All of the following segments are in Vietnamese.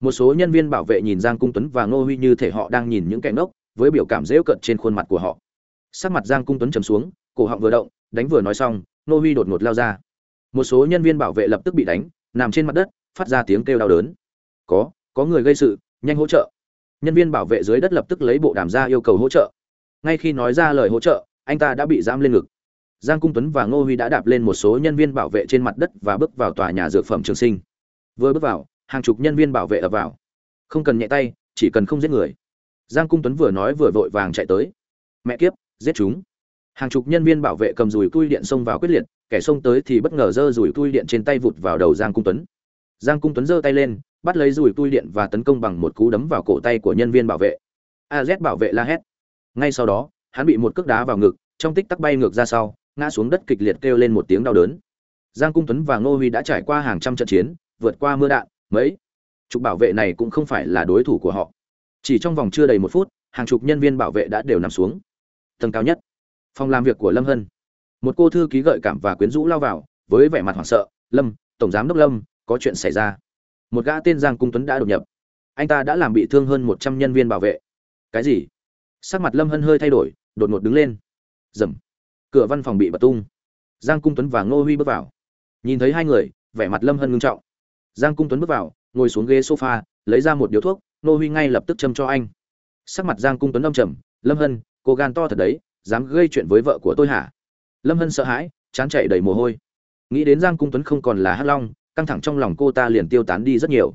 một số nhân viên bảo vệ nhìn giang cung tuấn và ngô huy như thể họ đang nhìn những kẻ ngốc, với biểu cảm dễu cận trên khuôn mặt của họ. Sắc mặt giang cung tuấn trầm xuống, cổ họng vừa động, đánh vừa nói xong, ngô huy đột ngột lao ra. Một số nhân viên bảo vệ lập tức bị đánh, nằm trên mặt đất, phát ra tiếng kêu đau đớn. Có có người gây sự, nhanh hỗ trợ. Nhân viên bảo vệ dưới đất lập tức lấy bộ đàm ra yêu cầu hỗ trợ. Ngay khi nói ra lời hỗ trợ, anh ta đã bị giam lên ngực. Giang cung tuấn và ngô huy đã đạp lên một số nhân viên bảo vệ trên mặt đất và bước vào tòa nhà dược phẩm trường sinh. Vừa bước vào hàng chục nhân viên bảo vệ ập vào. Không cần nhẹ tay, chỉ cần không giết người. Giang cung tuấn vừa nói vừa vội vàng chạy tới. Mẹ kiếp, giết chúng. Hàng chục nhân viên bảo vệ cầm dùi cui điện xông vào quyết liệt, kẻ xông tới thì bất ngờ giơ dùi cui điện trên tay vụt vào đầu giang cung tuấn. Giang cung tuấn giơ tay lên, bắt lấy dùi cui điện và tấn công bằng một cú đấm vào cổ tay của nhân viên bảo vệ. Az bảo vệ la hét. Ngay sau đó, hắn bị một cước đá vào ngực, trong tích tắc bay ngược ra sau, ngã xuống đất kịch liệt kêu lên một tiếng đau đớn. Giang cung tuấn và ngô huy đã trải qua hàng trăm trận chiến, vượt qua mưa đạn mấy? Chục bảo vệ này cũng không phải là đối thủ của họ. Chỉ trong vòng chưa đầy một phút, hàng chục nhân viên bảo vệ đã đều nằm xuống. Tầng cao nhất, phòng làm việc của lâm hân. Một cô thư ký gợi cảm và quyến rũ lao vào, với vẻ mặt hoảng sợ, lâm, tổng giám đốc lâm, có chuyện xảy ra. Một gã tên giang cung tuấn đã đột nhập. Anh ta đã làm bị thương hơn một trăm nhân viên bảo vệ. Cái gì? Sắc mặt lâm hân hơi thay đổi, đột ngột đứng lên. Dầm. Cửa văn phòng bị bật tung. Giang cung tuấn và ngô huy bước vào. Nhìn thấy hai người, vẻ mặt lâm hân ngưng trọng giang cung tuấn bước vào, ngồi xuống ghế sofa, lấy ra một điếu thuốc, Nô huy ngay lập tức châm cho anh. Sắc mặt giang cung tuấn âm trầm, lâm hân, cô gan to thật đấy, dám gây chuyện với vợ của tôi hả? Lâm hân sợ hãi, chán chạy đầy mồ hôi. Nghĩ đến giang cung tuấn không còn là hắc long, căng thẳng trong lòng cô ta liền tiêu tán đi rất nhiều.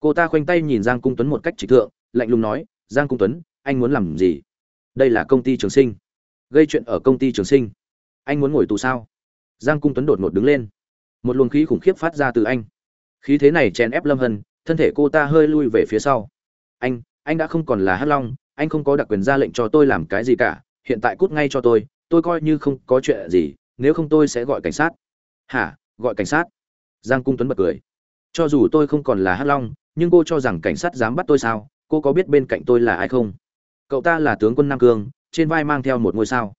Cô ta khoanh tay nhìn giang cung tuấn một cách trịch thượng, lạnh lùng nói, giang cung tuấn, anh muốn làm gì? Đây là công ty trường sinh. Gây chuyện ở công ty trường sinh. Anh muốn ngồi tù sao? Giang cung tuấn đột ngột đứng lên. Một luồng khí khủng khiếp phát ra từ anh khí thế này chèn ép lâm hân, thân thể cô ta hơi lui về phía sau. Anh anh đã không còn là hắc long, anh không có đặc quyền ra lệnh cho tôi làm cái gì cả, hiện tại cút ngay cho tôi tôi coi như không có chuyện gì, nếu không tôi sẽ gọi cảnh sát. Hả? Gọi cảnh sát? Giang cung tuấn bật cười. Cho dù tôi không còn là hắc long, nhưng cô cho rằng cảnh sát dám bắt tôi sao? Cô có biết bên cạnh tôi là ai không? Cậu ta là tướng quân nam cương, trên vai mang theo một ngôi sao.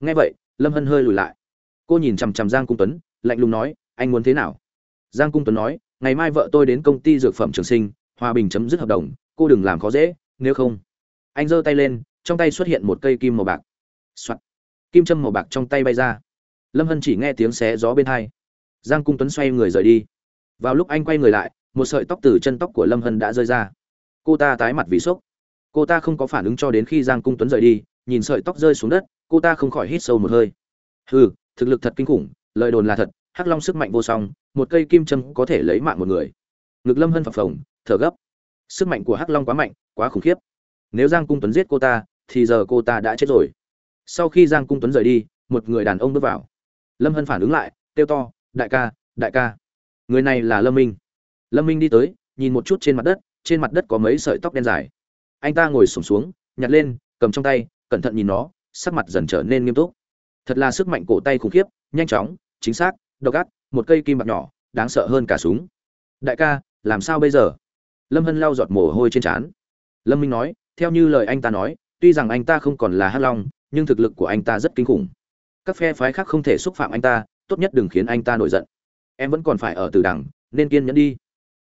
Nghe vậy, lâm hân hơi lùi lại. Cô nhìn chằm chằm giang cung tuấn, lạnh lùng nói, anh muốn thế nào? Giang cung tuấn nói ngày mai vợ tôi đến công ty dược phẩm trường sinh, hòa bình chấm dứt hợp đồng, cô đừng làm khó dễ, nếu không. Anh giơ tay lên, trong tay xuất hiện một cây kim màu bạc. Soạn. kim châm màu bạc trong tay bay ra. Lâm hân chỉ nghe tiếng xé gió bên hai. Giang cung tuấn xoay người rời đi. Vào lúc anh quay người lại, một sợi tóc từ chân tóc của lâm hân đã rơi ra. Cô ta tái mặt vì sốc. Cô ta không có phản ứng cho đến khi giang cung tuấn rời đi, nhìn sợi tóc rơi xuống đất, cô ta không khỏi hít sâu một hơi. Hừ, thực lực thật kinh khủng, lời đồn là thật hắc long sức mạnh vô song, một cây kim châm có thể lấy mạng một người. Ngực lâm hân phập phồng, thở gấp. Sức mạnh của hắc long quá mạnh, quá khủng khiếp. Nếu giang cung tuấn giết cô ta, thì giờ cô ta đã chết rồi. Sau khi giang cung tuấn rời đi, một người đàn ông bước vào. Lâm hân phản ứng lại, kêu to, đại ca đại ca. Người này là lâm minh. Lâm minh đi tới, nhìn một chút trên mặt đất, trên mặt đất có mấy sợi tóc đen dài. Anh ta ngồi sổm xuống, nhặt lên, cầm trong tay, cẩn thận nhìn nó, sắc mặt dần trở nên nghiêm túc. Thật là sức mạnh cổ tay khủng khiếp, nhanh chóng, chính xác độc ác, một cây kim bạc nhỏ, đáng sợ hơn cả súng. Đại ca, làm sao bây giờ? Lâm hân lau giọt mồ hôi trên trán. Lâm minh nói, theo như lời anh ta nói, tuy rằng anh ta không còn là hắc long, nhưng thực lực của anh ta rất kinh khủng. Các phe phái khác không thể xúc phạm anh ta, tốt nhất đừng khiến anh ta nổi giận. Em vẫn còn phải ở từ đằng nên kiên nhẫn đi.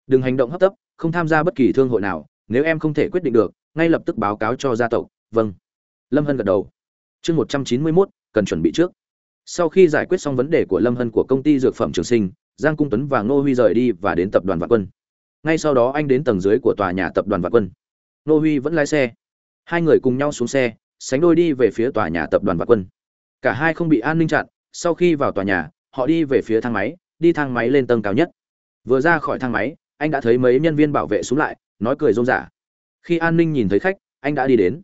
Đừng hành động hấp tấp, không tham gia bất kỳ thương hội nào, nếu em không thể quyết định được, ngay lập tức báo cáo cho gia tộc. Vâng. Lâm hân gật đầu. Chương một trăm chín mươi mốt, cần chuẩn bị trước sau khi giải quyết xong vấn đề của lâm hân của công ty dược phẩm trường sinh, giang cung tuấn và ngô huy rời đi và đến tập đoàn vạn quân. Ngay sau đó anh đến tầng dưới của tòa nhà tập đoàn vạn quân. Ngô huy vẫn lái xe. Hai người cùng nhau xuống xe, sánh đôi đi về phía tòa nhà tập đoàn vạn quân. Cả hai không bị an ninh chặn, sau khi vào tòa nhà, họ đi về phía thang máy, đi thang máy lên tầng cao nhất. Vừa ra khỏi thang máy, anh đã thấy mấy nhân viên bảo vệ xuống lại, nói cười rôm rả. Khi an ninh nhìn thấy khách, anh đã đi đến.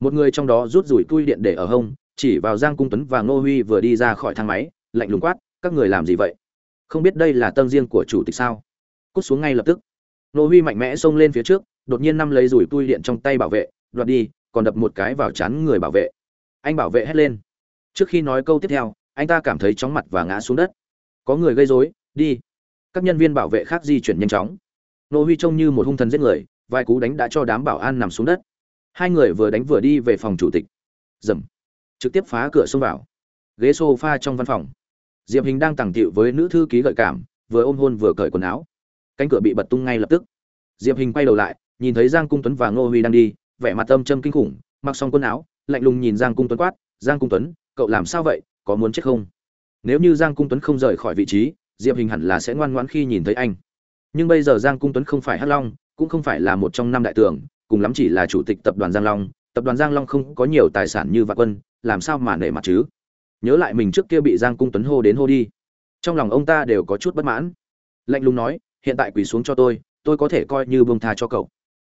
Một người trong đó rút rủi cui điện để ở hông chỉ vào giang cung tuấn và ngô huy vừa đi ra khỏi thang máy, lạnh lùng quát, các người làm gì vậy? Không biết đây là tân riêng của chủ tịch sao? Cút xuống ngay lập tức. Ngô huy mạnh mẽ xông lên phía trước, đột nhiên năm lấy rủi cui điện trong tay bảo vệ, đoạt đi, còn đập một cái vào chắn người bảo vệ. Anh bảo vệ hét lên. Trước khi nói câu tiếp theo, anh ta cảm thấy chóng mặt và ngã xuống đất. Có người gây rối, đi. Các nhân viên bảo vệ khác di chuyển nhanh chóng. Nô huy trông như một hung thần giết người, vài cú đánh đã cho đám bảo an nằm xuống đất. Hai người vừa đánh vừa đi về phòng chủ tịch. Dầm trực tiếp phá cửa xông vào. Ghế sofa trong văn phòng. Diệp hình đang tàng tiệu với nữ thư ký gợi cảm, vừa ôm hôn vừa cởi quần áo. Cánh cửa bị bật tung ngay lập tức. Diệp hình quay đầu lại, nhìn thấy giang cung tuấn và ngô huy đang đi, vẻ mặt tâm châm kinh khủng, mặc xong quần áo, lạnh lùng nhìn giang cung tuấn quát, giang cung tuấn, cậu làm sao vậy? Có muốn chết không? Nếu như giang cung tuấn không rời khỏi vị trí, diệp hình hẳn là sẽ ngoan ngoãn khi nhìn thấy anh. Nhưng bây giờ giang cung tuấn không phải hắc long, cũng không phải là một trong năm đại tường, cùng lắm chỉ là chủ tịch tập đoàn giang long. Tập đoàn giang long không có nhiều tài sản như vạn quân làm sao mà nể mặt chứ? Nhớ lại mình trước kia bị giang cung tuấn hô đến hô đi. Trong lòng ông ta đều có chút bất mãn. Lạnh lùng nói, hiện tại quỳ xuống cho tôi tôi có thể coi như bông tha cho cậu.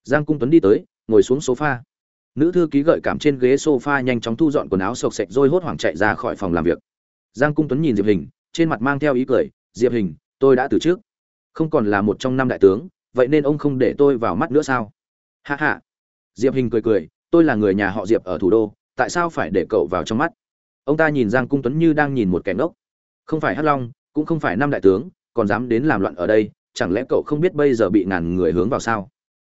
Giang cung tuấn đi tới, ngồi xuống sofa. Nữ thư ký gợi cảm trên ghế sofa nhanh chóng thu dọn quần áo sộc sạch rồi hốt hoảng chạy ra khỏi phòng làm việc. Giang cung tuấn nhìn diệp hình, trên mặt mang theo ý cười, diệp hình, tôi đã từ trước. Không còn là một trong năm đại tướng, vậy nên ông không để tôi vào mắt nữa sao? Hạ hạ diệp hình cười cười, tôi là người nhà họ diệp ở thủ đô tại sao phải để cậu vào trong mắt? Ông ta nhìn giang cung tuấn như đang nhìn một kẻ ngốc. Không phải hắc long, cũng không phải năm đại tướng, còn dám đến làm loạn ở đây, chẳng lẽ cậu không biết bây giờ bị ngàn người hướng vào sao?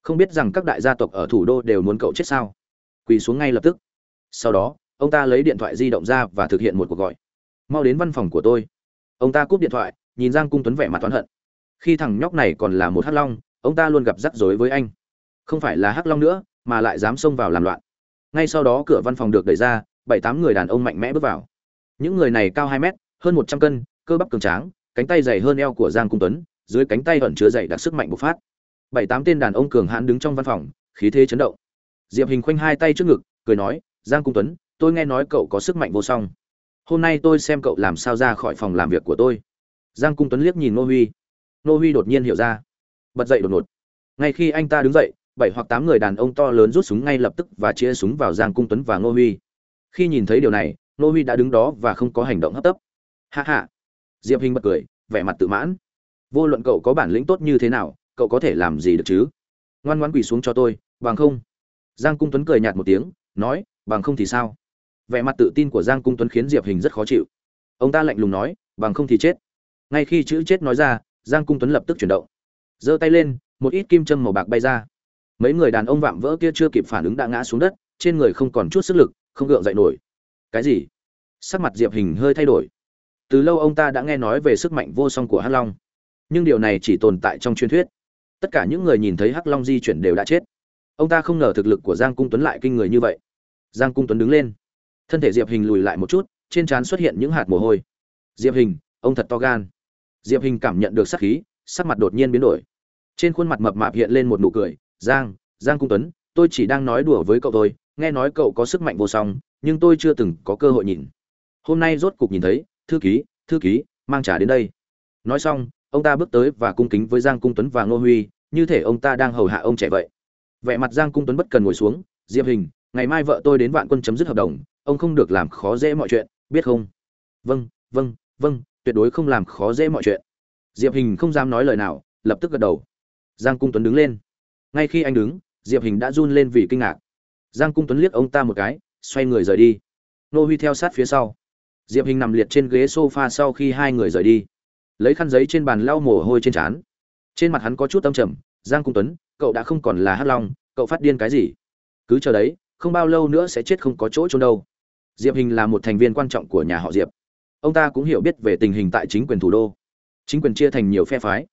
Không biết rằng các đại gia tộc ở thủ đô đều muốn cậu chết sao? Quỳ xuống ngay lập tức. Sau đó, ông ta lấy điện thoại di động ra và thực hiện một cuộc gọi. Mau đến văn phòng của tôi. Ông ta cúp điện thoại, nhìn giang cung tuấn vẻ mặt toán hận. Khi thằng nhóc này còn là một hắc long, ông ta luôn gặp rắc rối với anh. Không phải là hắc long nữa, mà lại dám xông vào làm loạn ngay sau đó cửa văn phòng được đẩy ra, bảy tám người đàn ông mạnh mẽ bước vào. Những người này cao hai mét, hơn một trăm cân, cơ bắp cường tráng, cánh tay dày hơn eo của giang cung tuấn, dưới cánh tay ẩn chứa dày đặc sức mạnh bộc phát. Bảy tám tên đàn ông cường hãn đứng trong văn phòng, khí thế chấn động. Diệp hình khoanh hai tay trước ngực, cười nói, giang cung tuấn, tôi nghe nói cậu có sức mạnh vô song. Hôm nay tôi xem cậu làm sao ra khỏi phòng làm việc của tôi. Giang cung tuấn liếc nhìn nô huy. Nô huy đột nhiên hiểu ra. Bật dậy đột ngột. Ngay khi anh ta đứng dậy bảy hoặc tám người đàn ông to lớn rút súng ngay lập tức và chia súng vào giang cung tuấn và ngô huy. Khi nhìn thấy điều này, ngô huy đã đứng đó và không có hành động hấp tấp. Hạ hạ diệp hình bật cười, vẻ mặt tự mãn. Vô luận cậu có bản lĩnh tốt như thế nào, cậu có thể làm gì được chứ? Ngoan ngoan quỳ xuống cho tôi, bằng không. Giang cung tuấn cười nhạt một tiếng, nói, bằng không thì sao? Vẻ mặt tự tin của giang cung tuấn khiến diệp hình rất khó chịu. Ông ta lạnh lùng nói, bằng không thì chết. Ngay khi chữ chết nói ra, giang cung tuấn lập tức chuyển động. Giơ tay lên, một ít kim châm màu bạc bay ra mấy người đàn ông vạm vỡ kia chưa kịp phản ứng đã ngã xuống đất, trên người không còn chút sức lực, không gượng dậy nổi. Cái gì? Sắc mặt diệp hình hơi thay đổi. Từ lâu ông ta đã nghe nói về sức mạnh vô song của hắc long. Nhưng điều này chỉ tồn tại trong truyền thuyết. Tất cả những người nhìn thấy hắc long di chuyển đều đã chết. Ông ta không ngờ thực lực của giang cung tuấn lại kinh người như vậy. Giang cung tuấn đứng lên. Thân thể diệp hình lùi lại một chút, trên trán xuất hiện những hạt mồ hôi. Diệp hình, ông thật to gan. Diệp hình cảm nhận được sắc khí, sắc mặt đột nhiên biến đổi. Trên khuôn mặt mập mạp hiện lên một nụ cười giang giang cung tuấn, tôi chỉ đang nói đùa với cậu thôi, nghe nói cậu có sức mạnh vô song, nhưng tôi chưa từng có cơ hội nhìn. Hôm nay rốt cục nhìn thấy, thư ký thư ký, mang trả đến đây. Nói xong, ông ta bước tới và cung kính với giang cung tuấn và ngô huy, như thể ông ta đang hầu hạ ông trẻ vậy. Vẻ mặt giang cung tuấn bất cần ngồi xuống, diệp hình, ngày mai vợ tôi đến vạn quân chấm dứt hợp đồng, ông không được làm khó dễ mọi chuyện, biết không? Vâng vâng vâng tuyệt đối không làm khó dễ mọi chuyện. Diệp hình không dám nói lời nào, lập tức gật đầu. Giang cung tuấn đứng lên ngay khi anh đứng, diệp hình đã run lên vì kinh ngạc. Giang cung tuấn liếc ông ta một cái, xoay người rời đi. Nô huy theo sát phía sau. Diệp hình nằm liệt trên ghế s o f a sau khi hai người rời đi. Lấy khăn giấy trên bàn lau mồ hôi trên trán. Trên mặt hắn có chút tâm trầm, giang cung tuấn, cậu đã không còn là hắc long, cậu phát điên cái gì? Cứ chờ đấy, không bao lâu nữa sẽ chết không có chỗ trốn đâu. Diệp hình là một thành viên quan trọng của nhà họ diệp. Ông ta cũng hiểu biết về tình hình tại chính quyền thủ đô. Chính quyền chia thành nhiều phe phái.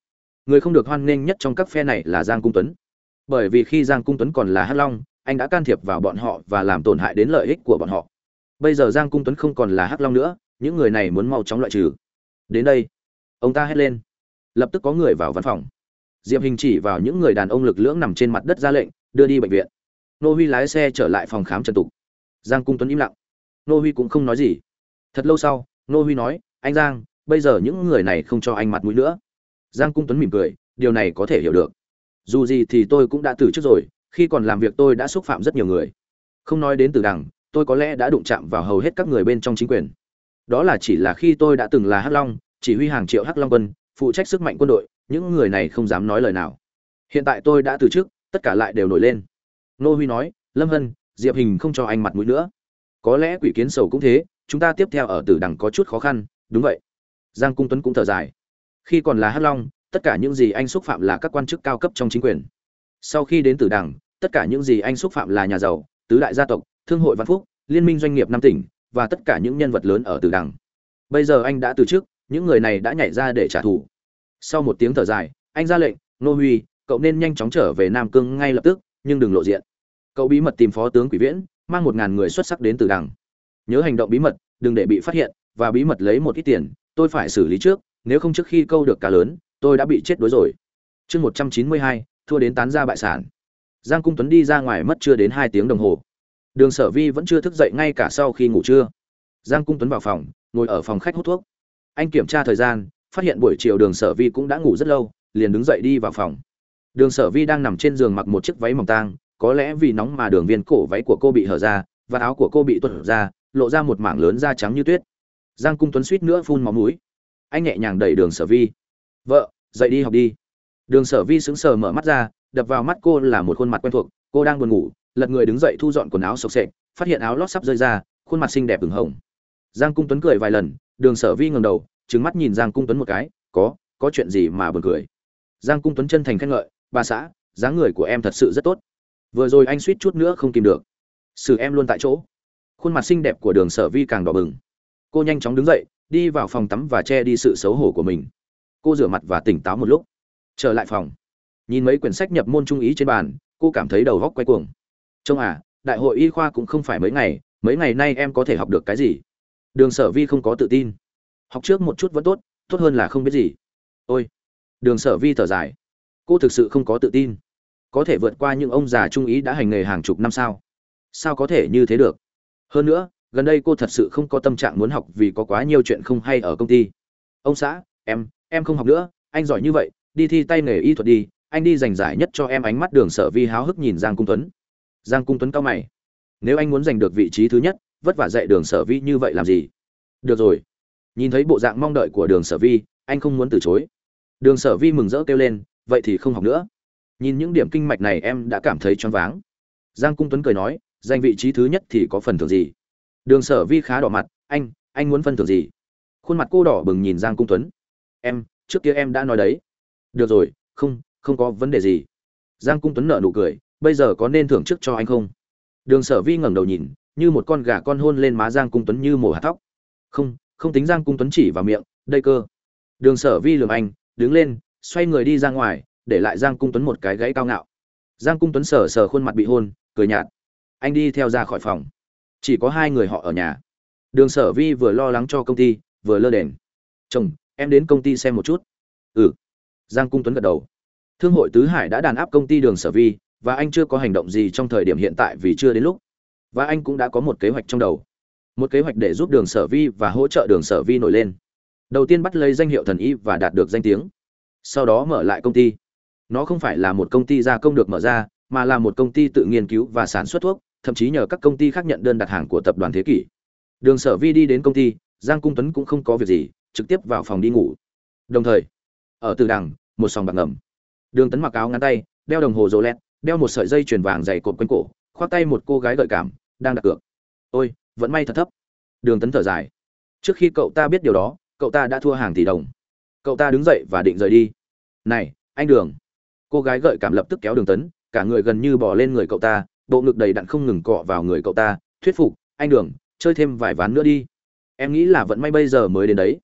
Người không được hoan nghênh nhất trong các phe này là giang cung tuấn bởi vì khi giang cung tuấn còn là hắc long, anh đã can thiệp vào bọn họ và làm tổn hại đến lợi ích của bọn họ. Bây giờ giang cung tuấn không còn là hắc long nữa, những người này muốn mau chóng loại trừ. Đến đây, ông ta hét lên. Lập tức có người vào văn phòng. Diệp hình chỉ vào những người đàn ông lực lưỡng nằm trên mặt đất ra lệnh, đưa đi bệnh viện. Nô huy lái xe trở lại phòng khám trần tục. Giang cung tuấn im lặng. Nô huy cũng không nói gì. Thật lâu sau, nô huy nói, anh giang, bây giờ những người này không cho anh mặt mũi nữa. Giang cung tuấn mỉm cười, điều này có thể hiểu được dù gì thì tôi cũng đã từ trước rồi, khi còn làm việc tôi đã xúc phạm rất nhiều người. Không nói đến từ đằng tôi có lẽ đã đụng chạm vào hầu hết các người bên trong chính quyền. Đó là chỉ là khi tôi đã từng là hắc long, chỉ huy hàng triệu hắc long quân, phụ trách sức mạnh quân đội, những người này không dám nói lời nào. Hiện tại tôi đã từ chức, tất cả lại đều nổi lên. Nô huy nói, lâm hân, diệp hình không cho anh mặt mũi nữa. Có lẽ quỷ kiến sầu cũng thế, chúng ta tiếp theo ở tử đằng có chút khó khăn. Đúng vậy. Giang cung tuấn cũng thở dài. Khi còn là hắc long tất cả những gì anh xúc phạm là các quan chức cao cấp trong chính quyền. Sau khi đến tử đằng tất cả những gì anh xúc phạm là nhà giàu, tứ đại gia tộc, thương hội văn phúc, liên minh doanh nghiệp năm tỉnh, và tất cả những nhân vật lớn ở tử đằng bây giờ anh đã từ chức, những người này đã nhảy ra để trả thù. Sau một tiếng thở dài, anh ra lệnh nô huy, cậu nên nhanh chóng trở về nam cương ngay lập tức, nhưng đừng lộ diện. Cậu bí mật tìm phó tướng quỷ viễn, mang một ngàn người xuất sắc đến từ đằng nhớ hành động bí mật, đừng để bị phát hiện, và bí mật lấy một ít tiền, tôi phải xử lý trước, nếu không trước khi câu được cá lớn tôi đã bị chết đuối rồi. Chương một trăm chín mươi hai, thua đến tán ra bại sản. Giang cung tuấn đi ra ngoài mất chưa đến hai tiếng đồng hồ. Đường sở vi vẫn chưa thức dậy ngay cả sau khi ngủ trưa. Giang cung tuấn vào phòng, ngồi ở phòng khách hút thuốc. Anh kiểm tra thời gian, phát hiện buổi chiều đường sở vi cũng đã ngủ rất lâu, liền đứng dậy đi vào phòng. Đường sở vi đang nằm trên giường mặc một chiếc váy mỏng tang, có lẽ vì nóng mà đường viên cổ váy của cô bị hở ra, và áo của cô bị tuột ra, lộ ra một mảng lớn da trắng như tuyết. Giang cung tuấn suýt nữa phun máu mũi. Anh nhẹ nhàng đẩy đường sở vi. Vợ dậy đi học đi. Đường sở vi sững sờ mở mắt ra, đập vào mắt cô là một khuôn mặt quen thuộc, cô đang buồn ngủ, lật người đứng dậy thu dọn quần áo sộc sệch phát hiện áo lót sắp rơi ra, khuôn mặt xinh đẹp ửng hồng. Giang cung tuấn cười vài lần, đường sở vi ngẩng đầu, trừng mắt nhìn giang cung tuấn một cái, có có chuyện gì mà buồn cười? Giang cung tuấn chân thành khen ngợi, bà xã, dáng người của em thật sự rất tốt. Vừa rồi anh suýt chút nữa không tìm được. Xử em luôn tại chỗ. Khuôn mặt xinh đẹp của đường sở vi càng đỏ bừng. Cô nhanh chóng đứng dậy, đi vào phòng tắm và che đi sự xấu hổ của mình cô rửa mặt và tỉnh táo một lúc. Trở lại phòng. Nhìn mấy quyển sách nhập môn trung ý trên bàn, cô cảm thấy đầu góc quay cuồng. Trông à đại hội y khoa cũng không phải mấy ngày mấy ngày nay em có thể học được cái gì? Đường sở vi không có tự tin. Học trước một chút vẫn tốt tốt hơn là không biết gì. Ôi. Đường sở vi thở dài. Cô thực sự không có tự tin. Có thể vượt qua những ông già trung ý đã hành nghề hàng chục năm sao? Sao có thể như thế được? Hơn nữa, gần đây cô thật sự không có tâm trạng muốn học vì có quá nhiều chuyện không hay ở công ty. Ông xã, em em không học nữa, anh giỏi như vậy, đi thi tay nghề y thuật đi, anh đi giành giải nhất cho em ánh mắt đường sở vi háo hức nhìn giang cung tuấn. Giang cung tuấn cao mày. Nếu anh muốn giành được vị trí thứ nhất, vất vả dạy đường sở vi như vậy làm gì? Được rồi. Nhìn thấy bộ dạng mong đợi của đường sở vi, anh không muốn từ chối. Đường sở vi mừng rỡ kêu lên, vậy thì không học nữa. Nhìn những điểm kinh mạch này em đã cảm thấy choáng váng. Giang cung tuấn cười nói, giành vị trí thứ nhất thì có phần thưởng gì? Đường sở vi khá đỏ mặt, anh anh muốn phân thưởng gì? Khuôn mặt cô đỏ bừng nhìn giang cung tuấn em, trước kia em đã nói đấy. Được rồi, không không có vấn đề gì. Giang cung tuấn nợ nụ cười, bây giờ có nên thưởng chức cho anh không? Đường sở vi ngẩng đầu nhìn, như một con gà con hôn lên má giang cung tuấn như mổ hạt tóc không không tính giang cung tuấn chỉ vào miệng, đây cơ. Đường sở vi lườm anh, đứng lên, xoay người đi ra ngoài, để lại giang cung tuấn một cái gãy cao ngạo. Giang cung tuấn sờ sờ khuôn mặt bị hôn, cười nhạt. Anh đi theo ra khỏi phòng. Chỉ có hai người họ ở nhà. Đường sở vi vừa lo lắng cho công ty, vừa lơ đèn chồng em đến công ty xem một chút. Ừ. Giang cung tuấn gật đầu. Thương hội tứ hải đã đàn áp công ty đường sở vi, và anh chưa có hành động gì trong thời điểm hiện tại vì chưa đến lúc. Và anh cũng đã có một kế hoạch trong đầu. Một kế hoạch để giúp đường sở vi và hỗ trợ đường sở vi nổi lên. Đầu tiên bắt lấy danh hiệu thần y và đạt được danh tiếng. Sau đó mở lại công ty. Nó không phải là một công ty gia công được mở ra, mà là một công ty tự nghiên cứu và sản xuất thuốc, thậm chí nhờ các công ty khác nhận đơn đặt hàng của tập đoàn thế kỷ. Đường sở vi đi đến công ty, giang cung tuấn cũng không có việc gì trực tiếp vào phòng đi ngủ. Đồng thời, ở từ đằng, một sòng bạc ngầm. Đường tấn mặc áo ngắn tay, đeo đồng hồ rô led đeo một sợi dây chuyền vàng dày cột quanh cổ, khoác tay một cô gái gợi cảm, đang đặt cược. Ôi vẫn may thật thấp. Đường tấn thở dài. Trước khi cậu ta biết điều đó, cậu ta đã thua hàng tỷ đồng. Cậu ta đứng dậy và định rời đi. Này, anh đường. Cô gái gợi cảm lập tức kéo đường tấn, cả người gần như bỏ lên người cậu ta, bộ ngực đầy đặn không ngừng cọ vào người cậu ta, thuyết phục, anh đường, chơi thêm vài ván nữa đi. Em nghĩ là vận may bây giờ mới đến đấy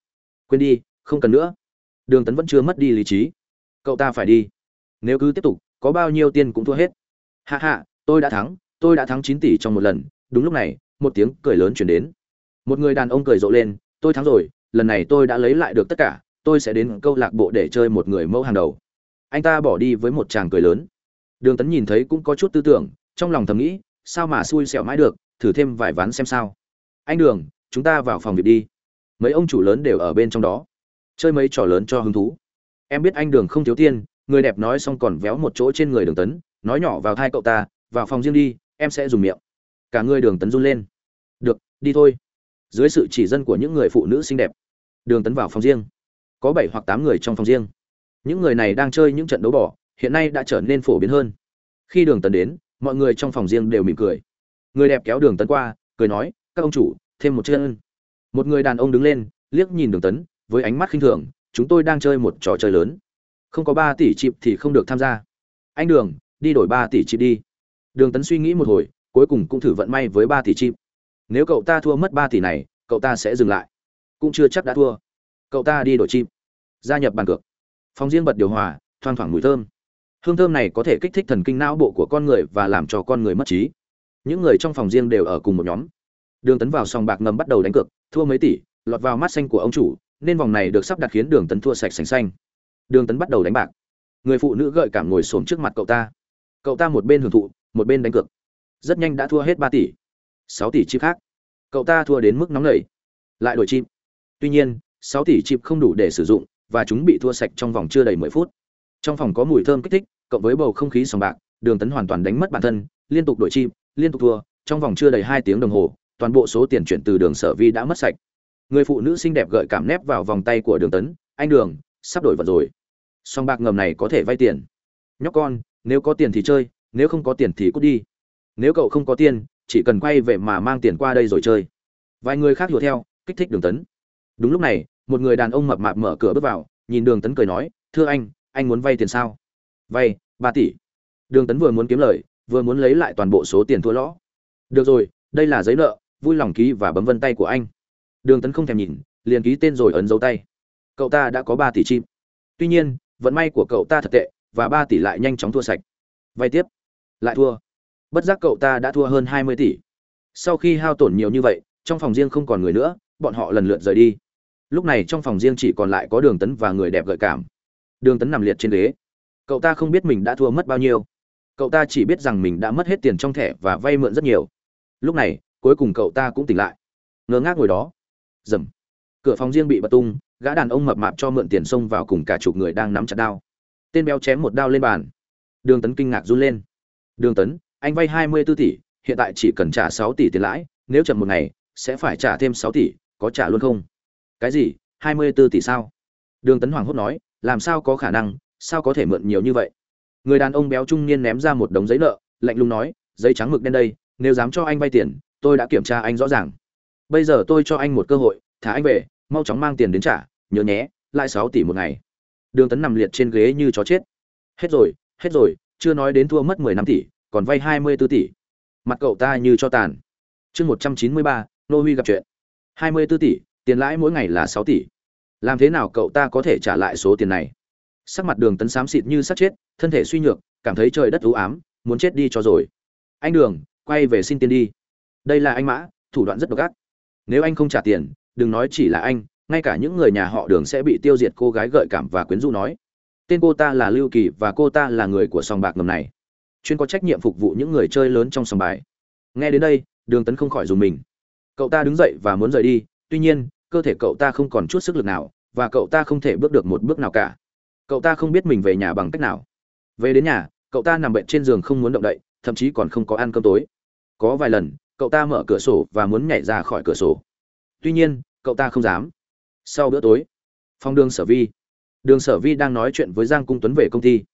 quên đi, không cần nữa. Đường tấn vẫn chưa mất đi lý trí. Cậu ta phải đi. Nếu cứ tiếp tục, có bao nhiêu tiền cũng thua hết. Hạ hạ tôi đã thắng, tôi đã thắng chín tỷ trong một lần. Đúng lúc này, một tiếng cười lớn chuyển đến. Một người đàn ông cười rộ lên, tôi thắng rồi, lần này tôi đã lấy lại được tất cả, tôi sẽ đến câu lạc bộ để chơi một người mẫu hàng đầu. Anh ta bỏ đi với một chàng cười lớn. Đường tấn nhìn thấy cũng có chút tư tưởng, trong lòng thầm nghĩ, sao mà xui xẻo mãi được, thử thêm vài ván xem sao. Anh đường, chúng ta vào phòng việc đi mấy ông chủ lớn đều ở bên trong đó. Chơi mấy trò lớn cho hứng thú. Em biết anh đường không thiếu tiên, người đẹp nói xong còn véo một chỗ trên người đường tấn nói nhỏ vào thai cậu ta vào phòng riêng đi em sẽ dùng miệng. Cả người đường tấn run lên. Được đi thôi. Dưới sự chỉ dân của những người phụ nữ xinh đẹp đường tấn vào phòng riêng. Có bảy hoặc tám người trong phòng riêng. Những người này đang chơi những trận đấu bỏ hiện nay đã trở nên phổ biến hơn. Khi đường tấn đến mọi người trong phòng riêng đều mỉm cười. Người đẹp kéo đường tấn qua cười nói các ông chủ thêm một chân một người đàn ông đứng lên, liếc nhìn đường tấn, với ánh mắt khinh thường, chúng tôi đang chơi một trò chơi lớn. Không có ba tỷ chịp thì không được tham gia. Anh đường, đi đổi ba tỷ chịp đi. Đường tấn suy nghĩ một hồi, cuối cùng cũng thử vận may với ba tỷ chịp nếu cậu ta thua mất ba tỷ này, cậu ta sẽ dừng lại. Cũng chưa chắc đã thua. Cậu ta đi đổi chịp gia nhập bàn cược. Phòng riêng bật điều hòa, thoang thoảng mùi thơm. Hương thơm này có thể kích thích thần kinh não bộ của con người và làm cho con người mất trí. Những người trong phòng riêng đều ở cùng một nhóm đường tấn vào sòng bạc ngầm bắt đầu đánh cược, thua mấy tỷ, lọt vào mắt xanh của ông chủ, nên vòng này được sắp đặt khiến đường tấn thua sạch sành xanh. Đường tấn bắt đầu đánh bạc. Người phụ nữ gợi cảm ngồi xổm trước mặt cậu ta. Cậu ta một bên hưởng thụ, một bên đánh cược. Rất nhanh đã thua hết ba tỷ. Sáu tỷ chip khác. Cậu ta thua đến mức nóng nảy. Lại đổi chip. Tuy nhiên, sáu tỷ chip không đủ để sử dụng và chúng bị thua sạch trong vòng chưa đầy mười phút. Trong phòng có mùi thơm kích thích, cộng với bầu không khí sòng bạc, đường tấn hoàn toàn đánh mất bản thân, liên tục đổi chip, liên tục thua, trong vòng chưa đầy hai tiếng đồng hồ toàn bộ số tiền chuyển từ đường sở vi đã mất sạch. Người phụ nữ xinh đẹp gợi cảm nép vào vòng tay của đường tấn, anh đường, sắp đổi vật rồi. Song bạc ngầm này có thể vay tiền. Nhóc con, nếu có tiền thì chơi, nếu không có tiền thì cút đi. Nếu cậu không có tiền, chỉ cần quay về mà mang tiền qua đây rồi chơi. Vài người khác hiểu theo, kích thích đường tấn. Đúng lúc này, một người đàn ông mập mạp mở cửa bước vào, nhìn đường tấn cười nói, thưa anh anh muốn vay tiền sao? Vay, ba tỷ. Đường tấn vừa muốn kiếm lời, vừa muốn lấy lại toàn bộ số tiền thua lõ. Được rồi, đây là giấy nợ vui lòng ký và bấm vân tay của anh. Đường tấn không thèm nhìn, liền ký tên rồi ấn dấu tay. Cậu ta đã có ba tỷ chim. Tuy nhiên, vận may của cậu ta thật tệ, và ba tỷ lại nhanh chóng thua sạch. Vay tiếp. Lại thua. Bất giác cậu ta đã thua hơn hai mươi tỷ. Sau khi hao tổn nhiều như vậy, trong phòng riêng không còn người nữa, bọn họ lần lượt rời đi. Lúc này trong phòng riêng chỉ còn lại có đường tấn và người đẹp gợi cảm. Đường tấn nằm liệt trên ghế. Cậu ta không biết mình đã thua mất bao nhiêu. Cậu ta chỉ biết rằng mình đã mất hết tiền trong thẻ và vay mượn rất nhiều. Lúc này cuối cùng cậu ta cũng tỉnh lại. Ngơ ngác ngồi đó. Dầm. Cửa phòng riêng bị bật tung, gã đàn ông mập mạp cho mượn tiền xông vào cùng cả chục người đang nắm chặt đao. Tên béo chém một đao lên bàn. Đường tấn kinh ngạc run lên. Đường tấn, anh vay hai mươi 24 tỷ, hiện tại chỉ cần trả sáu tỷ tiền lãi, nếu chậm một ngày, sẽ phải trả thêm sáu tỷ, có trả luôn không? Cái gì? hai mươi 24 tỷ sao? Đường tấn hoàng hốt nói, làm sao có khả năng, sao có thể mượn nhiều như vậy? Người đàn ông béo trung niên ném ra một đống giấy nợ, lạnh lùng nói, giấy trắng mực đen đây, nếu dám cho anh vay tiền tôi đã kiểm tra anh rõ ràng. Bây giờ tôi cho anh một cơ hội, thả anh về, mau chóng mang tiền đến trả, nhớ nhé lại sáu tỷ một ngày. Đường tấn nằm liệt trên ghế như chó chết. Hết rồi hết rồi, chưa nói đến thua mất mười năm tỷ, còn vay hai mươi 24 tỷ. Mặt cậu ta như cho tàn. Chương một trăm chín mươi ba, nô huy gặp chuyện. hai mươi 24 tỷ, tiền lãi mỗi ngày là sáu tỷ. Làm thế nào cậu ta có thể trả lại số tiền này? Sắc mặt đường tấn xám xịt như sắc chết, thân thể suy nhược, cảm thấy trời đất u ám, muốn chết đi cho rồi. Anh đường, quay về xin tiền đi đây là anh mã, thủ đoạn rất độc ác. Nếu anh không trả tiền, đừng nói chỉ là anh, ngay cả những người nhà họ đường sẽ bị tiêu diệt, cô gái gợi cảm và quyến rũ nói. Tên cô ta là lưu kỳ và cô ta là người của sòng bạc ngầm này. Chuyên có trách nhiệm phục vụ những người chơi lớn trong sòng bài. Nghe đến đây, đường tấn không khỏi dùng mình. Cậu ta đứng dậy và muốn rời đi, tuy nhiên, cơ thể cậu ta không còn chút sức lực nào, và cậu ta không thể bước được một bước nào cả. Cậu ta không biết mình về nhà bằng cách nào. Về đến nhà, cậu ta nằm bệnh trên giường không muốn động đậy, thậm chí còn không có ăn cơm tối. Có vài lần cậu ta mở cửa sổ và muốn nhảy ra khỏi cửa sổ. Tuy nhiên, cậu ta không dám. Sau bữa tối phong đường sở vi, đường sở vi đang nói chuyện với giang cung tuấn về công ty.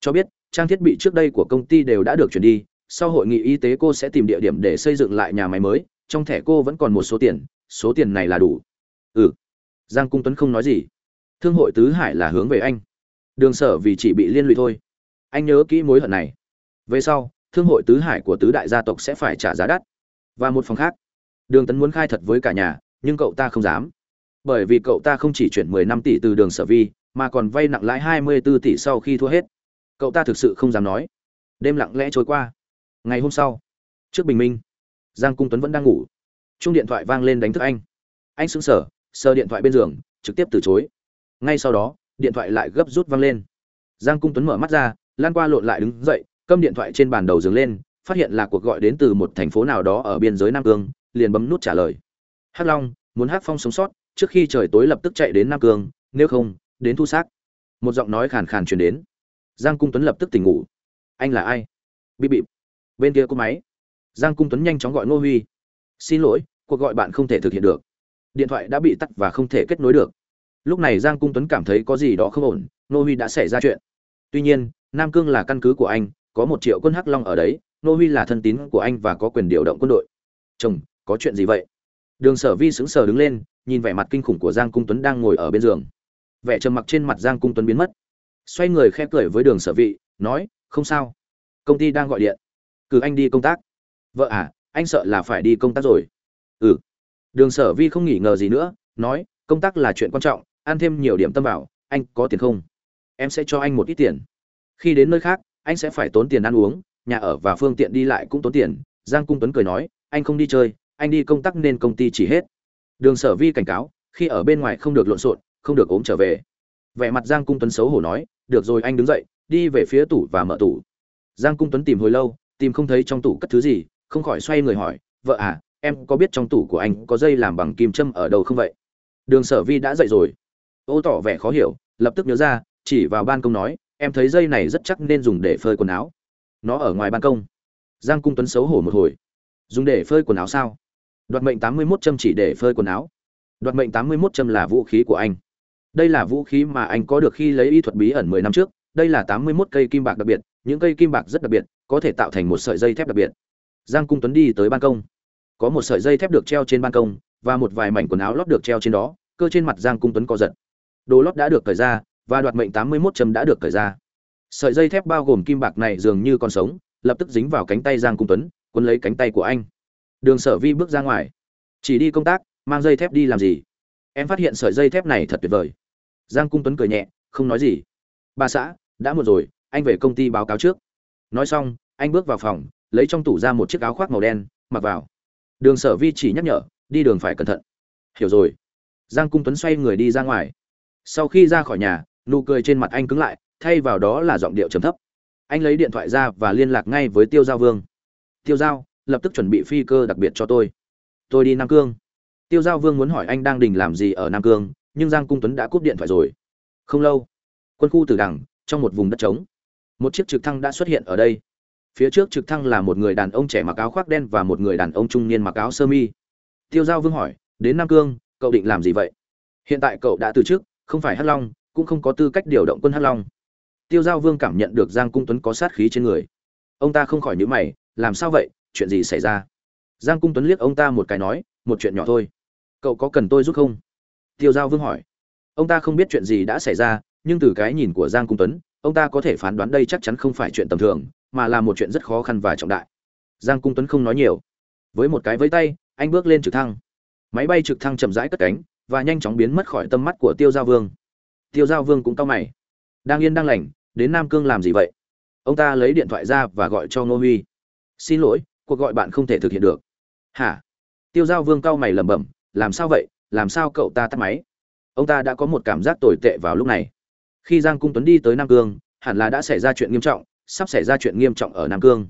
Cho biết, trang thiết bị trước đây của công ty đều đã được chuyển đi. Sau hội nghị y tế cô sẽ tìm địa điểm để xây dựng lại nhà máy mới. Trong thẻ cô vẫn còn một số tiền. Số tiền này là đủ. Ừ. Giang cung tuấn không nói gì. Thương hội tứ hải là hướng về anh. Đường sở vì chỉ bị liên lụy thôi. Anh nhớ kỹ mối hận này. Về sau, thương hội tứ hải của tứ đại gia tộc sẽ phải trả giá đắt và một phòng khác. Đường tấn muốn khai thật với cả nhà, nhưng cậu ta không dám. Bởi vì cậu ta không chỉ chuyển 10 năm tỷ từ đường sở vi, mà còn vay nặng lãi 24 tỷ sau khi thua hết. Cậu ta thực sự không dám nói. Đêm lặng lẽ trôi qua. Ngày hôm sau, trước bình minh, giang cung tuấn vẫn đang ngủ. Chung điện thoại vang lên đánh thức anh. Anh sững sờ sờ điện thoại bên giường, trực tiếp từ chối. Ngay sau đó, điện thoại lại gấp rút vang lên. Giang cung tuấn mở mắt ra, lan qua lộn lại đứng dậy câm điện thoại trên bàn đầu giường lên phát hiện là cuộc gọi đến từ một thành phố nào đó ở biên giới nam cương, liền bấm nút trả lời. Hắc long, muốn hắc phong sống sót, trước khi trời tối lập tức chạy đến nam cương, nếu không, đến thu xác. Một giọng nói khàn khàn truyền đến. Giang cung tuấn lập tức tỉnh ngủ. Anh là ai? Bị bịp bên kia cô máy. Giang cung tuấn nhanh chóng gọi ngô huy. Xin lỗi, cuộc gọi bạn không thể thực hiện được. Điện thoại đã bị tắt và không thể kết nối được. Lúc này giang cung tuấn cảm thấy có gì đó không ổn, ngô huy đã xảy ra chuyện. Tuy nhiên, nam cương là căn cứ của anh, có một triệu quân hắc long ở đấy Nô huy là thân tín của anh và có quyền điều động quân đội. Chồng, có chuyện gì vậy? Đường sở vi sững sờ đứng lên, nhìn vẻ mặt kinh khủng của giang cung tuấn đang ngồi ở bên giường. Vẻ trầm mặc trên mặt giang cung tuấn biến mất. Xoay người khẽ cười với đường sở vị nói, không sao. Công ty đang gọi điện. Cử anh đi công tác. Vợ à anh sợ là phải đi công tác rồi. Ừ. Đường sở vi không nghỉ ngờ gì nữa, nói, công tác là chuyện quan trọng, ăn thêm nhiều điểm tâm vào, anh có tiền không? Em sẽ cho anh một ít tiền. Khi đến nơi khác, anh sẽ phải tốn tiền ăn uống nhà ở và phương tiện đi lại cũng tốn tiền. Giang cung tuấn cười nói, anh không đi chơi, anh đi công tác nên công ty chỉ hết. Đường sở vi cảnh cáo, khi ở bên ngoài không được lộn xộn, không được ốm trở về. Vẻ mặt giang cung tuấn xấu hổ nói, được rồi, anh đứng dậy, đi về phía tủ và mở tủ. Giang cung tuấn tìm hồi lâu, tìm không thấy trong tủ cất thứ gì, không khỏi xoay người hỏi, vợ à em có biết trong tủ của anh có dây làm bằng kim châm ở đâu không vậy? Đường sở vi đã dậy rồi. Ô tỏ vẻ khó hiểu, lập tức nhớ ra, chỉ vào ban công nói, em thấy dây này rất chắc nên dùng để phơi quần áo nó ở ngoài ban công. Giang cung tuấn xấu hổ một hồi. Dùng để phơi quần áo sao? Đoạt mệnh tám mươi mốt châm chỉ để phơi quần áo. Đoạt mệnh tám mươi mốt châm là vũ khí của anh. Đây là vũ khí mà anh có được khi lấy y thuật bí ẩn mười năm trước. Đây là tám mươi mốt cây kim bạc đặc biệt. Những cây kim bạc rất đặc biệt, có thể tạo thành một sợi dây thép đặc biệt. Giang cung tuấn đi tới ban công. Có một sợi dây thép được treo trên ban công và một vài mảnh quần áo lót được treo trên đó. Cơ trên mặt giang cung tuấn co giật. Đồ lót đã được cởi ra và đoạt mệnh tám mươi mốt châm đã được cởi ra sợi dây thép bao gồm kim bạc này dường như còn sống, lập tức dính vào cánh tay giang cung tuấn, quấn lấy cánh tay của anh. Đường sở vi bước ra ngoài. Chỉ đi công tác, mang dây thép đi làm gì? Em phát hiện sợi dây thép này thật tuyệt vời. Giang cung tuấn cười nhẹ, không nói gì. Bà xã, đã một rồi, anh về công ty báo cáo trước. Nói xong, anh bước vào phòng, lấy trong tủ ra một chiếc áo khoác màu đen, mặc vào. Đường sở vi chỉ nhắc nhở, đi đường phải cẩn thận. Hiểu rồi. Giang cung tuấn xoay người đi ra ngoài. Sau khi ra khỏi nhà, nụ cười trên mặt anh cứng lại thay vào đó là giọng điệu trầm thấp. Anh lấy điện thoại ra và liên lạc ngay với tiêu giao vương. Tiêu giao, lập tức chuẩn bị phi cơ đặc biệt cho tôi. Tôi đi nam cương. Tiêu giao vương muốn hỏi anh đang đình làm gì ở nam cương, nhưng giang cung tuấn đã cúp điện thoại rồi. Không lâu, quân khu tử đằng, trong một vùng đất trống, một chiếc trực thăng đã xuất hiện ở đây. Phía trước trực thăng là một người đàn ông trẻ mặc áo khoác đen và một người đàn ông trung niên mặc áo sơ mi. Tiêu giao vương hỏi, đến nam cương, cậu định làm gì vậy? Hiện tại cậu đã từ chức, không phải hắc long, cũng không có tư cách điều động quân hắc long tiêu giao vương cảm nhận được giang cung tuấn có sát khí trên người. Ông ta không khỏi nhíu mày, làm sao vậy? Chuyện gì xảy ra? Giang cung tuấn liếc ông ta một cái nói, một chuyện nhỏ thôi. Cậu có cần tôi giúp không? Tiêu giao vương hỏi. Ông ta không biết chuyện gì đã xảy ra, nhưng từ cái nhìn của giang cung tuấn, ông ta có thể phán đoán đây chắc chắn không phải chuyện tầm thường, mà là một chuyện rất khó khăn và trọng đại. Giang cung tuấn không nói nhiều. Với một cái vẫy tay, anh bước lên trực thăng. Máy bay trực thăng chậm rãi cất cánh và nhanh chóng biến mất khỏi tầm mắt của tiêu giao vương. Tiêu giao vương cũng cau mày. Đang yên đang lành đến nam cương làm gì vậy? Ông ta lấy điện thoại ra và gọi cho ngô huy. Xin lỗi, cuộc gọi bạn không thể thực hiện được. Hả? Tiêu giao vương cau mày lẩm bẩm, làm sao vậy? Làm sao cậu ta tắt máy? Ông ta đã có một cảm giác tồi tệ vào lúc này. Khi giang cung tuấn đi tới nam cương, hẳn là đã xảy ra chuyện nghiêm trọng, sắp xảy ra chuyện nghiêm trọng ở nam cương.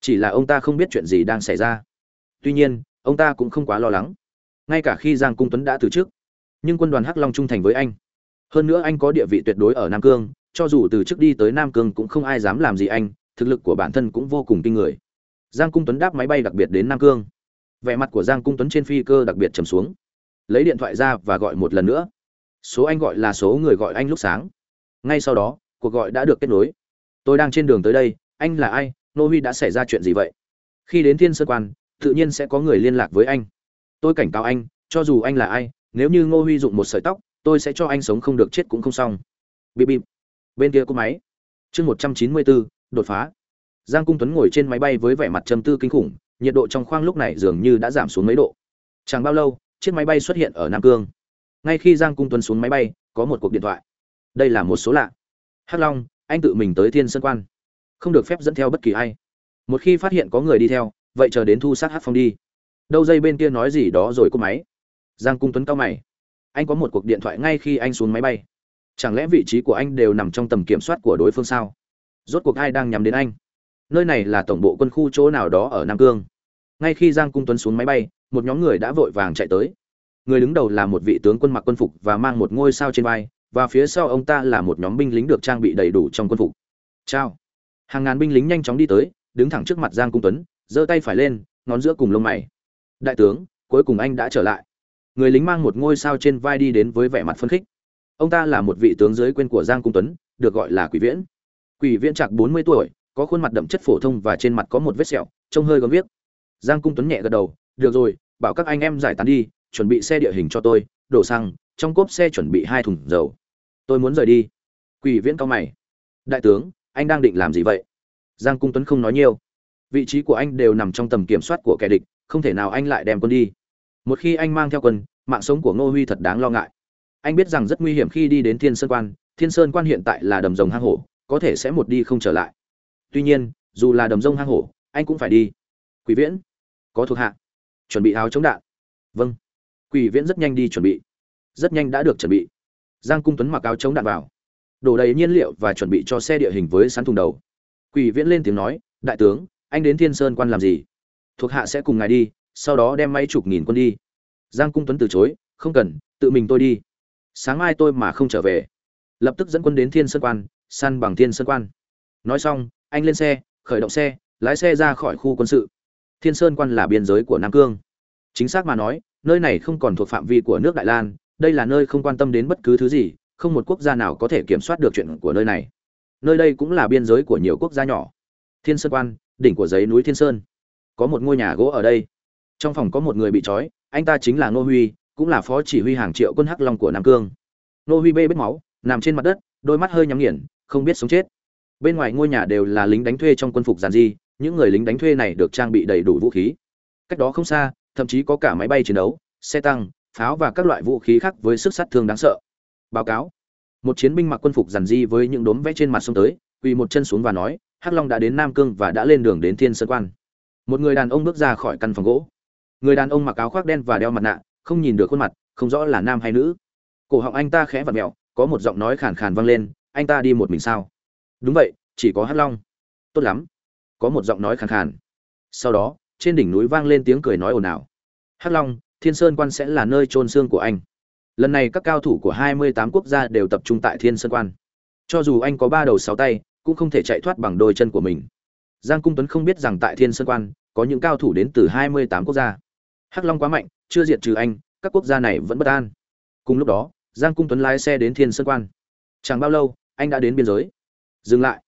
Chỉ là ông ta không biết chuyện gì đang xảy ra. Tuy nhiên, ông ta cũng không quá lo lắng. Ngay cả khi giang cung tuấn đã từ chức, nhưng quân đoàn hắc long trung thành với anh. Hơn nữa anh có địa vị tuyệt đối ở nam cương cho dù từ trước đi tới nam cương cũng không ai dám làm gì anh, thực lực của bản thân cũng vô cùng kinh người. Giang cung tuấn đáp máy bay đặc biệt đến nam cương. Vẻ mặt của giang cung tuấn trên phi cơ đặc biệt trầm xuống. Lấy điện thoại ra và gọi một lần nữa. Số anh gọi là số người gọi anh lúc sáng. Ngay sau đó, cuộc gọi đã được kết nối. Tôi đang trên đường tới đây, anh là ai, nô huy đã xảy ra chuyện gì vậy? Khi đến thiên sơn quan, tự nhiên sẽ có người liên lạc với anh. Tôi cảnh cáo anh, cho dù anh là ai, nếu như ngô huy dụng một sợi tóc, tôi sẽ cho anh sống không được chết cũng không xong. Bịp bịp bên kia cô máy. Chương một trăm chín mươi bốn, đột phá. Giang cung tuấn ngồi trên máy bay với vẻ mặt trầm tư kinh khủng, nhiệt độ trong khoang lúc này dường như đã giảm xuống mấy độ. Chẳng bao lâu, chiếc máy bay xuất hiện ở nam cương. Ngay khi giang cung tuấn xuống máy bay, có một cuộc điện thoại. Đây là một số lạ. Hắc long, anh tự mình tới thiên sơn quan. Không được phép dẫn theo bất kỳ ai. Một khi phát hiện có người đi theo, vậy chờ đến thu sát hát phong đi. Đâu dây bên kia nói gì đó rồi cúp máy. Giang cung tuấn cao mày. Anh có một cuộc điện thoại ngay khi anh xuống máy bay chẳng lẽ vị trí của anh đều nằm trong tầm kiểm soát của đối phương sao? Rốt cuộc ai đang nhắm đến anh? Nơi này là tổng bộ quân khu chỗ nào đó ở nam cương. Ngay khi giang cung tuấn xuống máy bay, một nhóm người đã vội vàng chạy tới. Người đứng đầu là một vị tướng quân mặc quân phục và mang một ngôi sao trên vai, và phía sau ông ta là một nhóm binh lính được trang bị đầy đủ trong quân phục. Chào. Hàng ngàn binh lính nhanh chóng đi tới, đứng thẳng trước mặt giang cung tuấn, giơ tay phải lên, ngón giữa cùng lông mày. Đại tướng, cuối cùng anh đã trở lại. Người lính mang một ngôi sao trên vai đi đến với vẻ mặt phấn khích ông ta là một vị tướng dưới quên của giang cung tuấn, được gọi là quỷ viễn. Quỷ viễn trạc bốn mươi tuổi, có khuôn mặt đậm chất phổ thông và trên mặt có một vết sẹo, trông hơi gớm viết giang cung tuấn nhẹ gật đầu, được rồi, bảo các anh em giải tán đi, chuẩn bị xe địa hình cho tôi, đổ xăng, trong cốp xe chuẩn bị hai thùng dầu. Tôi muốn rời đi. Quỷ viễn cao mày. Đại tướng, anh đang định làm gì vậy? Giang cung tuấn không nói nhiều. Vị trí của anh đều nằm trong tầm kiểm soát của kẻ địch, không thể nào anh lại đem quân đi. Một khi anh mang theo quân, mạng sống của ngô huy thật đáng lo ngại anh biết rằng rất nguy hiểm khi đi đến thiên sơn quan, thiên sơn quan hiện tại là đầm rồng hang hổ, có thể sẽ một đi không trở lại. Tuy nhiên, dù là đầm rông hang hổ, anh cũng phải đi. Quỷ viễn, có thuộc hạ. Chuẩn bị áo chống đạn. Vâng. Quỷ viễn rất nhanh đi chuẩn bị. Rất nhanh đã được chuẩn bị. Giang cung tuấn mặc áo chống đạn vào. Đổ đầy nhiên liệu và chuẩn bị cho xe địa hình với sắn thùng đầu. Quỷ viễn lên tiếng nói, đại tướng, anh đến thiên sơn quan làm gì? Thuộc hạ sẽ cùng ngài đi, sau đó đem mấy chục nghìn quân đi. Giang cung tuấn từ chối, không cần, tự mình tôi đi sáng mai tôi mà không trở về. Lập tức dẫn quân đến thiên sơn quan, săn bằng thiên sơn quan. Nói xong, anh lên xe, khởi động xe, lái xe ra khỏi khu quân sự. Thiên sơn quan là biên giới của nam cương. Chính xác mà nói, nơi này không còn thuộc phạm vi của nước đại lan, đây là nơi không quan tâm đến bất cứ thứ gì, không một quốc gia nào có thể kiểm soát được chuyện của nơi này. Nơi đây cũng là biên giới của nhiều quốc gia nhỏ. Thiên sơn quan, đỉnh của giấy núi thiên sơn. Có một ngôi nhà gỗ ở đây. Trong phòng có một người bị trói, anh ta chính là ngô huy cũng là phó chỉ huy hàng triệu quân hắc long của nam cương. Nô huy bê bết máu, nằm trên mặt đất, đôi mắt hơi nhắm nghiền, không biết sống chết. Bên ngoài ngôi nhà đều là lính đánh thuê trong quân phục giàn di những người lính đánh thuê này được trang bị đầy đủ vũ khí. Cách đó không xa, thậm chí có cả máy bay chiến đấu, xe tăng, pháo và các loại vũ khí khác với sức sát thương đáng sợ. Báo cáo. Một chiến binh mặc quân phục giàn di với những đốm vẽ trên mặt sông tới, quỳ một chân xuống và nói, hắc long đã đến nam cương và đã lên đường đến thiên sơn quan. Một người đàn ông bước ra khỏi căn phòng gỗ. Người đàn ông mặc áo khoác đen và đeo mặt nạ không nhìn được khuôn mặt, không rõ là nam hay nữ. Cổ họng anh ta khẽ vặt mẹo, có một giọng nói khàn khàn vang lên, anh ta đi một mình sao? Đúng vậy, chỉ có hắc long. Tốt lắm. Có một giọng nói khàn khàn. Sau đó, trên đỉnh núi vang lên tiếng cười nói ồn ào. Hắc long, thiên sơn quan sẽ là nơi trôn xương của anh. Lần này các cao thủ của 28 quốc gia đều tập trung tại thiên sơn quan. Cho dù anh có ba đầu sáu tay, cũng không thể chạy thoát bằng đôi chân của mình. Giang cung tuấn không biết rằng tại thiên sơn quan, có những cao thủ đến từ 28 quốc gia. Hắc long quá mạnh chưa diệt trừ anh, các quốc gia này vẫn bất an. Cùng lúc đó, giang cung tuấn lái xe đến thiên sơn quan. Chẳng bao lâu, anh đã đến biên giới. Dừng lại.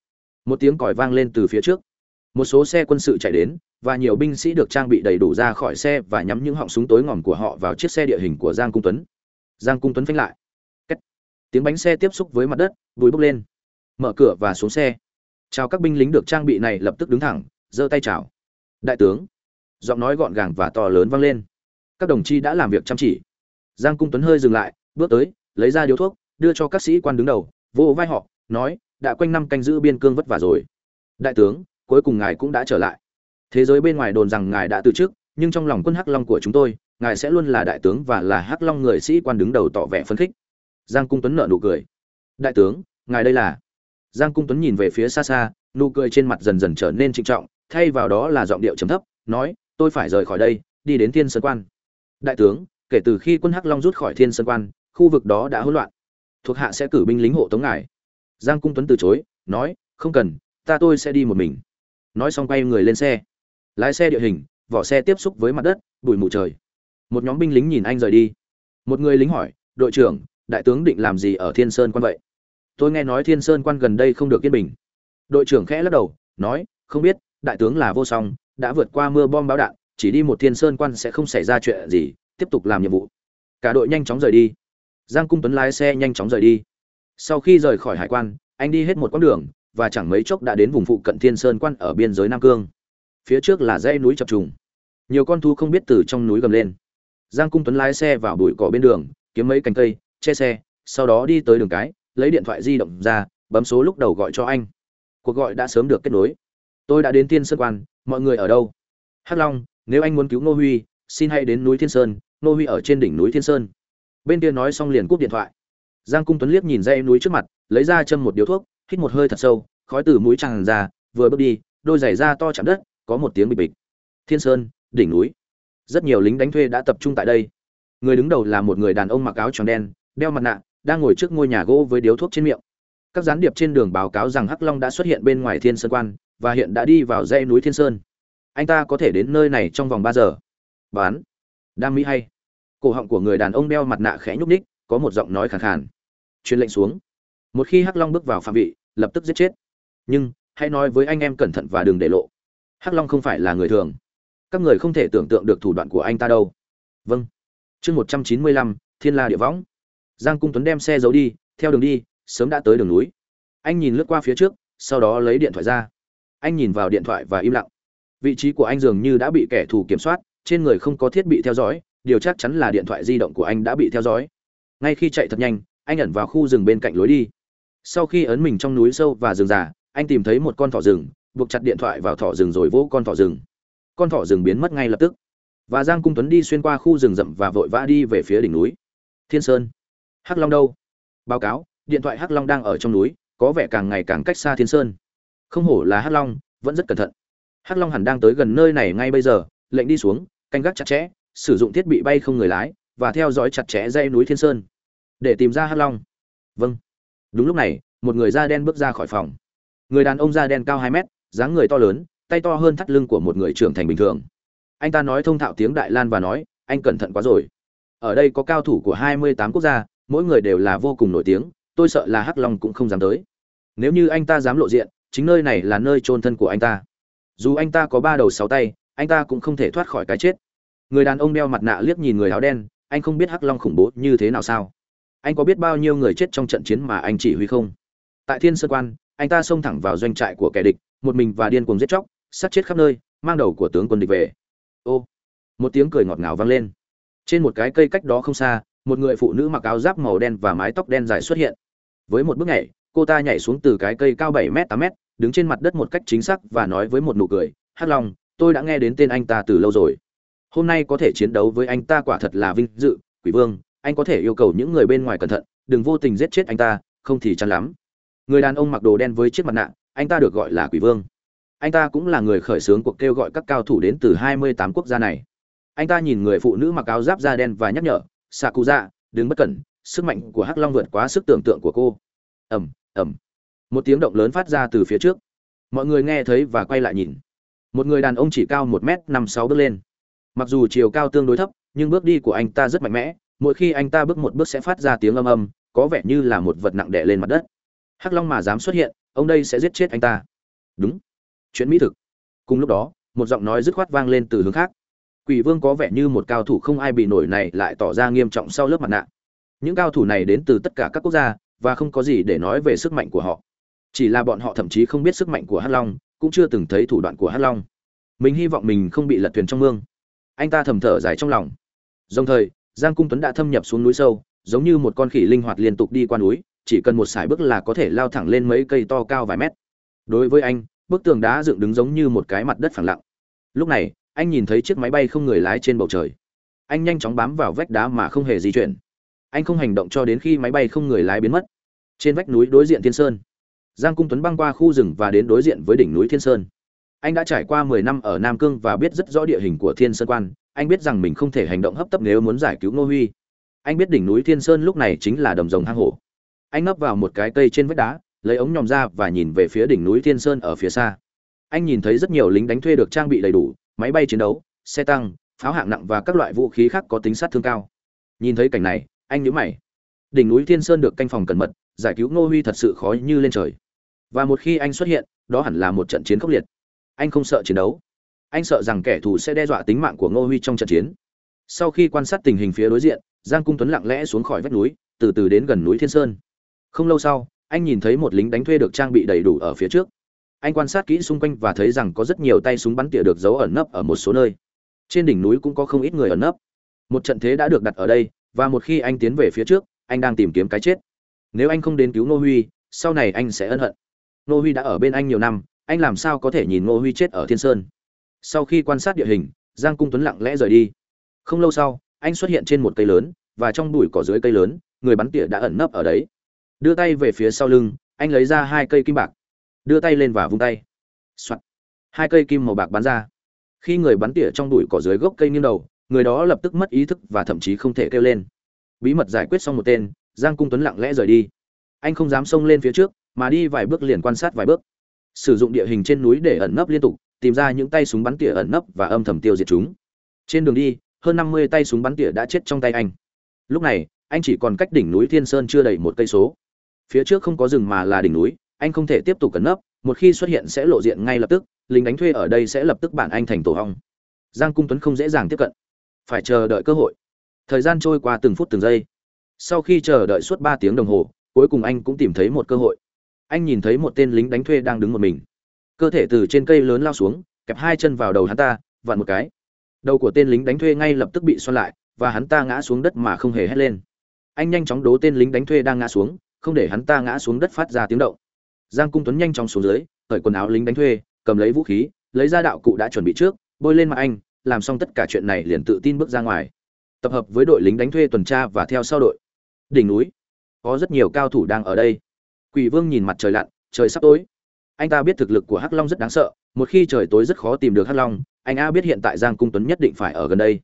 Một tiếng còi vang lên từ phía trước. Một số xe quân sự chạy đến, và nhiều binh sĩ được trang bị đầy đủ ra khỏi xe và nhắm những họng súng tối ngòm của họ vào chiếc xe địa hình của giang cung tuấn. Giang cung tuấn phanh lại. Cách. tiếng bánh xe tiếp xúc với mặt đất vùi bốc lên. Mở cửa và xuống xe. Chào các binh lính được trang bị này lập tức đứng thẳng, giơ tay chào. Đại tướng. Giọng nói gọn gàng và to lớn vang lên các đồng chí đã làm việc chăm chỉ. Giang cung tuấn hơi dừng lại, bước tới, lấy ra điếu thuốc, đưa cho các sĩ quan đứng đầu vô vai họ, nói, đã quanh năm canh giữ biên cương vất vả rồi. Đại tướng, cuối cùng ngài cũng đã trở lại. Thế giới bên ngoài đồn rằng ngài đã từ chức, nhưng trong lòng quân hắc long của chúng tôi, ngài sẽ luôn là đại tướng và là hắc long người sĩ quan đứng đầu tỏ vẻ phấn khích. Giang cung tuấn nợ nụ cười. Đại tướng, ngài đây là? Giang cung tuấn nhìn về phía xa xa, nụ cười trên mặt dần dần trở nên trịnh trọng, thay vào đó là giọng điệu trầm thấp, nói, tôi phải rời khỏi đây, đi đến thiên sơn quan đại tướng, kể từ khi quân hắc long rút khỏi thiên sơn quan, khu vực đó đã hỗn loạn. Thuộc hạ sẽ cử binh lính hộ tống ngài. Giang cung tuấn từ chối, nói, không cần, ta tôi sẽ đi một mình. Nói xong quay người lên xe. Lái xe địa hình, vỏ xe tiếp xúc với mặt đất, bụi mù trời. Một nhóm binh lính nhìn anh rời đi. Một người lính hỏi, đội trưởng, đại tướng định làm gì ở thiên sơn quan vậy? Tôi nghe nói thiên sơn quan gần đây không được yên bình. Đội trưởng khẽ lắc đầu, nói, không biết, đại tướng là vô song, đã vượt qua mưa bom báo đạn chỉ đi một thiên sơn quan sẽ không xảy ra chuyện gì, tiếp tục làm nhiệm vụ. Cả đội nhanh chóng rời đi. Giang cung tuấn lái xe nhanh chóng rời đi. Sau khi rời khỏi hải quan, anh đi hết một quãng đường, và chẳng mấy chốc đã đến vùng phụ cận thiên sơn quan ở biên giới nam cương. Phía trước là dãy núi chập trùng. Nhiều con thú không biết từ trong núi gầm lên. Giang cung tuấn lái xe vào bụi cỏ bên đường, kiếm mấy cành cây, che xe, sau đó đi tới đường cái, lấy điện thoại di động ra, bấm số lúc đầu gọi cho anh. Cuộc gọi đã sớm được kết nối. Tôi đã đến thiên sơn quan, mọi người ở đâu? Hắc long nếu anh muốn cứu ngô huy, xin hãy đến núi thiên sơn, ngô huy ở trên đỉnh núi thiên sơn. Bên kia nói xong liền cúp điện thoại. Giang cung tuấn liếc nhìn dãy núi trước mặt, lấy ra châm một điếu thuốc, hít một hơi thật sâu, khói từ mũi tràn ra, vừa bước đi, đôi giày da to chạm đất, có một tiếng bịch bịch. Thiên sơn, đỉnh núi. Rất nhiều lính đánh thuê đã tập trung tại đây. Người đứng đầu là một người đàn ông mặc áo tròn đen, đeo mặt nạ, đang ngồi trước ngôi nhà gỗ với điếu thuốc trên miệng. Các gián điệp trên đường báo cáo rằng hắc long đã xuất hiện bên ngoài thiên sơn quan và hiện đã đi vào dãy núi thiên sơn anh ta có thể đến nơi này trong vòng ba giờ. Bán. Đam mỹ hay. Cổ họng của người đàn ông đeo mặt nạ khẽ nhúc ních có một giọng nói khàn khàn. Truyền lệnh xuống. Một khi hắc long bước vào phạm vị, lập tức giết chết. Nhưng, hãy nói với anh em cẩn thận và đừng để lộ. Hắc long không phải là người thường. Các người không thể tưởng tượng được thủ đoạn của anh ta đâu. Vâng. Chương một trăm chín mươi lăm, thiên la địa võng. Giang cung tuấn đem xe giấu đi, theo đường đi, sớm đã tới đường núi. Anh nhìn lướt qua phía trước, sau đó lấy điện thoại ra. Anh nhìn vào điện thoại và im lặng vị trí của anh dường như đã bị kẻ thù kiểm soát, trên người không có thiết bị theo dõi, điều chắc chắn là điện thoại di động của anh đã bị theo dõi. Ngay khi chạy thật nhanh, anh ẩn vào khu rừng bên cạnh lối đi. Sau khi ấn mình trong núi sâu và rừng già, anh tìm thấy một con thỏ rừng, buộc chặt điện thoại vào thỏ rừng rồi vỗ con thỏ rừng. Con thỏ rừng biến mất ngay lập tức. Và giang cung tuấn đi xuyên qua khu rừng rậm và vội vã đi về phía đỉnh núi. Thiên sơn. Hắc long đâu? Báo cáo, điện thoại hắc long đang ở trong núi, có vẻ càng ngày càng cách xa thiên sơn. Không hổ là hắc long, vẫn rất cẩn thận hắc long hẳn đang tới gần nơi này ngay bây giờ, lệnh đi xuống, canh gác chặt chẽ, sử dụng thiết bị bay không người lái, và theo dõi chặt chẽ dây núi thiên sơn. Để tìm ra hắc long. Vâng. Đúng lúc này, một người da đen bước ra khỏi phòng. Người đàn ông da đen cao hai mét, dáng người to lớn, tay to hơn thắt lưng của một người trưởng thành bình thường. Anh ta nói thông thạo tiếng đại lan và nói, anh cẩn thận quá rồi. Ở đây có cao thủ của hai mươi tám quốc gia, mỗi người đều là vô cùng nổi tiếng, tôi sợ là hắc long cũng không dám tới. Nếu như anh ta dám lộ diện, chính nơi này là nơi chôn thân của anh ta dù anh ta có ba đầu sáu tay, anh ta cũng không thể thoát khỏi cái chết. Người đàn ông đeo mặt nạ liếc nhìn người áo đen, anh không biết hắc long khủng bố như thế nào sao? Anh có biết bao nhiêu người chết trong trận chiến mà anh chỉ huy không? Tại thiên sơ quan, anh ta xông thẳng vào doanh trại của kẻ địch, một mình và điên cuồng giết chóc, sát chết khắp nơi, mang đầu của tướng quân địch về. Ô! Một tiếng cười ngọt ngào vang lên. Trên một cái cây cách đó không xa, một người phụ nữ mặc áo giáp màu đen và mái tóc đen dài xuất hiện. Với một bước nhảy, cô ta nhảy xuống từ cái cây cao bảy m tám m đứng trên mặt đất một cách chính xác và nói với một nụ cười, hắc long, tôi đã nghe đến tên anh ta từ lâu rồi. Hôm nay có thể chiến đấu với anh ta quả thật là vinh dự. Quỷ vương, anh có thể yêu cầu những người bên ngoài cẩn thận, đừng vô tình giết chết anh ta, không thì chăn lắm. Người đàn ông mặc đồ đen với chiếc mặt nạ, anh ta được gọi là quỷ vương. Anh ta cũng là người khởi xướng cuộc kêu gọi các cao thủ đến từ 28 quốc gia này. Anh ta nhìn người phụ nữ mặc áo giáp da đen và nhắc nhở, sakuza, đừng bất cẩn, sức mạnh của hắc long vượt quá sức tưởng tượng của cô. Ẩm ẩm một tiếng động lớn phát ra từ phía trước. Mọi người nghe thấy và quay lại nhìn. Một người đàn ông chỉ cao một m năm sáu bước lên. Mặc dù chiều cao tương đối thấp, nhưng bước đi của anh ta rất mạnh mẽ. Mỗi khi anh ta bước một bước sẽ phát ra tiếng âm âm, có vẻ như là một vật nặng đè lên mặt đất. Hắc long mà dám xuất hiện, ông đây sẽ giết chết anh ta. Đúng. Chuyện mỹ thực. Cùng lúc đó, một giọng nói dứt khoát vang lên từ hướng khác. Quỷ vương có vẻ như một cao thủ không ai bị nổi này lại tỏ ra nghiêm trọng sau lớp mặt nạ. Những cao thủ này đến từ tất cả các quốc gia, và không có gì để nói về sức mạnh của họ chỉ là bọn họ thậm chí không biết sức mạnh của hắc long, cũng chưa từng thấy thủ đoạn của hắc long. Mình hy vọng mình không bị lật thuyền trong mương. Anh ta thầm thở dài trong lòng. Đồng thời, giang cung tuấn đã thâm nhập xuống núi sâu, giống như một con khỉ linh hoạt liên tục đi qua núi, chỉ cần một sải bước là có thể lao thẳng lên mấy cây to cao vài mét. Đối với anh, bức tường đá dựng đứng giống như một cái mặt đất phẳng lặng. Lúc này, anh nhìn thấy chiếc máy bay không người lái trên bầu trời. Anh nhanh chóng bám vào vách đá mà không hề di chuyển. Anh không hành động cho đến khi máy bay không người lái biến mất. Trên vách núi đối diện thiên sơn giang cung tuấn băng qua khu rừng và đến đối diện với đỉnh núi thiên sơn. Anh đã trải qua mười năm ở nam cương và biết rất rõ địa hình của thiên sơn quan. Anh biết rằng mình không thể hành động hấp tấp nếu muốn giải cứu ngô huy. Anh biết đỉnh núi thiên sơn lúc này chính là đầm rồng hang hổ. Anh nấp vào một cái cây trên vách đá, lấy ống nhòm ra và nhìn về phía đỉnh núi thiên sơn ở phía xa. Anh nhìn thấy rất nhiều lính đánh thuê được trang bị đầy đủ, máy bay chiến đấu, xe tăng, pháo hạng nặng và các loại vũ khí khác có tính sát thương cao. Nhìn thấy cảnh này, anh nhíu mày. Đỉnh núi thiên sơn được canh phòng cẩn mật, giải cứu ngô huy thật sự khó như lên trời và một khi anh xuất hiện, đó hẳn là một trận chiến khốc liệt. Anh không sợ chiến đấu. Anh sợ rằng kẻ thù sẽ đe dọa tính mạng của ngô huy trong trận chiến. Sau khi quan sát tình hình phía đối diện, giang cung tuấn lặng lẽ xuống khỏi vách núi, từ từ đến gần núi thiên sơn. Không lâu sau, anh nhìn thấy một lính đánh thuê được trang bị đầy đủ ở phía trước. Anh quan sát kỹ xung quanh và thấy rằng có rất nhiều tay súng bắn tỉa được giấu ẩn nấp ở một số nơi. Trên đỉnh núi cũng có không ít người ẩn nấp. Một trận thế đã được đặt ở đây, và một khi anh tiến về phía trước, anh đang tìm kiếm cái chết. Nếu anh không đến cứu Ngô huy, sau này anh sẽ ân hận. Ngô huy đã ở bên anh nhiều năm, anh làm sao có thể nhìn Ngô huy chết ở thiên sơn? Sau khi quan sát địa hình, giang cung tuấn lặng lẽ rời đi. Không lâu sau, anh xuất hiện trên một cây lớn, và trong bụi cỏ dưới cây lớn, người bắn tỉa đã ẩn nấp ở đấy. Đưa tay về phía sau lưng, anh lấy ra hai cây kim bạc. Đưa tay lên và vung tay、Soạn. hai cây kim màu bạc bắn ra. Khi người bắn tỉa trong bụi cỏ dưới gốc cây nghiêng đầu, người đó lập tức mất ý thức và thậm chí không thể kêu lên. Bí mật giải quyết xong một tên, giang cung tuấn lặng lẽ rời đi. Anh không dám xông lên phía trước mà đi vài bước liền quan sát vài bước. Sử dụng địa hình trên núi để ẩn nấp liên tục, tìm ra những tay súng bắn tỉa ẩn nấp và âm thầm tiêu diệt chúng. Trên đường đi, hơn năm mươi tay súng bắn tỉa đã chết trong tay anh. Lúc này, anh chỉ còn cách đỉnh núi thiên sơn chưa đầy một cây số. Phía trước không có rừng mà là đỉnh núi, anh không thể tiếp tục cẩn nấp, một khi xuất hiện sẽ lộ diện ngay lập tức, lính đánh thuê ở đây sẽ lập tức bản anh thành tổ hong giang cung tuấn không dễ dàng tiếp cận. Phải chờ đợi cơ hội. Thời gian trôi qua từng phút từng giây. Sau khi chờ đợi suốt ba tiếng đồng hồ, cuối cùng anh cũng tìm thấy một cơ hội anh nhìn thấy một tên lính đánh thuê đang đứng một mình. Cơ thể từ trên cây lớn lao xuống, kẹp hai chân vào đầu hắn ta, vặn một cái. Đầu của tên lính đánh thuê ngay lập tức bị xoăn lại, và hắn ta ngã xuống đất mà không hề hét lên. Anh nhanh chóng đố tên lính đánh thuê đang ngã xuống, không để hắn ta ngã xuống đất phát ra tiếng động. Giang cung tuấn nhanh chóng xuống dưới, cởi quần áo lính đánh thuê, cầm lấy vũ khí, lấy ra đạo cụ đã chuẩn bị trước, bôi lên mặt anh, làm xong tất cả chuyện này liền tự tin bước ra ngoài. Tập hợp với đội lính đánh thuê tuần tra và theo sau đội. Đỉnh núi. Có rất nhiều cao thủ đang ở đây quỷ vương nhìn mặt trời lặn, trời sắp tối. Anh ta biết thực lực của hắc long rất đáng sợ, một khi trời tối rất khó tìm được hắc long, anh a biết hiện tại giang cung tuấn nhất định phải ở gần đây.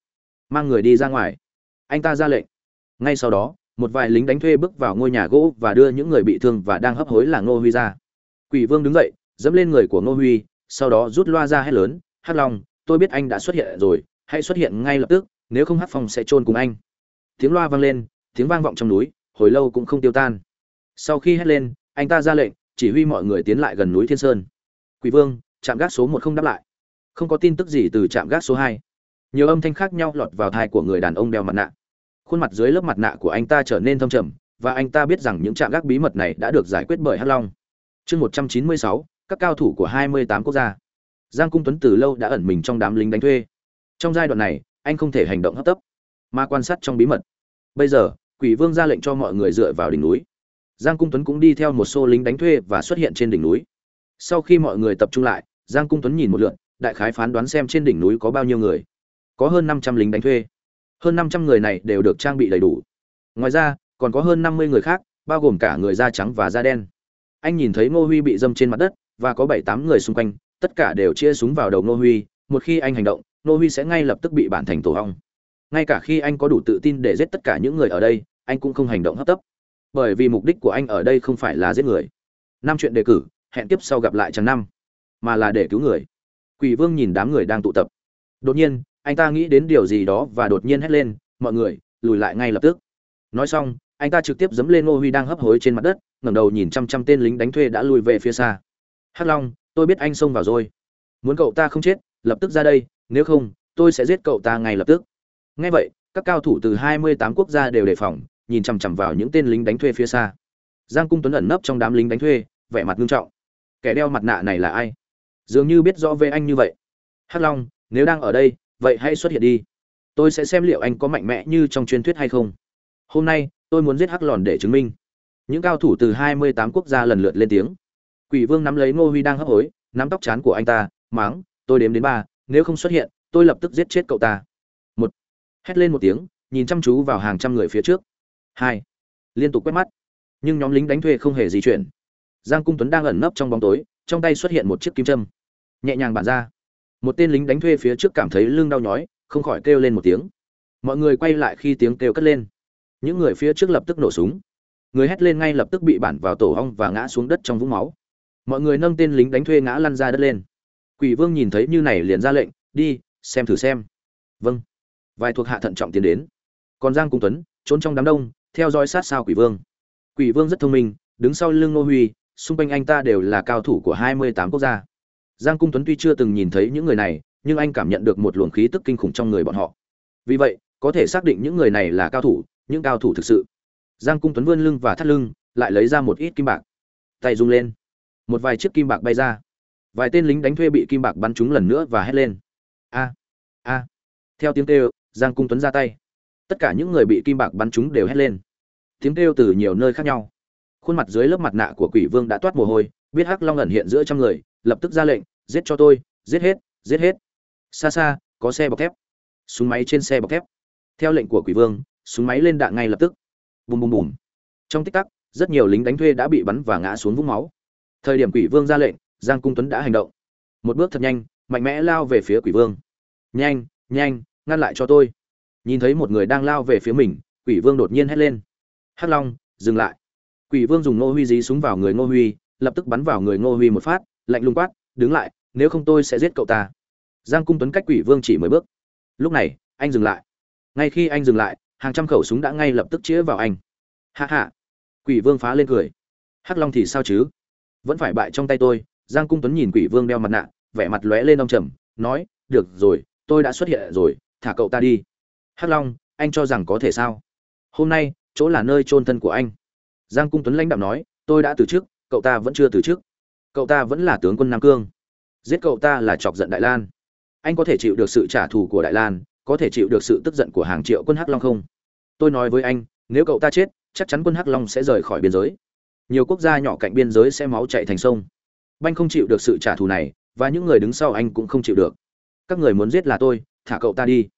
Mang người đi ra ngoài. Anh ta ra lệnh. Ngay sau đó, một vài lính đánh thuê bước vào ngôi nhà gỗ và đưa những người bị thương và đang hấp hối là ngô huy ra. Quỷ vương đứng dậy, dẫm lên người của ngô huy, sau đó rút loa ra hét lớn, hắc long, tôi biết anh đã xuất hiện rồi, hãy xuất hiện ngay lập tức, nếu không hắc phong sẽ chôn cùng anh. Tiếng loa vang lên, tiếng vang vọng trong núi, hồi lâu cũng không tiêu tan. Sau khi hét lên anh ta ra lệnh, chỉ huy mọi người tiến lại gần núi thiên sơn. Quỷ vương, trạm gác số một không đáp lại. Không có tin tức gì từ trạm gác số hai. Nhiều âm thanh khác nhau lọt vào thai của người đàn ông đeo mặt nạ. Khuôn mặt dưới lớp mặt nạ của anh ta trở nên thâm trầm, và anh ta biết rằng những trạm gác bí mật này đã được giải quyết bởi hắc long. Chương một trăm chín mươi sáu, các cao thủ của hai mươi tám quốc gia. Giang cung tuấn từ lâu đã ẩn mình trong đám lính đánh thuê. Trong giai đoạn này, anh không thể hành động hấp tấp, mà quan sát trong bí mật. Bây giờ, quỷ vương ra lệnh cho mọi người dựa vào đỉnh núi giang cung tuấn cũng đi theo một số lính đánh thuê và xuất hiện trên đỉnh núi. Sau khi mọi người tập trung lại, giang cung tuấn nhìn một lượt, đại khái phán đoán xem trên đỉnh núi có bao nhiêu người. Có hơn năm trăm lính đánh thuê. Hơn năm trăm người này đều được trang bị đầy đủ. Ngoài ra, còn có hơn năm mươi người khác, bao gồm cả người da trắng và da đen. Anh nhìn thấy ngô huy bị dâm trên mặt đất, và có bảy tám người xung quanh, tất cả đều chia súng vào đầu ngô huy. Một khi anh hành động, ngô huy sẽ ngay lập tức bị bản thành tổ hong. Ngay cả khi anh có đủ tự tin để giết tất cả những người ở đây, anh cũng không hành động hấp tấp bởi vì mục đích của anh ở đây không phải là giết người. Năm chuyện đề cử, hẹn tiếp sau gặp lại chẳng năm, mà là để cứu người. Quỷ vương nhìn đám người đang tụ tập. Đột nhiên, anh ta nghĩ đến điều gì đó và đột nhiên hét lên, mọi người, lùi lại ngay lập tức. Nói xong, anh ta trực tiếp dấm lên ngô huy đang hấp hối trên mặt đất, ngẩng đầu nhìn chăm chăm tên lính đánh thuê đã lùi về phía xa. Hắc long, tôi biết anh xông vào rồi. Muốn cậu ta không chết, lập tức ra đây, nếu không, tôi sẽ giết cậu ta ngay lập tức. Ngay vậy, các cao thủ từ 28 quốc gia đều đề phòng nhìn chằm chằm vào những tên lính đánh thuê phía xa. Giang cung tuấn ẩn nấp trong đám lính đánh thuê, vẻ mặt nghiêm trọng. Kẻ đeo mặt nạ này là ai? Dường như biết rõ về anh như vậy. Hắc long, nếu đang ở đây, vậy hãy xuất hiện đi. Tôi sẽ xem liệu anh có mạnh mẽ như trong truyền thuyết hay không. Hôm nay, tôi muốn giết hắc lòn để chứng minh. Những cao thủ từ 28 quốc gia lần lượt lên tiếng. Quỷ vương nắm lấy ngô huy đang hấp hối, nắm tóc chán của anh ta máng tôi đếm đến ba, nếu không xuất hiện, tôi lập tức giết chết cậu ta. Một. Hét lên một tiếng, nhìn chăm chú vào hàng trăm người phía trước hai. Liên tục quét mắt. Nhưng nhóm lính đánh thuê không hề di chuyển. Giang cung tuấn đang ẩn nấp trong bóng tối, trong tay xuất hiện một chiếc kim châm. Nhẹ nhàng bản ra. Một tên lính đánh thuê phía trước cảm thấy lưng đau nhói, không khỏi kêu lên một tiếng. Mọi người quay lại khi tiếng kêu cất lên. Những người phía trước lập tức nổ súng. Người hét lên ngay lập tức bị bản vào tổ hong và ngã xuống đất trong vũng máu. Mọi người nâng tên lính đánh thuê ngã lăn ra đất lên. Quỷ vương nhìn thấy như này liền ra lệnh, đi, xem thử xem. Vâng. Vài thuộc hạ thận trọng tiến đến. Còn giang cung tuấn, trốn trong đám đông theo dõi sát sao quỷ vương. Quỷ vương rất thông minh, đứng sau lưng ngô huy, xung quanh anh ta đều là cao thủ của hai mươi tám quốc gia. Giang cung tuấn tuy chưa từng nhìn thấy những người này, nhưng anh cảm nhận được một luồng khí tức kinh khủng trong người bọn họ. Vì vậy, có thể xác định những người này là cao thủ, những cao thủ thực sự. Giang cung tuấn vươn lưng và thắt lưng, lại lấy ra một ít kim bạc. Tay rung lên. Một vài chiếc kim bạc bay ra. Vài tên lính đánh thuê bị kim bạc bắn trúng lần nữa và hét lên. A a. Theo tiếng kêu, giang cung tuấn ra tay tất cả những người bị kim bạc bắn trúng đều hét lên. Tiếng kêu từ nhiều nơi khác nhau. Khuôn mặt dưới lớp mặt nạ của quỷ vương đã toát mồ hôi, biết hắc long ẩn hiện giữa trăm người, lập tức ra lệnh, giết cho tôi, giết hết giết hết. Xa xa, có xe bọc thép. Súng máy trên xe bọc thép. Theo lệnh của quỷ vương, súng máy lên đạn ngay lập tức. Bùm bùm bùm. Trong tích tắc, rất nhiều lính đánh thuê đã bị bắn và ngã xuống vũng máu. Thời điểm quỷ vương ra lệnh, giang cung tuấn đã hành động. Một bước thật nhanh, mạnh mẽ lao về phía quỷ vương. Nhanh nhanh, ngăn lại cho tôi nhìn thấy một người đang lao về phía mình, quỷ vương đột nhiên hét lên. Hắc long, dừng lại. Quỷ vương dùng ngô huy dí súng vào người ngô huy, lập tức bắn vào người ngô huy một phát, lạnh lùng quát, đứng lại, nếu không tôi sẽ giết cậu ta. Giang cung tuấn cách quỷ vương chỉ mười bước. Lúc này, anh dừng lại. Ngay khi anh dừng lại, hàng trăm khẩu súng đã ngay lập tức chĩa vào anh. Hạ hạ quỷ vương phá lên cười. Hắc long thì sao chứ? Vẫn phải bại trong tay tôi. Giang cung tuấn nhìn quỷ vương đeo mặt nạ, vẻ mặt lóe lên ông trầm, nói, được rồi, tôi đã xuất hiện rồi, thả cậu ta đi hắc long, anh cho rằng có thể sao? Hôm nay, chỗ là nơi chôn thân của anh. Giang cung tuấn lãnh đạo nói, tôi đã từ chức, cậu ta vẫn chưa từ chức. Cậu ta vẫn là tướng quân nam cương. Giết cậu ta là chọc giận đại lan. Anh có thể chịu được sự trả thù của đại lan, có thể chịu được sự tức giận của hàng triệu quân hắc long không? Tôi nói với anh, nếu cậu ta chết, chắc chắn quân hắc long sẽ rời khỏi biên giới. Nhiều quốc gia nhỏ cạnh biên giới sẽ máu chạy thành sông. Banh không chịu được sự trả thù này, và những người đứng sau anh cũng không chịu được. Các người muốn giết là tôi, thả cậu ta đi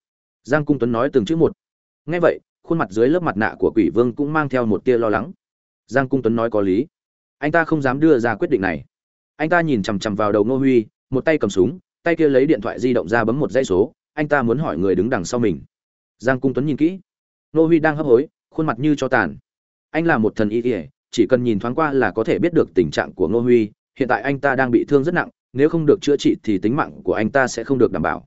giang cung tuấn nói từng chữ một. Nghe vậy, khuôn mặt dưới lớp mặt nạ của quỷ vương cũng mang theo một tia lo lắng. Giang cung tuấn nói có lý. Anh ta không dám đưa ra quyết định này. Anh ta nhìn chằm chằm vào đầu ngô huy, một tay cầm súng, tay kia lấy điện thoại di động ra bấm một dãy số, anh ta muốn hỏi người đứng đằng sau mình. Giang cung tuấn nhìn kỹ. Ngô huy đang hấp hối, khuôn mặt như cho tàn. Anh là một thần y ỉa chỉ cần nhìn thoáng qua là có thể biết được tình trạng của ngô huy. Hiện tại anh ta đang bị thương rất nặng, nếu không được chữa trị thì tính mạng của anh ta sẽ không được đảm bảo.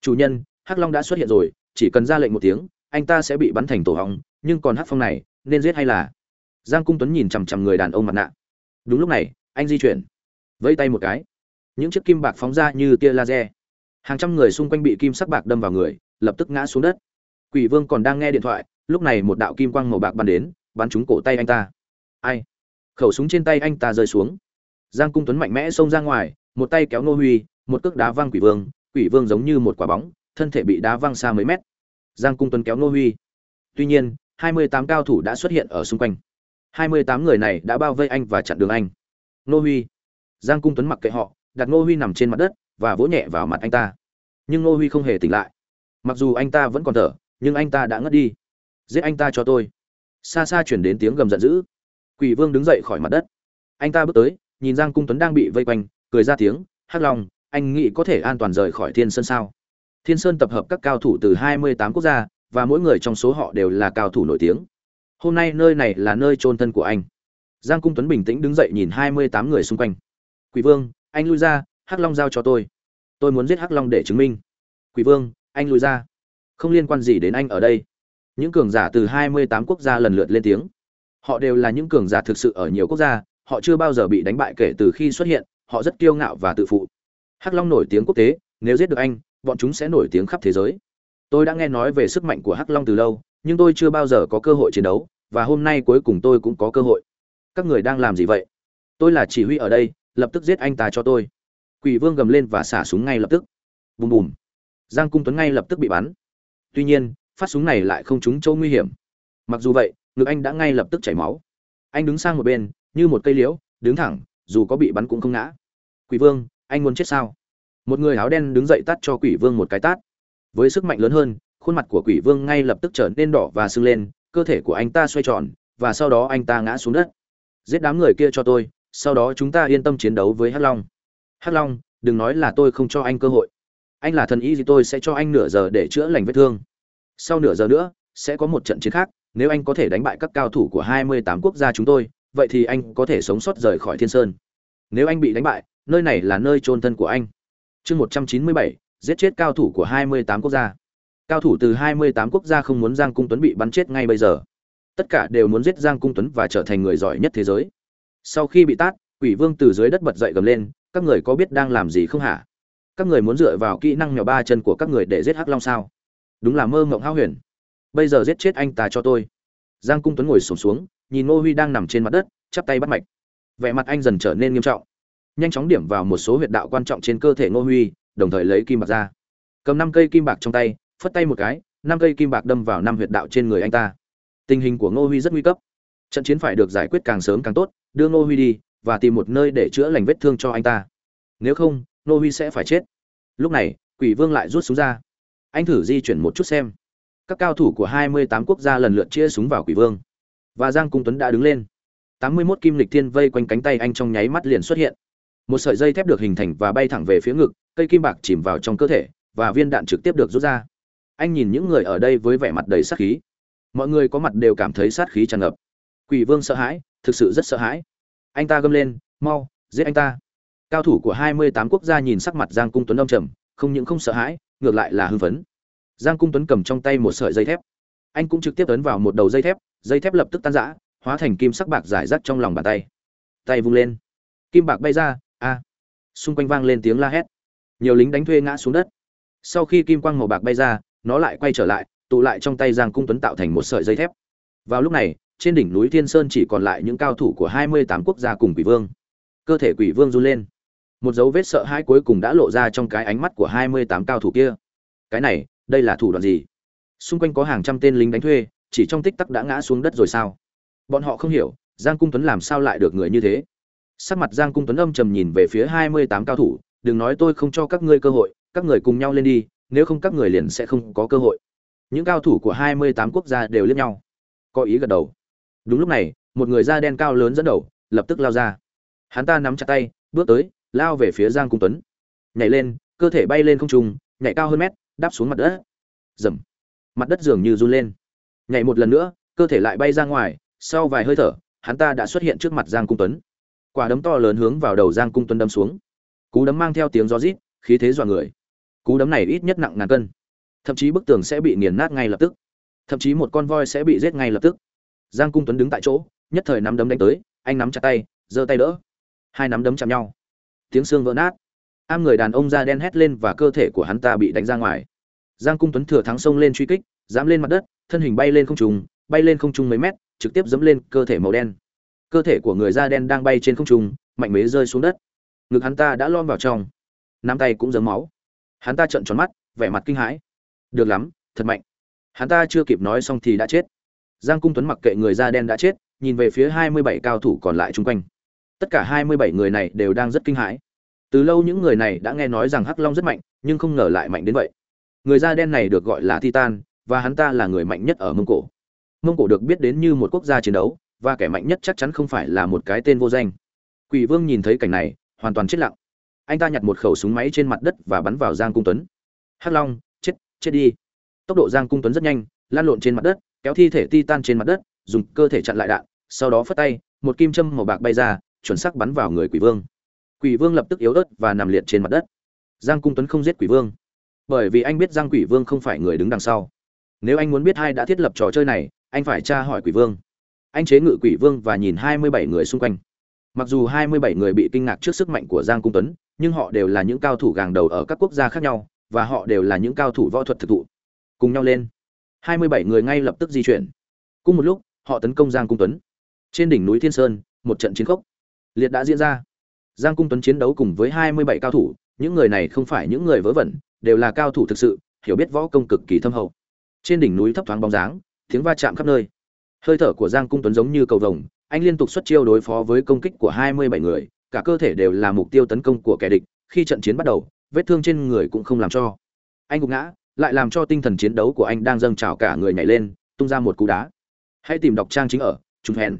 Chủ nhân hắc long đã xuất hiện rồi, chỉ cần ra lệnh một tiếng, anh ta sẽ bị bắn thành tổ hóng nhưng còn hắc phong này, nên giết hay là? Giang cung tuấn nhìn chằm chằm người đàn ông mặt nạ. Đúng lúc này, anh di chuyển, vẫy tay một cái. Những chiếc kim bạc phóng ra như tia laser. Hàng trăm người xung quanh bị kim sắc bạc đâm vào người, lập tức ngã xuống đất. Quỷ vương còn đang nghe điện thoại, lúc này một đạo kim quang màu bạc bắn đến, bắn trúng cổ tay anh ta. Ai? Khẩu súng trên tay anh ta rơi xuống. Giang cung tuấn mạnh mẽ xông ra ngoài, một tay kéo ngô huy, một cước đá văng quỷ vương. Quỷ vương giống như một quả bóng thân thể bị đá văng xa mấy mét. Giang cung tuấn kéo ngô huy. Tuy nhiên, hai mươi tám cao thủ đã xuất hiện ở xung quanh. hai mươi tám người này đã bao vây anh và chặn đường anh. Ngô huy. Giang cung tuấn mặc kệ họ, đặt ngô huy nằm trên mặt đất và vỗ nhẹ vào mặt anh ta. Nhưng ngô huy không hề tỉnh lại. Mặc dù anh ta vẫn còn thở, nhưng anh ta đã ngất đi. Giết anh ta cho tôi. Xa xa chuyển đến tiếng gầm giận dữ. Quỷ vương đứng dậy khỏi mặt đất. Anh ta bước tới, nhìn giang cung tuấn đang bị vây quanh, cười ra tiếng, hắc long, anh nghĩ có thể an toàn rời khỏi thiên sơn sao? Thiên sơn tập hợp các cao thủ từ hai mươi tám quốc gia, và mỗi người trong số họ đều là cao thủ nổi tiếng. Hôm nay nơi này là nơi trôn thân của anh. Giang cung tuấn bình tĩnh đứng dậy nhìn hai mươi tám người xung quanh. Quỷ vương, anh lui ra, hắc long giao cho tôi. Tôi muốn giết hắc long để chứng minh. Quỷ vương, anh lui ra. Không liên quan gì đến anh ở đây. Những cường giả từ hai mươi tám quốc gia lần lượt lên tiếng. Họ đều là những cường giả thực sự ở nhiều quốc gia, họ chưa bao giờ bị đánh bại kể từ khi xuất hiện, họ rất kiêu ngạo và tự phụ. Hắc long nổi tiếng quốc tế, nếu giết được anh bọn chúng sẽ nổi tiếng khắp thế giới. Tôi đã nghe nói về sức mạnh của hắc long từ lâu, nhưng tôi chưa bao giờ có cơ hội chiến đấu, và hôm nay cuối cùng tôi cũng có cơ hội. Các người đang làm gì vậy? Tôi là chỉ huy ở đây, lập tức giết anh ta cho tôi. Quỷ vương gầm lên và xả súng ngay lập tức. Bùm bùm. Giang cung tuấn ngay lập tức bị bắn. Tuy nhiên, phát súng này lại không trúng chỗ nguy hiểm. Mặc dù vậy, ngực anh đã ngay lập tức chảy máu. Anh đứng sang một bên, như một cây liễu, đứng thẳng, dù có bị bắn cũng không ngã. Quỷ vương, anh muốn chết sao? Một người áo đen đứng dậy tắt cho quỷ vương một cái tát. Với sức mạnh lớn hơn, khuôn mặt của quỷ vương ngay lập tức trở nên đỏ và sưng lên, cơ thể của anh ta xoay tròn, và sau đó anh ta ngã xuống đất. Giết đám người kia cho tôi, sau đó chúng ta yên tâm chiến đấu với hắc long. Hắc long, đừng nói là tôi không cho anh cơ hội. Anh là thần y thì tôi sẽ cho anh nửa giờ để chữa lành vết thương. Sau nửa giờ nữa, sẽ có một trận chiến khác, nếu anh có thể đánh bại các cao thủ của 28 quốc gia chúng tôi, vậy thì anh có thể sống sót rời khỏi thiên sơn. Nếu anh bị đánh bại, nơi này là nơi trôn thân của anh chương 197, giết chết cao thủ của 28 quốc gia. Cao thủ từ 28 quốc gia không muốn giang cung tuấn bị bắn chết ngay bây giờ. Tất cả đều muốn giết giang cung tuấn và trở thành người giỏi nhất thế giới. Sau khi bị tát quỷ vương từ dưới đất bật dậy gầm lên các người có biết đang làm gì không hả? Các người muốn dựa vào kỹ năng mèo ba chân của các người để giết hắc long sao? Đúng là mơ mộng hao huyền. Bây giờ giết chết anh ta cho tôi. Giang cung tuấn ngồi sổm xuống nhìn ngô huy đang nằm trên mặt đất chắp tay bắt mạch. Vẻ mặt anh dần trở nên nghiêm trọng nhanh chóng điểm vào một số huyệt đạo quan trọng trên cơ thể ngô huy, đồng thời lấy kim bạc ra. Cầm năm cây kim bạc trong tay, phất tay một cái, năm cây kim bạc đâm vào năm huyệt đạo trên người anh ta. Tình hình của ngô huy rất nguy cấp. Trận chiến phải được giải quyết càng sớm càng tốt, đưa ngô huy đi và tìm một nơi để chữa lành vết thương cho anh ta. Nếu không, ngô huy sẽ phải chết. Lúc này, quỷ vương lại rút súng ra. Anh thử di chuyển một chút xem. Các cao thủ của 28 quốc gia lần lượt chia súng vào quỷ vương. Và giang cung tuấn đã đứng lên. 81 kim lịch thiên vây quanh cánh tay anh trong nháy mắt liền xuất hiện một sợi dây thép được hình thành và bay thẳng về phía ngực, cây kim bạc chìm vào trong cơ thể, và viên đạn trực tiếp được rút ra. Anh nhìn những người ở đây với vẻ mặt đầy sát khí. Mọi người có mặt đều cảm thấy sát khí tràn ngập. Quỷ vương sợ hãi, thực sự rất sợ hãi. Anh ta gâm lên, mau, giết anh ta. Cao thủ của 28 quốc gia nhìn sắc mặt giang cung tuấn đông trầm, không những không sợ hãi, ngược lại là hưng phấn. Giang cung tuấn cầm trong tay một sợi dây thép. Anh cũng trực tiếp ấn vào một đầu dây thép dây thép lập tức tan rã, hóa thành kim sắc bạc giải rác trong lòng bàn tay. Tay vung lên. Kim bạc bay ra a. Xung quanh vang lên tiếng la hét. Nhiều lính đánh thuê ngã xuống đất. Sau khi kim quang màu bạc bay ra, nó lại quay trở lại, tụ lại trong tay giang cung tuấn tạo thành một sợi dây thép. Vào lúc này, trên đỉnh núi thiên sơn chỉ còn lại những cao thủ của hai mươi tám quốc gia cùng quỷ vương. Cơ thể quỷ vương run lên. Một dấu vết sợ hãi cuối cùng đã lộ ra trong cái ánh mắt của hai mươi tám cao thủ kia. Cái này, đây là thủ đoạn gì? Xung quanh có hàng trăm tên lính đánh thuê, chỉ trong tích tắc đã ngã xuống đất rồi sao? Bọn họ không hiểu, giang cung tuấn làm sao lại được người như thế? Sắc mặt giang cung tuấn âm trầm nhìn về phía hai mươi tám cao thủ, đừng nói tôi không cho các ngươi cơ hội, các người cùng nhau lên đi, nếu không các người liền sẽ không có cơ hội. Những cao thủ của hai mươi tám quốc gia đều liếc nhau, có ý gật đầu. Đúng lúc này, một người da đen cao lớn dẫn đầu, lập tức lao ra. Hắn ta nắm chặt tay, bước tới, lao về phía giang cung tuấn. Nhảy lên, cơ thể bay lên không trung, nhảy cao hơn mét, đáp xuống mặt đất. Dầm. Mặt đất dường như run lên. Nhảy một lần nữa, cơ thể lại bay ra ngoài, sau vài hơi thở, hắn ta đã xuất hiện trước mặt giang cung tuấn quả đấm to lớn hướng vào đầu giang cung tuấn đâm xuống. Cú đấm mang theo tiếng gió rít, khí thế dọa người. Cú đấm này ít nhất nặng ngàn cân. Thậm chí bức tường sẽ bị nghiền nát ngay lập tức. Thậm chí một con voi sẽ bị giết ngay lập tức. Giang cung tuấn đứng tại chỗ, nhất thời nắm đấm đánh tới, anh nắm chặt tay, giơ tay đỡ. Hai nắm đấm chạm nhau. Tiếng xương vỡ nát. Am người đàn ông da đen hét lên và cơ thể của hắn ta bị đánh ra ngoài. Giang cung tuấn thừa thắng xông lên truy kích dám lên mặt đất, thân hình bay lên không trung, bay lên không trung mấy mét, trực tiếp dẫm lên cơ thể màu đen cơ thể của người da đen đang bay trên không trung, mạnh mẽ rơi xuống đất. Ngực hắn ta đã lom vào trong. Nắm tay cũng giấm máu. Hắn ta trợn tròn mắt, vẻ mặt kinh hãi. Được lắm, thật mạnh. Hắn ta chưa kịp nói xong thì đã chết. Giang cung tuấn mặc kệ người da đen đã chết, nhìn về phía hai mươi bảy cao thủ còn lại chung quanh. Tất cả hai mươi bảy người này đều đang rất kinh hãi. Từ lâu những người này đã nghe nói rằng hắc long rất mạnh, nhưng không ngờ lại mạnh đến vậy. Người da đen này được gọi là titan, và hắn ta là người mạnh nhất ở mông cổ. Mông cổ được biết đến như một quốc gia chiến đấu và kẻ mạnh nhất chắc chắn không phải là một cái tên vô danh. Quỷ vương nhìn thấy cảnh này, hoàn toàn chết lặng. Anh ta nhặt một khẩu súng máy trên mặt đất và bắn vào giang cung tuấn. Hắc long, chết chết đi. Tốc độ giang cung tuấn rất nhanh, lan lộn trên mặt đất, kéo thi thể titan trên mặt đất, dùng cơ thể chặn lại đạn, sau đó phất tay, một kim châm màu bạc bay ra, chuẩn xác bắn vào người quỷ vương. Quỷ vương lập tức yếu ớt và nằm liệt trên mặt đất. Giang cung tuấn không giết quỷ vương, bởi vì anh biết giang quỷ vương không phải người đứng đằng sau. Nếu anh muốn biết ai đã thiết lập trò chơi này, anh phải tra hỏi quỷ vương anh chế ngự quỷ vương và nhìn hai mươi bảy người xung quanh. Mặc dù hai mươi bảy người bị kinh ngạc trước sức mạnh của giang cung tuấn, nhưng họ đều là những cao thủ gàng đầu ở các quốc gia khác nhau, và họ đều là những cao thủ võ thuật thực thụ. Cùng nhau lên. hai mươi bảy người ngay lập tức di chuyển. Cùng một lúc, họ tấn công giang cung tuấn. Trên đỉnh núi thiên sơn, một trận chiến khốc liệt đã diễn ra. Giang cung tuấn chiến đấu cùng với hai mươi bảy cao thủ, những người này không phải những người vớ vẩn, đều là cao thủ thực sự, hiểu biết võ công cực kỳ thâm hậu. Trên đỉnh núi thấp thoáng bóng dáng, tiếng va chạm khắp nơi hơi thở của giang cung tuấn giống như cầu vồng, anh liên tục xuất chiêu đối phó với công kích của hai mươi bảy người, cả cơ thể đều là mục tiêu tấn công của kẻ địch, khi trận chiến bắt đầu, vết thương trên người cũng không làm cho. Anh gục ngã, lại làm cho tinh thần chiến đấu của anh đang dâng trào cả người nhảy lên, tung ra một cú đá. Hãy tìm đọc trang chính ở trung hèn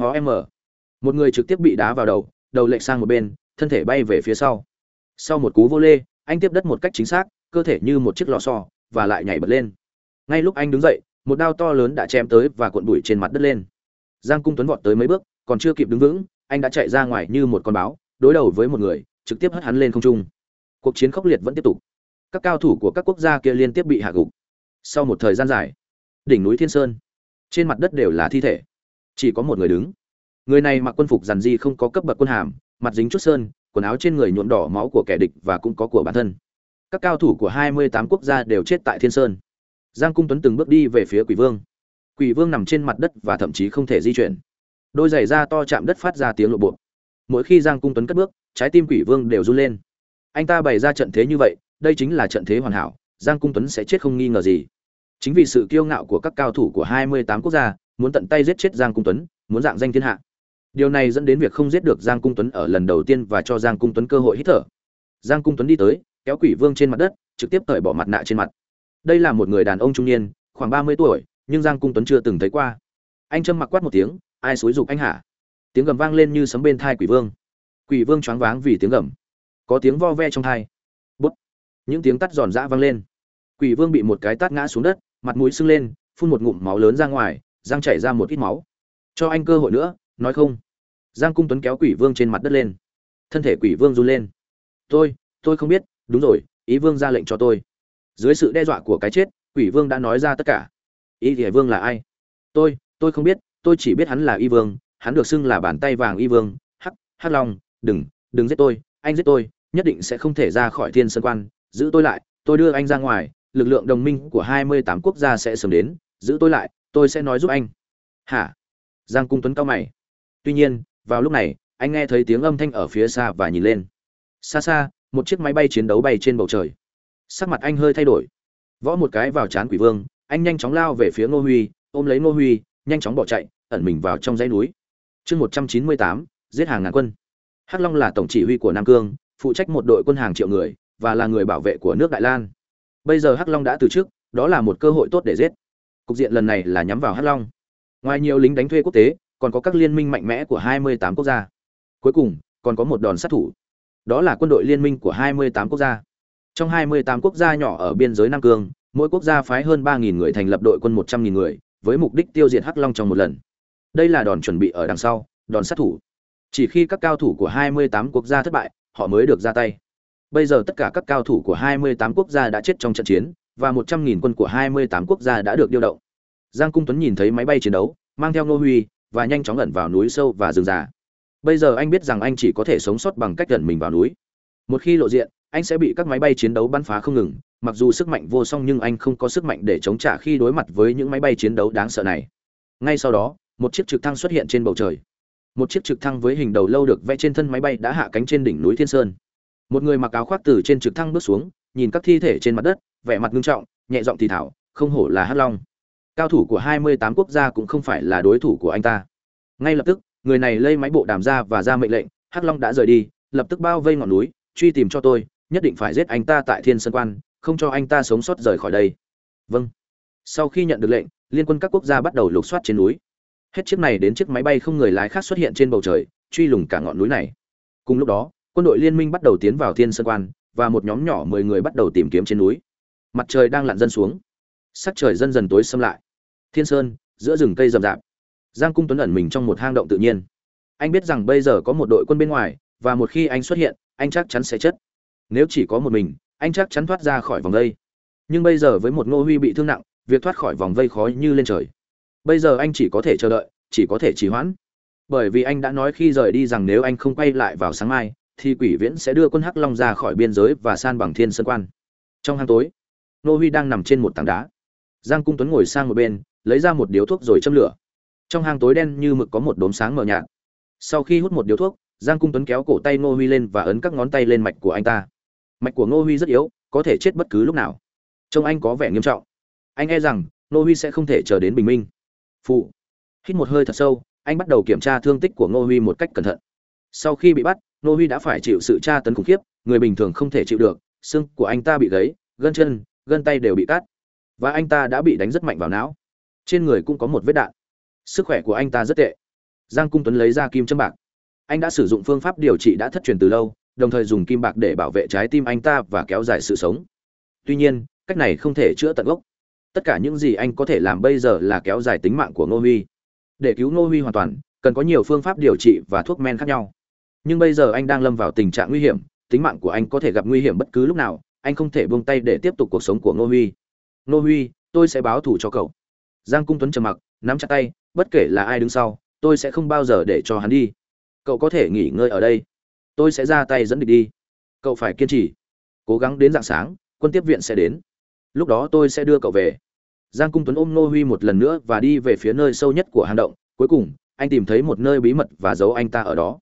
com một người trực tiếp bị đá vào đầu đầu lệch sang một bên, thân thể bay về phía sau. Sau một cú vô lê, anh tiếp đất một cách chính xác, cơ thể như một chiếc lò xo, và lại nhảy bật lên. Ngay lúc anh đứng dậy một đao to lớn đã chém tới và cuộn bụi trên mặt đất lên. Giang cung tuấn vọt tới mấy bước, còn chưa kịp đứng vững, anh đã chạy ra ngoài như một con báo, đối đầu với một người, trực tiếp hất hắn lên không trung. Cuộc chiến khốc liệt vẫn tiếp tục. Các cao thủ của các quốc gia kia liên tiếp bị hạ gục. Sau một thời gian dài, đỉnh núi thiên sơn, trên mặt đất đều là thi thể. Chỉ có một người đứng. Người này mặc quân phục dàn di không có cấp bậc quân hàm, mặt dính chút sơn, quần áo trên người nhuộm đỏ máu của kẻ địch và cũng có của bản thân. Các cao thủ của hai mươi tám quốc gia đều chết tại thiên sơn giang cung tuấn từng bước đi về phía quỷ vương. Quỷ vương nằm trên mặt đất và thậm chí không thể di chuyển. Đôi giày da to chạm đất phát ra tiếng lộ bộ. Mỗi khi giang cung tuấn cất bước, trái tim quỷ vương đều run lên. Anh ta bày ra trận thế như vậy, đây chính là trận thế hoàn hảo, giang cung tuấn sẽ chết không nghi ngờ gì. Chính vì sự kiêu ngạo của các cao thủ của hai mươi tám quốc gia, muốn tận tay giết chết giang cung tuấn, muốn dạng danh thiên hạ. Điều này dẫn đến việc không giết được giang cung tuấn ở lần đầu tiên và cho giang cung tuấn cơ hội hít thở. Giang cung tuấn đi tới, kéo quỷ vương trên mặt đất, trực tiếp cởi bỏ mặt nạ trên mặt đây là một người đàn ông trung niên, khoảng ba mươi tuổi, nhưng giang cung tuấn chưa từng thấy qua. Anh trâm mặc quát một tiếng, ai xúi giục anh hả? Tiếng gầm vang lên như sấm bên thai quỷ vương. Quỷ vương choáng váng vì tiếng gầm. Có tiếng vo ve trong thai. Bút. Những tiếng tắt giòn dã vang lên. Quỷ vương bị một cái tát ngã xuống đất, mặt mũi sưng lên, phun một ngụm máu lớn ra ngoài giang chảy ra một ít máu. Cho anh cơ hội nữa, nói không. Giang cung tuấn kéo quỷ vương trên mặt đất lên. Thân thể quỷ vương run lên. Tôi tôi không biết, đúng rồi, ý vương ra lệnh cho tôi dưới sự đe dọa của cái chết, quỷ vương đã nói ra tất cả. Y thì vương là ai? Tôi tôi không biết, tôi chỉ biết hắn là y vương, hắn được xưng là bàn tay vàng y vương. Hắc hắc long, đừng đừng giết tôi, anh giết tôi, nhất định sẽ không thể ra khỏi thiên sơn quan. Giữ tôi lại, tôi đưa anh ra ngoài, lực lượng đồng minh của hai mươi tám quốc gia sẽ sớm đến. Giữ tôi lại, tôi sẽ nói giúp anh. Hả? Giang cung tuấn cao mày. Tuy nhiên, vào lúc này, anh nghe thấy tiếng âm thanh ở phía xa và nhìn lên. Xa xa, một chiếc máy bay chiến đấu bay trên bầu trời sắc mặt anh hơi thay đổi. Võ một cái vào chán quỷ vương, anh nhanh chóng lao về phía ngô huy, ôm lấy ngô huy, nhanh chóng bỏ chạy, ẩn mình vào trong dãy núi. Chương một trăm chín mươi tám, giết hàng ngàn quân. Hắc long là tổng chỉ huy của nam cương, phụ trách một đội quân hàng triệu người, và là người bảo vệ của nước đại lan. Bây giờ hắc long đã từ chức, đó là một cơ hội tốt để giết. Cục diện lần này là nhắm vào hắc long. Ngoài nhiều lính đánh thuê quốc tế, còn có các liên minh mạnh mẽ của 28 quốc gia. Cuối cùng, còn có một đòn sát thủ. Đó là quân đội liên minh của 28 quốc gia trong 28 quốc gia nhỏ ở biên giới nam cương, mỗi quốc gia phái hơn 3.000 người thành lập đội quân 100.000 người, với mục đích tiêu diệt hắc long trong một lần. Đây là đòn chuẩn bị ở đằng sau, đòn sát thủ. Chỉ khi các cao thủ của 28 quốc gia thất bại, họ mới được ra tay. Bây giờ tất cả các cao thủ của 28 quốc gia đã chết trong trận chiến, và 100.000 quân của 28 quốc gia đã được điều động. Giang cung tuấn nhìn thấy máy bay chiến đấu, mang theo ngô huy, và nhanh chóng ẩn vào núi sâu và rừng già. Bây giờ anh biết rằng anh chỉ có thể sống sót bằng cách ẩn mình vào núi. Một khi lộ diện anh sẽ bị các máy bay chiến đấu bắn phá không ngừng, mặc dù sức mạnh vô song nhưng anh không có sức mạnh để chống trả khi đối mặt với những máy bay chiến đấu đáng sợ này. Ngay sau đó, một chiếc trực thăng xuất hiện trên bầu trời. Một chiếc trực thăng với hình đầu lâu được vẽ trên thân máy bay đã hạ cánh trên đỉnh núi thiên sơn. Một người mặc áo khoác từ trên trực thăng bước xuống, nhìn các thi thể trên mặt đất, vẻ mặt nghiêm trọng, nhẹ giọng thì thảo, không hổ là hắc long. Cao thủ của 28 quốc gia cũng không phải là đối thủ của anh ta. Ngay lập tức, người này lây máy bộ đàm ra và ra mệnh lệnh, hắc long đã rời đi, lập tức bao vây ngọn núi, truy tìm cho tôi nhất định phải giết anh ta tại thiên sơn quan, không cho anh ta sống sót rời khỏi đây. Vâng. Sau khi nhận được lệnh, liên quân các quốc gia bắt đầu lục soát trên núi. Hết chiếc này đến chiếc máy bay không người lái khác xuất hiện trên bầu trời, truy lùng cả ngọn núi này. Cùng lúc đó, quân đội liên minh bắt đầu tiến vào thiên sơn quan, và một nhóm nhỏ mười người bắt đầu tìm kiếm trên núi. Mặt trời đang lặn dần xuống. Sắc trời dần dần tối xâm lại. Thiên sơn, giữa rừng cây rậm rạp. Giang cung tuấn ẩn mình trong một hang động tự nhiên. Anh biết rằng bây giờ có một đội quân bên ngoài, và một khi anh xuất hiện, anh chắc chắn sẽ chết nếu chỉ có một mình, anh chắc chắn thoát ra khỏi vòng vây nhưng bây giờ với một ngô huy bị thương nặng, việc thoát khỏi vòng vây khó như lên trời. Bây giờ anh chỉ có thể chờ đợi, chỉ có thể trì hoãn. Bởi vì anh đã nói khi rời đi rằng nếu anh không quay lại vào sáng mai, thì quỷ viễn sẽ đưa quân hắc long ra khỏi biên giới và san bằng thiên sơn quan. Trong hang tối, Ngô huy đang nằm trên một tảng đá. Giang cung tuấn ngồi sang một bên, lấy ra một điếu thuốc rồi châm lửa. Trong hang tối đen như mực có một đốm sáng mờ nhạt. Sau khi hút một điếu thuốc, giang cung tuấn kéo cổ tay ngô huy lên và ấn các ngón tay lên mạch của anh ta mạch của ngô huy rất yếu, có thể chết bất cứ lúc nào. Trông anh có vẻ nghiêm trọng. Anh e rằng, ngô huy sẽ không thể chờ đến bình minh. Phụ. Hít một hơi thật sâu, anh bắt đầu kiểm tra thương tích của ngô huy một cách cẩn thận. Sau khi bị bắt, ngô huy đã phải chịu sự tra tấn khủng khiếp, người bình thường không thể chịu được, xương của anh ta bị gấy gân chân, gân tay đều bị cắt. Và anh ta đã bị đánh rất mạnh vào não. Trên người cũng có một vết đạn. Sức khỏe của anh ta rất tệ. Giang cung tuấn lấy ra kim châm bạc. Anh đã sử dụng phương pháp điều trị đã thất truyền từ lâu đồng thời dùng kim bạc để bảo vệ trái tim anh ta và kéo dài sự sống. Tuy nhiên, cách này không thể chữa tận gốc. Tất cả những gì anh có thể làm bây giờ là kéo dài tính mạng của ngô huy. Để cứu ngô huy hoàn toàn, cần có nhiều phương pháp điều trị và thuốc men khác nhau. Nhưng bây giờ anh đang lâm vào tình trạng nguy hiểm, tính mạng của anh có thể gặp nguy hiểm bất cứ lúc nào, anh không thể buông tay để tiếp tục cuộc sống của ngô huy. Ngô huy, tôi sẽ báo thù cho cậu. Giang cung tuấn trầm mặc, nắm chặt tay, bất kể là ai đứng sau, tôi sẽ không bao giờ để cho hắn đi. Cậu có thể nghỉ ngơi ở đây tôi sẽ ra tay dẫn địch đi. Cậu phải kiên trì. Cố gắng đến d ạ n g sáng, quân tiếp viện sẽ đến. Lúc đó tôi sẽ đưa cậu về. Giang cung tuấn ôm nô huy một lần nữa và đi về phía nơi sâu nhất của hang động. Cuối cùng, anh tìm thấy một nơi bí mật và giấu anh ta ở đó.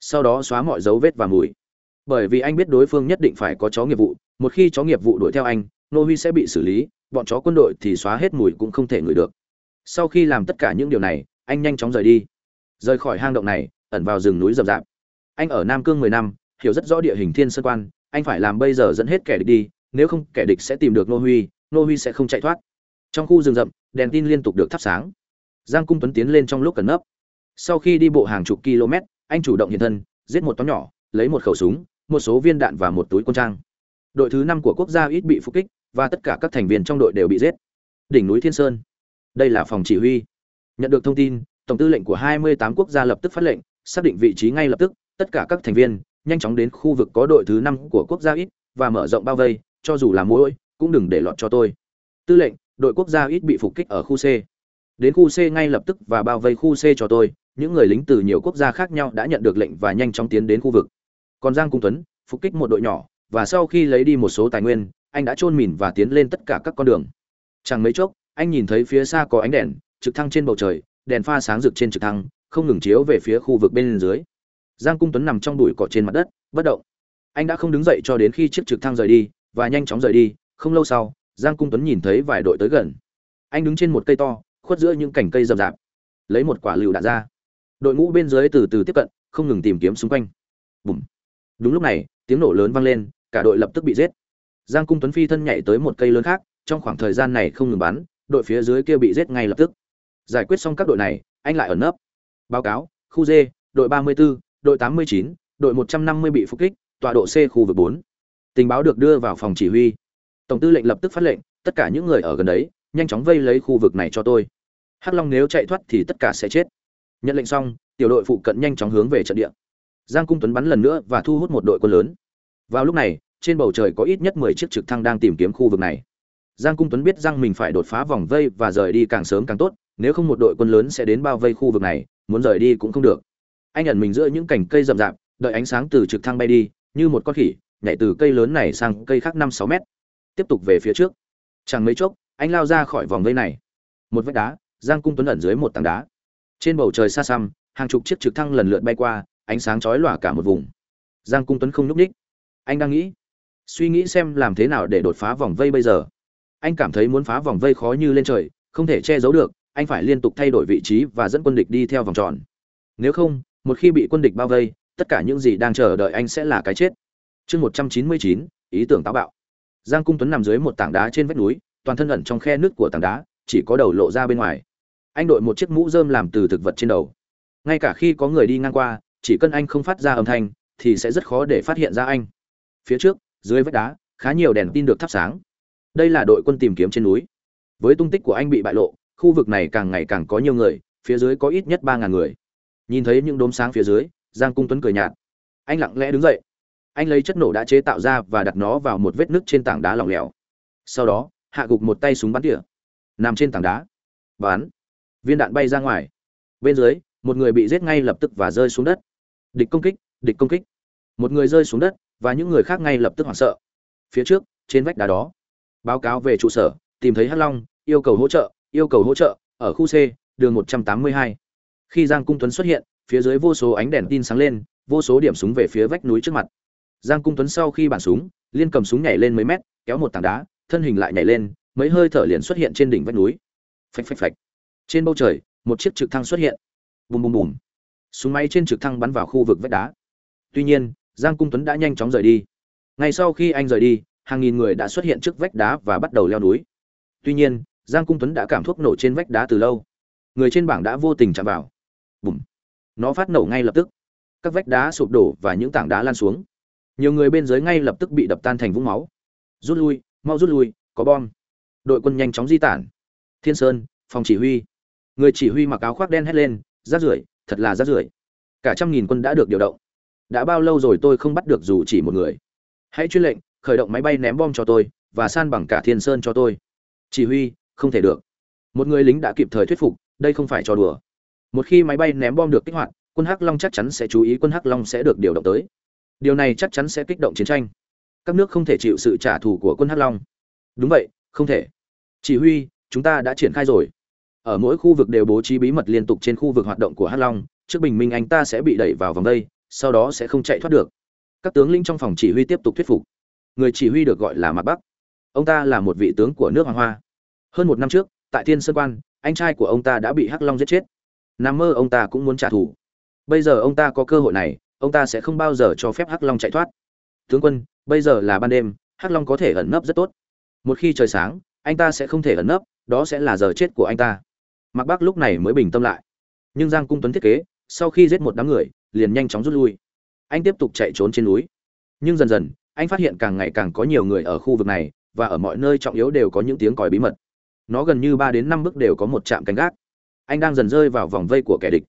Sau đó xóa mọi dấu vết và mùi. Bởi vì anh biết đối phương nhất định phải có chó nghiệp vụ, một khi chó nghiệp vụ đuổi theo anh nô huy sẽ bị xử lý, bọn chó quân đội thì xóa hết mùi cũng không thể ngửi được. Sau khi làm tất cả những điều này, anh nhanh chóng rời đi. Rời khỏi hang động này, ẩn vào rừng núi rậm rạp anh ở nam cương mười năm, hiểu rất rõ địa hình thiên sơn quan, anh phải làm bây giờ dẫn hết kẻ địch đi, nếu không kẻ địch sẽ tìm được nô huy nô huy sẽ không chạy thoát. Trong khu rừng rậm, đèn tin liên tục được thắp sáng. Giang cung tuấn tiến lên trong lúc cần nấp. Sau khi đi bộ hàng chục km, anh chủ động hiện thân, giết một toán nhỏ, lấy một khẩu súng, một số viên đạn và một túi quân trang. Đội thứ năm của quốc gia ít bị phục kích, và tất cả các thành viên trong đội đều bị giết. Đỉnh núi thiên sơn. Đây là phòng chỉ huy. Nhận được thông tin, tổng tư lệnh của 28 quốc gia lập tức phát lệnh, xác định vị trí ngay lập tức tất cả các thành viên, nhanh chóng đến khu vực có đội thứ năm của quốc gia ít và mở rộng bao vây, cho dù là mũi cũng đừng để lọt cho tôi. Tư lệnh, đội quốc gia ít bị phục kích ở khu c. Đến khu c ngay lập tức và bao vây khu c cho tôi. Những người lính từ nhiều quốc gia khác nhau đã nhận được lệnh và nhanh chóng tiến đến khu vực. Còn giang cung tuấn, phục kích một đội nhỏ, và sau khi lấy đi một số tài nguyên, anh đã chôn mìn và tiến lên tất cả các con đường. Chẳng mấy chốc, anh nhìn thấy phía xa có ánh đèn, trực thăng trên bầu trời, đèn pha sáng rực trên trực thăng, không ngừng chiếu về phía khu vực bên dưới giang cung tuấn nằm trong bụi cỏ trên mặt đất bất động. Anh đã không đứng dậy cho đến khi chiếc trực thăng rời đi và nhanh chóng rời đi không lâu sau giang cung tuấn nhìn thấy vài đội tới gần. Anh đứng trên một cây to khuất giữa những cành cây rậm rạp lấy một quả lựu đạn ra. Đội ngũ bên dưới từ từ tiếp cận không ngừng tìm kiếm xung quanh. Bùm. Đúng lúc này tiếng nổ lớn vang lên cả đội lập tức bị giết. Giang cung tuấn phi thân nhảy tới một cây lớn khác trong khoảng thời gian này không ngừng bắn đội phía dưới kia bị giết ngay lập tức. Giải quyết xong các đội này anh lại ẩn nấp. Báo cáo khu d đội 34, đội 89, đội 150 bị phục kích tọa độ c khu vực 4. tình báo được đưa vào phòng chỉ huy. Tổng tư lệnh lập tức phát lệnh tất cả những người ở gần đấy nhanh chóng vây lấy khu vực này cho tôi. Hắc long nếu chạy thoát thì tất cả sẽ chết. Nhận lệnh xong tiểu đội phụ cận nhanh chóng hướng về trận địa. Giang cung tuấn bắn lần nữa và thu hút một đội quân lớn. Vào lúc này trên bầu trời có ít nhất mười chiếc trực thăng đang tìm kiếm khu vực này. Giang cung tuấn biết rằng mình phải đột phá vòng vây và rời đi càng sớm càng tốt nếu không một đội quân lớn sẽ đến bao vây khu vực này muốn rời đi cũng không được anh ẩn mình giữa những cành cây rậm rạp, đợi ánh sáng từ trực thăng bay đi, như một con khỉ, nhảy từ cây lớn này sang cây khác năm sáu mét. Tiếp tục về phía trước. Chẳng mấy chốc, anh lao ra khỏi vòng vây này. Một vách đá, giang cung tuấn ẩn dưới một tảng đá. Trên bầu trời xa xăm, hàng chục chiếc trực thăng lần lượt bay qua, ánh sáng chói lòa cả một vùng. Giang cung tuấn không nhúc ních anh đang nghĩ, suy nghĩ xem làm thế nào để đột phá vòng vây bây giờ. Anh cảm thấy muốn phá vòng vây khó như lên trời, không thể che giấu được, anh phải liên tục thay đổi vị trí và dẫn quân địch đi theo vòng tròn. Nếu không một khi bị quân địch bao vây, tất cả những gì đang chờ đợi anh sẽ là cái chết. Chương một trăm chín mươi chín, ý tưởng táo bạo. Giang cung tuấn nằm dưới một tảng đá trên vách núi, toàn thân ẩn trong khe nước của tảng đá, chỉ có đầu lộ ra bên ngoài. Anh đội một chiếc mũ dơm làm từ thực vật trên đầu. Ngay cả khi có người đi ngang qua, chỉ cần anh không phát ra âm thanh, thì sẽ rất khó để phát hiện ra anh. Phía trước, dưới vách đá, khá nhiều đèn tin được thắp sáng. Đây là đội quân tìm kiếm trên núi. Với tung tích của anh bị bại lộ, khu vực này càng ngày càng có nhiều người, phía dưới có ít nhất ba ngàn người nhìn thấy những đốm sáng phía dưới, giang cung tuấn cười nhạt. Anh lặng lẽ đứng dậy. Anh lấy chất nổ đã chế tạo ra và đặt nó vào một vết nứt trên tảng đá lỏng lẻo. Sau đó, hạ gục một tay súng bắn tỉa. Nằm trên tảng đá. Bắn. Viên đạn bay ra ngoài. Bên dưới, một người bị giết ngay lập tức và rơi xuống đất. Địch công kích, địch công kích. Một người rơi xuống đất và những người khác ngay lập tức hoảng sợ. Phía trước, trên vách đá đó. Báo cáo về trụ sở, tìm thấy hắc long, yêu cầu hỗ trợ, yêu cầu hỗ trợ, ở khu c, đường 182 khi giang cung tuấn xuất hiện, phía dưới vô số ánh đèn tin sáng lên, vô số điểm súng về phía vách núi trước mặt. Giang cung tuấn sau khi bản súng, liên cầm súng nhảy lên mấy mét, kéo một tảng đá, thân hình lại nhảy lên, mấy hơi thở liền xuất hiện trên đỉnh vách núi. Phạch phạch phạch. Trên bầu trời, một chiếc trực thăng xuất hiện. Bùm bùm bùm. Súng máy trên trực thăng bắn vào khu vực vách đá. Tuy nhiên, giang cung tuấn đã nhanh chóng rời đi. Ngay sau khi anh rời đi, hàng nghìn người đã xuất hiện trước vách đá và bắt đầu leo núi. Tuy nhiên, giang cung tuấn đã cảm thuốc nổ trên vách đá từ lâu. Người trên bảng đã vô tình chạm vào bùm. Nó phát nổ ngay lập tức. Các vách đá sụp đổ và những tảng đá lan xuống. Nhiều người bên dưới ngay lập tức bị đập tan thành vũng máu. Rút lui, mau rút lui, có bom. Đội quân nhanh chóng di tản. Thiên sơn, phòng chỉ huy. Người chỉ huy mặc áo khoác đen hét lên rát rưởi, thật là rát rưởi. Cả trăm nghìn quân đã được điều động. Đã bao lâu rồi tôi không bắt được dù chỉ một người? Hãy chuyên lệnh, khởi động máy bay ném bom cho tôi, và san bằng cả thiên sơn cho tôi. Chỉ huy, không thể được. Một người lính đã kịp thời thuyết phục, đây không phải trò đùa một khi máy bay ném bom được kích hoạt, quân hắc long chắc chắn sẽ chú ý quân hắc long sẽ được điều động tới. Điều này chắc chắn sẽ kích động chiến tranh. Các nước không thể chịu sự trả thù của quân hắc long. Đúng vậy, không thể. Chỉ huy, chúng ta đã triển khai rồi. Ở mỗi khu vực đều bố trí bí mật liên tục trên khu vực hoạt động của hắc long, trước bình minh anh ta sẽ bị đẩy vào vòng đây, sau đó sẽ không chạy thoát được. Các tướng lĩnh trong phòng chỉ huy tiếp tục thuyết phục. Người chỉ huy được gọi là mạc bắc. Ông ta là một vị tướng của nước hoàng hoa. Hơn một năm trước, tại thiên sơn quan, anh trai của ông ta đã bị hắc long giết chết nằm mơ ông ta cũng muốn trả thù. Bây giờ ông ta có cơ hội này, ông ta sẽ không bao giờ cho phép hắc long chạy thoát. Tướng quân, bây giờ là ban đêm, hắc long có thể ẩn nấp rất tốt. Một khi trời sáng, anh ta sẽ không thể ẩn nấp, đó sẽ là giờ chết của anh ta. Mặc bắc lúc này mới bình tâm lại. Nhưng giang cung tuấn thiết kế, sau khi giết một đám người, liền nhanh chóng rút lui. Anh tiếp tục chạy trốn trên núi. Nhưng dần dần, anh phát hiện càng ngày càng có nhiều người ở khu vực này, và ở mọi nơi trọng yếu đều có những tiếng còi bí mật. Nó gần như ba đến năm bước đều có một trạm canh gác anh đang dần rơi vào vòng vây của kẻ địch.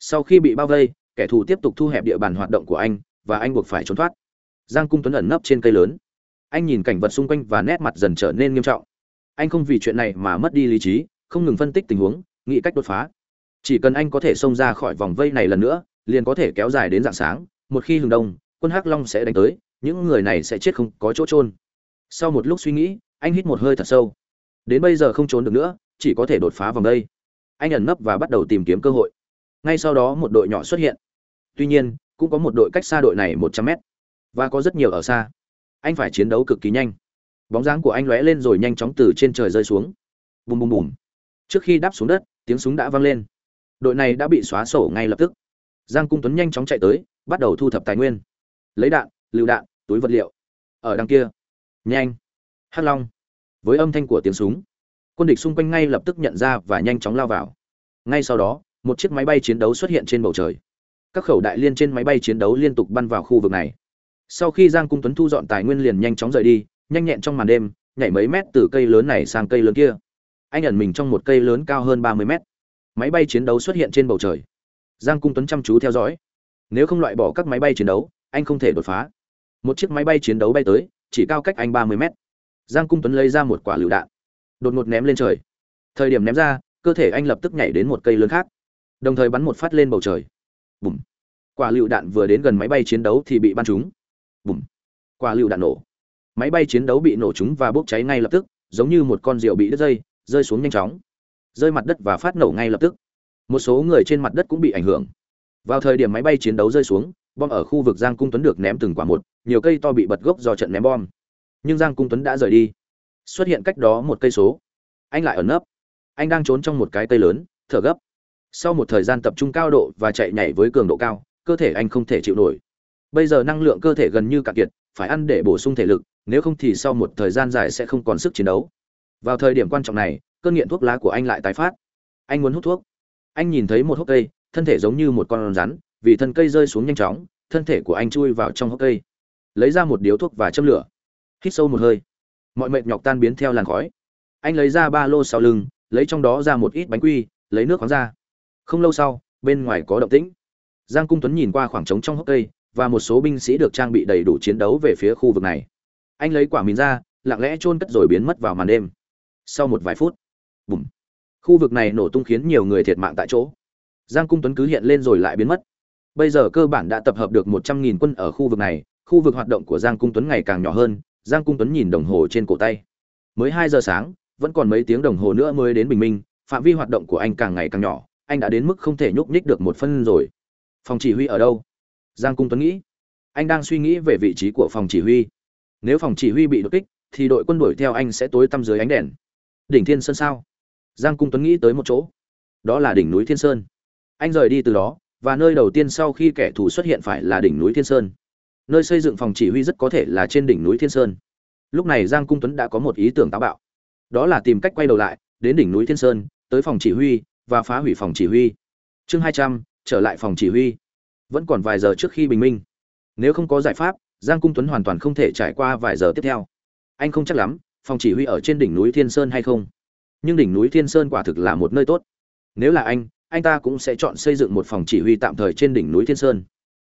Sau khi bị bao vây, kẻ thù tiếp tục thu hẹp địa bàn hoạt động của anh, và anh buộc phải trốn thoát. Giang cung tuấn ẩn nấp trên cây lớn. Anh nhìn cảnh vật xung quanh và nét mặt dần trở nên nghiêm trọng. Anh không vì chuyện này mà mất đi lý trí, không ngừng phân tích tình huống, nghĩ cách đột phá. Chỉ cần anh có thể xông ra khỏi vòng vây này lần nữa, liền có thể kéo dài đến dạng sáng. Một khi hừng đông, quân hắc long sẽ đánh tới, những người này sẽ chết không có chỗ trôn sau một lúc suy nghĩ, anh hít một hơi thật sâu. Đến bây giờ không trốn được nữa, chỉ có thể đột phá vòng đây anh ẩn nấp và bắt đầu tìm kiếm cơ hội. Ngay sau đó một đội nhỏ xuất hiện. Tuy nhiên, cũng có một đội cách xa đội này một trăm mét, và có rất nhiều ở xa. Anh phải chiến đấu cực kỳ nhanh. Bóng dáng của anh lóe lên rồi nhanh chóng từ trên trời rơi xuống. Bùm bùm bùm. Trước khi đáp xuống đất, tiếng súng đã vang lên. Đội này đã bị xóa sổ ngay lập tức. Giang cung tuấn nhanh chóng chạy tới, bắt đầu thu thập tài nguyên. Lấy đạn, lựu đạn, túi vật liệu. Ở đằng kia. Nhanh. Hắc long. Với âm thanh của tiếng súng quân địch xung quanh ngay lập tức nhận ra và nhanh chóng lao vào. Ngay sau đó, một chiếc máy bay chiến đấu xuất hiện trên bầu trời. Các khẩu đại liên trên máy bay chiến đấu liên tục bắn vào khu vực này. Sau khi giang cung tuấn thu dọn tài nguyên liền nhanh chóng rời đi, nhanh nhẹn trong màn đêm, nhảy mấy mét từ cây lớn này sang cây lớn kia. Anh ẩn mình trong một cây lớn cao hơn ba mươi mét. Máy bay chiến đấu xuất hiện trên bầu trời. Giang cung tuấn chăm chú theo dõi. Nếu không loại bỏ các máy bay chiến đấu, anh không thể đột phá. Một chiếc máy bay chiến đấu bay tới, chỉ cao cách anh ba mươi mét. Giang cung tuấn lấy ra một quả lựu đạn đột ngột ném lên trời. Thời điểm ném ra, cơ thể anh lập tức nhảy đến một cây lớn khác, đồng thời bắn một phát lên bầu trời. Bùm. Quả lựu đạn vừa đến gần máy bay chiến đấu thì bị bắn trúng. Bùm. Quả lựu đạn nổ. Máy bay chiến đấu bị nổ trúng và bốc cháy ngay lập tức, giống như một con rượu bị đứt dây, rơi xuống nhanh chóng. Rơi mặt đất và phát nổ ngay lập tức. Một số người trên mặt đất cũng bị ảnh hưởng. Vào thời điểm máy bay chiến đấu rơi xuống, bom ở khu vực giang cung tuấn được ném từng quả một, nhiều cây to bị bật gốc do trận ném bom. Nhưng giang cung tuấn đã rời đi xuất hiện cách đó một cây số. Anh lại ẩn nấp. Anh đang trốn trong một cái cây lớn, thở gấp. Sau một thời gian tập trung cao độ và chạy nhảy với cường độ cao, cơ thể anh không thể chịu nổi. Bây giờ năng lượng cơ thể gần như cạn kiệt, phải ăn để bổ sung thể lực, nếu không thì sau một thời gian dài sẽ không còn sức chiến đấu. Vào thời điểm quan trọng này, cơn nghiện thuốc lá của anh lại tái phát. Anh muốn hút thuốc. Anh nhìn thấy một hốc cây, thân thể giống như một con rắn, vì thân cây rơi xuống nhanh chóng, thân thể của anh chui vào trong hốc cây. Lấy ra một điếu thuốc và châm lửa. Hít sâu một hơi mọi mệt nhọc tan biến theo làn khói. Anh lấy ra ba lô sau lưng, lấy trong đó ra một ít bánh quy, lấy nước khoáng ra. Không lâu sau, bên ngoài có động tĩnh. Giang cung tuấn nhìn qua khoảng trống trong hốc cây, và một số binh sĩ được trang bị đầy đủ chiến đấu về phía khu vực này. Anh lấy quả mìn ra, lặng lẽ chôn cất rồi biến mất vào màn đêm. Sau một vài phút, bùm. Khu vực này nổ tung khiến nhiều người thiệt mạng tại chỗ. Giang cung tuấn cứ hiện lên rồi lại biến mất. Bây giờ cơ bản đã tập hợp được một trăm nghìn quân ở khu vực này, khu vực hoạt động của giang cung tuấn ngày càng nhỏ hơn giang cung tuấn nhìn đồng hồ trên cổ tay. Mới hai giờ sáng, vẫn còn mấy tiếng đồng hồ nữa mới đến bình minh, phạm vi hoạt động của anh càng ngày càng nhỏ, anh đã đến mức không thể nhúc nhích được một phân rồi. Phòng chỉ huy ở đâu? Giang cung tuấn nghĩ. Anh đang suy nghĩ về vị trí của phòng chỉ huy. Nếu phòng chỉ huy bị đột kích, thì đội quân đuổi theo anh sẽ tối tăm dưới ánh đèn. Đỉnh thiên sơn sao? Giang cung tuấn nghĩ tới một chỗ. Đó là đỉnh núi thiên sơn. Anh rời đi từ đó, và nơi đầu tiên sau khi kẻ thù xuất hiện phải là đỉnh núi thiên sơn nơi xây dựng phòng chỉ huy rất có thể là trên đỉnh núi thiên sơn. Lúc này giang cung tuấn đã có một ý tưởng táo bạo. Đó là tìm cách quay đầu lại, đến đỉnh núi thiên sơn, tới phòng chỉ huy và phá hủy phòng chỉ huy. Chương hai trăm, trở lại phòng chỉ huy. Vẫn còn vài giờ trước khi bình minh. Nếu không có giải pháp, giang cung tuấn hoàn toàn không thể trải qua vài giờ tiếp theo. Anh không chắc lắm, phòng chỉ huy ở trên đỉnh núi thiên sơn hay không. Nhưng đỉnh núi thiên sơn quả thực là một nơi tốt. Nếu là anh anh ta cũng sẽ chọn xây dựng một phòng chỉ huy tạm thời trên đỉnh núi thiên sơn.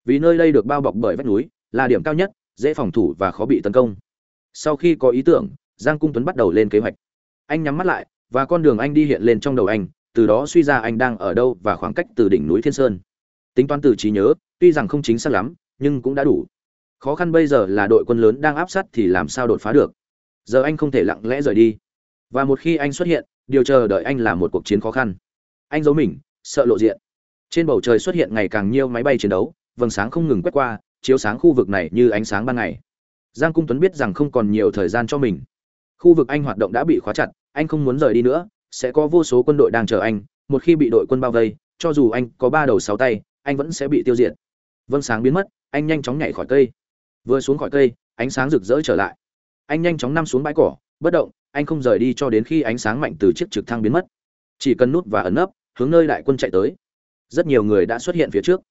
Vì nơi đây được bao bọc bởi vách núi là điểm cao nhất, dễ phòng thủ và khó bị tấn công. Sau khi có ý tưởng, giang cung tuấn bắt đầu lên kế hoạch. Anh nhắm mắt lại, và con đường anh đi hiện lên trong đầu anh, từ đó suy ra anh đang ở đâu và khoảng cách từ đỉnh núi thiên sơn. Tính toán từ trí nhớ, tuy rằng không chính xác lắm, nhưng cũng đã đủ. Khó khăn bây giờ là đội quân lớn đang áp sát thì làm sao đột phá được? Giờ anh không thể lặng lẽ rời đi. Và một khi anh xuất hiện, điều chờ đợi anh là một cuộc chiến khó khăn. Anh giấu mình, sợ lộ diện. Trên bầu trời xuất hiện ngày càng nhiều máy bay chiến đấu, vầng sáng không ngừng quét qua chiếu sáng khu vực này như ánh sáng ban ngày. Giang cung tuấn biết rằng không còn nhiều thời gian cho mình. Khu vực anh hoạt động đã bị khóa chặt, anh không muốn rời đi nữa, sẽ có vô số quân đội đang chờ anh, một khi bị đội quân bao vây, cho dù anh có ba đầu sáu tay, anh vẫn sẽ bị tiêu diệt. Vâng sáng biến mất, anh nhanh chóng nhảy khỏi cây. Vừa xuống khỏi cây, ánh sáng rực rỡ trở lại. Anh nhanh chóng nằm xuống bãi cỏ, bất động, anh không rời đi cho đến khi ánh sáng mạnh từ chiếc trực thăng biến mất. Chỉ cần nút và ấn nấp, hướng nơi đại quân chạy tới. Rất nhiều người đã xuất hiện phía trước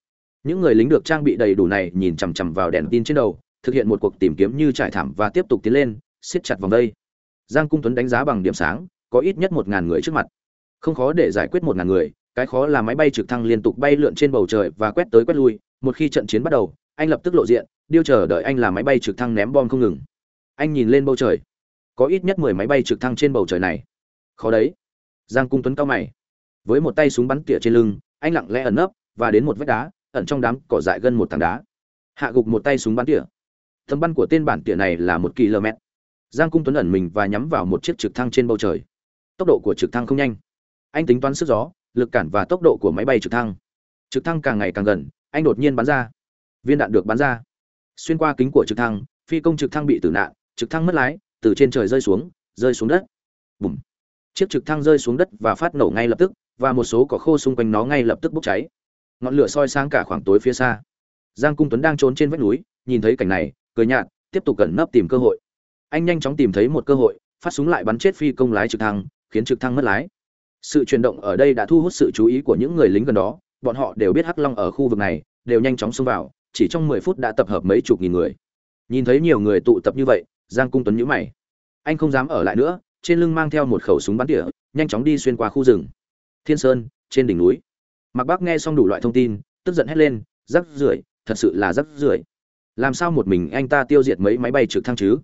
những người lính được trang bị đầy đủ này nhìn chằm chằm vào đèn tin trên đầu, thực hiện một cuộc tìm kiếm như trải thảm và tiếp tục tiến lên, siết chặt vòng đây. Giang cung tuấn đánh giá bằng điểm sáng, có ít nhất một ngàn người trước mặt. Không khó để giải quyết một ngàn người, cái khó là máy bay trực thăng liên tục bay lượn trên bầu trời và quét tới quét lui, một khi trận chiến bắt đầu, anh lập tức lộ diện, điêu chờ đợi anh là máy bay trực thăng ném bom không ngừng. Anh nhìn lên bầu trời, có ít nhất mười máy bay trực thăng trên bầu trời này. Khó đấy. Giang cung tuấn cao mày, với một tay súng bắn tỉa trên lưng, anh lặng lẽ ẩn nấp và đến một vách đá ẩn trong đám cỏ dại gần một tảng đá. Hạ gục một tay súng bắn tỉa. Tầm bắn của tên bản tỉa này là một km. Giang cung tuấn ẩn mình và nhắm vào một chiếc trực thăng trên bầu trời. Tốc độ của trực thăng không nhanh. Anh tính toán sức gió, lực cản và tốc độ của máy bay trực thăng. Trực thăng càng ngày càng gần, anh đột nhiên bắn ra. Viên đạn được bắn ra. Xuyên qua kính của trực thăng, phi công trực thăng bị tử nạn, trực thăng mất lái, từ trên trời rơi xuống rơi xuống đất. Bùm. Chiếc trực thăng rơi xuống đất và phát nổ ngay lập tức, và một số cỏ khô xung quanh nó ngay lập tức bốc cháy ngọn lửa soi sáng cả khoảng tối phía xa. Giang cung tuấn đang trốn trên vách núi, nhìn thấy cảnh này, cười nhạt, tiếp tục cẩn nấp tìm cơ hội. Anh nhanh chóng tìm thấy một cơ hội, phát súng lại bắn chết phi công lái trực thăng, khiến trực thăng mất lái. Sự chuyển động ở đây đã thu hút sự chú ý của những người lính gần đó, bọn họ đều biết hắc long ở khu vực này, đều nhanh chóng xông vào, chỉ trong mười phút đã tập hợp mấy chục nghìn người. Nhìn thấy nhiều người tụ tập như vậy, giang cung tuấn nhíu mày. Anh không dám ở lại nữa, trên lưng mang theo một khẩu súng bắn tỉa, nhanh chóng đi xuyên qua khu rừng. Thiên sơn, trên đỉnh núi mạc bắc nghe xong đủ loại thông tin, tức giận hét lên, rắc rưởi, thật sự là rắc rưởi. Làm sao một mình anh ta tiêu diệt mấy máy bay trực thăng chứ?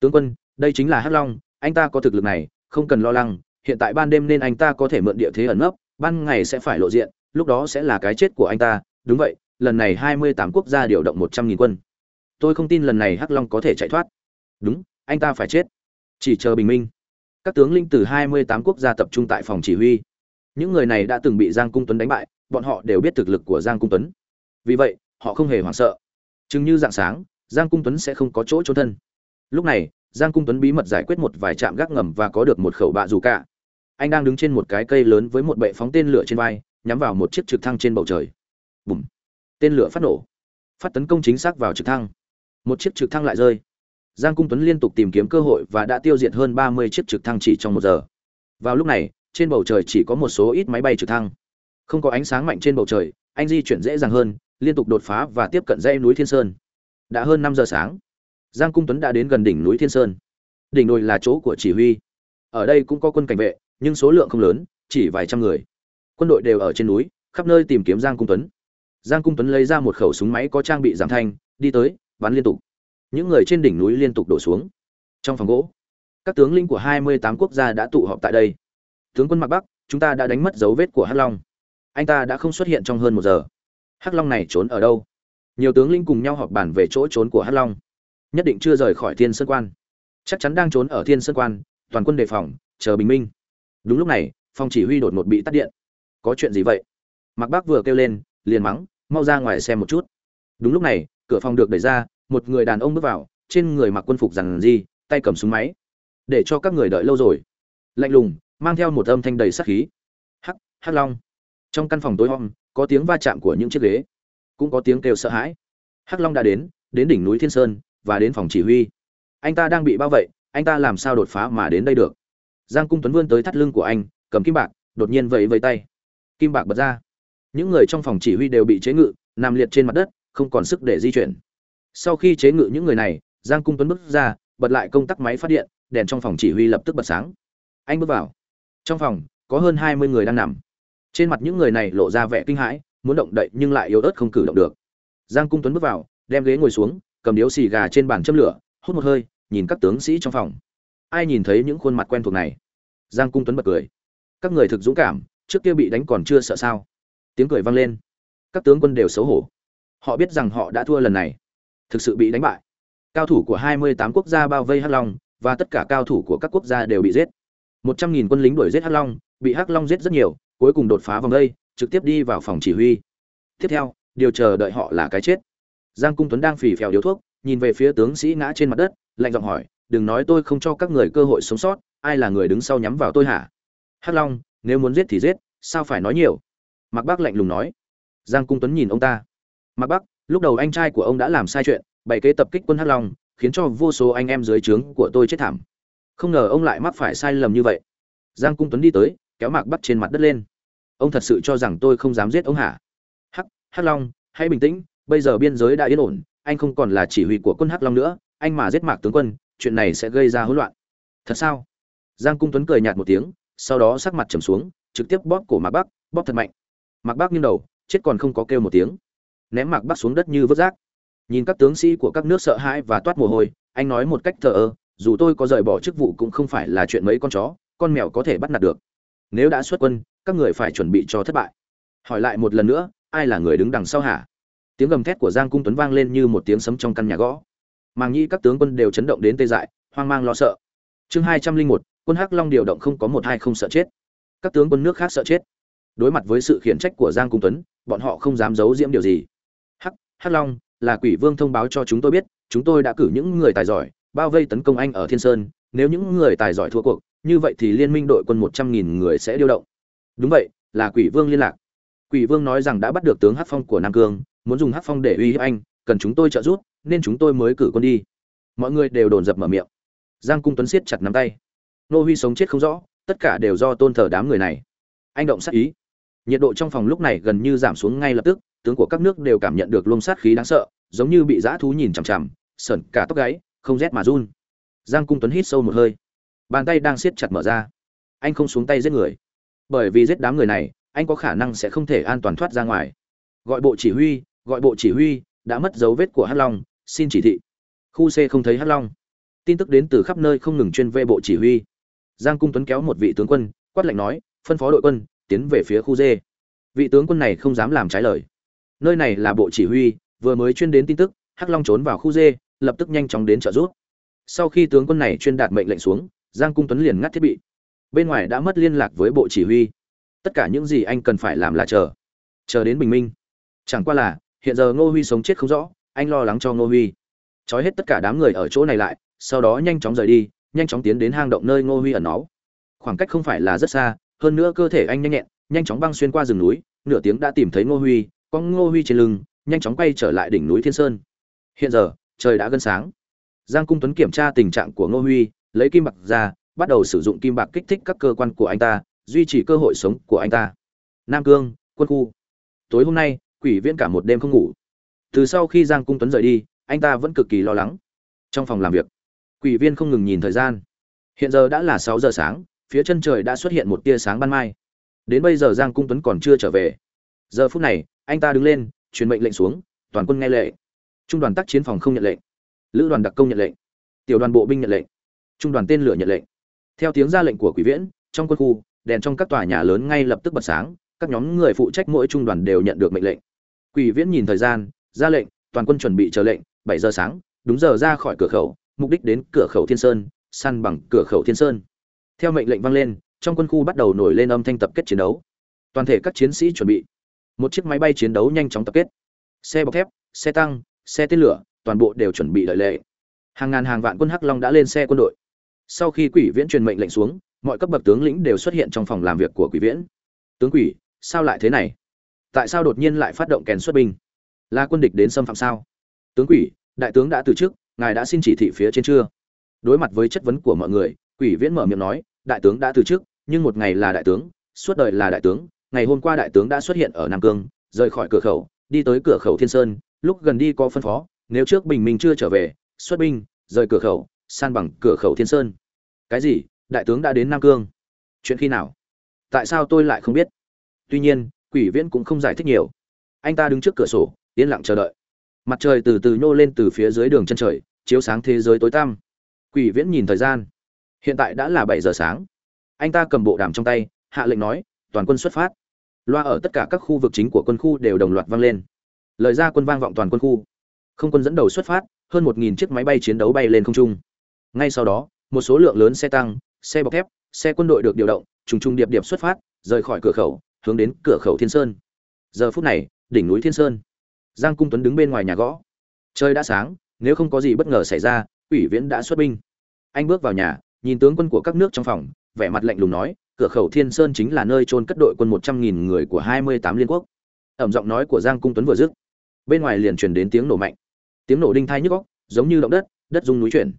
Tướng quân, đây chính là hắc long, anh ta có thực lực này, không cần lo lắng, hiện tại ban đêm nên anh ta có thể mượn địa thế ẩn nấp, ban ngày sẽ phải lộ diện, lúc đó sẽ là cái chết của anh ta. Đúng vậy, lần này hai mươi tám quốc gia điều động một trăm nghìn quân. Tôi không tin lần này hắc long có thể chạy thoát. Đúng, anh ta phải chết. Chỉ chờ bình minh. Các tướng linh từ hai mươi tám quốc gia tập trung tại phòng chỉ huy những người này đã từng bị giang cung tuấn đánh bại, bọn họ đều biết thực lực của giang cung tuấn. Vì vậy, họ không hề hoảng sợ. Chừng như dạng sáng, giang cung tuấn sẽ không có chỗ trốn thân. Lúc này, giang cung tuấn bí mật giải quyết một vài trạm gác ngầm và có được một khẩu bạ dù cả. Anh đang đứng trên một cái cây lớn với một bệ phóng tên lửa trên vai, nhắm vào một chiếc trực thăng trên bầu trời. Bùm! Tên lửa phát nổ. Phát tấn công chính xác vào trực thăng. Một chiếc trực thăng lại rơi. Giang cung tuấn liên tục tìm kiếm cơ hội và đã tiêu diệt hơn ba mươi chiếc trực thăng chỉ trong một giờ. Vào lúc này trên bầu trời chỉ có một số ít máy bay trực thăng. Không có ánh sáng mạnh trên bầu trời, anh di chuyển dễ dàng hơn, liên tục đột phá và tiếp cận dãy núi thiên sơn. Đã hơn năm giờ sáng. Giang cung tuấn đã đến gần đỉnh núi thiên sơn. Đỉnh đồi là chỗ của chỉ huy. Ở đây cũng có quân cảnh vệ, nhưng số lượng không lớn, chỉ vài trăm người. Quân đội đều ở trên núi, khắp nơi tìm kiếm giang cung tuấn. Giang cung tuấn lấy ra một khẩu súng máy có trang bị giảm thanh, đi tới, bắn liên tục. Những người trên đỉnh núi liên tục đổ xuống. Trong phòng gỗ, các tướng lĩnh của hai mươi tám quốc gia đã tụ họp tại đây tướng quân mặc bắc, chúng ta đã đánh mất dấu vết của hắc long. Anh ta đã không xuất hiện trong hơn một giờ. Hắc long này trốn ở đâu? Nhiều tướng lĩnh cùng nhau họp bàn về chỗ trốn của hắc long. Nhất định chưa rời khỏi thiên sơn quan. Chắc chắn đang trốn ở thiên sơn quan, toàn quân đề phòng, chờ bình minh. Đúng lúc này, phòng chỉ huy đột ngột bị tắt điện. Có chuyện gì vậy? Mặc bác vừa kêu lên, liền mắng, mau ra ngoài xem một chút. Đúng lúc này, cửa phòng được đẩy ra, một người đàn ông bước vào, trên người mặc quân phục rằng gì tay cầm súng máy. Để cho các người đợi lâu rồi. Lạnh lùng mang theo một âm thanh đầy sắc khí. Hắc hắc long. Trong căn phòng tối om, có tiếng va chạm của những chiếc ghế. Cũng có tiếng kêu sợ hãi. Hắc long đã đến đến đỉnh núi thiên sơn, và đến phòng chỉ huy. Anh ta đang bị bao vây, anh ta làm sao đột phá mà đến đây được? Giang cung tuấn vươn tới thắt lưng của anh, cầm kim bạc, đột nhiên vẫy vẫy tay. Kim bạc bật ra. Những người trong phòng chỉ huy đều bị chế ngự, nằm liệt trên mặt đất, không còn sức để di chuyển. Sau khi chế ngự những người này, giang cung tuấn bước ra, bật lại công tắc máy phát điện, đèn trong phòng chỉ huy lập tức bật sáng. Anh bước vào trong phòng, có hơn hai mươi người đang nằm. Trên mặt những người này lộ ra vẻ kinh hãi, muốn động đậy nhưng lại yếu ớt không cử động được. Giang cung tuấn bước vào, đem ghế ngồi xuống, cầm điếu xì gà trên bàn châm lửa, hút một hơi, nhìn các tướng sĩ trong phòng. Ai nhìn thấy những khuôn mặt quen thuộc này? Giang cung tuấn bật cười. Các người thực dũng cảm, trước kia bị đánh còn chưa sợ sao? Tiếng cười vang lên. Các tướng quân đều xấu hổ. Họ biết rằng họ đã thua lần này. Thực sự bị đánh bại. Cao thủ của 28 quốc gia bao vây hắc long, và tất cả cao thủ của các quốc gia đều bị giết một trăm nghìn quân lính đuổi giết hắc long, bị hắc long giết rất nhiều, cuối cùng đột phá vòng đây, trực tiếp đi vào phòng chỉ huy. Tiếp theo, điều chờ đợi họ là cái chết. Giang cung tuấn đang phì phèo điếu thuốc, nhìn về phía tướng sĩ ngã trên mặt đất, lạnh giọng hỏi, đừng nói tôi không cho các người cơ hội sống sót, ai là người đứng sau nhắm vào tôi hả? Hắc long, nếu muốn giết thì giết, sao phải nói nhiều? Mạc bắc lạnh lùng nói. Giang cung tuấn nhìn ông ta. Mạc bắc, lúc đầu anh trai của ông đã làm sai chuyện, bày kế tập kích quân hắc long, khiến cho vô số anh em dưới trướng của tôi chết thảm không ngờ ông lại mắc phải sai lầm như vậy. Giang cung tuấn đi tới, kéo mạc bắt trên mặt đất lên. Ông thật sự cho rằng tôi không dám giết ông hả? Hắc hắc long, hãy bình tĩnh, bây giờ biên giới đã yên ổn, anh không còn là chỉ huy của quân hắc long nữa, anh mà giết mạc tướng quân, chuyện này sẽ gây ra hỗn loạn. Thật sao? Giang cung tuấn cười nhạt một tiếng, sau đó sắc mặt trầm xuống, trực tiếp bóp cổ mạc bắc, bóp thật mạnh. Mạc bắc nghiêng đầu, chết còn không có kêu một tiếng. Ném mạc bắc xuống đất như vớt rác. Nhìn các tướng sĩ của các nước sợ hãi và toát mồ hôi, anh nói một cách thờ ơ dù tôi có rời bỏ chức vụ cũng không phải là chuyện mấy con chó, con mèo có thể bắt nạt được. Nếu đã xuất quân, các người phải chuẩn bị cho thất bại. Hỏi lại một lần nữa, ai là người đứng đằng sau hả? Tiếng gầm thét của giang cung tuấn vang lên như một tiếng sấm trong căn nhà gõ. Màng nhĩ các tướng quân đều chấn động đến tê dại, hoang mang lo sợ. Chương hai trăm linh một, quân hắc long điều động không có một hai không sợ chết. Các tướng quân nước khác sợ chết. Đối mặt với sự khiển trách của giang cung tuấn, bọn họ không dám giấu diễm điều gì. Hắc hắc long, là quỷ vương thông báo cho chúng tôi biết, chúng tôi đã cử những người tài giỏi bao vây tấn công anh ở thiên sơn, nếu những người tài giỏi thua cuộc, như vậy thì liên minh đội quân một trăm nghìn người sẽ điều động. Đúng vậy, là quỷ vương liên lạc. Quỷ vương nói rằng đã bắt được tướng Hát phong của nam cương, muốn dùng Hát phong để uy hiếp anh, cần chúng tôi trợ giúp, nên chúng tôi mới cử quân đi. Mọi người đều đồn dập mở miệng. Giang cung tuấn siết chặt nắm tay. Nô huy sống chết không rõ, tất cả đều do tôn thờ đám người này. Anh động sát ý. Nhiệt độ trong phòng lúc này gần như giảm xuống ngay lập tức, tướng của các nước đều cảm nhận được luồng sát khí đáng sợ, giống như bị dã thú nhìn chằm chằm, sởn cả tóc gáy không rét mà run. Giang cung tuấn hít sâu một hơi. Bàn tay đang siết chặt mở ra. Anh không xuống tay giết người. Bởi vì giết đám người này, anh có khả năng sẽ không thể an toàn thoát ra ngoài. Gọi bộ chỉ huy, gọi bộ chỉ huy, đã mất dấu vết của hắc long, xin chỉ thị. Khu c không thấy hắc long. Tin tức đến từ khắp nơi không ngừng chuyên về bộ chỉ huy. Giang cung tuấn kéo một vị tướng quân, quát lệnh nói, phân phó đội quân, tiến về phía khu d. Vị tướng quân này không dám làm trái lời. Nơi này là bộ chỉ huy, vừa mới chuyên đến tin tức, hắc long trốn vào khu d lập tức nhanh chóng đến trợ giúp. Sau khi tướng quân này chuyên đạt mệnh lệnh xuống, giang cung tuấn liền ngắt thiết bị. Bên ngoài đã mất liên lạc với bộ chỉ huy. Tất cả những gì anh cần phải làm là chờ. Chờ đến bình minh. Chẳng qua là, hiện giờ ngô huy sống chết không rõ, anh lo lắng cho ngô huy. Trói hết tất cả đám người ở chỗ này lại, sau đó nhanh chóng rời đi, nhanh chóng tiến đến hang động nơi ngô huy ẩn náu. Khoảng cách không phải là rất xa, hơn nữa cơ thể anh nhanh nhẹn, nhanh chóng băng xuyên qua rừng núi, nửa tiếng đã tìm thấy ngô huy, con ngô huy trên lưng, nhanh chóng quay trở lại đỉnh núi thiên sơn. Hiện giờ trời đã gần sáng. Giang cung tuấn kiểm tra tình trạng của ngô huy, lấy kim bạc ra, bắt đầu sử dụng kim bạc kích thích các cơ quan của anh ta, duy trì cơ hội sống của anh ta. Nam cương, quân khu. Tối hôm nay, quỷ viễn cả một đêm không ngủ. Từ sau khi giang cung tuấn rời đi, anh ta vẫn cực kỳ lo lắng. Trong phòng làm việc, quỷ viên không ngừng nhìn thời gian. Hiện giờ đã là sáu giờ sáng, phía chân trời đã xuất hiện một tia sáng ban mai. Đến bây giờ giang cung tuấn còn chưa trở về. Giờ phút này, anh ta đứng lên, truyền mệnh lệnh xuống, toàn quân nghe lệ trung đoàn tác chiến phòng không nhận lệnh. Lữ đoàn đặc công nhận lệnh. Tiểu đoàn bộ binh nhận lệnh. Trung đoàn tên lửa nhận lệnh. Theo tiếng ra lệnh của quỷ viễn, trong quân khu, đèn trong các tòa nhà lớn ngay lập tức bật sáng, các nhóm người phụ trách mỗi trung đoàn đều nhận được mệnh lệnh. Quỷ viễn nhìn thời gian, ra lệnh, toàn quân chuẩn bị chờ lệnh, bảy giờ sáng, đúng giờ ra khỏi cửa khẩu, mục đích đến cửa khẩu thiên sơn, săn bằng cửa khẩu thiên sơn. Theo mệnh lệnh vang lên, trong quân khu bắt đầu nổi lên âm thanh tập kết chiến đấu. Toàn thể các chiến sĩ chuẩn bị. Một chiếc máy bay chiến đấu nhanh chóng tập kết. Xe bọc thép, xe tăng xe tên lửa, toàn bộ đều chuẩn bị đợi lệ. Hàng ngàn hàng vạn quân hắc long đã lên xe quân đội. Sau khi quỷ viễn truyền mệnh lệnh xuống, mọi cấp bậc tướng lĩnh đều xuất hiện trong phòng làm việc của quỷ viễn. Tướng quỷ, sao lại thế này? Tại sao đột nhiên lại phát động kèn xuất binh? Là quân địch đến xâm phạm sao? Tướng quỷ, đại tướng đã từ chức, ngài đã xin chỉ thị phía trên chưa? Đối mặt với chất vấn của mọi người, quỷ viễn mở miệng nói, đại tướng đã từ chức, nhưng một ngày là đại tướng, suốt đời là đại tướng, ngày hôm qua đại tướng đã xuất hiện ở nam cương, rời khỏi cửa khẩu, đi tới cửa khẩu thiên sơn lúc gần đi có phân phó, nếu trước bình minh chưa trở về, xuất binh, rời cửa khẩu, san bằng cửa khẩu thiên sơn. Cái gì? Đại tướng đã đến nam cương. Chuyện khi nào? Tại sao tôi lại không biết? Tuy nhiên, quỷ viễn cũng không giải thích nhiều. Anh ta đứng trước cửa sổ, yên lặng chờ đợi. Mặt trời từ từ nhô lên từ phía dưới đường chân trời, chiếu sáng thế giới tối tăm. Quỷ viễn nhìn thời gian. Hiện tại đã là bảy giờ sáng. Anh ta cầm bộ đàm trong tay, hạ lệnh nói, toàn quân xuất phát. Loa ở tất cả các khu vực chính của quân khu đều đồng loạt vang lên lời ra quân vang vọng toàn quân khu. Không quân dẫn đầu xuất phát, hơn một nghìn chiếc máy bay chiến đấu bay lên không trung. Ngay sau đó, một số lượng lớn xe tăng, xe bọc thép, xe quân đội được điều động, trùng trùng điệp điệp xuất phát, rời khỏi cửa khẩu, hướng đến cửa khẩu thiên sơn. Giờ phút này, đỉnh núi thiên sơn. Giang cung tuấn đứng bên ngoài nhà gõ. Trời đã sáng, nếu không có gì bất ngờ xảy ra, ủy viễn đã xuất binh. Anh bước vào nhà, nhìn tướng quân của các nước trong phòng, vẻ mặt lạnh lùng nói, cửa khẩu thiên sơn chính là nơi trôn cất đội quân một trăm nghìn người của hai mươi tám liên quốc. Ẩm giọng nói của giang cung tuấn vừa dứt bên ngoài liền truyền đến tiếng nổ mạnh. Tiếng nổ đinh thai nhức góc giống như động đất đất rung núi chuyển.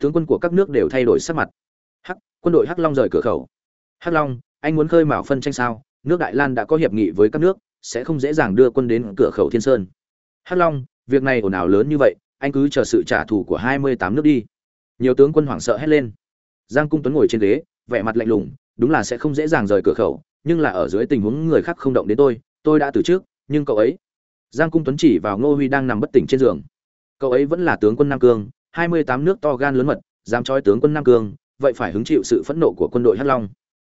Tướng quân của các nước đều thay đổi sắc mặt. Hắc, quân đội hắc long rời cửa khẩu. Hắc long, anh muốn khơi mào phân tranh sao? Nước đại lan đã có hiệp nghị với các nước, sẽ không dễ dàng đưa quân đến cửa khẩu thiên sơn. Hắc long, việc này ồn ào lớn như vậy, anh cứ chờ sự trả thù của hai mươi tám nước đi. Nhiều tướng quân hoảng sợ hét lên. Giang cung tuấn ngồi trên ghế, vẻ mặt lạnh lùng, đúng là sẽ không dễ dàng rời cửa khẩu, nhưng là ở dưới tình huống người khác không động đến tôi tôi đã từ trước, nhưng cậu ấy giang cung tuấn chỉ vào ngô huy đang nằm bất tỉnh trên giường. Cậu ấy vẫn là tướng quân nam cương, hai mươi tám nước to gan lớn mật, dám trói tướng quân nam cương, vậy phải hứng chịu sự phẫn nộ của quân đội hắc long.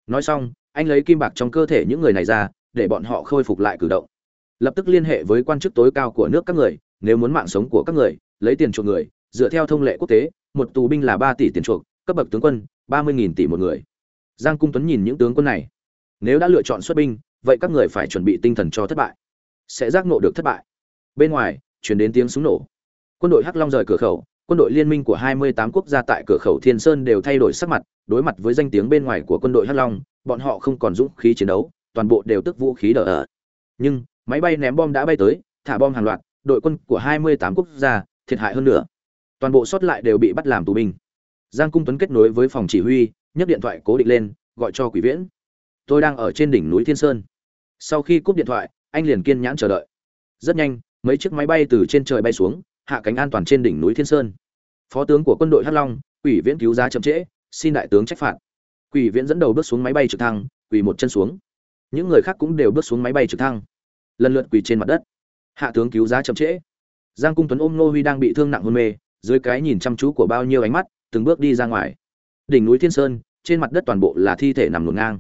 Nói xong, anh lấy kim bạc trong cơ thể những người này ra, để bọn họ khôi phục lại cử động. Lập tức liên hệ với quan chức tối cao của nước các người, nếu muốn mạng sống của các người, lấy tiền chuộc người, dựa theo thông lệ quốc tế, một tù binh là ba tỷ tiền chuộc, cấp bậc tướng quân, ba mươi nghìn tỷ một người. Giang cung tuấn nhìn những tướng quân này. Nếu đã lựa chọn xuất binh, vậy các người phải chuẩn bị tinh thần cho thất bại sẽ giác ngộ được thất bại. Bên ngoài chuyển đến tiếng súng nổ. Quân đội hắc long rời cửa khẩu quân đội liên minh của 28 quốc gia tại cửa khẩu Thiên Sơn đều thay đổi sắc mặt, đối mặt với danh tiếng bên ngoài của quân đội Hắc Long, bọn họ không còn dũng khí chiến đấu, toàn bộ đều tức vũ khí đỡ ở. Nhưng máy bay ném bom đã bay tới thả bom hàng loạt đội quân của 28 quốc gia thiệt hại hơn nữa. Toàn bộ sót lại đều bị bắt làm tù binh. Giang cung tuấn kết nối với phòng chỉ huy nhấc điện thoại cố định lên gọi cho quỷ viễn. Tôi đang ở trên đỉnh núi thiên sơn. Sau khi cúp điện thoại anh liền kiên nhãn chờ đợi. Rất nhanh, mấy chiếc máy bay từ trên trời bay xuống, hạ cánh an toàn trên đỉnh núi thiên sơn. Phó tướng của quân đội hắc long, quỷ viễn cứu giá chậm trễ, xin đại tướng trách phạt. Quỷ viễn dẫn đầu bước xuống máy bay trực thăng, quỳ một chân xuống. Những người khác cũng đều bước xuống máy bay trực thăng. Lần lượt quỳ trên mặt đất. Hạ tướng cứu giá chậm trễ. Giang cung tuấn ôm nô huy đang bị thương nặng hôn mê, dưới cái nhìn chăm chú của bao nhiêu ánh mắt, từng bước đi ra ngoài. Đỉnh núi thiên sơn, trên mặt đất toàn bộ là thi thể nằm ngổn ngang.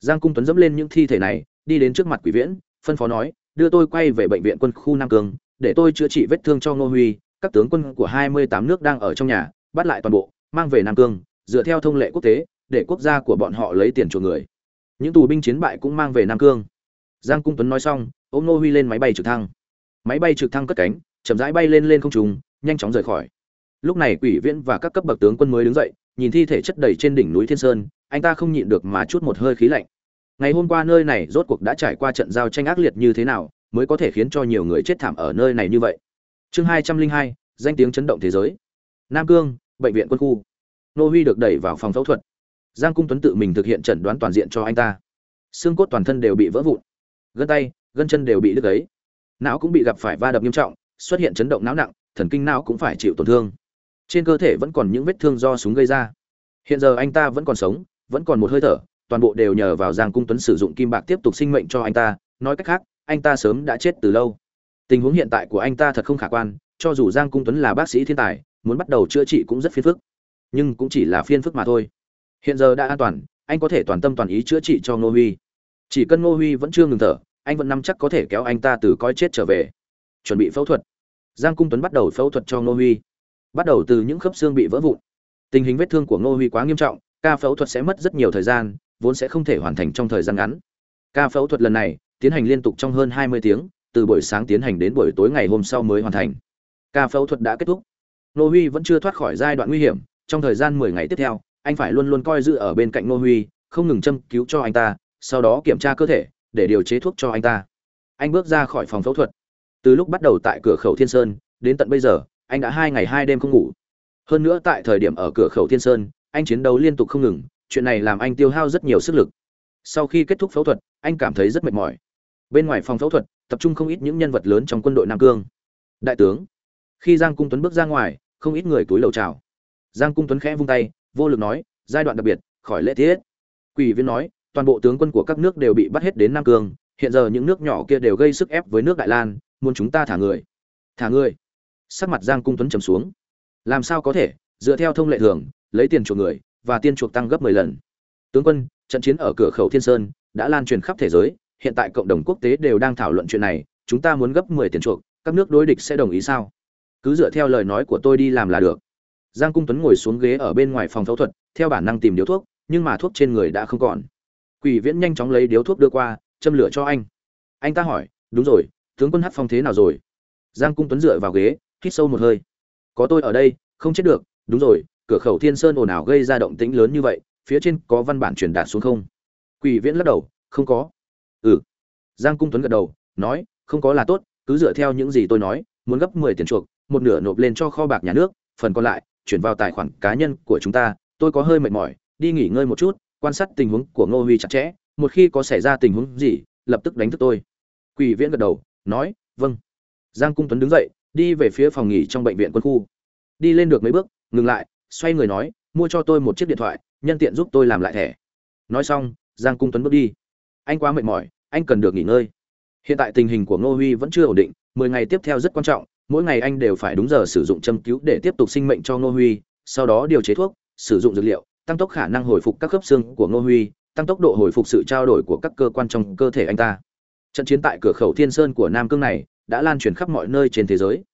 Giang cung tuấn dẫm lên những thi thể này, đi đến trước mặt quỷ viễn phân phó nói, đưa tôi quay về bệnh viện quân khu nam cương để tôi chữa trị vết thương cho ngô huy. Các tướng quân của hai mươi tám nước đang ở trong nhà, bắt lại toàn bộ, mang về nam cương dựa theo thông lệ quốc tế, để quốc gia của bọn họ lấy tiền chuộc người. Những tù binh chiến bại cũng mang về nam cương giang cung tuấn nói xong, ôm ngô huy lên máy bay trực thăng. Máy bay trực thăng cất cánh, chậm rãi bay lên lên không trung, nhanh chóng rời khỏi. Lúc này quỷ viễn và các cấp bậc tướng quân mới đứng dậy, nhìn thi thể chất đầy trên đỉnh núi thiên sơn, anh ta không nhịn được mà chút một hơi khí lạnh ngày hôm qua nơi này rốt cuộc đã trải qua trận giao tranh ác liệt như thế nào, mới có thể khiến cho nhiều người chết thảm ở nơi này như vậy? Chương hai trăm linh hai, danh tiếng chấn động thế giới. Nam cương, bệnh viện quân khu. Nô huy được đẩy vào phòng phẫu thuật. Giang cung tuấn tự mình thực hiện chẩn đoán toàn diện cho anh ta. Xương cốt toàn thân đều bị vỡ vụn. Gân tay, gân chân đều bị đứt ấy não cũng bị gặp phải va đập nghiêm trọng, xuất hiện chấn động não nặng, thần kinh não cũng phải chịu tổn thương. Trên cơ thể vẫn còn những vết thương do súng gây ra. Hiện giờ anh ta vẫn còn sống, vẫn còn một hơi thở toàn bộ đều nhờ vào giang cung tuấn sử dụng kim bạc tiếp tục sinh mệnh cho anh ta, nói cách khác, anh ta sớm đã chết từ lâu. Tình huống hiện tại của anh ta thật không khả quan, cho dù giang cung tuấn là bác sĩ thiên tài, muốn bắt đầu chữa trị cũng rất phiền phức. Nhưng cũng chỉ là phiền phức mà thôi. Hiện giờ đã an toàn, anh có thể toàn tâm toàn ý chữa trị cho ngô huy. Chỉ cần ngô huy vẫn chưa ngừng thở, anh vẫn nắm chắc có thể kéo anh ta từ coi chết trở về. Chuẩn bị phẫu thuật. Giang cung tuấn bắt đầu phẫu thuật cho ngô huy. Bắt đầu từ những khớp xương bị vỡ vụn. Tình hình vết thương của ngô huy quá nghiêm trọng, ca phẫu thuật sẽ mất rất nhiều thời gian vốn sẽ không thể hoàn thành trong thời gian ngắn. Ca phẫu thuật lần này tiến hành liên tục trong hơn 20 tiếng, từ buổi sáng tiến hành đến buổi tối ngày hôm sau mới hoàn thành. Ca phẫu thuật đã kết thúc. Nô huy vẫn chưa thoát khỏi giai đoạn nguy hiểm, trong thời gian 10 ngày tiếp theo, anh phải luôn luôn coi giữ ở bên cạnh Nô huy, không ngừng châm cứu cho anh ta, sau đó kiểm tra cơ thể để điều chế thuốc cho anh ta. Anh bước ra khỏi phòng phẫu thuật. Từ lúc bắt đầu tại cửa khẩu thiên sơn, đến tận bây giờ, anh đã hai ngày hai đêm không ngủ. Hơn nữa tại thời điểm ở cửa khẩu thiên sơn, anh chiến đấu liên tục không ngừng chuyện này làm anh tiêu hao rất nhiều sức lực. Sau khi kết thúc phẫu thuật, anh cảm thấy rất mệt mỏi. Bên ngoài phòng phẫu thuật, tập trung không ít những nhân vật lớn trong quân đội nam cương. Đại tướng, khi giang cung tuấn bước ra ngoài, không ít người túi lầu chào. Giang cung tuấn khẽ vung tay, vô lực nói, giai đoạn đặc biệt, khỏi lễ tiết. Quỷ viên nói, toàn bộ tướng quân của các nước đều bị bắt hết đến nam cương, hiện giờ những nước nhỏ kia đều gây sức ép với nước đại lan, muốn chúng ta thả người. Thả người? Sắc mặt giang cung tuấn trầm xuống. Làm sao có thể? Dựa theo thông lệ thường, lấy tiền chuộc người và tiên chuộc tăng gấp 10 lần. Tướng quân, trận chiến ở cửa khẩu thiên sơn đã lan truyền khắp thế giới, hiện tại cộng đồng quốc tế đều đang thảo luận chuyện này, chúng ta muốn gấp 10 tiền chuộc, các nước đối địch sẽ đồng ý sao? Cứ dựa theo lời nói của tôi đi làm là được. Giang cung tuấn ngồi xuống ghế ở bên ngoài phòng phẫu thuật, theo bản năng tìm điếu thuốc, nhưng mà thuốc trên người đã không còn. Quỷ viễn nhanh chóng lấy điếu thuốc đưa qua, châm lửa cho anh. Anh ta hỏi, đúng rồi, tướng quân hát phong thế nào rồi? Giang cung tuấn dựa vào ghế, hít sâu một hơi. Có tôi ở đây, không chết được, đúng rồi cửa khẩu thiên sơn ồn ào gây ra động tĩnh lớn như vậy, phía trên có văn bản truyền đạt xuống không? Quỷ viễn lắc đầu, không có. Ừ. Giang cung tuấn gật đầu, nói, không có là tốt, cứ dựa theo những gì tôi nói, muốn gấp mười tiền chuộc, một nửa nộp lên cho kho bạc nhà nước, phần còn lại, chuyển vào tài khoản cá nhân của chúng ta, tôi có hơi mệt mỏi, đi nghỉ ngơi một chút, quan sát tình huống của ngô huy chặt chẽ, một khi có xảy ra tình huống gì, lập tức đánh thức tôi. Quỷ viễn gật đầu, nói vâng. Giang cung tuấn đứng dậy, đi về phía phòng nghỉ trong bệnh viện quân khu. Đi lên được mấy bước, ngừng lại xoay người nói, mua cho tôi một chiếc điện thoại, nhân tiện giúp tôi làm lại thẻ. Nói xong, giang cung tuấn bước đi. Anh quá mệt mỏi, anh cần được nghỉ ngơi. Hiện tại tình hình của ngô huy vẫn chưa ổn định, mười ngày tiếp theo rất quan trọng, mỗi ngày anh đều phải đúng giờ sử dụng châm cứu để tiếp tục sinh mệnh cho ngô huy, sau đó điều chế thuốc, sử dụng dược liệu, tăng tốc khả năng hồi phục các khớp xương của ngô huy, tăng tốc độ hồi phục sự trao đổi của các cơ quan trong cơ thể anh ta. Trận chiến tại cửa khẩu thiên sơn của nam cương này đã lan truyền khắp mọi nơi trên thế giới.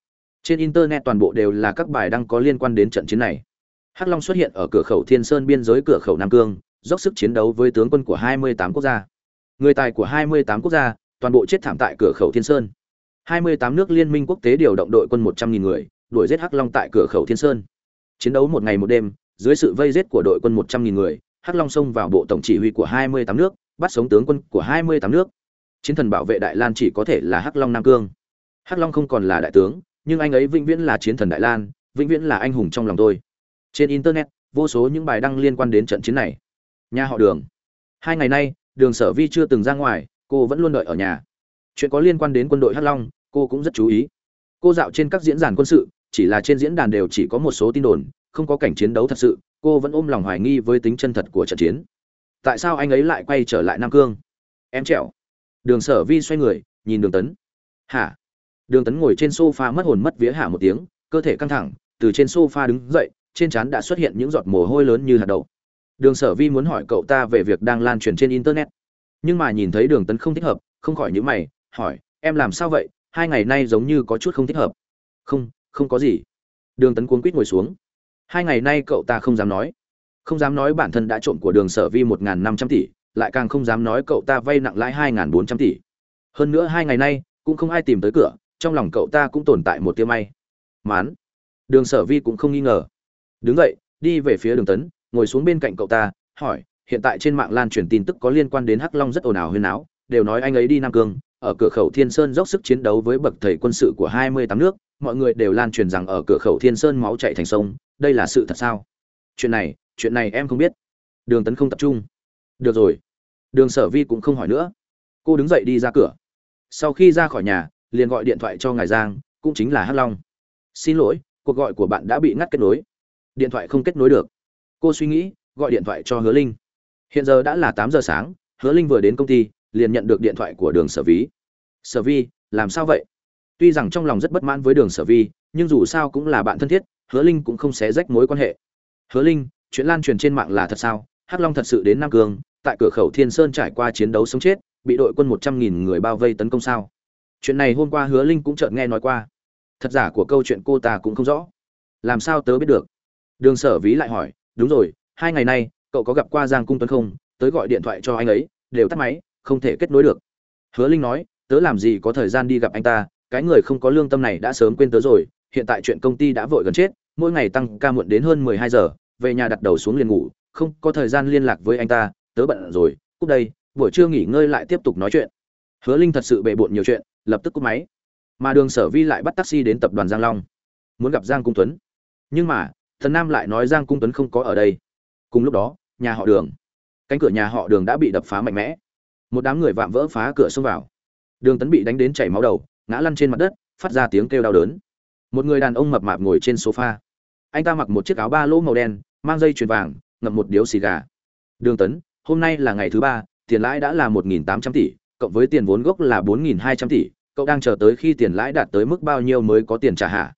Trên internet toàn bộ đều là các bài đăng có liên quan đến trận chiến này hắc long xuất hiện ở cửa khẩu thiên sơn biên giới cửa khẩu nam cương, dốc sức chiến đấu với tướng quân của 28 quốc gia. Người tài của 28 quốc gia, toàn bộ chết thảm tại cửa khẩu thiên sơn. 28 nước liên minh quốc tế điều động đội quân 100.000 người, đuổi giết hắc long tại cửa khẩu thiên sơn. Chiến đấu một ngày một đêm, dưới sự vây giết của đội quân 100.000 người, hắc long xông vào bộ tổng chỉ huy của 28 nước, bắt sống tướng quân của hai mươi tám nước. Chiến thần bảo vệ đại lan chỉ có thể là hắc long nam cương. Hắc long không còn là đại tướng, nhưng anh ấy vĩnh viễn là chiến thần đại lan, vĩnh viễn là anh hùng trong lòng tôi trên internet, vô số những bài đăng liên quan đến trận chiến này. Nhà họ đường. Hai ngày nay, đường sở vi chưa từng ra ngoài, cô vẫn luôn đợi ở nhà. Chuyện có liên quan đến quân đội hắc long, cô cũng rất chú ý. Cô dạo trên các diễn đàn quân sự, chỉ là trên diễn đàn đều chỉ có một số tin đồn, không có cảnh chiến đấu thật sự, cô vẫn ôm lòng hoài nghi với tính chân thật của trận chiến. Tại sao anh ấy lại quay trở lại nam cương? Em trẹo đường sở vi xoay người, nhìn đường tấn. Hả? Đường tấn ngồi trên sofa mất hồn mất vía hả một tiếng, cơ thể căng thẳng, từ trên sofa đứng dậy trên trán đã xuất hiện những giọt mồ hôi lớn như hạt đậu. Đường sở vi muốn hỏi cậu ta về việc đang lan truyền trên internet. Nhưng mà nhìn thấy đường tấn không thích hợp, không khỏi những mày, hỏi, em làm sao vậy? Hai ngày nay giống như có chút không thích hợp. Không không có gì. Đường tấn cuống quýt ngồi xuống. Hai ngày nay cậu ta không dám nói. Không dám nói bản thân đã trộm của đường sở vi một n g h n năm trăm tỷ, lại càng không dám nói cậu ta vay nặng lãi hai n g h n bốn trăm tỷ. Hơn nữa hai ngày nay cũng không ai tìm tới cửa, trong lòng cậu ta cũng tồn tại một tia may. Mán. Đường sở vi cũng không nghi ngờ đứng dậy, đi về phía đường tấn, ngồi xuống bên cạnh cậu ta, hỏi, hiện tại trên mạng lan truyền tin tức có liên quan đến hắc long rất ồn ào huyên áo đều nói anh ấy đi nam cương, ở cửa khẩu thiên sơn dốc sức chiến đấu với bậc thầy quân sự của hai mươi tám nước, mọi người đều lan truyền rằng ở cửa khẩu thiên sơn máu chạy thành sông, đây là sự thật sao? Chuyện này chuyện này em không biết. Đường tấn không tập trung. Được rồi. Đường sở vi cũng không hỏi nữa. Cô đứng dậy đi ra cửa. Sau khi ra khỏi nhà, liền gọi điện thoại cho ngài giang, cũng chính là hắc long. Xin lỗi, cuộc gọi của bạn đã bị ngắt kết nối điện thoại không kết nối được. Cô suy nghĩ, gọi điện thoại cho hứa linh. Hiện giờ đã là tám giờ sáng, hứa linh vừa đến công ty, liền nhận được điện thoại của đường sở ví sở vi làm sao vậy? Tuy rằng trong lòng rất bất mãn với đường sở vi nhưng dù sao cũng là bạn thân thiết, hứa linh cũng không xé rách mối quan hệ. Hứa linh, chuyện lan truyền trên mạng là thật sao? Hắc long thật sự đến nam cương tại cửa khẩu thiên sơn trải qua chiến đấu sống chết, bị đội quân một trăm nghìn người bao vây tấn công sao? Chuyện này hôm qua hứa linh cũng chợt nghe nói qua. Thật giả của câu chuyện cô ta cũng không rõ. Làm sao tớ biết được? Đường sở ví lại hỏi, đúng rồi, hai ngày nay, cậu có gặp qua giang cung tuấn không? Tới gọi điện thoại cho anh ấy, đều tắt máy, không thể kết nối được. Hứa linh nói, tớ làm gì có thời gian đi gặp anh ta, cái người không có lương tâm này đã sớm quên tớ rồi, hiện tại chuyện công ty đã vội gần chết, mỗi ngày tăng ca muộn đến hơn mười hai giờ, về nhà đặt đầu xuống liền ngủ, không có thời gian liên lạc với anh ta, tớ bận rồi, cúp đây, buổi trưa nghỉ ngơi lại tiếp tục nói chuyện. Hứa linh thật sự bề bộn nhiều chuyện, lập tức cúp máy. Mà đường sở vi lại bắt taxi đến tập đoàn giang long, muốn gặp giang cung tuấn. Nhưng mà thần nam lại nói giang cung tuấn không có ở đây. Cùng lúc đó, nhà họ đường. Cánh cửa nhà họ đường đã bị đập phá mạnh mẽ. Một đám người vạm vỡ phá cửa xông vào. Đường tấn bị đánh đến chảy máu đầu, ngã lăn trên mặt đất, phát ra tiếng kêu đau đớn. Một người đàn ông mập mạp ngồi trên sofa. Anh ta mặc một chiếc áo ba lỗ màu đen, mang dây chuyền vàng, ngậm một điếu xì gà. Đường tấn, hôm nay là ngày thứ ba, tiền lãi đã là một nghìn tám trăm tỷ, cộng với tiền vốn gốc là bốn nghìn hai trăm tỷ, cậu đang chờ tới khi tiền lãi đạt tới mức bao nhiêu mới có tiền trả hạ?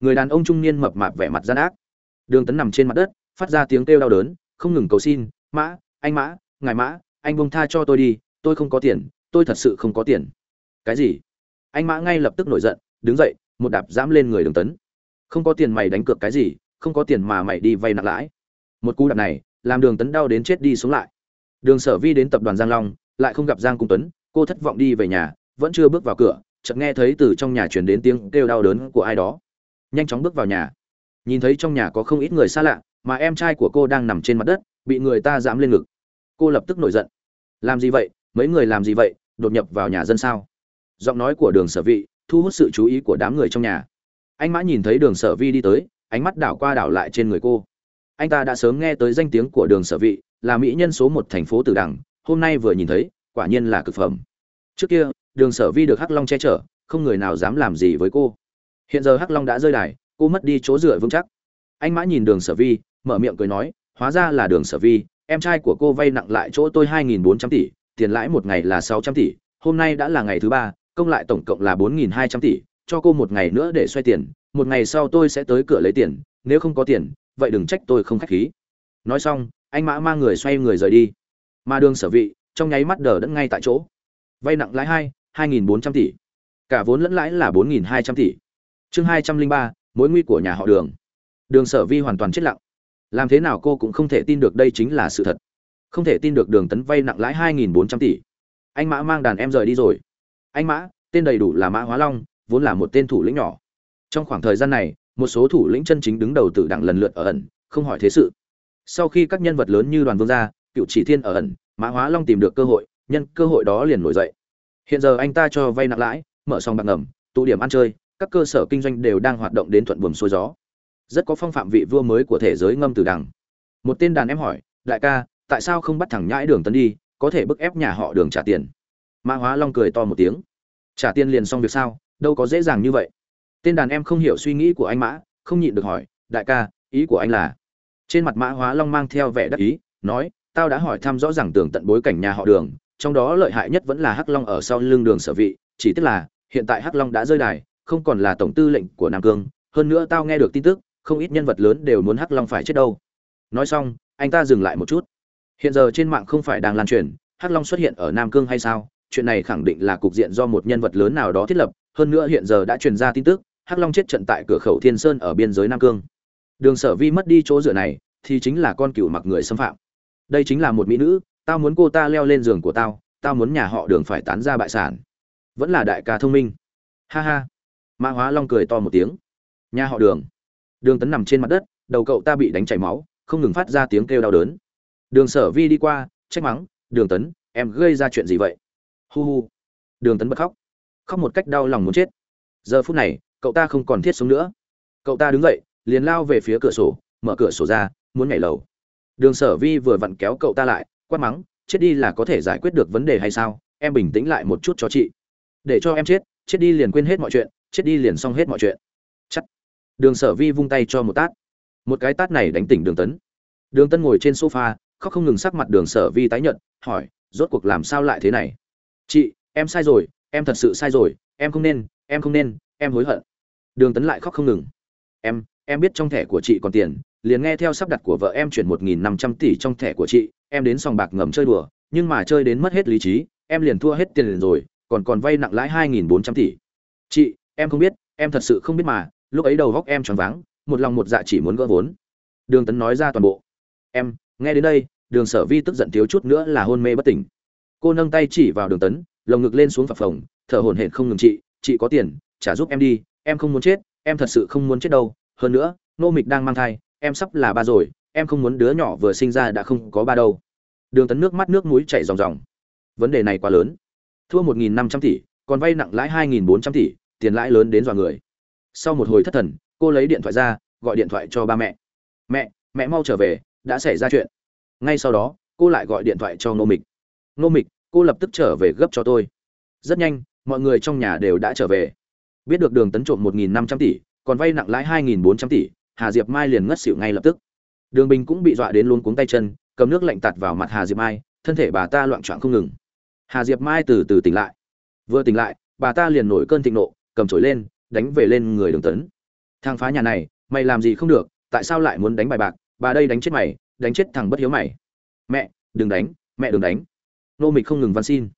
Người đàn ông trung niên mập mạp vẻ mặt gian ác đường tấn nằm trên mặt đất, phát ra tiếng kêu đau đớn, không ngừng cầu xin, mã, anh mã, ngài mã, anh bông tha cho tôi đi, tôi không có tiền, tôi thật sự không có tiền. Cái gì? Anh mã ngay lập tức nổi giận, đứng dậy, một đạp dám lên người đường tấn. Không có tiền mày đánh cược cái gì, không có tiền mà mày đi vay nặng lãi. Một cú đạp này, làm đường tấn đau đến chết đi sống lại. Đường sở vi đến tập đoàn giang long, lại không gặp giang cung tuấn, cô thất vọng đi về nhà, vẫn chưa bước vào cửa, chợt nghe thấy từ trong nhà truyền đến tiếng kêu đau đớn của ai đó. Nhanh chóng bước vào nhà nhìn thấy trong nhà có không ít người xa lạ, mà em trai của cô đang nằm trên mặt đất, bị người ta dám lên ngực. Cô lập tức nổi giận. Làm gì vậy? Mấy người làm gì vậy? Đột nhập vào nhà dân sao? Giọng nói của đường sở vị thu hút sự chú ý của đám người trong nhà. Anh mã nhìn thấy đường sở vi đi tới, ánh mắt đảo qua đảo lại trên người cô. Anh ta đã sớm nghe tới danh tiếng của đường sở vị, là mỹ nhân số một thành phố tử đằng, hôm nay vừa nhìn thấy, quả nhiên là cực phẩm. Trước kia, đường sở vi được hắc long che chở, không người nào dám làm gì với cô. Hiện giờ hắc long đã rơi đài cô mất đi chỗ dựa vững chắc. Anh mã nhìn đường sở vi, mở miệng cười nói, hóa ra là đường sở vi, em trai của cô vay nặng lại chỗ tôi hai nghìn bốn trăm tỷ, tiền lãi một ngày là sáu trăm tỷ, hôm nay đã là ngày thứ ba, công lại tổng cộng là bốn nghìn hai trăm tỷ, cho cô một ngày nữa để xoay tiền, một ngày sau tôi sẽ tới cửa lấy tiền, nếu không có tiền, vậy đừng trách tôi không khách khí. Nói xong, anh mã mang người xoay người rời đi. Mà đường sở vị trong nháy mắt đờ đẫn ngay tại chỗ. Vay nặng lãi hai hai nghìn bốn trăm tỷ. Cả vốn lẫn lãi là bốn nghìn hai trăm tỷ. Chương hai trăm linh ba mối nguy của nhà họ đường. Đường sở vi hoàn toàn chết lặng. Làm thế nào cô cũng không thể tin được đây chính là sự thật. Không thể tin được đường tấn vay nặng lãi hai nghìn bốn trăm tỷ. Anh mã mang đàn em rời đi rồi. Anh mã, tên đầy đủ là mã hóa long, vốn là một tên thủ lĩnh nhỏ. Trong khoảng thời gian này, một số thủ lĩnh chân chính đứng đầu tự đảng lần lượt ở ẩn, không hỏi thế sự. Sau khi các nhân vật lớn như đoàn vương gia, cựu chỉ thiên ở ẩn, mã hóa long tìm được cơ hội, nhân cơ hội đó liền nổi dậy. Hiện giờ anh ta cho vay nặng lãi, mở xong bạc ngầm, tụ điểm ăn chơi các cơ sở kinh doanh đều đang hoạt động đến thuận buồm xuôi gió. Rất có phong phạm vị vua mới của thế giới ngâm từ đằng. Một tên đàn em hỏi, đại ca, tại sao không bắt thẳng nhãi đường tấn đi, có thể bức ép nhà họ đường trả tiền? Mã hóa long cười to một tiếng. Trả tiền liền xong việc sao, đâu có dễ dàng như vậy. Tên đàn em không hiểu suy nghĩ của anh mã, không nhịn được hỏi, đại ca, ý của anh là? Trên mặt mã hóa long mang theo vẻ đắc ý, nói, tao đã hỏi thăm rõ ràng tường tận bối cảnh nhà họ đường, trong đó lợi hại nhất vẫn là hắc long ở sau lưng đường sở vị, chỉ tức là, hiện tại hắc long đã rơi đài không còn là tổng tư lệnh của nam cương, hơn nữa tao nghe được tin tức, không ít nhân vật lớn đều muốn hắc long phải chết đâu. Nói xong, anh ta dừng lại một chút. Hiện giờ trên mạng không phải đang lan truyền, hắc long xuất hiện ở nam cương hay sao? Chuyện này khẳng định là cục diện do một nhân vật lớn nào đó thiết lập, hơn nữa hiện giờ đã truyền ra tin tức, hắc long chết trận tại cửa khẩu thiên sơn ở biên giới nam cương. Đường sở vi mất đi chỗ dựa này, thì chính là con cừu mặc người xâm phạm. Đây chính là một mỹ nữ, tao muốn cô ta leo lên giường của tao tao muốn nhà họ đường phải tán ra bại sản. Vẫn là đại ca thông minh. Ha ha mã hóa long cười to một tiếng. Nhà họ đường. Đường tấn nằm trên mặt đất, đầu cậu ta bị đánh chảy máu, không ngừng phát ra tiếng kêu đau đớn. Đường sở vi đi qua, trách mắng, đường tấn, em gây ra chuyện gì vậy? Hu hu. Đường tấn bật khóc. Khóc một cách đau lòng muốn chết. Giờ phút này, cậu ta không còn thiết sống nữa. Cậu ta đứng dậy, liền lao về phía cửa sổ, mở cửa sổ ra, muốn nhảy lầu. Đường sở vi vừa vặn kéo cậu ta lại, quát mắng, chết đi là có thể giải quyết được vấn đề hay sao? Em bình tĩnh lại một chút cho chị. Để cho em chết chết đi liền quên hết mọi chuyện chết đi liền xong hết mọi chuyện. Chắc đường sở vi vung tay cho một tát. Một cái tát này đánh tỉnh đường tấn. Đường tân ngồi trên sofa, khóc không ngừng sắc mặt đường sở vi tái nhận hỏi, rốt cuộc làm sao lại thế này? Chị, em sai rồi, em thật sự sai rồi, em không nên, em không nên, em hối hận. Đường tấn lại khóc không ngừng. Em em biết trong thẻ của chị còn tiền, liền nghe theo sắp đặt của vợ em chuyển một nghìn năm trăm tỷ trong thẻ của chị, em đến sòng bạc ngầm chơi đùa, nhưng mà chơi đến mất hết lý trí, em liền thua hết tiền liền rồi, còn còn vay nặng lãi hai nghìn bốn trăm tỷ. Chị em không biết, em thật sự không biết mà, lúc ấy đầu góc em tròn váng, một lòng một dạ chỉ muốn gỡ vốn. Đường tấn nói ra toàn bộ. Em, nghe đến đây, đường sở vi tức giận thiếu chút nữa là hôn mê bất tỉnh. Cô nâng tay chỉ vào đường tấn, lồng ngực lên xuống phập phồng, thở hổn hển không ngừng chị chị có tiền, trả giúp em đi, em không muốn chết, em thật sự không muốn chết đâu. Hơn nữa, nô mịch đang mang thai, em sắp là ba rồi, em không muốn đứa nhỏ vừa sinh ra đã không có ba đâu. Đường tấn nước mắt nước mũi chảy ròng ròng. Vấn đề này quá lớn. Thua một nghìn năm trăm tỷ, còn vay nặng lãi hai nghìn bốn trăm tỷ tiền lãi lớn đến dọa người. Sau một hồi thất thần, cô lấy điện thoại ra, gọi điện thoại cho ba mẹ. Mẹ mẹ mau trở về, đã xảy ra chuyện. Ngay sau đó, cô lại gọi điện thoại cho ngô mịch. Ngô mịch, cô lập tức trở về gấp cho tôi. Rất nhanh, mọi người trong nhà đều đã trở về. Biết được đường tấn trộm một nghìn năm trăm tỷ, còn vay nặng lãi hai nghìn bốn trăm tỷ, hà diệp mai liền ngất xỉu ngay lập tức. Đường bình cũng bị dọa đến luôn cuống tay chân, cầm nước lạnh tạt vào mặt hà diệp mai, thân thể bà ta loạn choạng không ngừng. Hà diệp mai từ từ tỉnh lại. Vừa tỉnh lại, bà ta liền nổi cơn thịnh nộ cầm chổi lên, đánh về lên người đường tấn. Thang phá nhà này, mày làm gì không được, tại sao lại muốn đánh bài bạc? Bà đây đánh chết mày, đánh chết thằng bất hiếu mày. Mẹ, đừng đánh, mẹ đừng đánh. Nô mịch không ngừng van xin.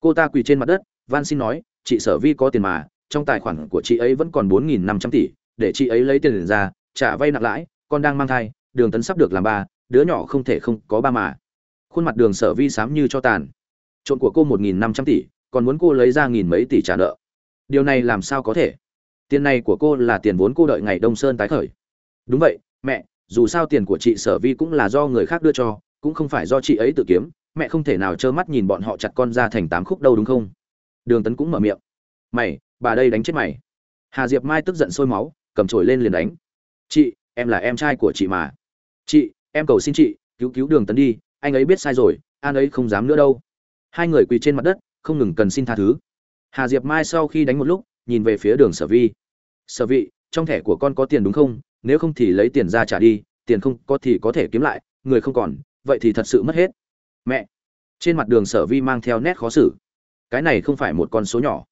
Cô ta quỳ trên mặt đất, van xin nói, chị sở vi có tiền mà, trong tài khoản của chị ấy vẫn còn bốn nghìn năm trăm tỷ, để chị ấy lấy tiền ra, trả vay nặng lãi, con đang mang thai, đường tấn sắp được làm ba, đứa nhỏ không thể không có ba mà. Khuôn mặt đường sở vi sám như cho tàn. Trộn của cô một nghìn năm trăm tỷ, còn muốn cô lấy ra nghìn mấy tỷ trả nợ điều này làm sao có thể? Tiền này của cô là tiền vốn cô đợi ngày đông sơn tái khởi. Đúng vậy, mẹ, dù sao tiền của chị sở vi cũng là do người khác đưa cho, cũng không phải do chị ấy tự kiếm. Mẹ không thể nào trơ mắt nhìn bọn họ chặt con ra thành tám khúc đâu đúng không? Đường tấn cũng mở miệng. Mày, bà đây đánh chết mày. Hà diệp mai tức giận sôi máu, cầm trổi lên liền đánh. Chị, em là em trai của chị mà. Chị, em cầu xin chị, cứu cứu đường tấn đi. Anh ấy biết sai rồi an ấy không dám nữa đâu. Hai người quỳ trên mặt đất, không ngừng cần xin tha thứ hà diệp mai sau khi đánh một lúc, nhìn về phía đường sở vi. Sở vị, trong thẻ của con có tiền đúng không? Nếu không thì lấy tiền ra trả đi, tiền không có thì có thể kiếm lại, người không còn, vậy thì thật sự mất hết. Mẹ. Trên mặt đường sở vi mang theo nét khó xử. Cái này không phải một con số nhỏ.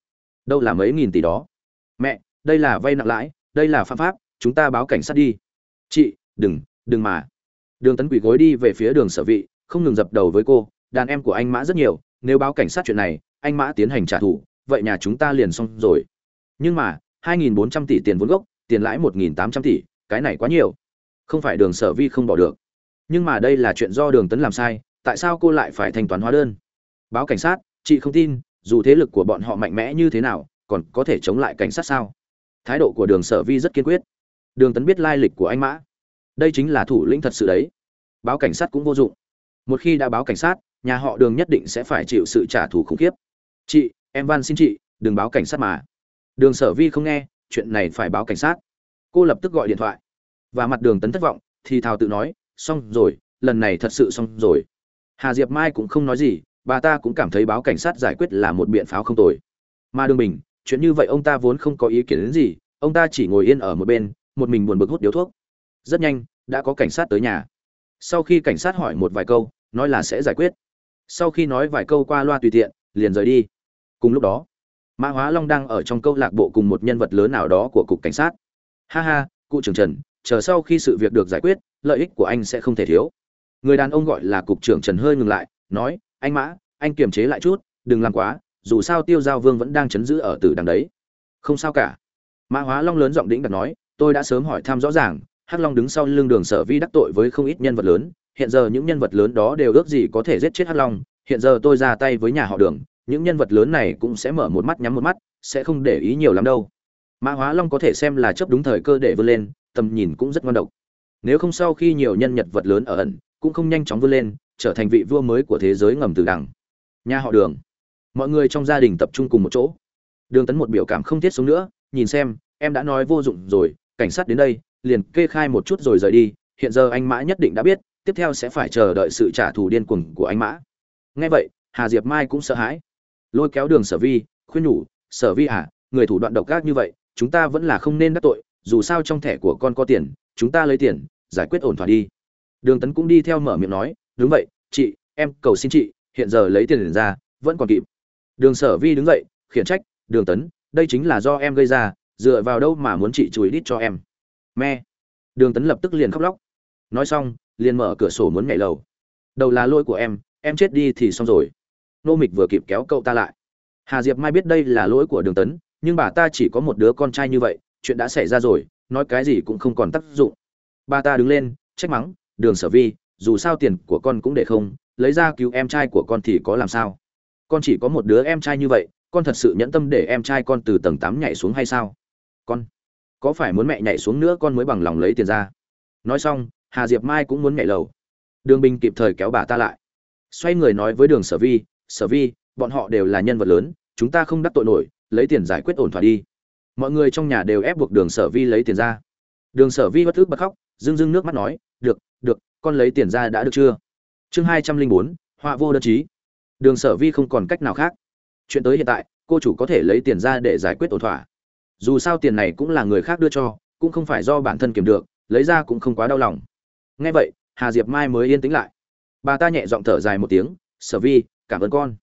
Đâu là mấy nghìn tỷ đó? Mẹ, đây là vay nặng lãi, đây là phạm pháp, chúng ta báo cảnh sát đi. Chị, đừng đừng mà. Đường tấn quỷ gối đi về phía đường sở vị, không ngừng dập đầu với cô, đàn em của anh mã rất nhiều, nếu báo cảnh sát chuyện này, anh mã tiến hành trả thù vậy nhà chúng ta liền xong rồi. Nhưng mà 2.400 tỷ tiền vốn gốc, tiền lãi 1.800 tỷ, cái này quá nhiều. Không phải đường sở vi không bỏ được. Nhưng mà đây là chuyện do đường tấn làm sai, tại sao cô lại phải thanh toán hóa đơn? Báo cảnh sát, chị không tin, dù thế lực của bọn họ mạnh mẽ như thế nào, còn có thể chống lại cảnh sát sao? Thái độ của đường sở vi rất kiên quyết. Đường tấn biết lai lịch của anh mã. Đây chính là thủ lĩnh thật sự đấy. Báo cảnh sát cũng vô dụng. Một khi đã báo cảnh sát, nhà họ đường nhất định sẽ phải chịu sự trả thù khủng khiếp. Chị em van xin chị, đừng báo cảnh sát mà. Đường sở vi không nghe, chuyện này phải báo cảnh sát. Cô lập tức gọi điện thoại. Và mặt đường tấn thất vọng, thì thào tự nói, xong rồi, lần này thật sự xong rồi. Hà diệp mai cũng không nói gì, bà ta cũng cảm thấy báo cảnh sát giải quyết là một biện pháp không tồi. Mà đường bình, chuyện như vậy ông ta vốn không có ý kiến đến gì, ông ta chỉ ngồi yên ở một bên, một mình buồn bực hút điếu thuốc. Rất nhanh, đã có cảnh sát tới nhà. Sau khi cảnh sát hỏi một vài câu, nói là sẽ giải quyết. Sau khi nói vài câu qua loa tùy tiện, liền rời đi cùng lúc đó, mã hóa long đang ở trong câu lạc bộ cùng một nhân vật lớn nào đó của cục cảnh sát. Ha ha, cụ trưởng trần, chờ sau khi sự việc được giải quyết, lợi ích của anh sẽ không thể thiếu. Người đàn ông gọi là cục trưởng trần hơi ngừng lại, nói, anh mã, anh kiềm chế lại chút, đừng làm quá, dù sao tiêu giao vương vẫn đang chấn giữ ở tử đằng đấy. Không sao cả. Mã hóa long lớn giọng đĩnh đặt nói, tôi đã sớm hỏi thăm rõ ràng, hắc long đứng sau lưng đường sở vi đắc tội với không ít nhân vật lớn, hiện giờ những nhân vật lớn đó đều ước gì có thể giết chết hắc long, hiện giờ tôi ra tay với nhà họ đường những nhân vật lớn này cũng sẽ mở một mắt nhắm một mắt, sẽ không để ý nhiều lắm đâu. Mã hóa long có thể xem là chấp đúng thời cơ để vươn lên, tầm nhìn cũng rất ngon độc. Nếu không sau khi nhiều nhân nhật vật lớn ở ẩn, cũng không nhanh chóng vươn lên, trở thành vị vua mới của thế giới ngầm từ đằng. Nhà họ đường. Mọi người trong gia đình tập trung cùng một chỗ. Đường tấn một biểu cảm không thiết sống nữa, nhìn xem, em đã nói vô dụng rồi, cảnh sát đến đây, liền kê khai một chút rồi rời đi, hiện giờ anh mã nhất định đã biết, tiếp theo sẽ phải chờ đợi sự trả thù điên cuồng của anh mã. Nghe vậy, hà diệp mai cũng sợ hãi lôi kéo đường sở vi, khuyên nhủ, sở vi à người thủ đoạn độc ác như vậy, chúng ta vẫn là không nên đắc tội, dù sao trong thẻ của con có tiền, chúng ta lấy tiền, giải quyết ổn thỏa đi. Đường tấn cũng đi theo mở miệng nói, đúng vậy, chị, em cầu xin chị, hiện giờ lấy tiền ra, vẫn còn kịp. Đường sở vi đứng dậy, khiển trách, đường tấn, đây chính là do em gây ra, dựa vào đâu mà muốn chị chùi đít cho em? Me đường tấn lập tức liền khóc lóc. Nói xong, liền mở cửa sổ muốn nhảy lầu. Đầu là lỗi của em em chết đi thì xong rồi nô mịch vừa kịp kéo cậu ta lại. Hà diệp mai biết đây là lỗi của đường tấn, nhưng bà ta chỉ có một đứa con trai như vậy, chuyện đã xảy ra rồi, nói cái gì cũng không còn tác dụng. Bà ta đứng lên, trách mắng, đường sở vi, dù sao tiền của con cũng để không, lấy ra cứu em trai của con thì có làm sao? Con chỉ có một đứa em trai như vậy, con thật sự nhẫn tâm để em trai con từ tầng tám nhảy xuống hay sao? Con, có phải muốn mẹ nhảy xuống nữa con mới bằng lòng lấy tiền ra? Nói xong, hà diệp mai cũng muốn nhảy lầu. Đường bình kịp thời kéo bà ta lại. Xoay người nói với đường sở vi sở vi, bọn họ đều là nhân vật lớn, chúng ta không đắc tội nổi, lấy tiền giải quyết ổn thỏa đi. Mọi người trong nhà đều ép buộc đường sở vi lấy tiền ra. Đường sở vi bất thức bật khóc, rưng rưng nước mắt nói, được được, con lấy tiền ra đã được chưa? Chương hai trăm linh bốn, họa vô đơn chí. Đường sở vi không còn cách nào khác. Chuyện tới hiện tại, cô chủ có thể lấy tiền ra để giải quyết ổn thỏa. Dù sao tiền này cũng là người khác đưa cho, cũng không phải do bản thân kiểm được, lấy ra cũng không quá đau lòng. Nghe vậy, hà diệp mai mới yên tĩnh lại. Bà ta nhẹ giọng thở dài một tiếng, sở vi cảm ơn con.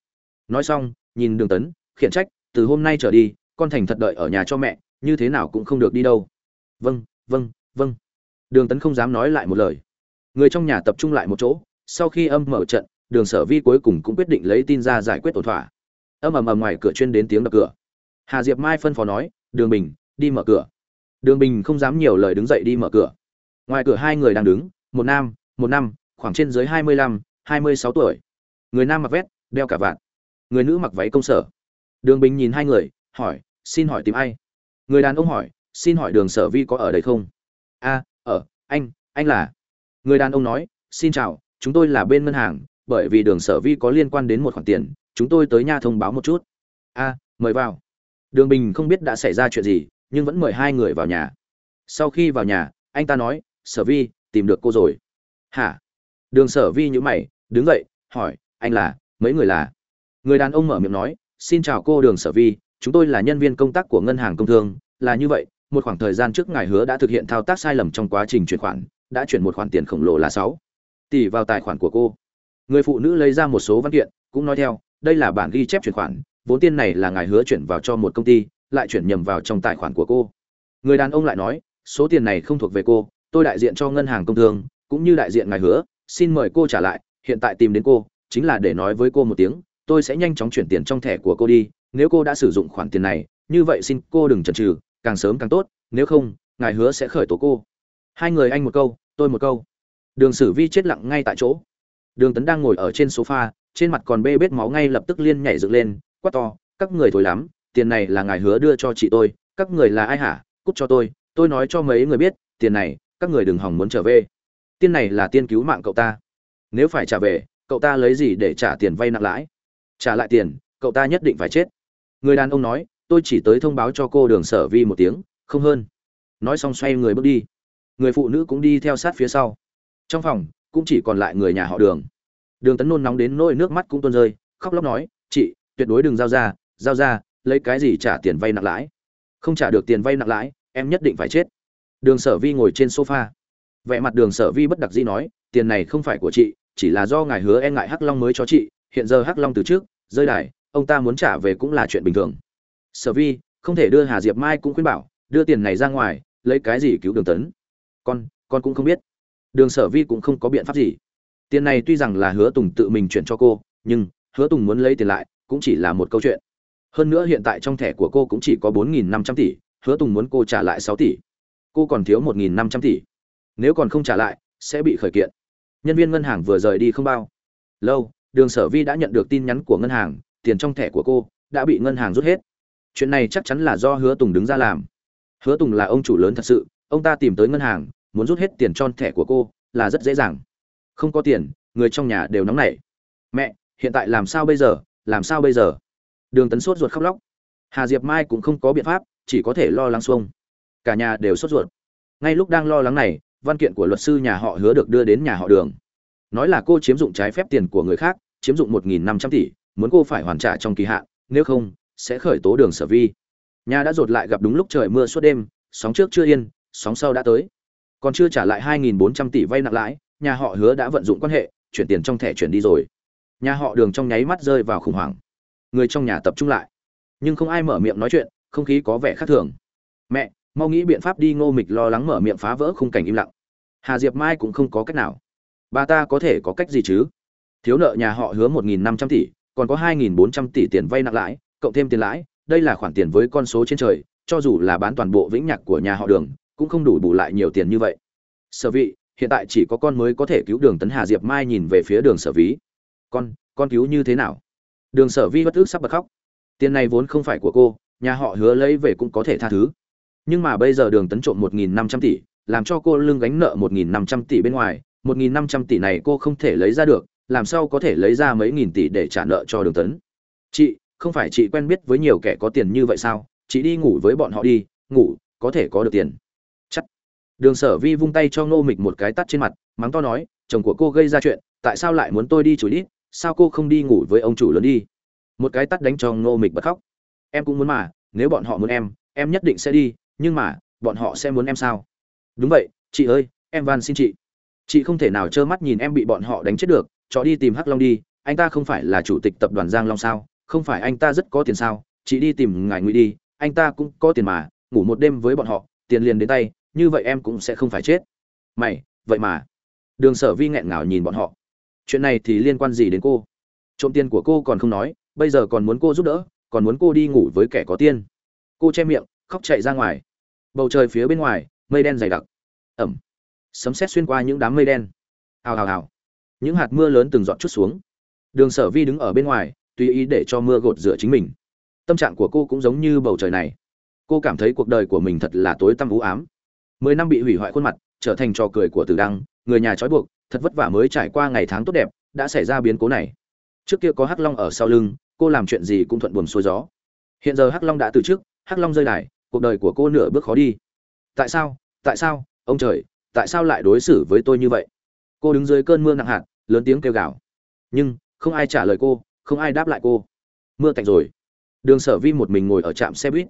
Nói xong, nhìn đường tấn, khiển trách, từ hôm nay trở đi, con thành thật đợi ở nhà cho mẹ, như thế nào cũng không được đi đâu. Vâng vâng vâng. Đường tấn không dám nói lại một lời. Người trong nhà tập trung lại một chỗ, sau khi âm mở trận, đường sở vi cuối cùng cũng quyết định lấy tin ra giải quyết ổn thỏa. Âm ầm ầm ngoài cửa chuyên đến tiếng đập cửa. Hà diệp mai phân phó nói, đường bình, đi mở cửa. Đường bình không dám nhiều lời đứng dậy đi mở cửa. Ngoài cửa hai người đang đứng, một nam, một năm, khoảng trên dưới hai mươi lăm, hai mươi sáu tuổi. Người nam mặc vét đeo cả vạt. Người nữ mặc váy công sở. Đường bình nhìn hai người, hỏi, xin hỏi tìm ai? Người đàn ông hỏi, xin hỏi đường sở vi có ở đây không? A, ở, anh anh là. Người đàn ông nói, xin chào, chúng tôi là bên ngân hàng, bởi vì đường sở vi có liên quan đến một khoản tiền, chúng tôi tới nhà thông báo một chút. A, mời vào. Đường bình không biết đã xảy ra chuyện gì, nhưng vẫn mời hai người vào nhà. Sau khi vào nhà, anh ta nói, sở vi, tìm được cô rồi. Hả? Đường sở vi nhữ mày, đứng dậy, hỏi, anh là? Mấy người là? Người đàn ông mở miệng nói, xin chào cô đường sở vi, chúng tôi là nhân viên công tác của ngân hàng công thương. Là như vậy, một khoảng thời gian trước ngài hứa đã thực hiện thao tác sai lầm trong quá trình chuyển khoản, đã chuyển một khoản tiền khổng lồ là sáu tỷ vào tài khoản của cô. Người phụ nữ lấy ra một số văn kiện, cũng nói theo, đây là bản ghi chép chuyển khoản, vốn tiền này là ngài hứa chuyển vào cho một công ty, lại chuyển nhầm vào trong tài khoản của cô. Người đàn ông lại nói, số tiền này không thuộc về cô, tôi đại diện cho ngân hàng công thương, cũng như đại diện ngài hứa. Xin mời cô trả lại, hiện tại tìm đến cô chính là để nói với cô một tiếng, tôi sẽ nhanh chóng chuyển tiền trong thẻ của cô đi, nếu cô đã sử dụng khoản tiền này, như vậy xin cô đừng chần chừ, càng sớm càng tốt, nếu không, ngài hứa sẽ khởi tố cô. Hai người anh một câu, tôi một câu. Đường sử vi chết lặng ngay tại chỗ. Đường tấn đang ngồi ở trên sofa, trên mặt còn bê bết máu ngay lập tức liên nhảy dựng lên, quát to, các người thối lắm, tiền này là ngài hứa đưa cho chị tôi, các người là ai hả? Cút cho tôi tôi nói cho mấy người biết, tiền này, các người đừng hòng muốn trở về. Tiên này là tiên cứu mạng cậu ta. Nếu phải trả về cậu ta lấy gì để trả tiền vay nặng lãi? Trả lại tiền, cậu ta nhất định phải chết. Người đàn ông nói, tôi chỉ tới thông báo cho cô đường sở vi một tiếng, không hơn. Nói xong xoay người bước đi. Người phụ nữ cũng đi theo sát phía sau. Trong phòng, cũng chỉ còn lại người nhà họ đường. Đường tấn nôn nóng đến nỗi nước mắt cũng tuôn rơi, khóc lóc nói, chị, tuyệt đối đừng giao ra giao ra, lấy cái gì trả tiền vay nặng lãi? Không trả được tiền vay nặng lãi, em nhất định phải chết. Đường sở vi ngồi trên sofa. Vẻ mặt đường sở vi bất đặc dĩ nói, tiền này không phải của chị chỉ là do ngài hứa e ngại hắc long mới cho chị, hiện giờ hắc long từ trước, rơi đài, ông ta muốn trả về cũng là chuyện bình thường. Sở vi, không thể đưa hà diệp mai cũng khuyên bảo, đưa tiền này ra ngoài, lấy cái gì cứu đường tấn? Con con cũng không biết. Đường sở vi cũng không có biện pháp gì. Tiền này tuy rằng là hứa tùng tự mình chuyển cho cô, nhưng hứa tùng muốn lấy tiền lại cũng chỉ là một câu chuyện. Hơn nữa hiện tại trong thẻ của cô cũng chỉ có bốn nghìn năm trăm tỷ, hứa tùng muốn cô trả lại sáu tỷ. Cô còn thiếu một nghìn năm trăm tỷ. Nếu còn không trả lại, sẽ bị khởi kiện nhân viên ngân hàng vừa rời đi không bao lâu, đường sở vi đã nhận được tin nhắn của ngân hàng, tiền trong thẻ của cô đã bị ngân hàng rút hết. Chuyện này chắc chắn là do hứa tùng đứng ra làm. Hứa tùng là ông chủ lớn thật sự, ông ta tìm tới ngân hàng, muốn rút hết tiền tròn thẻ của cô là rất dễ dàng. Không có tiền, người trong nhà đều nóng nảy. Mẹ, hiện tại làm sao bây giờ? Làm sao bây giờ? Đường tấn sốt ruột khóc lóc. Hà diệp mai cũng không có biện pháp, chỉ có thể lo lắng xuông. Cả nhà đều sốt ruột. Ngay lúc đang lo lắng này văn kiện của luật sư nhà họ hứa được đưa đến nhà họ đường. Nói là cô chiếm dụng trái phép tiền của người khác, chiếm dụng một nghìn năm trăm tỷ, muốn cô phải hoàn trả trong kỳ hạn, nếu không, sẽ khởi tố đường sở vi. Nhà đã rột lại gặp đúng lúc trời mưa suốt đêm, sóng trước chưa yên, sóng sau đã tới. Còn chưa trả lại hai nghìn bốn trăm tỷ vay nặng lãi, nhà họ hứa đã vận dụng quan hệ, chuyển tiền trong thẻ chuyển đi rồi. Nhà họ đường trong nháy mắt rơi vào khủng hoảng. Người trong nhà tập trung lại. Nhưng không ai mở miệng nói chuyện, không khí có vẻ khác thường. Mẹ, mau nghĩ biện pháp đi. Ngô mịch lo lắng mở miệng phá vỡ khung cảnh im lặng hà diệp mai cũng không có cách nào. Bà ta có thể có cách gì chứ? Thiếu nợ nhà họ hứa một nghìn năm trăm tỷ, còn có hai nghìn bốn trăm tỷ tiền vay nặng lãi, cộng thêm tiền lãi, đây là khoản tiền với con số trên trời, cho dù là bán toàn bộ vĩnh nhạc của nhà họ đường, cũng không đủ bù lại nhiều tiền như vậy. Sở vị, hiện tại chỉ có con mới có thể cứu đường tấn hà diệp mai nhìn về phía đường sở ví. Con con cứu như thế nào? Đường sở vi bất ức sắp bật khóc. Tiền này vốn không phải của cô, nhà họ hứa lấy về cũng có thể tha thứ. Nhưng mà bây giờ đường tấn trộm một nghìn năm trăm tỷ làm cho cô lưng gánh nợ một nghìn năm trăm tỷ bên ngoài, một nghìn năm trăm tỷ này cô không thể lấy ra được, làm sao có thể lấy ra mấy nghìn tỷ để trả nợ cho đường tấn? Chị, không phải chị quen biết với nhiều kẻ có tiền như vậy sao? Chị đi ngủ với bọn họ đi, ngủ, có thể có được tiền. Chắc. Đường sở vi vung tay cho ngô mịch một cái tắt trên mặt, mắng to nói, chồng của cô gây ra chuyện, tại sao lại muốn tôi đi chửi đít? Sao cô không đi ngủ với ông chủ lớn đi? Một cái tắt đánh cho ngô mịch bật khóc. Em cũng muốn mà, nếu bọn họ muốn em em nhất định sẽ đi, nhưng mà, bọn họ sẽ muốn em sao? Đúng vậy, chị ơi, em van xin chị. Chị không thể nào trơ mắt nhìn em bị bọn họ đánh chết được, cho đi tìm hắc long đi, anh ta không phải là chủ tịch tập đoàn giang long sao? Không phải anh ta rất có tiền sao? Chị đi tìm ngài ngụy đi, anh ta cũng có tiền mà, ngủ một đêm với bọn họ, tiền liền đến tay, như vậy em cũng sẽ không phải chết. Mày, vậy mà. Đường sở vi nghẹn ngào nhìn bọn họ. Chuyện này thì liên quan gì đến cô? Trộm tiền của cô còn không nói, bây giờ còn muốn cô giúp đỡ, còn muốn cô đi ngủ với kẻ có tiền. Cô che miệng, khóc chạy ra ngoài. Bầu trời phía bên ngoài mây đen dày đặc. Ẩm. Sấm sét xuyên qua những đám mây đen. Hào hào hào. Những hạt mưa lớn từng giọt chút xuống. Đường sở vi đứng ở bên ngoài, tùy ý để cho mưa gột rửa chính mình. Tâm trạng của cô cũng giống như bầu trời này. Cô cảm thấy cuộc đời của mình thật là tối tăm u ám. Mười năm bị hủy hoại khuôn mặt, trở thành trò cười của tử đăng, người nhà trói buộc, thật vất vả mới trải qua ngày tháng tốt đẹp, đã xảy ra biến cố này. Trước kia có hắc long ở sau lưng, cô làm chuyện gì cũng thuận buồm xuôi gió. Hiện giờ hắc long đã từ chức hắc long rơi đài, cuộc đời của cô nửa bước khó đi tại sao tại sao, ông trời, tại sao lại đối xử với tôi như vậy? Cô đứng dưới cơn mưa nặng hạt, lớn tiếng kêu gào. Nhưng, không ai trả lời cô, không ai đáp lại cô. Mưa tạnh rồi. Đường sở vi một mình ngồi ở trạm xe buýt.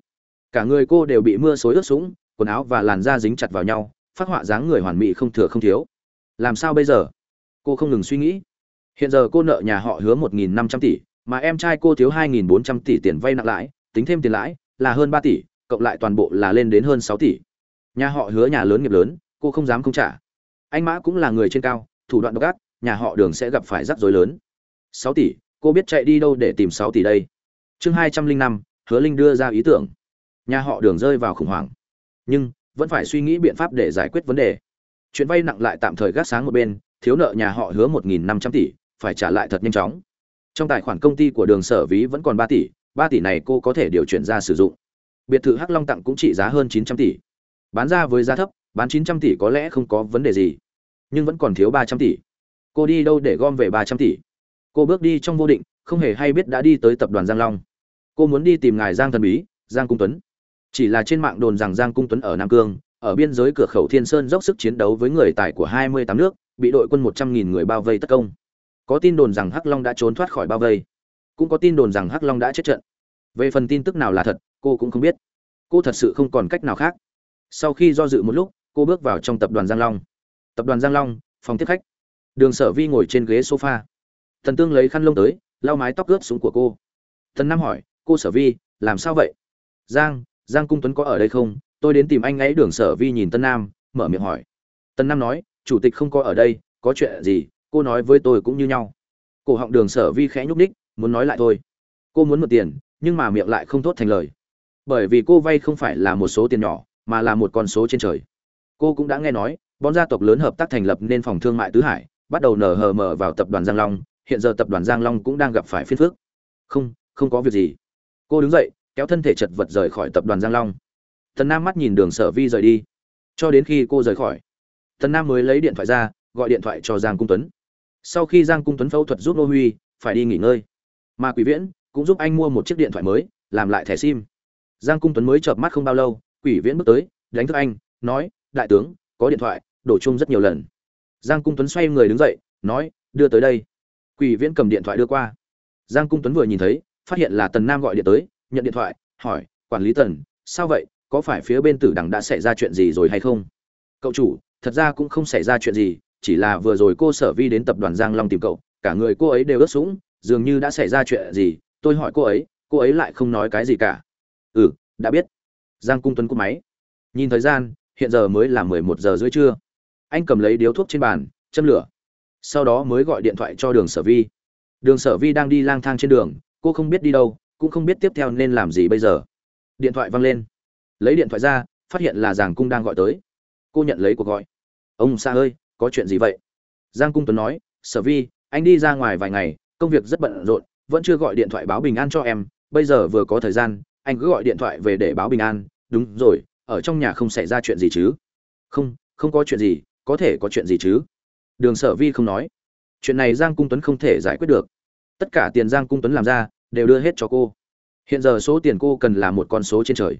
Cả người cô đều bị mưa xối ướt sũng, quần áo và làn da dính chặt vào nhau, phát họa dáng người hoàn mỹ không thừa không thiếu. Làm sao bây giờ? Cô không ngừng suy nghĩ. Hiện giờ cô nợ nhà họ hứa một nghìn năm trăm tỷ, mà em trai cô thiếu hai nghìn bốn trăm tỷ tiền vay nặng lãi, tính thêm tiền lãi là hơn ba tỷ, cộng lại toàn bộ là lên đến hơn sáu tỷ nhà họ hứa nhà lớn nghiệp lớn, cô không dám không trả. Anh mã cũng là người trên cao, thủ đoạn độc ác, nhà họ đường sẽ gặp phải rắc rối lớn. Sáu tỷ, cô biết chạy đi đâu để tìm sáu tỷ đây? Chương hai trăm linh năm, hứa linh đưa ra ý tưởng. Nhà họ đường rơi vào khủng hoảng. Nhưng, vẫn phải suy nghĩ biện pháp để giải quyết vấn đề. Chuyện vay nặng lại tạm thời gác sáng một bên, thiếu nợ nhà họ hứa một nghìn năm trăm tỷ, phải trả lại thật nhanh chóng. Trong tài khoản công ty của đường sở ví vẫn còn ba tỷ ba tỷ này cô có thể điều chuyển ra sử dụng. Biệt thự hắc long tặng cũng trị giá hơn chín trăm tỷ bán ra với giá thấp, bán chín trăm tỷ có lẽ không có vấn đề gì. Nhưng vẫn còn thiếu ba trăm tỷ. Cô đi đâu để gom về ba trăm tỷ? Cô bước đi trong vô định, không hề hay biết đã đi tới tập đoàn giang long. Cô muốn đi tìm ngài giang thần bí, giang cung tuấn. Chỉ là trên mạng đồn rằng giang cung tuấn ở nam cương, ở biên giới cửa khẩu thiên sơn dốc sức chiến đấu với người tài của hai mươi tám nước, bị đội quân một trăm nghìn người bao vây tất công. Có tin đồn rằng hắc long đã trốn thoát khỏi bao vây. Cũng có tin đồn rằng hắc long đã chết trận. Về phần tin tức nào là thật, cô cũng không biết. Cô thật sự không còn cách nào khác sau khi do dự một lúc, cô bước vào trong tập đoàn giang long. Tập đoàn giang long, phòng tiếp khách. Đường sở vi ngồi trên ghế sofa. Thần tương lấy khăn lông tới, lau mái tóc ướt xuống của cô. Thần nam hỏi, cô sở vi, làm sao vậy? Giang giang cung tuấn có ở đây không? Tôi đến tìm anh ấy. Đường sở vi nhìn tân nam, mở miệng hỏi. Tân nam nói, chủ tịch không có ở đây, có chuyện gì? Cô nói với tôi cũng như nhau. Cổ họng đường sở vi khẽ nhúc ních muốn nói lại thôi. Cô muốn mượn tiền, nhưng mà miệng lại không thốt thành lời. Bởi vì cô vay không phải là một số tiền nhỏ mà là một con số trên trời. Cô cũng đã nghe nói, bọn gia tộc lớn hợp tác thành lập nên phòng thương mại tứ hải, bắt đầu nở hờ mở vào tập đoàn giang long, hiện giờ tập đoàn giang long cũng đang gặp phải phiên phức. Không không có việc gì. Cô đứng dậy, kéo thân thể chật vật rời khỏi tập đoàn giang long. Thần nam mắt nhìn đường sở vi rời đi. Cho đến khi cô rời khỏi, thần nam mới lấy điện thoại ra, gọi điện thoại cho giang cung tuấn. Sau khi giang cung tuấn phẫu thuật giúp nô huy, phải đi nghỉ ngơi. Mà quỷ viễn cũng giúp anh mua một chiếc điện thoại mới, làm lại thẻ sim. Giang cung tuấn mới chợp mắt không bao lâu quỷ viễn bước tới, đánh thức anh, nói, đại tướng, có điện thoại, đổ chung rất nhiều lần. Giang cung tuấn xoay người đứng dậy, nói, đưa tới đây. Quỷ viễn cầm điện thoại đưa qua. Giang cung tuấn vừa nhìn thấy, phát hiện là tần nam gọi điện tới, nhận điện thoại, hỏi, quản lý tần, sao vậy? Có phải phía bên tử đằng đã xảy ra chuyện gì rồi hay không? Cậu chủ, thật ra cũng không xảy ra chuyện gì, chỉ là vừa rồi cô sở vi đến tập đoàn giang long tìm cậu, cả người cô ấy đều ướt sũng, dường như đã xảy ra chuyện gì, tôi hỏi cô ấy cô ấy lại không nói cái gì cả. Ừ đã biết giang cung tuấn cúp máy. Nhìn thời gian, hiện giờ mới là mười một giờ rưỡi trưa. Anh cầm lấy điếu thuốc trên bàn, châm lửa. Sau đó mới gọi điện thoại cho đường sở vi. Đường sở vi đang đi lang thang trên đường, cô không biết đi đâu, cũng không biết tiếp theo nên làm gì bây giờ. Điện thoại văng lên. Lấy điện thoại ra, phát hiện là giàng cung đang gọi tới. Cô nhận lấy cuộc gọi. Ông xa ơi, có chuyện gì vậy? Giang cung tuấn nói, sở vi, anh đi ra ngoài vài ngày, công việc rất bận rộn, vẫn chưa gọi điện thoại báo bình an cho em. Bây giờ vừa có thời gian, anh cứ gọi điện thoại về để báo bình an đúng rồi, ở trong nhà không xảy ra chuyện gì chứ? Không không có chuyện gì, có thể có chuyện gì chứ? Đường sở vi không nói. Chuyện này giang cung tuấn không thể giải quyết được. Tất cả tiền giang cung tuấn làm ra, đều đưa hết cho cô. Hiện giờ số tiền cô cần là một con số trên trời.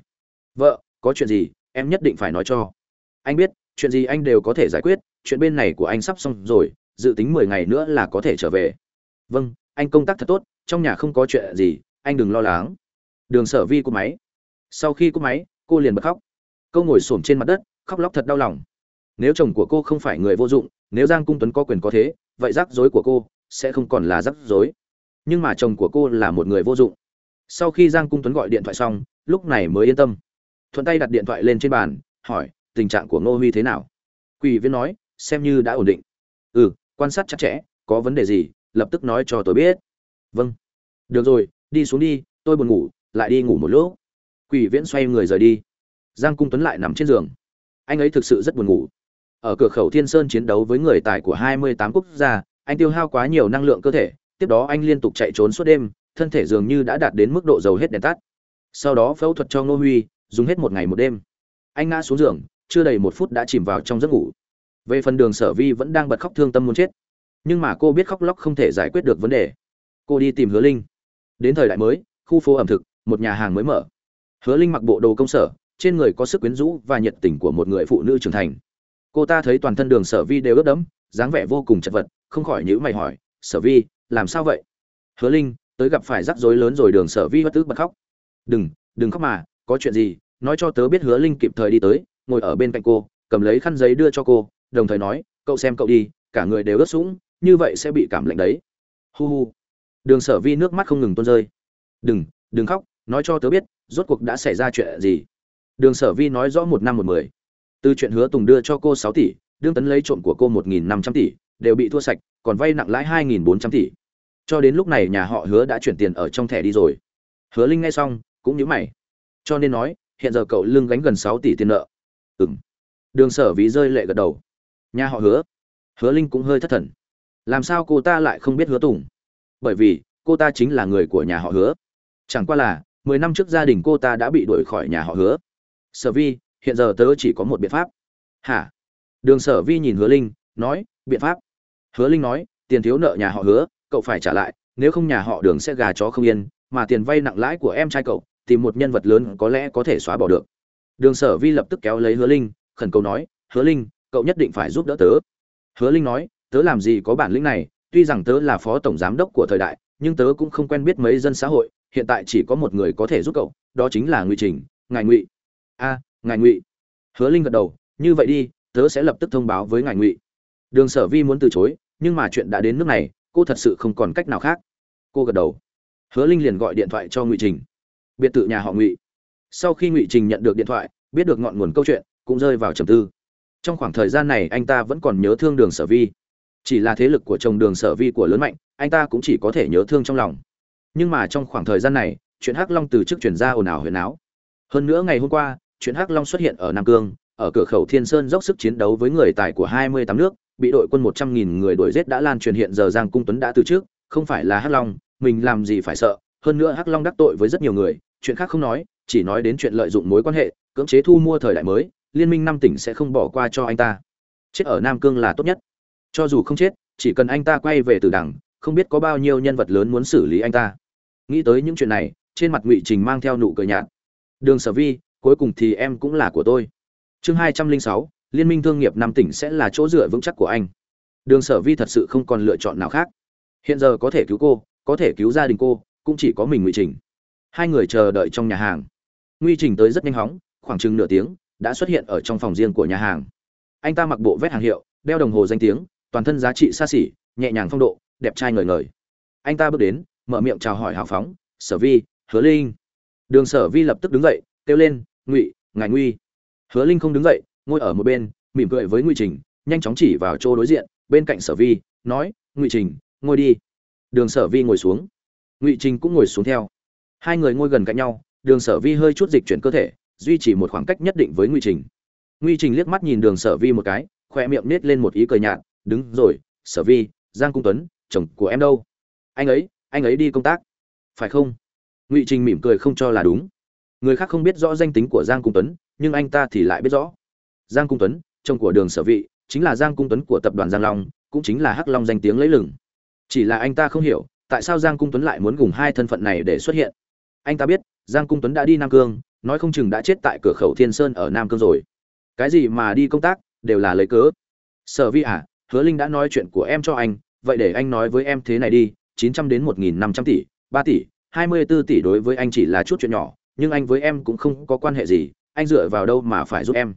Vợ, có chuyện gì, em nhất định phải nói cho. Anh biết, chuyện gì anh đều có thể giải quyết, chuyện bên này của anh sắp xong rồi, dự tính mười ngày nữa là có thể trở về. Vâng anh công tác thật tốt, trong nhà không có chuyện gì, anh đừng lo lắng. Đường sở vi cúp máy. Sau khi cúp máy cô liền bật khóc. Câu ngồi s ổ m trên mặt đất, khóc lóc thật đau lòng. Nếu chồng của cô không phải người vô dụng, nếu giang cung tuấn có quyền có thế, vậy rắc rối của cô sẽ không còn là rắc rối. Nhưng mà chồng của cô là một người vô dụng. Sau khi giang cung tuấn gọi điện thoại xong, lúc này mới yên tâm. Thuận tay đặt điện thoại lên trên bàn, hỏi, tình trạng của ngô huy thế nào? Quỷ viên nói, xem như đã ổn định. Ừ quan sát chặt chẽ, có vấn đề gì, lập tức nói cho tôi biết. Vâng. Được rồi, đi xuống đi, tôi buồn ngủ, lại đi ngủ một lúc quỷ viễn xoay người rời đi. Giang cung tuấn lại nằm trên giường. Anh ấy thực sự rất buồn ngủ. Ở cửa khẩu thiên sơn chiến đấu với người tài của 28 quốc gia, anh tiêu hao quá nhiều năng lượng cơ thể, tiếp đó anh liên tục chạy trốn suốt đêm, thân thể dường như đã đạt đến mức độ dầu hết đèn tắt. Sau đó phẫu thuật cho ngô huy, dùng hết một ngày một đêm. Anh ngã xuống giường, chưa đầy một phút đã chìm vào trong giấc ngủ. Về phần đường sở vi vẫn đang bật khóc thương tâm muốn chết. Nhưng mà cô biết khóc lóc không thể giải quyết được vấn đề. Cô đi tìm hứa linh. Đến thời đại mới, khu phố ẩm thực, một nhà hàng mới mở hứa linh mặc bộ đồ công sở, trên người có sức quyến rũ và nhiệt tình của một người phụ nữ trưởng thành. Cô ta thấy toàn thân đường sở vi đều ướt đẫm, dáng vẻ vô cùng chật vật, không khỏi nhíu mày hỏi, sở vi, làm sao vậy? Hứa linh tới gặp phải rắc rối lớn rồi, đường sở vi bất tức bật khóc. Đừng đừng khóc mà, có chuyện gì, nói cho tớ biết hứa linh kịp thời đi tới, ngồi ở bên cạnh cô, cầm lấy khăn giấy đưa cho cô, đồng thời nói, cậu xem cậu đi, cả người đều ướt sũng, như vậy sẽ bị cảm lạnh đấy. Hu hu. Đường sở vi nước mắt không ngừng tuôn rơi. Đừng đừng khóc nói cho tớ biết, rốt cuộc đã xảy ra chuyện gì. Đường sở vi nói rõ một năm một mười. Từ chuyện hứa tùng đưa cho cô sáu tỷ, đương tấn lấy trộm của cô một nghìn năm trăm tỷ, đều bị thua sạch, còn vay nặng lãi hai nghìn bốn trăm tỷ. Cho đến lúc này nhà họ hứa đã chuyển tiền ở trong thẻ đi rồi. Hứa linh nghe xong, cũng nhớ mày. Cho nên nói, hiện giờ cậu lưng gánh gần sáu tỷ tiền nợ. Ừ m đường sở ví rơi lệ gật đầu. Nhà họ hứa. Hứa linh cũng hơi thất thần. Làm sao cô ta lại không biết hứa tùng? Bởi vì, cô ta chính là người của nhà họ hứa. Chẳng qua là mười năm trước gia đình cô ta đã bị đuổi khỏi nhà họ hứa. Sở vi, hiện giờ tớ chỉ có một biện pháp. Hả? Đường sở vi nhìn hứa linh, nói, biện pháp. Hứa linh nói, tiền thiếu nợ nhà họ hứa, cậu phải trả lại, nếu không nhà họ đường sẽ gà chó không yên, mà tiền vay nặng lãi của em trai cậu, tìm một nhân vật lớn có lẽ có thể xóa bỏ được. Đường sở vi lập tức kéo lấy hứa linh, khẩn cầu nói, hứa linh, cậu nhất định phải giúp đỡ tớ. Hứa linh nói, tớ làm gì có bản lĩnh này, tuy rằng tớ là phó tổng giám đốc của thời đại, nhưng tớ cũng không quen biết mấy dân xã hội hiện tại chỉ có một người có thể giúp cậu, đó chính là ngụy trình, ngài ngụy. A, ngài ngụy. Hứa linh gật đầu, như vậy đi, tớ sẽ lập tức thông báo với ngài ngụy. Đường sở vi muốn từ chối, nhưng mà chuyện đã đến nước này, cô thật sự không còn cách nào khác. Cô gật đầu. Hứa linh liền gọi điện thoại cho ngụy trình. Biệt thự nhà họ ngụy. Sau khi ngụy trình nhận được điện thoại, biết được ngọn nguồn câu chuyện, cũng rơi vào trầm tư. Trong khoảng thời gian này, anh ta vẫn còn nhớ thương đường sở vi. Chỉ là thế lực của chồng đường sở vi của lớn mạnh, anh ta cũng chỉ có thể nhớ thương trong lòng nhưng mà trong khoảng thời gian này, chuyện hắc long từ chức chuyển ra ồn ào huyền áo. Hơn nữa ngày hôm qua, chuyện hắc long xuất hiện ở nam cương, ở cửa khẩu thiên sơn dốc sức chiến đấu với người tài của hai mươi tám nước, bị đội quân một trăm nghìn người đuổi giết đã lan truyền hiện giờ giang cung tuấn đã từ trước, không phải là hắc long, mình làm gì phải sợ, hơn nữa hắc long đắc tội với rất nhiều người, chuyện khác không nói, chỉ nói đến chuyện lợi dụng mối quan hệ, cưỡng chế thu mua thời đại mới, liên minh năm tỉnh sẽ không bỏ qua cho anh ta. Chết ở nam cương là tốt nhất. Cho dù không chết, chỉ cần anh ta quay về từ đằng không biết có bao nhiêu nhân vật lớn muốn xử lý anh ta nghĩ tới những chuyện này, trên mặt ngụy trình mang theo nụ cười nhạt. Đường sở vi, cuối cùng thì em cũng là của tôi. Chương hai trăm linh sáu, liên minh thương nghiệp năm tỉnh sẽ là chỗ dựa vững chắc của anh. Đường sở vi thật sự không còn lựa chọn nào khác. Hiện giờ có thể cứu cô, có thể cứu gia đình cô, cũng chỉ có mình ngụy trình. Hai người chờ đợi trong nhà hàng. Ngụy trình tới rất nhanh hóng, khoảng chừng nửa tiếng, đã xuất hiện ở trong phòng riêng của nhà hàng. Anh ta mặc bộ vét hàng hiệu, đeo đồng hồ danh tiếng, toàn thân giá trị xa xỉ, nhẹ nhàng phong độ, đẹp trai ngời ngời. Anh ta bước đến mở miệng chào hỏi hào phóng, sở vi, hứa linh. Đường sở vi lập tức đứng dậy, kêu lên, ngụy, ngài nguy. Hứa linh không đứng dậy, ngồi ở một bên, mỉm cười với ngụy trình, nhanh chóng chỉ vào chỗ đối diện, bên cạnh sở vi, nói, ngụy trình, ngồi đi. Đường sở vi ngồi xuống. Ngụy trình cũng ngồi xuống theo. Hai người ngồi gần cạnh nhau, đường sở vi hơi chút dịch chuyển cơ thể, duy trì một khoảng cách nhất định với ngụy trình. Ngụy trình liếc mắt nhìn đường sở vi một cái, khoe miệng nết lên một ý cười nhạt, đứng rồi, sở vi, giang cung tuấn, chồng của em đâu? Anh ấy anh ấy đi công tác. Phải không? Ngụy trình mỉm cười không cho là đúng. Người khác không biết rõ danh tính của giang cung tuấn, nhưng anh ta thì lại biết rõ. Giang cung tuấn, chồng của đường sở vị, chính là giang cung tuấn của tập đoàn giang long, cũng chính là hắc long danh tiếng lấy lừng. Chỉ là anh ta không hiểu, tại sao giang cung tuấn lại muốn gùng hai thân phận này để xuất hiện. Anh ta biết, giang cung tuấn đã đi nam cương, nói không chừng đã chết tại cửa khẩu thiên sơn ở nam cương rồi. Cái gì mà đi công tác, đều là lấy cớ. Sở vi à hứa linh đã nói chuyện của em cho anh, vậy để anh nói với em thế này đi chín trăm đến một nghìn năm trăm tỷ, ba tỷ, hai mươi bốn tỷ đối với anh chỉ là chút chuyện nhỏ, nhưng anh với em cũng không có quan hệ gì, anh dựa vào đâu mà phải giúp em?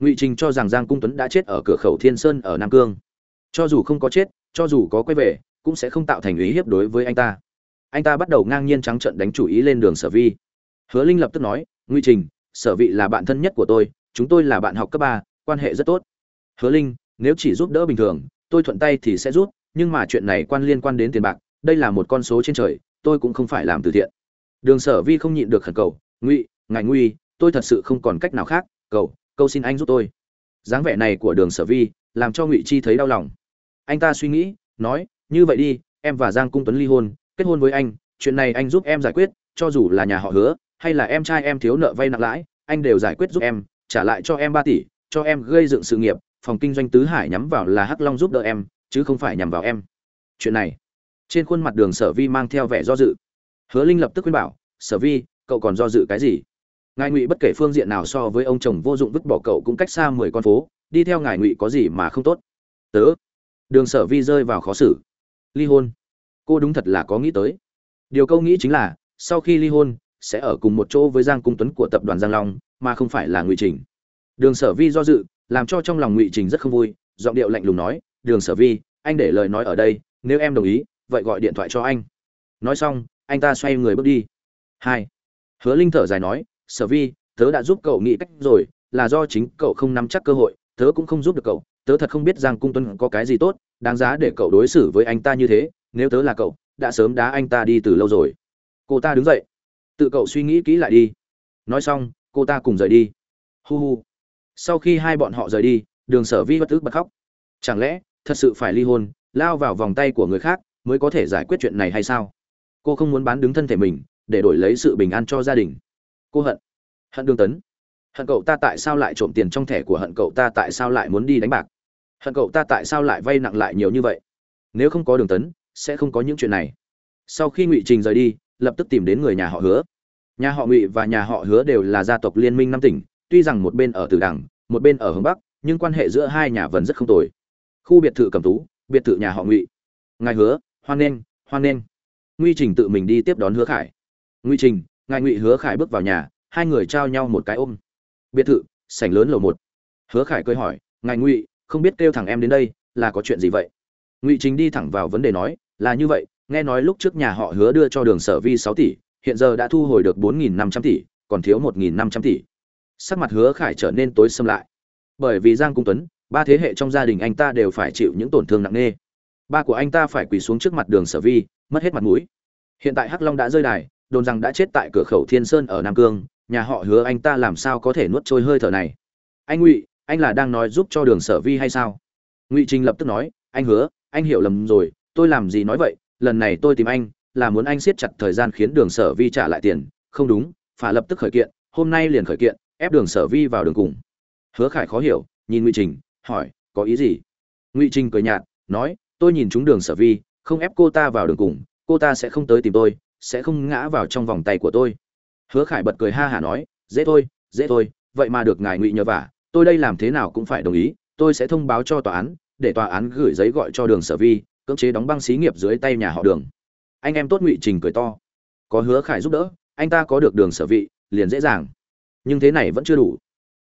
Ngụy trình cho rằng giang cung tuấn đã chết ở cửa khẩu thiên sơn ở nam cương. Cho dù không có chết, cho dù có quay về, cũng sẽ không tạo thành ý hiếp đối với anh ta. Anh ta bắt đầu ngang nhiên trắng trận đánh chủ ý lên đường sở vi. Hứa linh lập tức nói, ngụy trình, sở vị là bạn thân nhất của tôi, chúng tôi là bạn học cấp ba, quan hệ rất tốt. Hứa linh, nếu chỉ giúp đỡ bình thường, tôi thuận tay thì sẽ rút nhưng mà chuyện này quan liên quan đến tiền bạc đây là một con số trên trời, tôi cũng không phải làm từ thiện. Đường sở vi không nhịn được khẩn cầu, ngụy, ngài nguy, tôi thật sự không còn cách nào khác, cầu câu xin anh giúp tôi. Dáng vẻ này của đường sở vi làm cho ngụy chi thấy đau lòng. Anh ta suy nghĩ, nói, như vậy đi, em và giang cung tuấn ly hôn, kết hôn với anh, chuyện này anh giúp em giải quyết, cho dù là nhà họ hứa, hay là em trai em thiếu nợ vay nặng lãi, anh đều giải quyết giúp em, trả lại cho em ba tỷ, cho em gây dựng sự nghiệp, phòng kinh doanh tứ hải nhắm vào là hắc long giúp đỡ em, chứ không phải nhằm vào em. Chuyện này trên khuôn mặt đường sở vi mang theo vẻ do dự. Hứa linh lập tức khuyên bảo, sở vi, cậu còn do dự cái gì? Ngài ngụy bất kể phương diện nào so với ông chồng vô dụng vứt bỏ cậu cũng cách xa mười con phố, đi theo ngài ngụy có gì mà không tốt? Tớ. Đường sở vi rơi vào khó xử. Ly hôn, cô đúng thật là có nghĩ tới. Điều câu nghĩ chính là, sau khi ly hôn sẽ ở cùng một chỗ với giang cung tuấn của tập đoàn giang long, mà không phải là ngụy trình. Đường sở vi do dự, làm cho trong lòng ngụy trình rất không vui, giọng điệu lạnh lùng nói, đường sở vi, anh để lời nói ở đây, nếu em đồng ý vậy gọi điện thoại cho anh. Nói xong, anh ta xoay người bước đi. Hai, hứa linh thở dài nói, sở vi, tớ đã giúp cậu nghĩ cách rồi, là do chính cậu không nắm chắc cơ hội, tớ cũng không giúp được cậu, tớ thật không biết giang cung tuấn có cái gì tốt, đáng giá để cậu đối xử với anh ta như thế, nếu tớ là cậu, đã sớm đá anh ta đi từ lâu rồi. Cô ta đứng dậy. Tự cậu suy nghĩ kỹ lại đi. Nói xong, cô ta cùng rời đi. Hu hu. Sau khi hai bọn họ rời đi, đường sở vi bất tức bật khóc. Chẳng lẽ thật sự phải ly hôn, lao vào vòng tay của người khác mới có thể giải quyết chuyện này hay sao? Cô không muốn bán đứng thân thể mình, để đổi lấy sự bình an cho gia đình. Cô hận. Hận đương tấn. Hận cậu ta tại sao lại trộm tiền trong thẻ của hận cậu ta tại sao lại muốn đi đánh bạc? Hận cậu ta tại sao lại vay nặng lại nhiều như vậy? Nếu không có đường tấn, sẽ không có những chuyện này. Sau khi ngụy trình rời đi, lập tức tìm đến người nhà họ hứa. Nhà họ ngụy và nhà họ hứa đều là gia tộc liên minh năm tỉnh, tuy rằng một bên ở tử đằng, một bên ở hướng bắc, nhưng quan hệ giữa hai nhà vẫn rất không tồi. Khu biệt thự cầm tú, biệt thự nhà họ ngụy. Ngài hứa hoan nghênh hoan nghênh. Nguy trình tự mình đi tiếp đón hứa khải. Nguy trình, ngài ngụy hứa khải bước vào nhà, hai người trao nhau một cái ôm. Biệt thự, sảnh lớn lầu một. Hứa khải cười hỏi, ngài ngụy, không biết kêu thằng em đến đây, là có chuyện gì vậy? Ngụy trình đi thẳng vào vấn đề nói, là như vậy, nghe nói lúc trước nhà họ hứa đưa cho đường sở vi sáu tỷ, hiện giờ đã thu hồi được bốn nghìn năm trăm tỷ, còn thiếu một nghìn năm trăm tỷ. Sắc mặt hứa khải trở nên tối xâm lại. Bởi vì giang cung tuấn, ba thế hệ trong gia đình anh ta đều phải chịu những tổn thương nặng nề ba của anh ta phải quỳ xuống trước mặt đường sở vi, mất hết mặt mũi. Hiện tại hắc long đã rơi đài, đồn rằng đã chết tại cửa khẩu thiên sơn ở nam cương, nhà họ hứa anh ta làm sao có thể nuốt trôi hơi thở này? Anh ngụy, anh là đang nói giúp cho đường sở vi hay sao? Ngụy trình lập tức nói, anh hứa, anh hiểu lầm rồi, tôi làm gì nói vậy, lần này tôi tìm anh, là muốn anh siết chặt thời gian khiến đường sở vi trả lại tiền. Không đúng phải lập tức khởi kiện, hôm nay liền khởi kiện, ép đường sở vi vào đường cùng. Hứa khải khó hiểu, nhìn ngụy trình, hỏi, có ý gì? Ngụy trình cười nhạt, nói tôi nhìn chúng đường sở vi, không ép cô ta vào đường cùng, cô ta sẽ không tới tìm tôi, sẽ không ngã vào trong vòng tay của tôi. Hứa khải bật cười ha hả nói, dễ thôi dễ thôi, vậy mà được ngài ngụy nhờ vả, tôi đây làm thế nào cũng phải đồng ý, tôi sẽ thông báo cho tòa án, để tòa án gửi giấy gọi cho đường sở vi, cưỡng chế đóng băng xí nghiệp dưới tay nhà họ đường. Anh em tốt ngụy trình cười to. Có hứa khải giúp đỡ, anh ta có được đường sở vị liền dễ dàng. Nhưng thế này vẫn chưa đủ.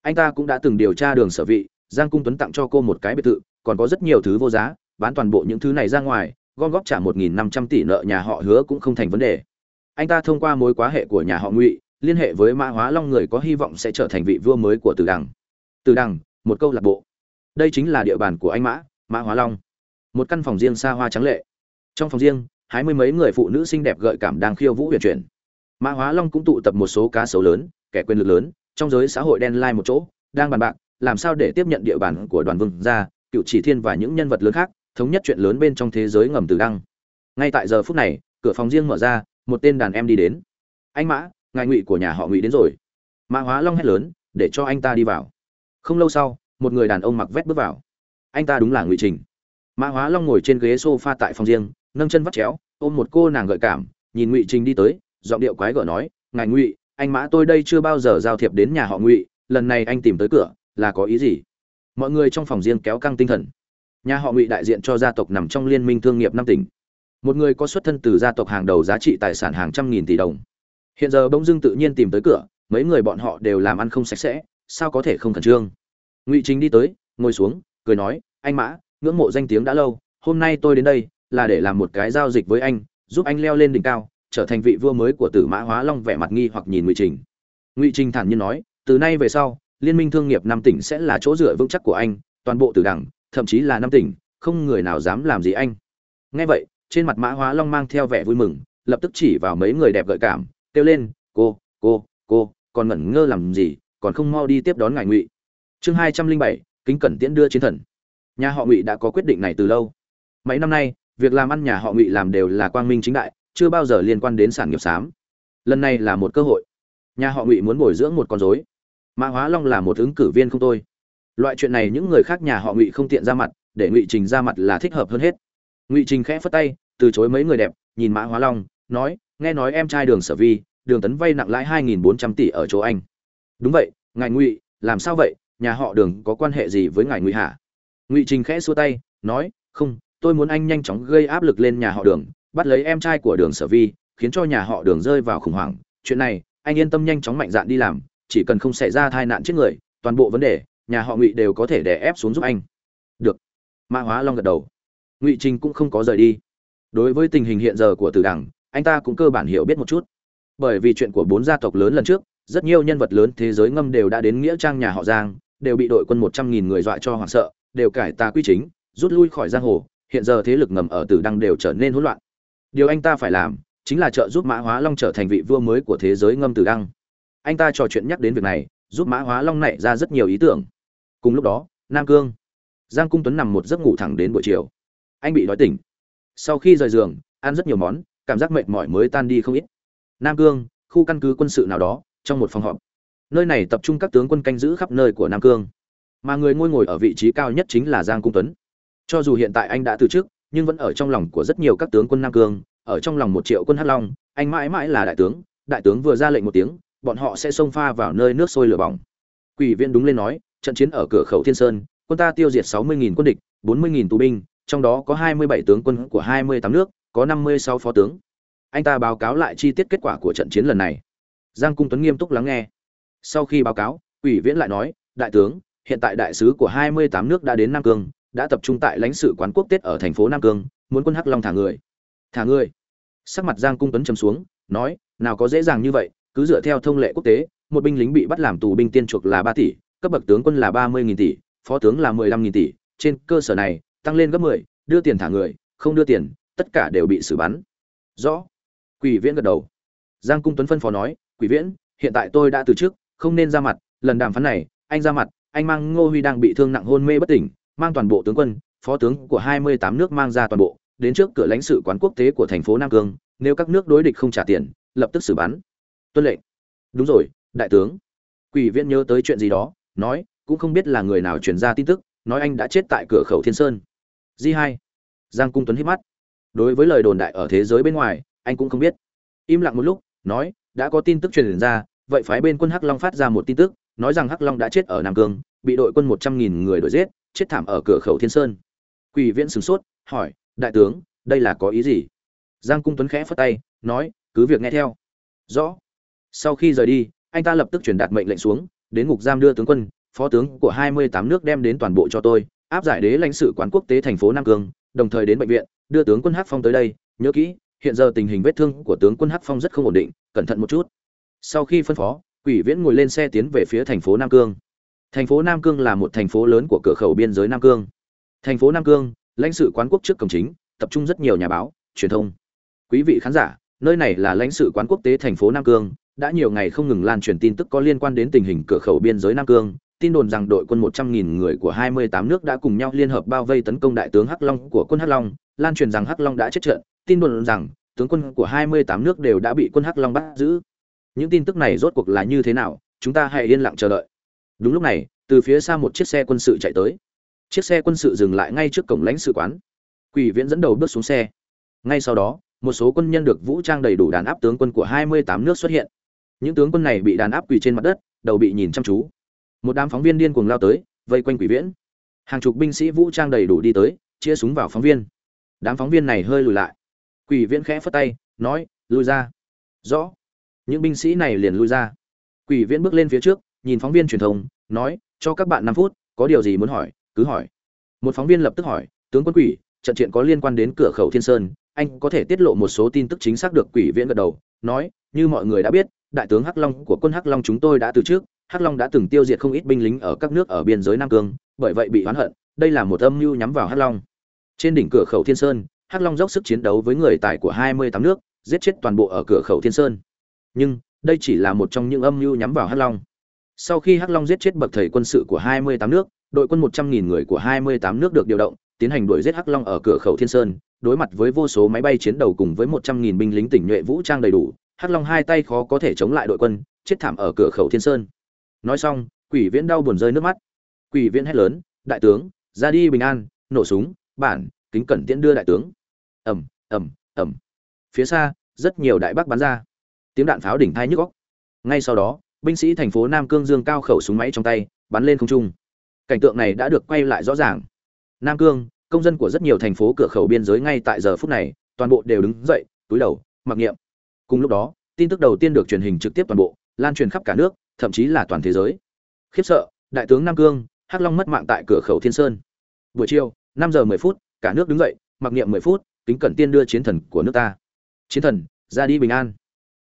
Anh ta cũng đã từng điều tra đường sở vị giang cung tuấn tặng cho cô một cái biệt thự, còn có rất nhiều thứ vô giá bán toàn bộ những thứ này ra ngoài, gom góp trả một nghìn năm trăm tỷ nợ nhà họ hứa cũng không thành vấn đề. Anh ta thông qua mối quan hệ của nhà họ ngụy, liên hệ với mã hóa long người có hy vọng sẽ trở thành vị vua mới của từ đằng. Từ đằng, một câu lạc bộ. Đây chính là địa bàn của anh mã mã hóa long. Một căn phòng riêng xa hoa trắng lệ. Trong phòng riêng, hai mươi mấy người phụ nữ xinh đẹp gợi cảm đang khiêu vũ huyền chuyển. Mã hóa long cũng tụ tập một số cá sấu lớn, kẻ quyền lực lớn, trong giới xã hội đen lai một chỗ, đang bàn bạc, làm sao để tiếp nhận địa bàn của đoàn vương gia, cựu chỉ thiên và những nhân vật lớn khác thống nhất chuyện lớn bên trong thế giới ngầm từ đăng. Ngay tại giờ phút này, cửa phòng riêng mở ra, một tên đàn em đi đến. Anh mã, ngài ngụy của nhà họ ngụy đến rồi. Mã hóa long hét lớn, để cho anh ta đi vào. Không lâu sau, một người đàn ông mặc vét bước vào. Anh ta đúng là ngụy trình. Mã hóa long ngồi trên ghế s o f a tại phòng riêng, nâng chân vắt chéo, ôm một cô nàng gợi cảm, nhìn ngụy trình đi tới, giọng điệu quái gở nói, ngài ngụy, anh mã tôi đây chưa bao giờ giao thiệp đến nhà họ ngụy, lần này anh tìm tới cửa, là có ý gì? Mọi người trong phòng riêng kéo căng tinh thần nhà họ ngụy đại diện cho gia tộc nằm trong liên minh thương nghiệp năm tỉnh. Một người có xuất thân từ gia tộc hàng đầu giá trị tài sản hàng trăm nghìn tỷ đồng. Hiện giờ bỗng dưng tự nhiên tìm tới cửa, mấy người bọn họ đều làm ăn không sạch sẽ, sao có thể không khẩn trương? Ngụy chính đi tới, ngồi xuống, cười nói, anh mã, ngưỡng mộ danh tiếng đã lâu, hôm nay tôi đến đây là để làm một cái giao dịch với anh, giúp anh leo lên đỉnh cao, trở thành vị vua mới của tử mã hóa long. Vẻ mặt nghi hoặc nhìn ngụy trình. Ngụy trình thản nhiên nói, từ nay về sau, liên minh thương nghiệp năm tỉnh sẽ là chỗ dựa vững chắc của anh, toàn bộ tử đẳng thậm chí là năm tỉnh, không người nào dám làm gì anh. Nghe vậy, trên mặt mã hóa long mang theo vẻ vui mừng, lập tức chỉ vào mấy người đẹp gợi cảm, kêu lên, cô cô cô, còn ngẩn ngơ làm gì, còn không mau đi tiếp đón ngài ngụy. Chương hai trăm linh bảy, kính cẩn tiễn đưa chiến thần. Nhà họ ngụy đã có quyết định này từ lâu. Mấy năm nay, việc làm ăn nhà họ ngụy làm đều là quang minh chính đại, chưa bao giờ liên quan đến sản nghiệp xám. Lần này là một cơ hội. Nhà họ ngụy muốn bồi dưỡng một con dối mã hóa long là một ứng cử viên không tôi loại chuyện này những người khác nhà họ ngụy không tiện ra mặt, để ngụy trình ra mặt là thích hợp hơn hết. Ngụy trình khẽ phất tay, từ chối mấy người đẹp, nhìn mã hóa long, nói, nghe nói em trai đường sở vi, đường tấn vay nặng lãi hai nghìn bốn trăm tỷ ở chỗ anh. Đúng vậy, ngài ngụy, làm sao vậy? Nhà họ đường có quan hệ gì với ngài ngụy hả? Ngụy trình khẽ xua tay, nói, không, tôi muốn anh nhanh chóng gây áp lực lên nhà họ đường, bắt lấy em trai của đường sở vi, khiến cho nhà họ đường rơi vào khủng hoảng. Chuyện này, anh yên tâm nhanh chóng mạnh dạn đi làm, chỉ cần không xảy ra tai nạn chết người, toàn bộ vấn đề nhà họ ngụy đều có thể đè ép xuống giúp anh. Được. Mã hóa long gật đầu. Ngụy trình cũng không có rời đi. Đối với tình hình hiện giờ của tử đảng, anh ta cũng cơ bản hiểu biết một chút. Bởi vì chuyện của bốn gia tộc lớn lần trước, rất nhiều nhân vật lớn thế giới ngâm đều đã đến nghĩa trang nhà họ giang, đều bị đội quân một trăm nghìn người dọa cho hoảng sợ, đều cải tà quy chính, rút lui khỏi giang hồ, hiện giờ thế lực ngầm ở tử đăng đều trở nên hỗn loạn. Điều anh ta phải làm, chính là trợ giúp mã hóa long trở thành vị vua mới của thế giới ngâm tử đăng anh ta trò chuyện nhắc đến việc này, giúp mã hóa long nảy ra rất nhiều ý tưởng cùng lúc đó, nam cương, giang cung tuấn nằm một giấc ngủ thẳng đến buổi chiều. Anh bị đói tỉnh. Sau khi rời giường, ăn rất nhiều món, cảm giác mệt mỏi mới tan đi không ít. Nam cương, khu căn cứ quân sự nào đó, trong một phòng họp. Nơi này tập trung các tướng quân canh giữ khắp nơi của nam cương. Mà người ngôi ngồi ở vị trí cao nhất chính là giang cung tuấn. Cho dù hiện tại anh đã từ chức, nhưng vẫn ở trong lòng của rất nhiều các tướng quân nam cương, ở trong lòng một triệu quân hắc long, anh mãi mãi là đại tướng đại tướng vừa ra lệnh một tiếng, bọn họ sẽ xông pha vào nơi nước sôi lửa bỏng. Quỷ viên đúng lên nói trận chiến ở cửa khẩu thiên sơn, quân ta tiêu diệt sáu mươi nghìn quân địch, bốn mươi nghìn tù binh, trong đó có hai mươi bảy tướng quân của hai mươi tám nước, có năm mươi sáu phó tướng. Anh ta báo cáo lại chi tiết kết quả của trận chiến lần này. Giang cung tuấn nghiêm túc lắng nghe. Sau khi báo cáo, quỷ viễn lại nói, đại tướng, hiện tại đại sứ của hai mươi tám nước đã đến nam cương, đã tập trung tại lãnh sự quán quốc tết ở thành phố nam cương, muốn quân hắc long thả người. Thả người? Sắc mặt giang cung tuấn trầm xuống, nói, nào có dễ dàng như vậy, cứ dựa theo thông lệ quốc tế, một binh lính bị bắt làm tù binh tiên chuộc là ba tỷ cấp bậc tướng quân là ba mươi nghìn tỷ, phó tướng là mười lăm nghìn tỷ. Trên cơ sở này, tăng lên gấp mười, đưa tiền thả người, không đưa tiền, tất cả đều bị xử bắn. Rõ. Quỷ viễn gật đầu. Giang cung tuấn phân phó nói, quỷ viễn, hiện tại tôi đã từ chức, không nên ra mặt, lần đàm phán này, anh ra mặt, anh mang ngô huy đang bị thương nặng hôn mê bất tỉnh, mang toàn bộ tướng quân, phó tướng của hai mươi tám nước mang ra toàn bộ, đến trước cửa lãnh sự quán quốc tế của thành phố nam cương, nếu các nước đối địch không trả tiền, lập tức xử bắn. Tuân lệnh. Đúng rồi, đại tướng. Quỷ viễn nhớ tới chuyện gì đó nói, cũng không biết là người nào truyền ra tin tức, nói anh đã chết tại cửa khẩu thiên sơn. Di hai. Giang cung tuấn hít mắt. Đối với lời đồn đại ở thế giới bên ngoài, anh cũng không biết. Im lặng một lúc, nói, đã có tin tức truyền ra, vậy phái bên quân hắc long phát ra một tin tức, nói rằng hắc long đã chết ở nam cương, bị đội quân một trăm nghìn người đuổi giết, chết thảm ở cửa khẩu thiên sơn. Quỷ viễn sửng sốt, hỏi, đại tướng, đây là có ý gì? Giang cung tuấn khẽ phất tay, nói, cứ việc nghe theo. Rõ. Sau khi rời đi, anh ta lập tức truyền đạt mệnh lệnh xuống đến ngục giam đưa tướng quân, phó tướng của hai mươi tám nước đem đến toàn bộ cho tôi, áp giải đế lãnh sự quán quốc tế thành phố nam cương đồng thời đến bệnh viện, đưa tướng quân hắc phong tới đây. Nhớ kỹ, hiện giờ tình hình vết thương của tướng quân hắc phong rất không ổn định, cẩn thận một chút. Sau khi phân phó, quỷ viễn ngồi lên xe tiến về phía thành phố nam cương thành phố nam cương là một thành phố lớn của cửa khẩu biên giới nam cương thành phố nam cương lãnh sự quán quốc trước cổng chính, tập trung rất nhiều nhà báo, truyền thông. Quý vị khán giả, nơi này là lãnh sự quán quốc tế thành phố nam cương đã nhiều ngày không ngừng lan truyền tin tức có liên quan đến tình hình cửa khẩu biên giới nam cương tin đồn rằng đội quân 100.000 người của 28 nước đã cùng nhau liên hợp bao vây tấn công đại tướng Hắc Long của quân Hắc Long, lan truyền rằng Hắc Long đã chết trận, tin đồn rằng tướng quân của 28 nước đều đã bị quân Hắc Long bắt giữ. Những tin tức này rốt cuộc là như thế nào, chúng ta hãy yên lặng chờ đợi. Đúng lúc này, từ phía xa một chiếc xe quân sự chạy tới. Chiếc xe quân sự dừng lại ngay trước cổng lãnh sự quán. Quỷ Viễn dẫn đầu bước xuống xe. Ngay sau đó, một số quân nhân được vũ trang đầy đủ đàn áp tướng quân của 28 nước xuất hiện. Những tướng quân này bị đàn áp quỳ trên mặt đất, đầu bị nhìn chăm chú. Một đám phóng viên điên cuồng lao tới vây quanh quỷ viễn. Hàng chục binh sĩ vũ trang đầy đủ đi tới chia súng vào phóng viên. Đám phóng viên này hơi lùi lại. Quỷ viễn khẽ phất tay nói lùi ra. Rõ. Những binh sĩ này liền lui ra. Quỷ viễn bước lên phía trước nhìn phóng viên truyền thông nói cho các bạn năm phút có điều gì muốn hỏi cứ hỏi. Một phóng viên lập tức hỏi tướng quân quỷ trận chuyện có liên quan đến cửa khẩu thiên sơn anh có thể tiết lộ một số tin tức chính xác được quỷ viễn gật đầu? Nói như mọi người đã biết đại tướng hắc long của quân hắc long chúng tôi đã từ trước Hắc Long đã từng tiêu diệt không ít binh lính ở các nước ở biên giới Nam Cương, bởi vậy bị oán hận, đây là một âm mưu nhắm vào Hắc Long. Trên đỉnh cửa khẩu Thiên Sơn, Hắc Long dốc sức chiến đấu với người tài của 28 nước, giết chết toàn bộ ở cửa khẩu Thiên Sơn. Nhưng, đây chỉ là một trong những âm mưu nhắm vào Hắc Long. Sau khi Hắc Long giết chết bậc thầy quân sự của 28 nước, đội quân 100.000 người của 28 nước được điều động, tiến hành đuổi giết Hắc Long ở cửa khẩu Thiên Sơn, đối mặt với vô số máy bay chiến đấu cùng với 100.000 binh lính tỉnh nhuệ vũ trang đầy đủ, Hắc Long hai tay khó có thể chống lại đội quân, chết thảm ở cửa khẩu Thiên Sơn. Nói xong quỷ viễn đau buồn rơi nước mắt. Quỷ viễn hét lớn đại tướng ra đi bình an nổ súng bản kính cẩn tiễn đưa đại tướng. Ầm ầm ầm. phía xa rất nhiều đại bác bắn ra. Tiếng đạn pháo đỉnh thai nhức óc. ngay sau đó binh sĩ thành phố nam cương dương cao khẩu súng máy trong tay bắn lên không trung. Cảnh tượng này đã được quay lại rõ ràng. Nam cương công dân của rất nhiều thành phố cửa khẩu biên giới ngay tại giờ phút này, toàn bộ đều đứng dậy, túi đầu, mặc niệm. Cùng lúc đó, tin tức đầu tiên được truyền hình trực tiếp toàn bộ, lan truyền khắp cả nước, thậm chí là toàn thế giới. Khiếp sợ, đại tướng nam cương, hắc long mất mạng tại cửa khẩu thiên sơn. Buổi chiều, năm giờ mười phút, cả nước đứng dậy, mặc niệm mười phút, kính cẩn tiên đưa chiến thần của nước ta. Chiến thần, ra đi bình an.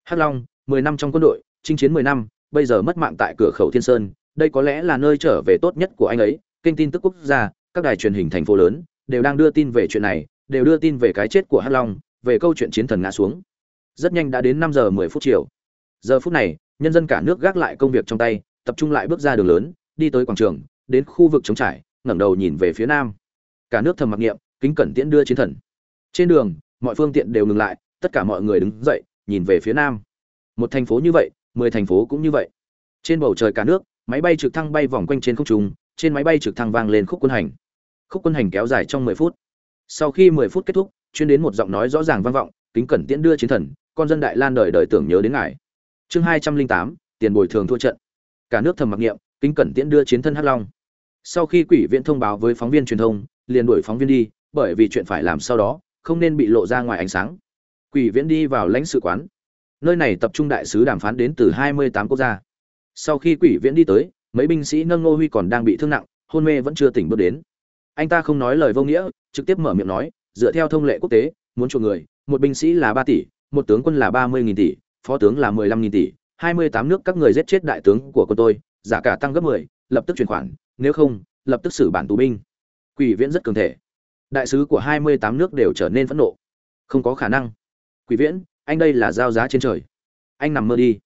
Hắc long, mười năm trong quân đội, chinh chiến mười năm, bây giờ mất mạng tại cửa khẩu thiên sơn. Đây có lẽ là nơi trở về tốt nhất của anh ấy. Kênh tin tức quốc gia, các đài truyền hình thành phố lớn đều đang đưa tin về chuyện này, đều đưa tin về cái chết của hắc long, về câu chuyện chiến thần ngã xuống. Rất nhanh đã đến năm giờ mười phút chiều. Giờ phút này, nhân dân cả nước gác lại công việc trong tay, tập trung lại bước ra đường lớn, đi tới quảng trường, đến khu vực trống trải, ngẩng đầu nhìn về phía nam. Cả nước thầm mặc niệm, kính cẩn tiễn đưa chiến thần. Trên đường, mọi phương tiện đều ngừng lại, tất cả mọi người đứng dậy, nhìn về phía nam. Một thành phố như vậy, mười thành phố cũng như vậy. Trên bầu trời cả nước, máy bay trực thăng bay vòng quanh trên không trung, trên máy bay trực thăng vang lên khúc quân hành khúc quân hành kéo dài trong mười phút. Sau khi mười phút kết thúc, chuyên đến một giọng nói rõ ràng vang vọng, kính cẩn tiễn đưa chiến thần, con dân đại lan đời đời tưởng nhớ đến ngài. Chương hai trăm linh tám, tiền bồi thường thua trận. Cả nước thầm mặc niệm, kính cẩn tiễn đưa chiến thân hắc long. Sau khi quỷ viện thông báo với phóng viên truyền thông, liền đuổi phóng viên đi, bởi vì chuyện phải làm sau đó, không nên bị lộ ra ngoài ánh sáng. Quỷ viễn đi vào lãnh sự quán. Nơi này tập trung đại sứ đàm phán đến từ hai mươi tám quốc gia. Sau khi quỷ viễn đi tới, mấy binh sĩ nâng ngô huy còn đang bị thương nặng, hôn mê vẫn chưa tỉnh bước đến anh ta không nói lời vô nghĩa, trực tiếp mở miệng nói, dựa theo thông lệ quốc tế, muốn chuộc người, một binh sĩ là ba tỷ, một tướng quân là ba mươi nghìn tỷ, phó tướng là mười lăm nghìn tỷ, hai mươi tám nước các người giết chết đại tướng của quân tôi giả cả tăng gấp mười, lập tức chuyển khoản, nếu không, lập tức xử bản tù binh. Quỷ viễn rất cường thể. Đại sứ của hai mươi tám nước đều trở nên phẫn nộ. Không có khả năng. Quỷ viễn, anh đây là giao giá trên trời. Anh nằm mơ đi.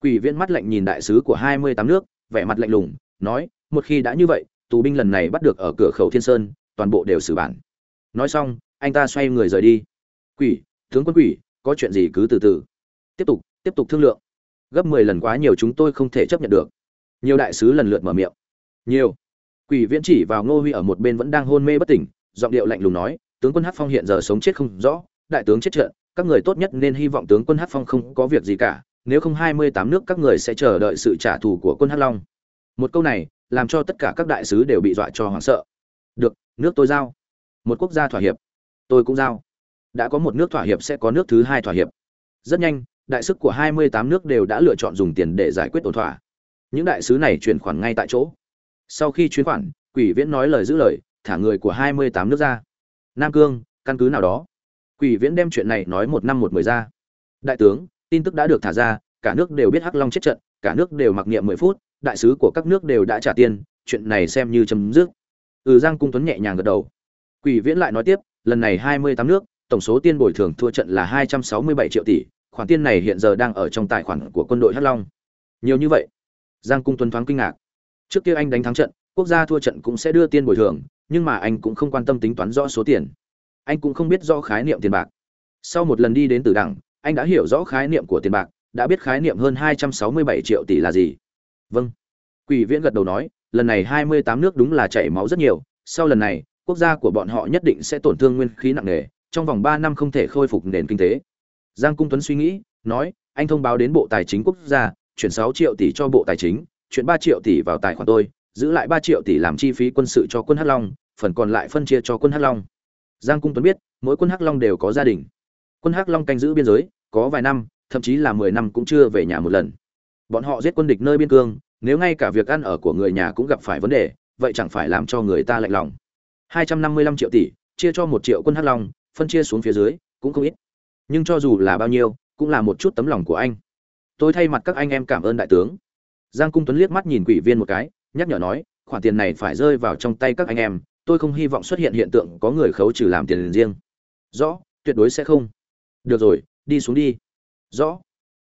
Quỷ viễn mắt lạnh nhìn đại sứ của hai mươi tám nước, vẻ mặt lạnh lùng, nói, một khi đã như vậy tù binh lần này bắt được ở cửa khẩu thiên sơn, toàn bộ đều xử bản. Nói xong, anh ta xoay người rời đi. Quỷ, tướng quân quỷ, có chuyện gì cứ từ từ. Tiếp tục tiếp tục thương lượng. Gấp mười lần quá nhiều chúng tôi không thể chấp nhận được. Nhiều đại sứ lần lượt mở miệng. Nhiều. Quỷ viễn chỉ vào ngô huy ở một bên vẫn đang hôn mê bất tỉnh, giọng điệu lạnh lùng nói, tướng quân hát phong hiện giờ sống chết không rõ, đại tướng chết trận, các người tốt nhất nên hy vọng tướng quân hát phong không có việc gì cả, nếu không hai mươi tám nước các người sẽ chờ đợi sự trả thù của quân Hát long. Một câu này làm cho tất cả các đại sứ đều bị dọa cho hoảng sợ. Được, nước tôi giao. Một quốc gia thỏa hiệp. Tôi cũng giao. Đã có một nước thỏa hiệp sẽ có nước thứ hai thỏa hiệp. Rất nhanh, đại sức của hai mươi tám nước đều đã lựa chọn dùng tiền để giải quyết ổn thỏa. Những đại sứ này chuyển khoản ngay tại chỗ. Sau khi chuyển khoản, quỷ viễn nói lời giữ lời, thả người của hai mươi tám nước ra. Nam cương, căn cứ nào đó. Quỷ viễn đem chuyện này nói một năm một mười ra. Đại tướng, tin tức đã được thả ra, cả nước đều biết hắc long chết trận, cả nước đều mặc niệm mười phút đại sứ của các nước đều đã trả tiền, chuyện này xem như chấm dứt. Ừ giang cung tuấn nhẹ nhàng gật đầu. Quỷ viễn lại nói tiếp, lần này hai mươi tám nước, tổng số tiền bồi thường thua trận là hai trăm sáu mươi bảy triệu tỷ, khoản tiền này hiện giờ đang ở trong tài khoản của quân đội hắc long. Nhiều như vậy? Giang cung tuấn thoáng kinh ngạc. Trước kia anh đánh thắng trận, quốc gia thua trận cũng sẽ đưa tiền bồi thường, nhưng mà anh cũng không quan tâm tính toán rõ số tiền. Anh cũng không biết rõ khái niệm tiền bạc. Sau một lần đi đến tử đẳng, anh đã hiểu rõ khái niệm của tiền bạc, đã biết khái niệm hơn 267 triệu tỷ là gì vâng. Quỷ viễn gật đầu nói, lần này 28 nước đúng là chảy máu rất nhiều, sau lần này, quốc gia của bọn họ nhất định sẽ tổn thương nguyên khí nặng nề, trong vòng ba năm không thể khôi phục nền kinh tế. Giang cung tuấn suy nghĩ, nói, anh thông báo đến bộ tài chính quốc gia, chuyển sáu triệu tỷ cho bộ tài chính, chuyển ba triệu tỷ vào tài khoản tôi, giữ lại ba triệu tỷ làm chi phí quân sự cho quân hắc long, phần còn lại phân chia cho quân hắc long. Giang cung tuấn biết, mỗi quân hắc long đều có gia đình. Quân hắc long canh giữ biên giới, có vài năm, thậm chí là mười năm cũng chưa về nhà một lần bọn họ giết quân địch nơi biên cương, nếu ngay cả việc ăn ở của người nhà cũng gặp phải vấn đề, vậy chẳng phải làm cho người ta lạnh lòng. Hai trăm năm mươi lăm triệu tỷ, chia cho một triệu quân hắc long, phân chia xuống phía dưới, cũng không ít. Nhưng cho dù là bao nhiêu, cũng là một chút tấm lòng của anh. Tôi thay mặt các anh em cảm ơn đại tướng. Giang cung tuấn liếc mắt nhìn quỷ viên một cái, nhắc nhở nói, khoản tiền này phải rơi vào trong tay các anh em, tôi không hy vọng xuất hiện hiện tượng có người khấu trừ làm tiền riêng. Rõ, tuyệt đối sẽ không. Được rồi, đi xuống đi. Rõ.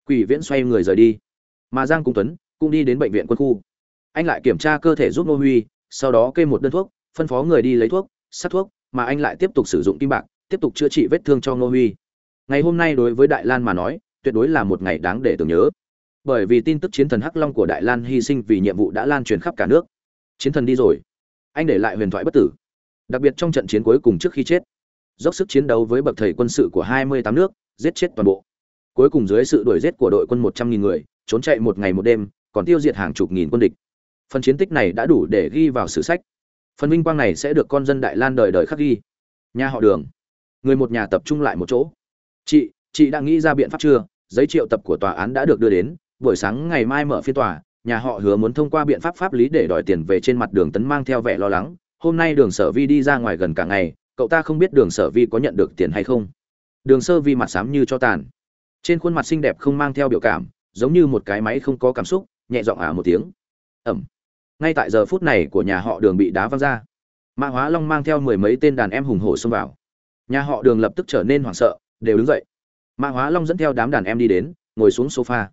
Quỷ viễn xoay người rời đi mà giang cung tuấn cũng đi đến bệnh viện quân khu. Anh lại kiểm tra cơ thể giúp nô huy sau đó kê một đơn thuốc phân phó người đi lấy thuốc sát thuốc mà anh lại tiếp tục sử dụng kim bạc tiếp tục chữa trị vết thương cho nô huy. Ngày hôm nay đối với đại lan mà nói tuyệt đối là một ngày đáng để tưởng nhớ. Bởi vì tin tức chiến thần hắc long của đại lan hy sinh vì nhiệm vụ đã lan truyền khắp cả nước. Chiến thần đi rồi. Anh để lại huyền thoại bất tử. Đặc biệt trong trận chiến cuối cùng trước khi chết dốc sức chiến đấu với bậc thầy quân sự của 28 nước, giết chết toàn bộ. Cuối cùng dưới sự đuổi giết của đội quân 100.000 người, trốn chạy một ngày một đêm, còn tiêu diệt hàng chục nghìn quân địch. Phần chiến tích này đã đủ để ghi vào sử sách. Phần vinh quang này sẽ được con dân Đại Lan đời đời khắc ghi. Nhà họ Đường, người một nhà tập trung lại một chỗ. Chị, chị đã nghĩ ra biện pháp chưa? Giấy triệu tập của tòa án đã được đưa đến, buổi sáng ngày mai mở phiên tòa, nhà họ hứa muốn thông qua biện pháp pháp lý để đòi tiền về trên mặt đường tấn mang theo vẻ lo lắng. Hôm nay đường sở vi đi ra ngoài gần cả ngày, cậu ta không biết đường sở vi có nhận được tiền hay không đường sơ vi mặt xám như cho tàn trên khuôn mặt xinh đẹp không mang theo biểu cảm giống như một cái máy không có cảm xúc, nhẹ giọng ả một tiếng. Ẩm. Ngay tại giờ phút này của nhà họ đường bị đá văng ra. Mã hóa long mang theo mười mấy tên đàn em hùng hổ xông vào. Nhà họ đường lập tức trở nên hoảng sợ, đều đứng dậy. Mã hóa long dẫn theo đám đàn em đi đến, ngồi xuống sofa.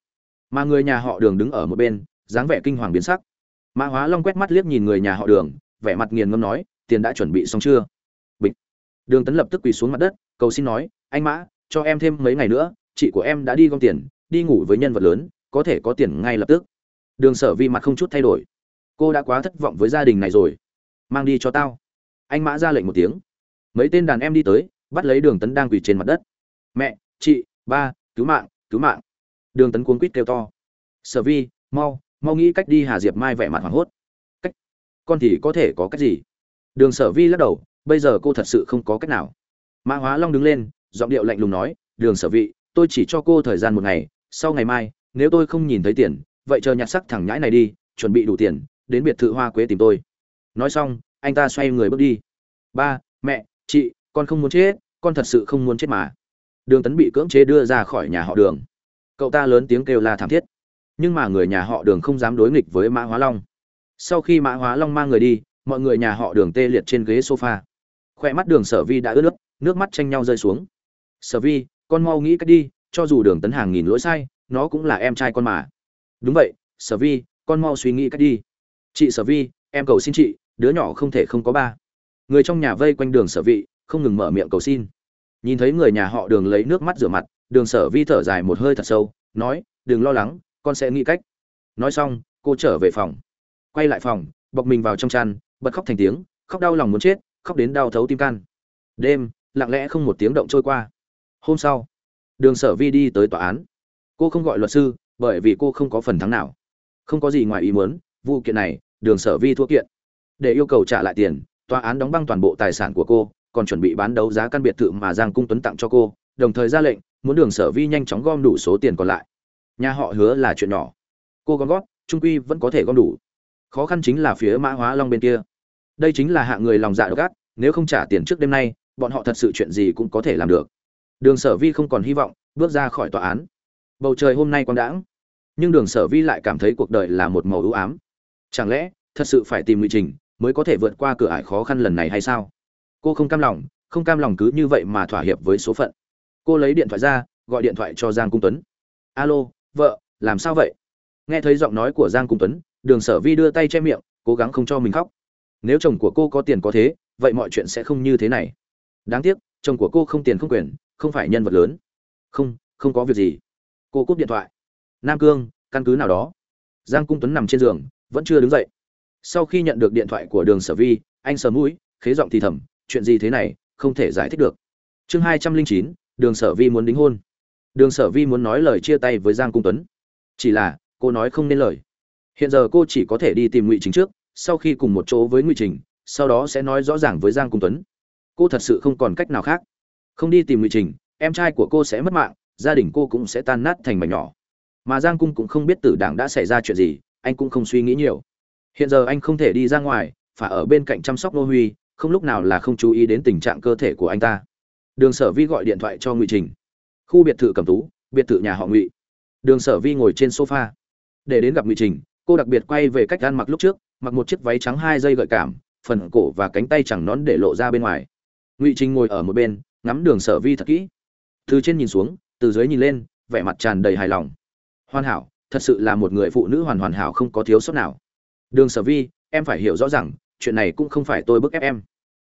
Mà người nhà họ đường đứng ở một bên, dáng vẻ kinh hoàng biến sắc. Mã hóa long quét mắt liếc nhìn người nhà họ đường, vẻ mặt nghiền ngâm nói, tiền đã chuẩn bị xong chưa? Bịch! đường tấn lập tức quỳ xuống mặt đất, cầu xin nói, anh mã, cho em thêm mấy ngày nữa, chị của em đã đi gom tiền đi ngủ với nhân vật lớn, có thể có tiền ngay lập tức. Đường sở vi mặt không chút thay đổi. Cô đã quá thất vọng với gia đình này rồi. Mang đi cho tao. Anh mã ra lệnh một tiếng. Mấy tên đàn em đi tới, bắt lấy đường tấn đang quỳ trên mặt đất. Mẹ, chị, ba, cứu mạng cứu mạng. Đường tấn cuống quýt kêu to. Sở vi, mau mau nghĩ cách đi hà diệp mai vẻ mặt hoảng hốt. Cách? Con thì có thể có cách gì? Đường sở vi lắc đầu, bây giờ cô thật sự không có cách nào. Mã hóa long đứng lên, giọng điệu lạnh lùng nói, đường sở vị tôi chỉ cho cô thời gian một ngày sau ngày mai, nếu tôi không nhìn thấy tiền, vậy chờ nhặt sắc thẳng nhãi này đi, chuẩn bị đủ tiền, đến biệt thự hoa quế tìm tôi. Nói xong, anh ta xoay người bước đi. Ba, mẹ, chị, con không muốn chết, con thật sự không muốn chết mà. Đường tấn bị cưỡng chế đưa ra khỏi nhà họ đường. Cậu ta lớn tiếng kêu la thảm thiết. Nhưng mà người nhà họ đường không dám đối nghịch với mã hóa long. Sau khi mã hóa long mang người đi, mọi người nhà họ đường tê liệt trên ghế sofa. Khoe mắt đường sở vi đã ướt nước nước mắt tranh nhau rơi xuống. Sở vi, con mau nghĩ cách đi cho dù đường tấn hàng nghìn lỗi sai, nó cũng là em trai con mà. Đúng vậy, sở vi, con mau suy nghĩ cách đi. Chị sở vi, em cầu xin chị, đứa nhỏ không thể không có ba. Người trong nhà vây quanh đường sở vị không ngừng mở miệng cầu xin. Nhìn thấy người nhà họ đường lấy nước mắt rửa mặt, đường sở vi thở dài một hơi thật sâu, nói, đừng lo lắng, con sẽ nghĩ cách. Nói xong, cô trở về phòng. Quay lại phòng, bọc mình vào trong chăn, bật khóc thành tiếng, khóc đau lòng muốn chết, khóc đến đau thấu tim can. Đêm, lặng lẽ không một tiếng động trôi qua. Hôm sau đường sở vi đi tới tòa án. Cô không gọi luật sư, bởi vì cô không có phần thắng nào. Không có gì ngoài ý muốn, vụ kiện này, đường sở vi thua kiện. Để yêu cầu trả lại tiền, tòa án đóng băng toàn bộ tài sản của cô, còn chuẩn bị bán đấu giá căn biệt thự mà giang cung tuấn tặng cho cô, đồng thời ra lệnh, muốn đường sở vi nhanh chóng gom đủ số tiền còn lại. Nhà họ hứa là chuyện nhỏ. Cô gom gót trung quy vẫn có thể gom đủ. Khó khăn chính là phía mã hóa long bên kia. Đây chính là hạng người lòng dạ độc ác, nếu không trả tiền trước đêm nay, bọn họ thật sự chuyện gì cũng có thể làm được đường sở vi không còn hy vọng, bước ra khỏi tòa án. Bầu trời hôm nay quang đãng, nhưng đường sở vi lại cảm thấy cuộc đời là một màu ưu ám. Chẳng lẽ, thật sự phải tìm ngụy trình mới có thể vượt qua cửa ải khó khăn lần này hay sao? Cô không cam lòng, không cam lòng cứ như vậy mà thỏa hiệp với số phận. Cô lấy điện thoại ra, gọi điện thoại cho giang cung tuấn. Alo, vợ, làm sao vậy? Nghe thấy giọng nói của giang cung tuấn, đường sở vi đưa tay che miệng, cố gắng không cho mình khóc. Nếu chồng của cô có tiền có thế, vậy mọi chuyện sẽ không như thế này. Đáng tiếc, chồng của cô không tiền không quyền không phải nhân vật lớn. Không không có việc gì. Cô cúp điện thoại. Nam cương, căn cứ nào đó. Giang cung tuấn nằm trên giường, vẫn chưa đứng dậy. Sau khi nhận được điện thoại của đường sở vi, anh sờ mũi, khế giọng thì thầm, chuyện gì thế này, không thể giải thích được. Chương hai trăm linh chín, đường sở vi muốn đính hôn. Đường sở vi muốn nói lời chia tay với giang cung tuấn. Chỉ là, cô nói không nên lời. Hiện giờ cô chỉ có thể đi tìm ngụy chính trước, sau khi cùng một chỗ với ngụy trình, sau đó sẽ nói rõ ràng với giang cung tuấn. Cô thật sự không còn cách nào khác không đi tìm ngụy trình, em trai của cô sẽ mất mạng, gia đình cô cũng sẽ tan nát thành mảnh nhỏ. Mà giang cung cũng không biết tử đảng đã xảy ra chuyện gì, anh cũng không suy nghĩ nhiều. Hiện giờ anh không thể đi ra ngoài phải ở bên cạnh chăm sóc nô huy, không lúc nào là không chú ý đến tình trạng cơ thể của anh ta. Đường sở vi gọi điện thoại cho ngụy trình. Khu biệt thự cầm tú, biệt thự nhà họ ngụy. Đường sở vi ngồi trên sofa. Để đến gặp ngụy trình, cô đặc biệt quay về cách ăn mặc lúc trước, mặc một chiếc váy trắng hai dây gợi cảm, phần cổ và cánh tay chẳng nón để lộ ra bên ngoài. Ngụy trình ngồi ở một bên ngắm đường sở vi thật kỹ. Từ trên nhìn xuống, từ dưới nhìn lên, vẻ mặt tràn đầy hài lòng. Hoàn hảo, thật sự là một người phụ nữ hoàn hoàn hảo không có thiếu sót nào. Đường sở vi, em phải hiểu rõ rằng chuyện này cũng không phải tôi bức ép em.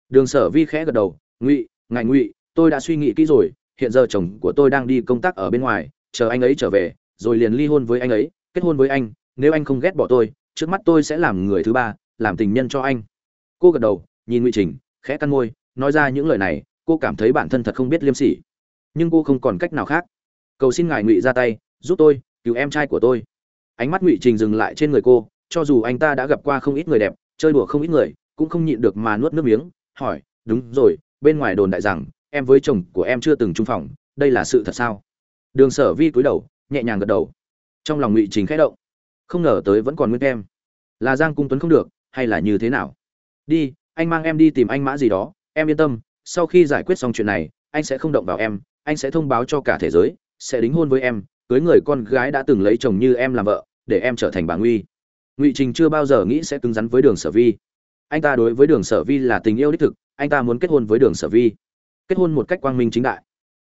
Đường sở vi khẽ gật đầu, ngụy, ngài ngụy, tôi đã suy nghĩ kỹ rồi, hiện giờ chồng của tôi đang đi công tác ở bên ngoài, chờ anh ấy trở về, rồi liền ly hôn với anh ấy, kết hôn với anh, nếu anh không ghét bỏ tôi, trước mắt tôi sẽ làm người thứ ba, làm tình nhân cho anh. Cô gật đầu, nhìn ngụy trình, khẽ căn môi, nói ra những lời này cô cảm thấy bản thân thật không biết liêm sỉ. Nhưng cô không còn cách nào khác. Cầu xin ngài ngụy ra tay, giúp tôi, cứu em trai của tôi. Ánh mắt ngụy trình dừng lại trên người cô, cho dù anh ta đã gặp qua không ít người đẹp, chơi đùa không ít người, cũng không nhịn được mà nuốt nước miếng, hỏi, đúng rồi, bên ngoài đồn đại rằng, em với chồng của em chưa từng chung phòng, đây là sự thật sao? Đường sở vi cúi đầu, nhẹ nhàng gật đầu. Trong lòng ngụy trình khẽ động. Không ngờ tới vẫn còn nguyên em. Là giang cung tuấn không được, hay là như thế nào? Đi, anh mang em đi tìm anh mã gì đó, em yên tâm sau khi giải quyết xong chuyện này, anh sẽ không động vào em, anh sẽ thông báo cho cả thế giới, sẽ đính hôn với em, cưới người con gái đã từng lấy chồng như em làm vợ, để em trở thành bà nguy. Ngụy trình chưa bao giờ nghĩ sẽ cứng rắn với đường sở vi. Anh ta đối với đường sở vi là tình yêu đích thực, anh ta muốn kết hôn với đường sở vi. Kết hôn một cách quang minh chính đại.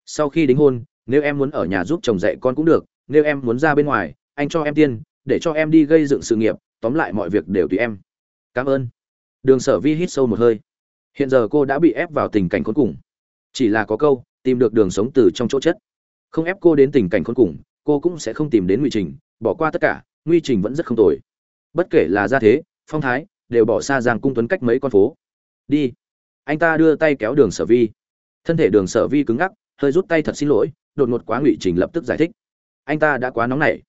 Sau khi đính hôn, nếu em muốn ở nhà giúp chồng dạy con cũng được, nếu em muốn ra bên ngoài, anh cho em tiên để cho em đi gây dựng sự nghiệp, tóm lại mọi việc đều tùy em. Cảm ơn. Đường sở vi hít sâu một hơi hiện giờ cô đã bị ép vào tình cảnh khốn cùng. Chỉ là có câu, tìm được đường sống từ trong chỗ chất không ép cô đến tình cảnh khốn cùng, cô cũng sẽ không tìm đến nguy trình, bỏ qua tất cả, nguy trình vẫn rất không tồi. Bất kể là gia thế, phong thái, đều bỏ xa giang cung tuấn cách mấy con phố. Đi. Anh ta đưa tay kéo đường sở vi. Thân thể đường sở vi cứng ngắc, hơi rút tay thật xin lỗi, đột ngột quá ngụy trình lập tức giải thích. Anh ta đã quá nóng nảy.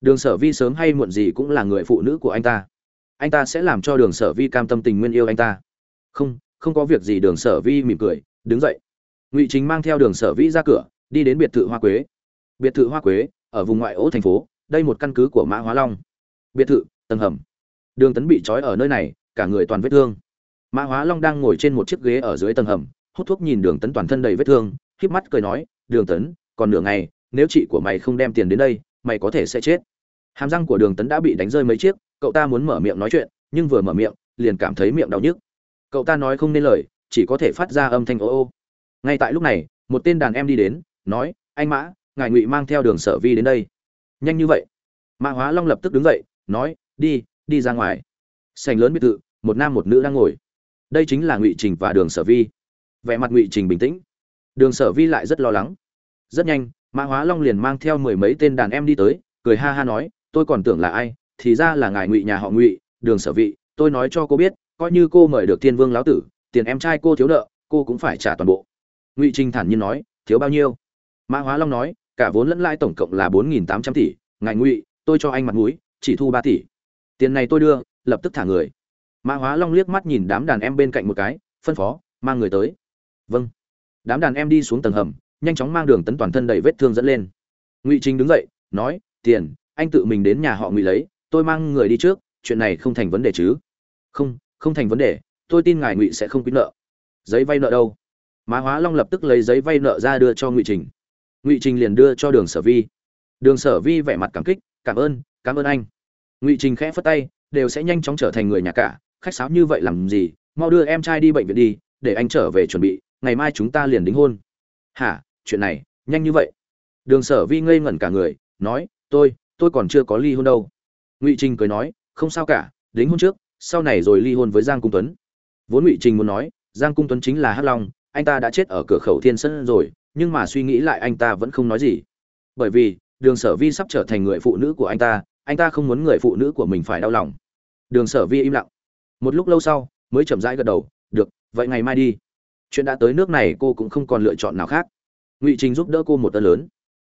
Đường sở vi sớm hay muộn gì cũng là người phụ nữ của anh ta. Anh ta sẽ làm cho đường sở vi cam tâm tình nguyên yêu anh ta. Không không có việc gì đường sở vi mỉm cười, đứng dậy. Ngụy chính mang theo đường sở vi ra cửa, đi đến biệt thự hoa quế. Biệt thự hoa quế, ở vùng ngoại ô thành phố, đây một căn cứ của mã hóa long. Biệt thự, tầng hầm. Đường tấn bị trói ở nơi này, cả người toàn vết thương. Mã hóa long đang ngồi trên một chiếc ghế ở dưới tầng hầm, hút thuốc nhìn đường tấn toàn thân đầy vết thương híp mắt cười nói, đường tấn, còn nửa ngày, nếu chị của mày không đem tiền đến đây, mày có thể sẽ chết. Hàm răng của đường tấn đã bị đánh rơi mấy chiếc, cậu ta muốn mở miệng nói chuyện, nhưng vừa mở miệng, liền cảm thấy miệng đau nhức cậu ta nói không nên lời, chỉ có thể phát ra âm thanh ô ô. Ngay tại lúc này, một tên đàn em đi đến, nói, anh mã, ngài ngụy mang theo đường sở vi đến đây. Nhanh như vậy, mã hóa long lập tức đứng dậy, nói, đi đi ra ngoài. Sành lớn biệt thự, một nam một nữ đang ngồi. Đây chính là ngụy trình và đường sở vi. Vẻ mặt ngụy trình bình tĩnh. Đường sở vi lại rất lo lắng. Rất nhanh, mã hóa long liền mang theo mười mấy tên đàn em đi tới, cười ha ha nói, tôi còn tưởng là ai, thì ra là ngài ngụy nhà họ ngụy, đường sở vị, tôi nói cho cô biết coi như cô mời được thiên vương lão tử, tiền em trai cô thiếu nợ, cô cũng phải trả toàn bộ. Ngụy Trinh thản nhiên nói, thiếu bao nhiêu? Mã hóa long nói, cả vốn lẫn lãi tổng cộng là bốn nghìn tám trăm tỷ, ngài ngụy, tôi cho anh mặt mũi, chỉ thu ba tỷ. Tiền này tôi đưa, lập tức thả người. Mã hóa long liếc mắt nhìn đám đàn em bên cạnh một cái, phân phó, mang người tới. Vâng. Đám đàn em đi xuống tầng hầm, nhanh chóng mang đường tấn toàn thân đầy vết thương dẫn lên. Ngụy Trinh đứng dậy, nói, tiền, anh tự mình đến nhà họ ngụy lấy, tôi mang người đi trước, chuyện này không thành vấn đề chứ? Không không thành vấn đề, tôi tin ngài ngụy sẽ không quyết nợ. Giấy vay nợ đâu? Mã hóa long lập tức lấy giấy vay nợ ra đưa cho ngụy trình. Ngụy trình liền đưa cho đường sở vi. Đường sở vi vẻ mặt cảm kích, cảm ơn cảm ơn anh. Ngụy trình khẽ phất tay, đều sẽ nhanh chóng trở thành người nhà cả, khách sáo như vậy làm gì? Mau đưa em trai đi bệnh viện đi, để anh trở về chuẩn bị, ngày mai chúng ta liền đính hôn. Hả? Chuyện này, nhanh như vậy? Đường sở vi ngây ngẩn cả người, nói, tôi tôi còn chưa có ly hôn đâu. Ngụy trình cười nói, không sao cả, đính hôn trước sau này rồi ly hôn với giang cung tuấn. Vốn ngụy trình muốn nói, giang cung tuấn chính là hắc long, anh ta đã chết ở cửa khẩu thiên sân rồi, nhưng mà suy nghĩ lại anh ta vẫn không nói gì. Bởi vì, đường sở vi sắp trở thành người phụ nữ của anh ta anh ta không muốn người phụ nữ của mình phải đau lòng. Đường sở vi im lặng. Một lúc lâu sau, mới chậm rãi gật đầu, được, vậy ngày mai đi. Chuyện đã tới nước này cô cũng không còn lựa chọn nào khác. Ngụy trình giúp đỡ cô một tấn lớn,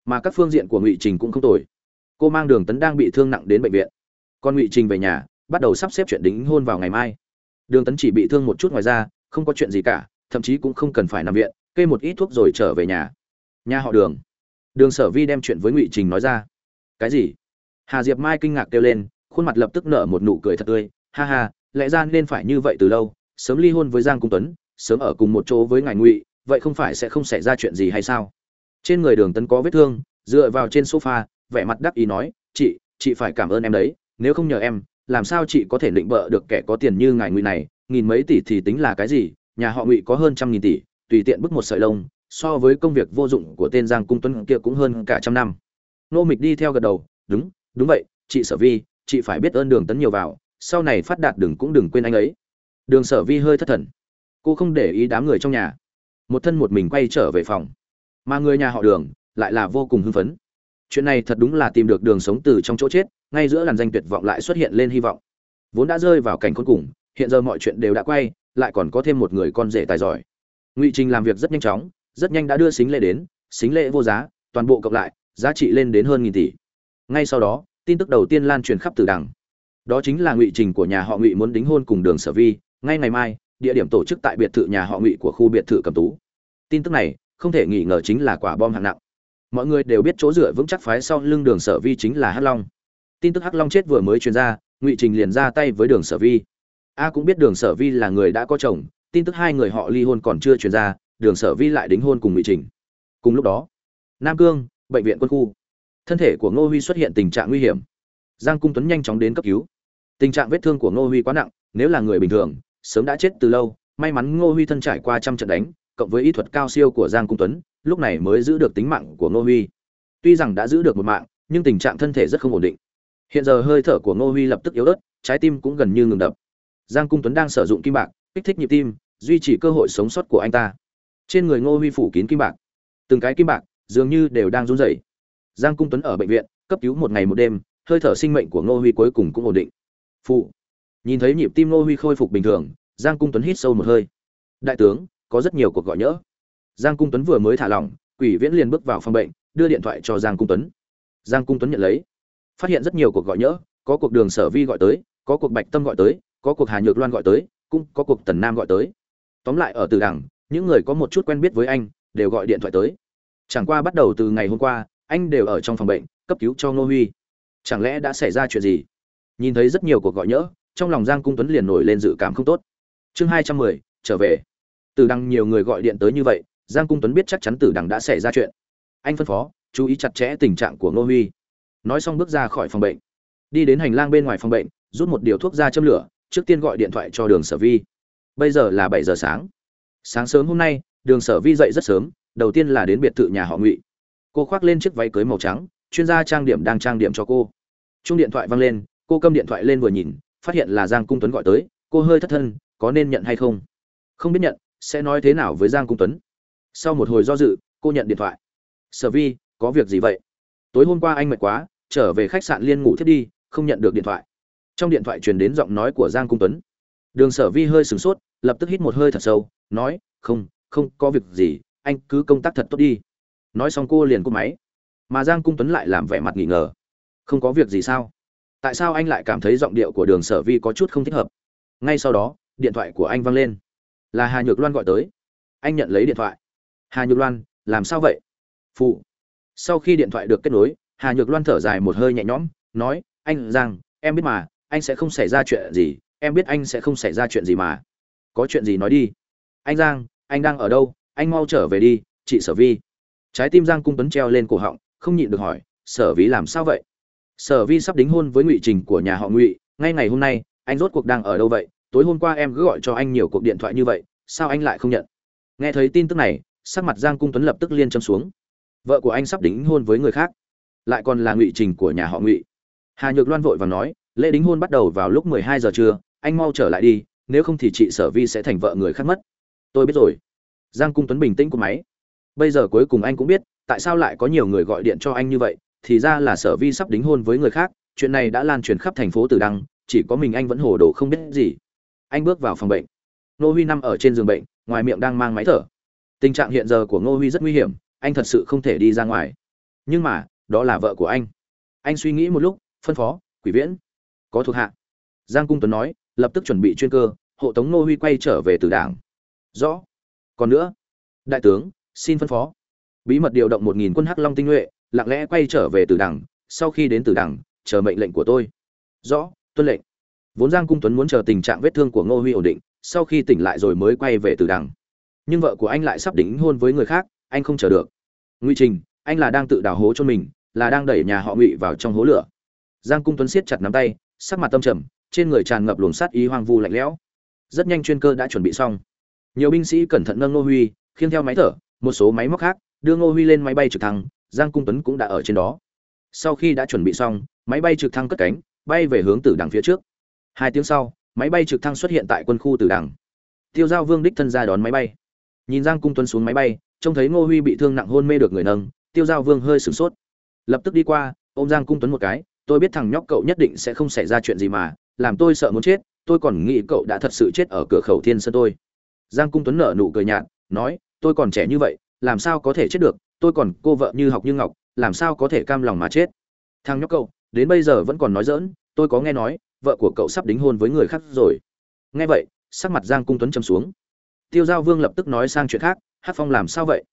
mà các phương diện của ngụy trình cũng không tồi. Cô mang đường tấn đang bị thương nặng đến bệnh viện. Còn ngụy trình về nhà bắt đầu sắp xếp chuyện đính hôn vào ngày mai. Đường tấn chỉ bị thương một chút ngoài ra không có chuyện gì cả, thậm chí cũng không cần phải nằm viện, kê một ít thuốc rồi trở về nhà. Nhà họ đường. Đường sở vi đem chuyện với ngụy trình nói ra. Cái gì? Hà diệp mai kinh ngạc kêu lên, khuôn mặt lập tức nở một nụ cười thật tươi. Ha ha, lẽ ra nên phải như vậy từ lâu, sớm ly hôn với giang cung tuấn, sớm ở cùng một chỗ với ngài ngụy, vậy không phải sẽ không xảy ra chuyện gì hay sao? Trên người đường tấn có vết thương, dựa vào trên sofa, vẻ mặt đắc ý nói, chị chị phải cảm ơn em đấy, nếu không nhờ em làm sao chị có thể định bợ được kẻ có tiền như ngài ngụy này, nghìn mấy tỷ thì tính là cái gì, nhà họ ngụy có hơn trăm nghìn tỷ, tùy tiện bức một sợi lông, so với công việc vô dụng của tên giang cung tuấn kia cũng hơn cả trăm năm. Nô mịch đi theo gật đầu, đúng đúng vậy, chị sở vi, chị phải biết ơn đường tấn nhiều vào, sau này phát đạt đừng cũng đừng quên anh ấy. Đường sở vi hơi thất thần. Cô không để ý đám người trong nhà. Một thân một mình quay trở về phòng. Mà người nhà họ đường lại là vô cùng hưng phấn chuyện này thật đúng là tìm được đường sống từ trong chỗ chết, ngay giữa làn danh tuyệt vọng lại xuất hiện lên hy vọng. Vốn đã rơi vào cảnh khốn cùng, hiện giờ mọi chuyện đều đã quay, lại còn có thêm một người con rể tài giỏi. Ngụy trình làm việc rất nhanh chóng, rất nhanh đã đưa xính lệ đến, xính lệ vô giá, toàn bộ cộng lại, giá trị lên đến hơn nghìn tỷ. Ngay sau đó, tin tức đầu tiên lan truyền khắp từ đằng. Đó chính là ngụy trình của nhà họ ngụy muốn đính hôn cùng đường sở vi, ngay ngày mai, địa điểm tổ chức tại biệt thự nhà họ ngụy của khu biệt thự cầm tú. Tin tức này, không thể nghi ngờ chính là quả bom hạng nặng mọi người đều biết chỗ dựa vững chắc phái sau lưng đường sở vi chính là hắc long. Tin tức hắc long chết vừa mới truyền ra, ngụy trình liền ra tay với đường sở vi. A cũng biết đường sở vi là người đã có chồng, tin tức hai người họ ly hôn còn chưa truyền ra, đường sở vi lại đính hôn cùng ngụy trình. Cùng lúc đó, nam cương, bệnh viện quân khu. Thân thể của ngô huy xuất hiện tình trạng nguy hiểm. Giang cung tuấn nhanh chóng đến cấp cứu. Tình trạng vết thương của ngô huy quá nặng, nếu là người bình thường, sớm đã chết từ lâu. May mắn ngô huy thân trải qua trăm trận đánh, cộng với y thuật cao siêu của giang cung tuấn lúc này mới giữ được tính mạng của ngô huy. Tuy rằng đã giữ được một mạng, nhưng tình trạng thân thể rất không ổn định. Hiện giờ hơi thở của ngô huy lập tức yếu ớt, trái tim cũng gần như ngừng đập. Giang cung tuấn đang sử dụng kim bạc, kích thích nhịp tim, duy trì cơ hội sống sót của anh ta. Trên người ngô huy phủ kín kim bạc. Từng cái kim bạc dường như đều đang run rẩy. Giang cung tuấn ở bệnh viện, cấp cứu một ngày một đêm, hơi thở sinh mệnh của ngô huy cuối cùng cũng ổn định. Phụ. Nhìn thấy nhịp tim ngô huy khôi phục bình thường, giang cung tuấn hít sâu một hơi. Đại tướng, có rất nhiều cuộc gọi nhỡ giang cung tuấn vừa mới thả lỏng quỷ viễn liền bước vào phòng bệnh đưa điện thoại cho giang cung tuấn. Giang cung tuấn nhận lấy. Phát hiện rất nhiều cuộc gọi nhỡ có cuộc đường sở vi gọi tới có cuộc bạch tâm gọi tới có cuộc hà nhược loan gọi tới cũng có cuộc tần nam gọi tới. Tóm lại ở từ Đẳng, những người có một chút quen biết với anh đều gọi điện thoại tới. Chẳng qua bắt đầu từ ngày hôm qua anh đều ở trong phòng bệnh cấp cứu cho ngô huy. Chẳng lẽ đã xảy ra chuyện gì? Nhìn thấy rất nhiều cuộc gọi nhỡ trong lòng giang cung tuấn liền nổi lên dự cảm không tốt. Chương hai trăm mười trở về. Từ đăng nhiều người gọi điện tới như vậy giang cung tuấn biết chắc chắn Tử đằng đã xảy ra chuyện. Anh phân phó, chú ý chặt chẽ tình trạng của ngô huy. Nói xong bước ra khỏi phòng bệnh. Đi đến hành lang bên ngoài phòng bệnh, rút một điều thuốc ra châm lửa, trước tiên gọi điện thoại cho đường sở vi. Bây giờ là bảy giờ sáng. Sáng sớm hôm nay, đường sở vi dậy rất sớm, đầu tiên là đến biệt thự nhà họ ngụy. Cô khoác lên chiếc váy cưới màu trắng, chuyên gia trang điểm đang trang điểm cho cô. Chung điện thoại văng lên, cô cầm điện thoại lên vừa nhìn, phát hiện là giang cung tuấn gọi tới. Cô hơi thất thân, có nên nhận hay không? Không biết nhận, sẽ nói thế nào với giang cung tuấn? Sau một hồi do dự, cô nhận điện thoại. Sở vi, có việc gì vậy? Tối hôm qua anh mệt quá, trở về khách sạn liên ngủ thiết đi, không nhận được điện thoại. Trong điện thoại truyền đến giọng nói của giang cung tuấn. Đường sở vi hơi sửng sốt, lập tức hít một hơi thật sâu, nói, không không có việc gì, anh cứ công tác thật tốt đi. Nói xong cô liền cúp máy. Mà giang cung tuấn lại làm vẻ mặt nghỉ ngờ. Không có việc gì sao? Tại sao anh lại cảm thấy giọng điệu của đường sở vi có chút không thích hợp? Ngay sau đó, điện thoại của anh văng lên. Là hà nhược loan gọi tới. Anh nhận lấy điện thoại hà nhược loan, làm sao vậy? Phụ sau khi điện thoại được kết nối, hà nhược loan thở dài một hơi nhẹ nhõm, nói, anh giang, em biết mà, anh sẽ không xảy ra chuyện gì, em biết anh sẽ không xảy ra chuyện gì mà. Có chuyện gì nói đi. Anh giang, anh đang ở đâu? Anh mau trở về đi, chị sở vi. Trái tim giang cung tuấn treo lên cổ họng, không nhịn được hỏi, sở vi làm sao vậy? Sở vi sắp đính hôn với ngụy trình của nhà họ ngụy, ngay ngày hôm nay, anh rốt cuộc đang ở đâu vậy? Tối hôm qua em cứ gọi cho anh nhiều cuộc điện thoại như vậy, sao anh lại không nhận? Nghe thấy tin tức này sắc mặt giang cung tuấn lập tức liên châm xuống. Vợ của anh sắp đính hôn với người khác, lại còn là ngụy trình của nhà họ ngụy. Hà nhược loan vội và nói, lễ đính hôn bắt đầu vào lúc mười hai giờ trưa, anh mau trở lại đi, nếu không thì chị sở vi sẽ thành vợ người khác mất. Tôi biết rồi. Giang cung tuấn bình tĩnh của máy. Bây giờ cuối cùng anh cũng biết, tại sao lại có nhiều người gọi điện cho anh như vậy, thì ra là sở vi sắp đính hôn với người khác, chuyện này đã lan truyền khắp thành phố tử đăng, chỉ có mình anh vẫn hồ đồ không biết gì. Anh bước vào phòng bệnh. Nô huy nằm ở trên giường bệnh, ngoài miệng đang mang máy thở tình trạng hiện giờ của ngô huy rất nguy hiểm, anh thật sự không thể đi ra ngoài. Nhưng mà, đó là vợ của anh. Anh suy nghĩ một lúc, phân phó, quỷ viễn, có thuộc hạ. Giang cung tuấn nói, lập tức chuẩn bị chuyên cơ, hộ tống ngô huy quay trở về từ đảng. Rõ. Còn nữa, đại tướng, xin phân phó. Bí mật điều động một nghìn quân hắc long tinh nhuệ, lặng lẽ quay trở về từ đảng, sau khi đến từ đảng, chờ mệnh lệnh của tôi. Rõ, tuân lệnh. Vốn giang cung tuấn muốn chờ tình trạng vết thương của ngô huy ổn định, sau khi tỉnh lại rồi mới quay về từ đảng nhưng vợ của anh lại sắp đính hôn với người khác, anh không chờ được. Ngụy trình, anh là đang tự đào hố cho mình, là đang đẩy nhà họ ngụy vào trong hố lửa. Giang cung tuấn siết chặt nắm tay, sắc mặt tâm trầm, trên người tràn ngập luồng sát ý hoang vu lạnh lẽo. Rất nhanh chuyên cơ đã chuẩn bị xong. Nhiều binh sĩ cẩn thận nâng ngô huy, khiêng theo máy thở, một số máy móc khác, đưa ngô huy lên máy bay trực thăng, giang cung tuấn cũng đã ở trên đó. Sau khi đã chuẩn bị xong, máy bay trực thăng cất cánh, bay về hướng tử đằng phía trước. Hai tiếng sau, máy bay trực thăng xuất hiện tại quân khu tử đằng. Tiêu giao vương đích thân ra đón máy bay nhìn giang cung tuấn xuống máy bay, trông thấy ngô huy bị thương nặng hôn mê được người nâng, tiêu giao vương hơi sửng sốt. Lập tức đi qua, ôm giang cung tuấn một cái, tôi biết thằng nhóc cậu nhất định sẽ không xảy ra chuyện gì mà, làm tôi sợ muốn chết, tôi còn nghĩ cậu đã thật sự chết ở cửa khẩu thiên sơn tôi. Giang cung tuấn nở nụ cười nhạt, nói, tôi còn trẻ như vậy, làm sao có thể chết được, tôi còn cô vợ như học như ngọc, làm sao có thể cam lòng mà chết? Thằng nhóc cậu, đến bây giờ vẫn còn nói dỡn tôi có nghe nói, vợ của cậu sắp đính hôn với người khác rồi. Nghe vậy, sắc mặt giang cung tuấn châm xuống tiêu giao vương lập tức nói sang chuyện khác hát phong làm sao vậy?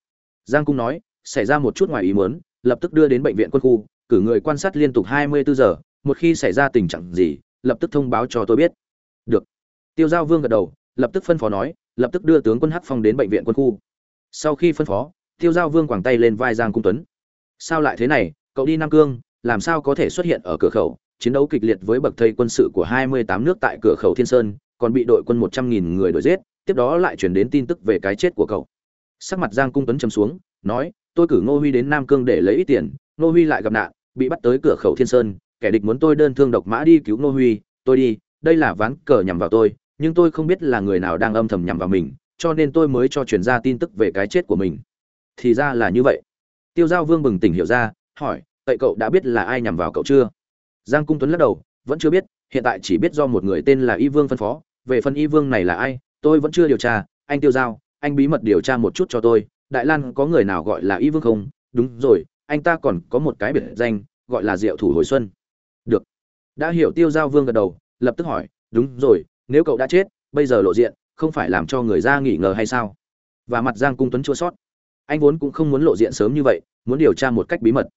Giang cung nói, xảy ra một chút ngoài ý muốn, lập tức đưa đến bệnh viện quân khu, cử người quan sát liên tục hai mươi bốn giờ, một khi xảy ra tình trạng gì, lập tức thông báo cho tôi biết. Được. Tiêu giao vương gật đầu, lập tức phân phó nói, lập tức đưa tướng quân hắc phong đến bệnh viện quân khu. Sau khi phân phó, tiêu giao vương quàng tay lên vai giang cung tuấn. Sao lại thế này? Cậu đi nam cương, làm sao có thể xuất hiện ở cửa khẩu? Chiến đấu kịch liệt với bậc thầy quân sự của hai mươi tám nước tại cửa khẩu thiên sơn, còn bị đội quân một trăm nghìn người đuổi giết tiếp đó lại chuyển đến tin tức về cái chết của cậu. Sắc mặt giang cung tuấn chấm xuống, nói, tôi cử ngô huy đến nam cương để lấy ít tiền, ngô huy lại gặp nạn, bị bắt tới cửa khẩu thiên sơn, kẻ địch muốn tôi đơn thương độc mã đi cứu ngô huy, tôi đi, đây là ván cờ nhằm vào tôi, nhưng tôi không biết là người nào đang âm thầm nhằm vào mình, cho nên tôi mới cho truyền ra tin tức về cái chết của mình. Thì ra là như vậy. Tiêu giao vương bừng tỉnh hiểu ra, hỏi, vậy cậu đã biết là ai nhằm vào cậu chưa? Giang cung tuấn lắc đầu, vẫn chưa biết, hiện tại chỉ biết do một người tên là y vương phân phó, về phần y vương này là ai tôi vẫn chưa điều tra, anh tiêu giao, anh bí mật điều tra một chút cho tôi, đại lan có người nào gọi là y vương không? Đúng rồi, anh ta còn có một cái biệt danh, gọi là diệu thủ hồi xuân. Được. Đã hiểu tiêu giao vương gật đầu, lập tức hỏi, đúng rồi, nếu cậu đã chết, bây giờ lộ diện, không phải làm cho người ra nghỉ ngờ hay sao? Và mặt giang cung tuấn chua sót anh vốn cũng không muốn lộ diện sớm như vậy, muốn điều tra một cách bí mật.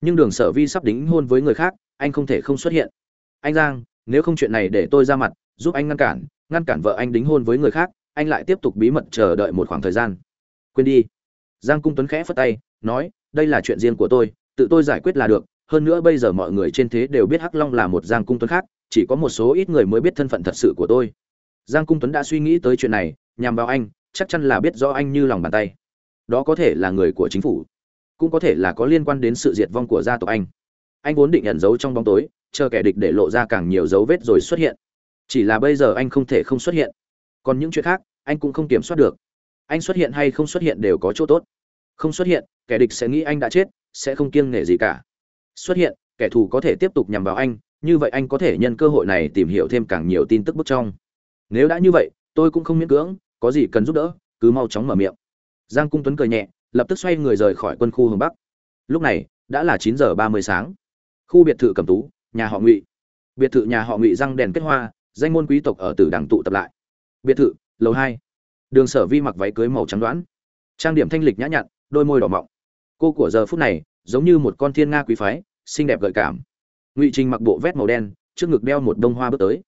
Nhưng đường sở vi sắp đính hôn với người khác, anh không thể không xuất hiện. Anh giang, nếu không chuyện này để tôi ra mặt, giúp anh ngăn cản ngăn cản vợ anh đính hôn với người khác, anh lại tiếp tục bí mật chờ đợi một khoảng thời gian. Quên đi. Giang cung tuấn khẽ phất tay, nói, đây là chuyện riêng của tôi, tự tôi giải quyết là được. Hơn nữa bây giờ mọi người trên thế đều biết hắc long là một giang cung tuấn khác, chỉ có một số ít người mới biết thân phận thật sự của tôi. Giang cung tuấn đã suy nghĩ tới chuyện này, nhằm vào anh, chắc chắn là biết rõ anh như lòng bàn tay. Đó có thể là người của chính phủ, cũng có thể là có liên quan đến sự diệt vong của gia tộc anh. Anh vốn định ẩn giấu trong bóng tối, chờ kẻ địch để lộ ra càng nhiều dấu vết rồi xuất hiện chỉ là bây giờ anh không thể không xuất hiện. Còn những chuyện khác, anh cũng không kiểm soát được. Anh xuất hiện hay không xuất hiện đều có chỗ tốt. Không xuất hiện, kẻ địch sẽ nghĩ anh đã chết, sẽ không kiêng nể gì cả. Xuất hiện, kẻ thù có thể tiếp tục nhằm vào anh, như vậy anh có thể nhân cơ hội này tìm hiểu thêm càng nhiều tin tức bức trong. Nếu đã như vậy, tôi cũng không miễn cưỡng, có gì cần giúp đỡ, cứ mau chóng mở miệng. Giang cung tuấn cười nhẹ, lập tức xoay người rời khỏi quân khu hướng bắc. Lúc này, đã là chín giờ ba mươi sáng. Khu biệt thự cầm tú, nhà họ ngụy. Biệt thự nhà họ ngụy răng đèn kết hoa danh môn quý tộc ở tử đằng tụ tập lại. Biệt thự, lầu hai. Đường sở vi mặc váy cưới màu trắng đoán. Trang điểm thanh lịch nhã nhặn, đôi môi đỏ mọng. Cô của giờ phút này, giống như một con thiên nga quý phái, xinh đẹp gợi cảm. Ngụy trình mặc bộ vét màu đen, trước ngực đeo một đông hoa bước tới.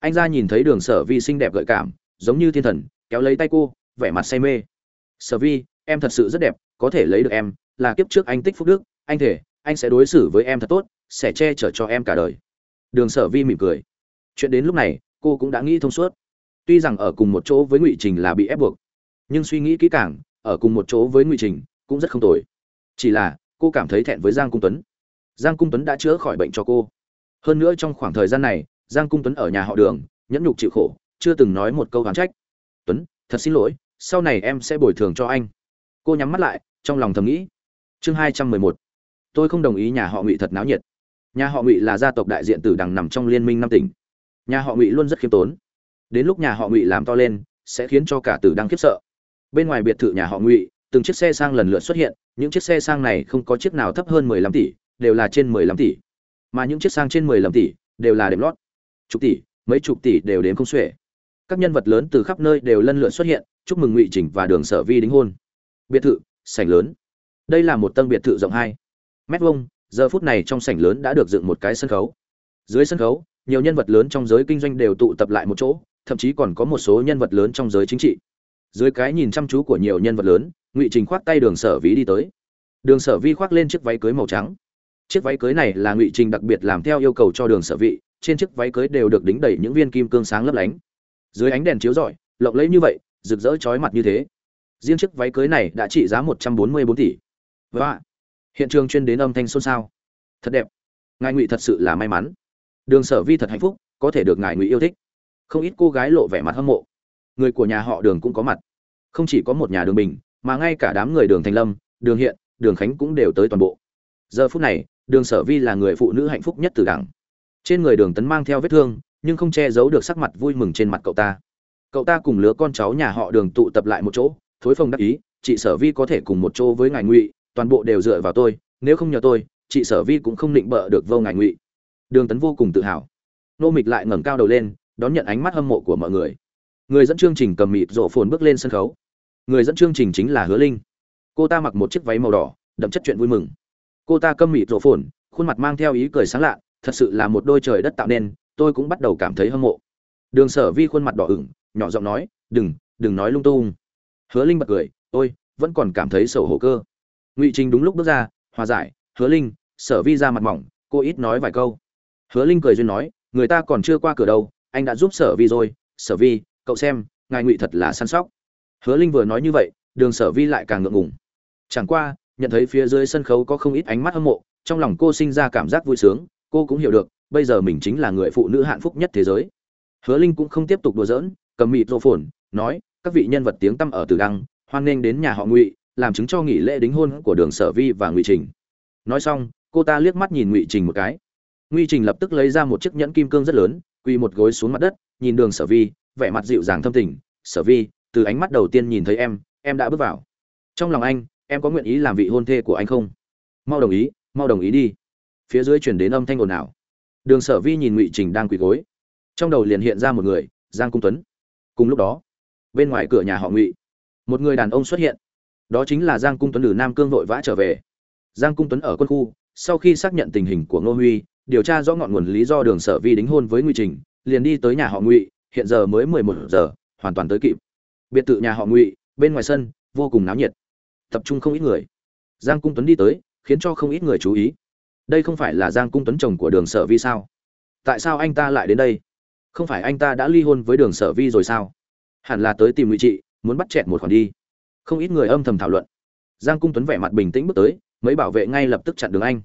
Anh ra nhìn thấy đường sở vi xinh đẹp gợi cảm, giống như thiên thần, kéo lấy tay cô, vẻ mặt say mê. Sở vi, em thật sự rất đẹp, có thể lấy được em, là kiếp trước anh tích phúc đức. Anh thể, anh sẽ đối xử với em thật tốt, sẽ che chở cho em cả đời. Đường sở vi mỉm cười chuyện đến lúc này, cô cũng đã nghĩ thông suốt. Tuy rằng ở cùng một chỗ với ngụy trình là bị ép buộc, nhưng suy nghĩ kỹ càng, ở cùng một chỗ với ngụy trình cũng rất không tồi. Chỉ là, cô cảm thấy thẹn với giang cung tuấn. Giang cung tuấn đã chữa khỏi bệnh cho cô. Hơn nữa trong khoảng thời gian này, giang cung tuấn ở nhà họ đường, nhẫn nhục chịu khổ, chưa từng nói một câu oán trách. Tuấn, thật xin lỗi, sau này em sẽ bồi thường cho anh. Cô nhắm mắt lại, trong lòng thầm nghĩ. Chương hai trăm mười một. Tôi không đồng ý nhà họ ngụy thật náo nhiệt. Nhà họ ngụy là gia tộc đại diện tử đằng nằm trong liên minh năm tỉnh nhà họ ngụy luôn rất khiêm tốn đến lúc nhà họ ngụy làm to lên sẽ khiến cho cả tử đăng khiếp sợ bên ngoài biệt thự nhà họ ngụy từng chiếc xe sang lần lượt xuất hiện những chiếc xe sang này không có chiếc nào thấp hơn mười lăm tỷ đều là trên mười lăm tỷ mà những chiếc sang trên mười lăm tỷ đều là đệm lót chục tỷ mấy chục tỷ đều đến không xuể các nhân vật lớn từ khắp nơi đều lân lượt xuất hiện chúc mừng ngụy trình và đường sở vi đính hôn biệt thự sảnh lớn đây là một tân biệt thự rộng hai mét vuông giờ phút này trong sảnh lớn đã được dựng một cái sân khấu dưới sân khấu nhiều nhân vật lớn trong giới kinh doanh đều tụ tập lại một chỗ, thậm chí còn có một số nhân vật lớn trong giới chính trị. Dưới cái nhìn chăm chú của nhiều nhân vật lớn, ngụy trình khoác tay đường sở vĩ đi tới. Đường sở vi khoác lên chiếc váy cưới màu trắng. Chiếc váy cưới này là ngụy trình đặc biệt làm theo yêu cầu cho đường sở vị, trên chiếc váy cưới đều được đính đầy những viên kim cương sáng lấp lánh. Dưới ánh đèn chiếu rọi, lộng lẫy như vậy, rực rỡ chói mặt như thế. Riêng chiếc váy cưới này đã trị giá một trăm bốn mươi bốn tỷ. Vâng Và hiện trường chuyên đến âm thanh xôn xao. Thật đẹp. Ngài ngụy thật sự là may mắn đường sở vi thật hạnh phúc, có thể được ngài ngụy yêu thích. Không ít cô gái lộ vẻ mặt hâm mộ. Người của nhà họ đường cũng có mặt. Không chỉ có một nhà đường bình, mà ngay cả đám người đường thành lâm, đường hiện, đường khánh cũng đều tới toàn bộ. Giờ phút này, đường sở vi là người phụ nữ hạnh phúc nhất từ đảng. Trên người đường tấn mang theo vết thương, nhưng không che giấu được sắc mặt vui mừng trên mặt cậu ta. Cậu ta cùng lứa con cháu nhà họ đường tụ tập lại một chỗ, thối phong đắc ý, chị sở vi có thể cùng một chỗ với ngài ngụy, toàn bộ đều dựa vào tôi, nếu không nhờ tôi, chị sở vi cũng không định bợ được vô ngài ngụy đường tấn vô cùng tự hào. Nô mịch lại ngẩng cao đầu lên, đón nhận ánh mắt hâm mộ của mọi người. Người dẫn chương trình cầm mịt rổ phồn bước lên sân khấu. Người dẫn chương trình chính là hứa linh. Cô ta mặc một chiếc váy màu đỏ, đậm chất chuyện vui mừng. Cô ta câm mịt rổ phồn, khuôn mặt mang theo ý cười sáng lạ, thật sự là một đôi trời đất tạo nên, tôi cũng bắt đầu cảm thấy hâm mộ. Đường sở vi khuôn mặt đỏ ửng, nhỏ giọng nói, đừng đừng nói lung tung. Hứa linh bật cười, tôi vẫn còn cảm thấy sầu hổ cơ. Ngụy trình đúng lúc bước ra, hòa giải, hứa linh, sở vi ra mặt mỏng, cô ít nói vài câu hứa linh cười duyên nói, người ta còn chưa qua cửa đâu, anh đã giúp sở vi rồi. Sở vi, cậu xem, ngài ngụy thật là săn sóc. Hứa linh vừa nói như vậy, đường sở vi lại càng ngượng ngùng. Chẳng qua, nhận thấy phía dưới sân khấu có không ít ánh mắt hâm mộ, trong lòng cô sinh ra cảm giác vui sướng, cô cũng hiểu được, bây giờ mình chính là người phụ nữ hạnh phúc nhất thế giới. Hứa linh cũng không tiếp tục đùa giỡn, cầm mịt rô phồn, nói, các vị nhân vật tiếng tăm ở từ đăng, hoan nghênh đến nhà họ ngụy, làm chứng cho nghỉ lễ đính hôn của đường sở vi và ngụy trình. Nói xong, cô ta liếc mắt nhìn ngụy trình một cái ngụy trình lập tức lấy ra một chiếc nhẫn kim cương rất lớn, quỳ một gối xuống mặt đất, nhìn đường sở vi, vẻ mặt dịu dàng thâm tình. Sở vi, từ ánh mắt đầu tiên nhìn thấy em em đã bước vào. Trong lòng anh, em có nguyện ý làm vị hôn thê của anh không? Mau đồng ý, mau đồng ý đi. Phía dưới chuyển đến âm thanh ồn ào. Đường sở vi nhìn ngụy trình đang quỳ gối. Trong đầu liền hiện ra một người, giang cung tuấn. Cùng lúc đó, bên ngoài cửa nhà họ ngụy, một người đàn ông xuất hiện. Đó chính là giang cung tuấn từ nam cương vội vã trở về. Giang cung tuấn ở quân khu, sau khi xác nhận tình hình của ngô huy điều tra rõ ngọn nguồn lý do đường sở vi đính hôn với ngụy trình, liền đi tới nhà họ ngụy, hiện giờ mới mười một giờ, hoàn toàn tới kịp. Biệt thự nhà họ ngụy, bên ngoài sân, vô cùng náo nhiệt. Tập trung không ít người. Giang cung tuấn đi tới, khiến cho không ít người chú ý. Đây không phải là giang cung tuấn chồng của đường sở vi sao? Tại sao anh ta lại đến đây? Không phải anh ta đã ly hôn với đường sở vi rồi sao? Hẳn là tới tìm ngụy trị, muốn bắt chẹn một khoản đi. Không ít người âm thầm thảo luận. Giang cung tuấn vẻ mặt bình tĩnh bước tới, mấy bảo vệ ngay lập tức chặn đường anh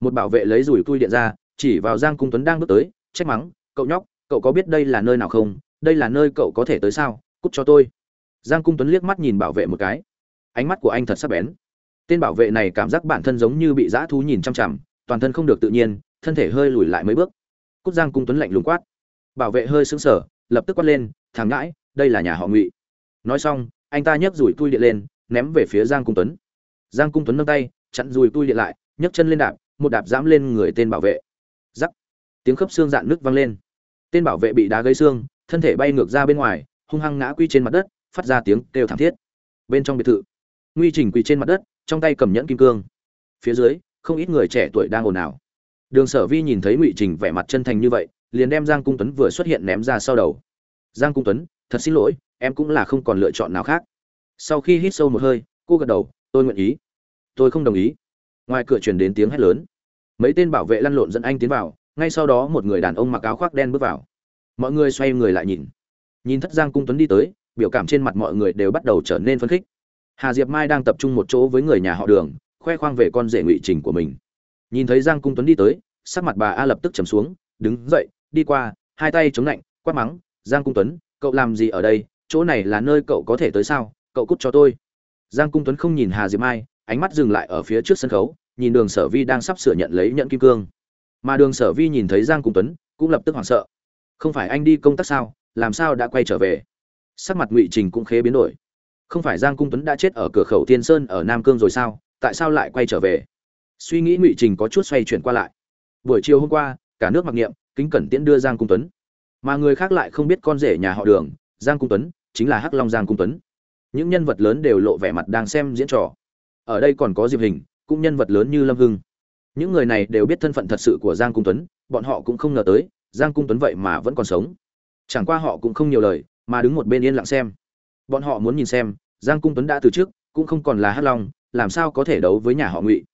một bảo vệ lấy rủi cui điện ra, chỉ vào giang cung tuấn đang bước tới, trách mắng, cậu nhóc, cậu có biết đây là nơi nào không? Đây là nơi cậu có thể tới sao? Cút cho tôi. Giang cung tuấn liếc mắt nhìn bảo vệ một cái. Ánh mắt của anh thật sắc bén. Tên bảo vệ này cảm giác bản thân giống như bị dã thú nhìn chăm chằm, toàn thân không được tự nhiên, thân thể hơi lùi lại mấy bước. Cút giang cung tuấn lạnh lùng quát. Bảo vệ hơi sững sờ, lập tức quát lên, thằng ngãi đây là nhà họ ngụy. Nói xong, anh ta nhấc rủi tui điện lên, ném về phía giang cung tuấn. Giang cung tuấn nâng tay, chặn rùi tui điện lại, nhấc chân lên đạp một đạp giẫm lên người tên bảo vệ. Rắc. tiếng khớp xương dạn nước vang lên. Tên bảo vệ bị đá gây xương, thân thể bay ngược ra bên ngoài, hung hăng ngã quy trên mặt đất, phát ra tiếng kêu thảm thiết. Bên trong biệt thự, nguy trình quỳ trên mặt đất, trong tay cầm nhẫn kim cương. Phía dưới, không ít người trẻ tuổi đang ồn ào. Đường sở vi nhìn thấy ngụy trình vẻ mặt chân thành như vậy, liền đem giang cung tuấn vừa xuất hiện ném ra sau đầu. Giang cung tuấn, thật xin lỗi, em cũng là không còn lựa chọn nào khác. Sau khi hít sâu một hơi, cô gật đầu, tôi nguyện ý. Tôi không đồng ý ngoài cửa truyền đến tiếng hét lớn. Mấy tên bảo vệ lăn lộn dẫn anh tiến vào, ngay sau đó một người đàn ông mặc áo khoác đen bước vào. Mọi người xoay người lại nhìn. Nhìn thất giang cung tuấn đi tới, biểu cảm trên mặt mọi người đều bắt đầu trở nên phấn khích. Hà diệp mai đang tập trung một chỗ với người nhà họ đường, khoe khoang về con rể ngụy trình của mình. Nhìn thấy giang cung tuấn đi tới, sắc mặt bà a lập tức trầm xuống, đứng dậy, đi qua, hai tay chống lạnh, quát mắng, giang cung tuấn, cậu làm gì ở đây? Chỗ này là nơi cậu có thể tới sao? Cậu cút cho tôi. Giang cung tuấn không nhìn hà diệp mai ánh mắt dừng lại ở phía trước sân khấu, nhìn đường sở vi đang sắp sửa nhận lấy nhận kim cương. Mà đường sở vi nhìn thấy giang cung tuấn, cũng lập tức hoảng sợ. Không phải anh đi công tác sao, làm sao đã quay trở về? Sắc mặt ngụy trình cũng khế biến đổi. Không phải giang cung tuấn đã chết ở cửa khẩu tiên sơn ở nam cương rồi sao, tại sao lại quay trở về? Suy nghĩ ngụy trình có chút xoay chuyển qua lại. Buổi chiều hôm qua, cả nước mặc niệm, kính cẩn tiễn đưa giang cung tuấn. Mà người khác lại không biết con rể nhà họ đường, giang cung tuấn, chính là hắc long giang cung tuấn. Những nhân vật lớn đều lộ vẻ mặt đang xem diễn trò ở đây còn có diệp hình, cũng nhân vật lớn như lâm hưng. Những người này đều biết thân phận thật sự của giang cung tuấn, bọn họ cũng không ngờ tới, giang cung tuấn vậy mà vẫn còn sống. Chẳng qua họ cũng không nhiều lời, mà đứng một bên yên lặng xem. Bọn họ muốn nhìn xem, giang cung tuấn đã từ trước, cũng không còn là hắc long, làm sao có thể đấu với nhà họ ngụy.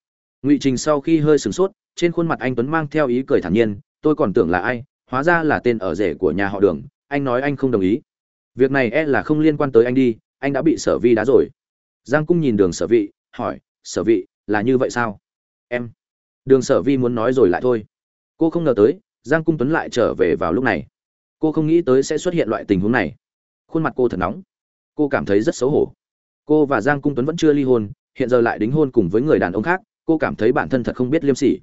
Ngụy trình sau khi hơi sửng sốt, trên khuôn mặt anh tuấn mang theo ý cười thản nhiên, tôi còn tưởng là ai, hóa ra là tên ở rể của nhà họ đường, anh nói anh không đồng ý. Việc này e là không liên quan tới anh đi, anh đã bị sở vi đá rồi. Giang cung nhìn đường sở vị hỏi, sở vị, là như vậy sao? Em. Đường sở vi muốn nói rồi lại thôi. Cô không ngờ tới, giang cung tuấn lại trở về vào lúc này. Cô không nghĩ tới sẽ xuất hiện loại tình huống này. Khuôn mặt cô thật nóng. Cô cảm thấy rất xấu hổ. Cô và giang cung tuấn vẫn chưa ly hôn, hiện giờ lại đính hôn cùng với người đàn ông khác, cô cảm thấy bản thân thật không biết liêm sỉ.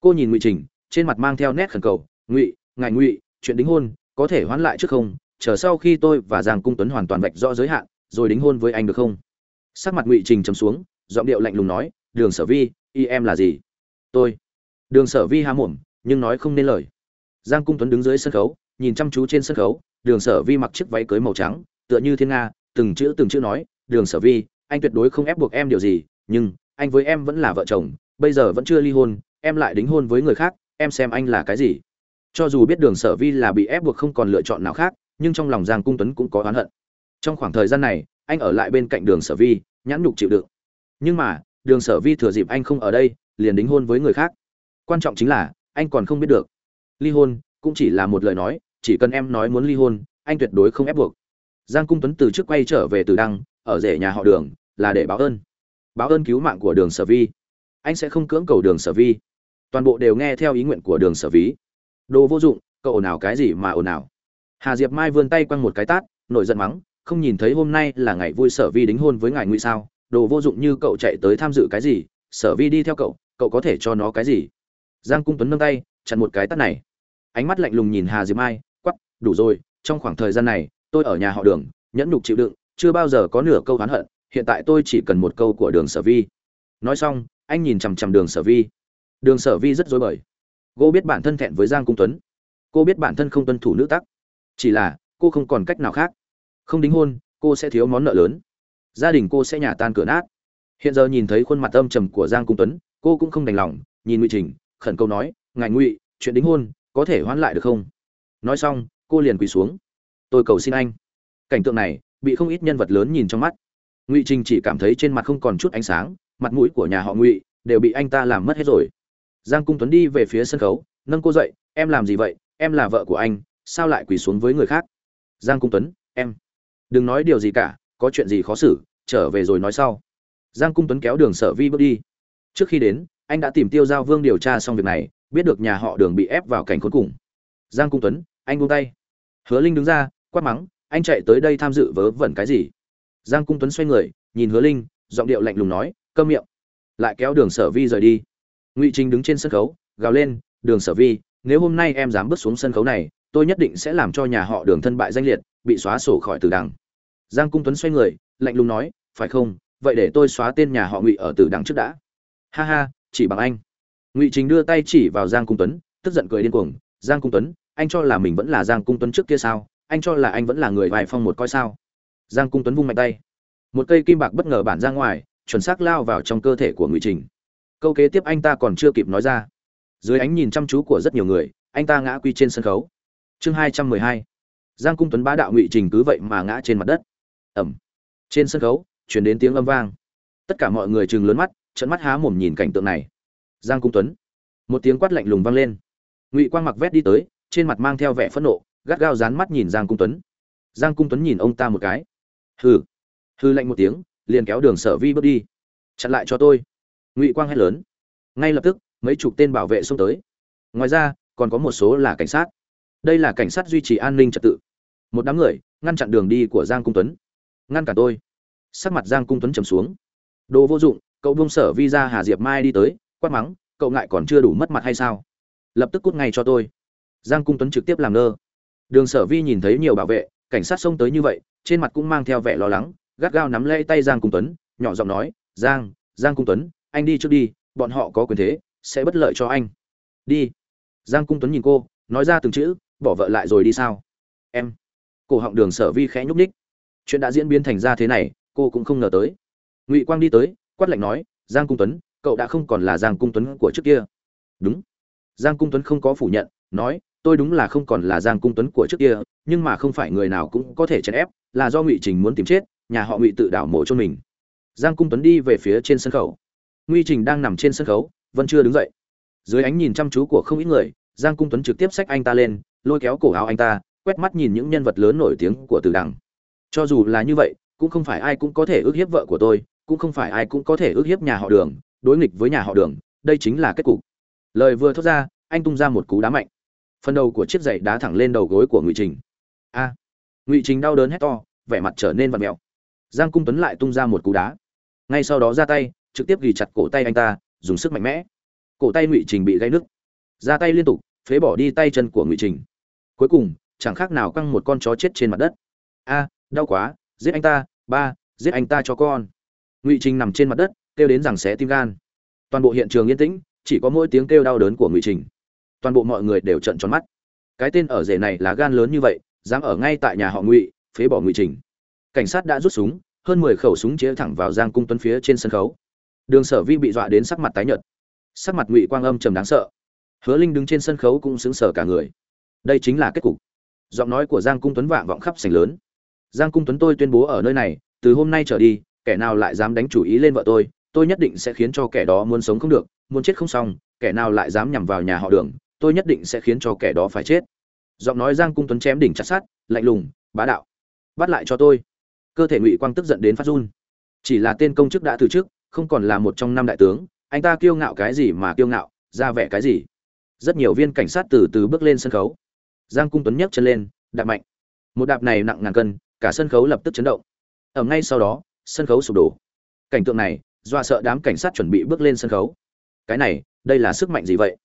Cô nhìn ngụy trình, trên mặt mang theo nét khẩn cầu, ngụy, ngài ngụy, chuyện đính hôn, có thể hoãn lại trước không? Chờ sau khi tôi và giang cung tuấn hoàn toàn vạch rõ giới hạn, rồi đính hôn với anh được không? Sắc mặt ngụy trình trầm xuống giọng điệu lạnh lùng nói, đường sở vi, y em là gì? Tôi. Đường sở vi há mồm, nhưng nói không nên lời. Giang cung tuấn đứng dưới sân khấu, nhìn chăm chú trên sân khấu, đường sở vi mặc chiếc váy cưới màu trắng, tựa như thiên nga, từng chữ từng chữ nói, đường sở vi, anh tuyệt đối không ép buộc em điều gì, nhưng anh với em vẫn là vợ chồng, bây giờ vẫn chưa ly hôn, em lại đính hôn với người khác, em xem anh là cái gì. Cho dù biết đường sở vi là bị ép buộc không còn lựa chọn nào khác, nhưng trong lòng giang cung tuấn cũng có oán hận. Trong khoảng thời gian này, anh ở lại bên cạnh đường sở vi, nhãn nhục chịu đựng nhưng mà, đường sở vi thừa dịp anh không ở đây, liền đính hôn với người khác. Quan trọng chính là, anh còn không biết được. Ly hôn, cũng chỉ là một lời nói, chỉ cần em nói muốn ly hôn, anh tuyệt đối không ép buộc. Giang cung tuấn từ trước quay trở về từ đăng, ở rể nhà họ đường, là để báo ơn. Báo ơn cứu mạng của đường sở vi. Anh sẽ không cưỡng cầu đường sở vi. Toàn bộ đều nghe theo ý nguyện của đường sở ví đồ vô dụng, cậu ồn ào cái gì mà ồn ào. Hà diệp mai vươn tay quăng một cái tát, nổi giận mắng, không nhìn thấy hôm nay là ngày vui sở vi đính hôn với ngài ngụy sao? Đồ vô dụng như cậu chạy tới tham dự cái gì, sở vi đi theo cậu cậu có thể cho nó cái gì? Giang cung tuấn nâng tay, chặn một cái tát này. Ánh mắt lạnh lùng nhìn hà diệp mai quắp đủ rồi, trong khoảng thời gian này, tôi ở nhà họ đường, nhẫn nhục chịu đựng, chưa bao giờ có nửa câu oán hận, hiện tại tôi chỉ cần một câu của đường sở vi. Nói xong, anh nhìn chằm chằm đường sở vi. Đường sở vi rất dối bời. Cô biết bản thân thẹn với giang cung tuấn. Cô biết bản thân không tuân thủ nữ tắc. Chỉ là, cô không còn cách nào khác. Không đính hôn, cô sẽ thiếu món nợ lớn gia đình cô sẽ nhà tan cửa nát. Hiện giờ nhìn thấy khuôn mặt âm trầm của giang cung tuấn, cô cũng không đành lòng, nhìn ngụy trình, khẩn câu nói, ngài ngụy, chuyện đính hôn có thể hoãn lại được không? Nói xong, cô liền quỳ xuống. Tôi cầu xin anh. Cảnh tượng này bị không ít nhân vật lớn nhìn trong mắt. Ngụy trình chỉ cảm thấy trên mặt không còn chút ánh sáng, mặt mũi của nhà họ ngụy đều bị anh ta làm mất hết rồi. Giang cung tuấn đi về phía sân khấu, nâng cô dậy, em làm gì vậy? Em là vợ của anh, sao lại quỳ xuống với người khác? Giang cung tuấn, em. Đừng nói điều gì cả có chuyện gì khó xử, trở về rồi nói sau. Giang cung tuấn kéo đường sở vi bước đi. Trước khi đến, anh đã tìm tiêu giao vương điều tra xong việc này, biết được nhà họ đường bị ép vào cảnh khốn cùng. Giang cung tuấn, anh buông tay. Hứa linh đứng ra, quát mắng, anh chạy tới đây tham dự vớ vẩn cái gì? Giang cung tuấn xoay người, nhìn hứa linh, giọng điệu lạnh lùng nói cơm miệng. Lại kéo đường sở vi rời đi. Ngụy trình đứng trên sân khấu, gào lên, đường sở vi, nếu hôm nay em dám bước xuống sân khấu này, tôi nhất định sẽ làm cho nhà họ đường thân bại danh liệt, bị xóa sổ khỏi từ đằng giang cung tuấn xoay người, lạnh lùng nói, phải không? Vậy để tôi xóa tên nhà họ ngụy ở tử đằng trước đã. Ha ha, chỉ bằng anh. Ngụy chính đưa tay chỉ vào giang cung tuấn, tức giận cười điên cuồng. Giang cung tuấn, anh cho là mình vẫn là giang cung tuấn trước kia sao? Anh cho là anh vẫn là người vài phong một coi sao? Giang cung tuấn vung mạnh tay. Một cây kim bạc bất ngờ bản ra ngoài, chuẩn xác lao vào trong cơ thể của ngụy trình. Câu kế tiếp anh ta còn chưa kịp nói ra. Dưới ánh nhìn chăm chú của rất nhiều người, anh ta ngã quy trên sân khấu. Chương hai trăm mười hai. Giang cung tuấn bá đạo ngụy trình cứ vậy mà ngã trên mặt đất ẩm. Trên sân khấu chuyển đến tiếng âm vang. Tất cả mọi người chừng lớn mắt trận mắt há mồm nhìn cảnh tượng này. Giang cung tuấn. Một tiếng quát lạnh lùng vang lên. Ngụy quang mặc vét đi tới, trên mặt mang theo vẻ phẫn nộ, gắt gao dán mắt nhìn giang cung tuấn. Giang cung tuấn nhìn ông ta một cái. Hừ. Hư lạnh một tiếng, liền kéo đường sở vi bước đi. Chặn lại cho tôi. Ngụy quang hét lớn. Ngay lập tức, mấy chục tên bảo vệ xông tới. Ngoài ra, còn có một số là cảnh sát. Đây là cảnh sát duy trì an ninh trật tự. Một đám người, ngăn chặn đường đi của giang cung tuấn ngăn cả tôi. Sắc mặt giang cung tuấn trầm xuống. Đồ vô dụng, cậu buông sở vi ra hà diệp mai đi tới, quát mắng, cậu ngại còn chưa đủ mất mặt hay sao? Lập tức cút ngay cho tôi. Giang cung tuấn trực tiếp làm ngơ. Đường sở vi nhìn thấy nhiều bảo vệ, cảnh sát xông tới như vậy, trên mặt cũng mang theo vẻ lo lắng, gắt gao nắm lấy tay giang cung tuấn, nhỏ giọng nói, giang giang cung tuấn, anh đi trước đi, bọn họ có quyền thế, sẽ bất lợi cho anh. Đi. Giang cung tuấn nhìn cô, nói ra từng chữ, bỏ vợ lại rồi đi sao? Em. Cổ họng đường sở vi khẽ nhúc ních chuyện đã diễn biến thành ra thế này, cô cũng không ngờ tới. Ngụy quang đi tới, quát lạnh nói, giang cung tuấn, cậu đã không còn là giang cung tuấn của trước kia. Đúng. Giang cung tuấn không có phủ nhận, nói, tôi đúng là không còn là giang cung tuấn của trước kia, nhưng mà không phải người nào cũng có thể chèn ép, là do ngụy trình muốn tìm chết, nhà họ ngụy tự đảo mộ cho mình. Giang cung tuấn đi về phía trên sân khấu. Ngụy trình đang nằm trên sân khấu, vẫn chưa đứng dậy. Dưới ánh nhìn chăm chú của không ít người, giang cung tuấn trực tiếp xách anh ta lên, lôi kéo cổ áo anh ta, quét mắt nhìn những nhân vật lớn nổi tiếng của tử đằng cho dù là như vậy, cũng không phải ai cũng có thể ước hiếp vợ của tôi, cũng không phải ai cũng có thể ước hiếp nhà họ đường, đối nghịch với nhà họ đường, đây chính là kết cục. Lời vừa thốt ra, anh tung ra một cú đá mạnh. Phần đầu của chiếc giày đá thẳng lên đầu gối của ngụy trình. A! Ngụy trình đau đớn hét to, vẻ mặt trở nên vặt mẹo. Giang cung tuấn lại tung ra một cú đá. Ngay sau đó ra tay, trực tiếp ghi chặt cổ tay anh ta, dùng sức mạnh mẽ. Cổ tay ngụy trình bị gãy nứt. Ra tay liên tục, phế bỏ đi tay chân của ngụy trình. Cuối cùng, chẳng khác nào căng một con chó chết trên mặt đất. A! Đau quá, giết anh ta, ba, giết anh ta cho con. Ngụy trình nằm trên mặt đất, kêu đến rằng xé tim gan. Toàn bộ hiện trường yên tĩnh, chỉ có mỗi tiếng kêu đau đớn của ngụy trình. Toàn bộ mọi người đều trợn tròn mắt. Cái tên ở rể này là gan lớn như vậy, dám ở ngay tại nhà họ ngụy, phế bỏ ngụy trình. Cảnh sát đã rút súng, hơn mười khẩu súng chĩa thẳng vào giang cung tuấn phía trên sân khấu. Đường sở vi bị dọa đến sắc mặt tái nhợt. Sắc mặt ngụy quang âm trầm đáng sợ. Hứa linh đứng trên sân khấu cũng xứng sở cả người. Đây chính là kết cục. Giọng nói của giang cung tuấn vạng vọng khắp sành lớn giang cung tuấn tôi tuyên bố ở nơi này, từ hôm nay trở đi, kẻ nào lại dám đánh chủ ý lên vợ tôi tôi nhất định sẽ khiến cho kẻ đó muốn sống không được, muốn chết không xong, kẻ nào lại dám nhằm vào nhà họ đường, tôi nhất định sẽ khiến cho kẻ đó phải chết. Giọng nói giang cung tuấn chém đỉnh chặt sát lạnh lùng, bá đạo. Bắt lại cho tôi. Cơ thể ngụy quang tức giận đến phát run. Chỉ là tên công chức đã từ chức, không còn là một trong năm đại tướng, anh ta kiêu ngạo cái gì mà kiêu ngạo, ra vẻ cái gì? Rất nhiều viên cảnh sát từ từ bước lên sân khấu. Giang cung tuấn nhấc chân lên, đạp mạnh. Một đạp này nặng ngàn cân cả sân khấu lập tức chấn động. Ở ngay sau đó, sân khấu sụp đổ. Cảnh tượng này, dọa sợ đám cảnh sát chuẩn bị bước lên sân khấu. Cái này, đây là sức mạnh gì vậy?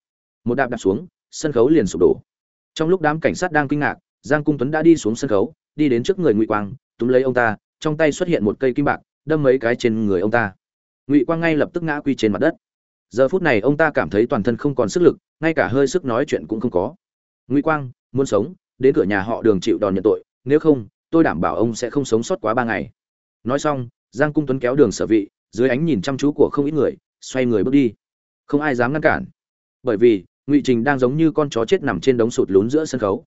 Một đạp đạp xuống, sân khấu liền sụp đổ. Trong lúc đám cảnh sát đang kinh ngạc, giang cung tuấn đã đi xuống sân khấu, đi đến trước người ngụy quang, túm lấy ông ta, trong tay xuất hiện một cây kim bạc, đâm mấy cái trên người ông ta. Ngụy quang ngay lập tức ngã quy trên mặt đất. Giờ phút này ông ta cảm thấy toàn thân không còn sức lực, ngay cả hơi sức nói chuyện cũng không có. Ngụy quang, muốn sống, đến cửa nhà họ đường chịu đòn nhận tội, nếu không tôi đảm bảo ông sẽ không sống sót quá ba ngày. Nói xong, giang cung tuấn kéo đường sở vị, dưới ánh nhìn chăm chú của không ít người, xoay người bước đi. Không ai dám ngăn cản. Bởi vì, ngụy trình đang giống như con chó chết nằm trên đống sụt lún giữa sân khấu.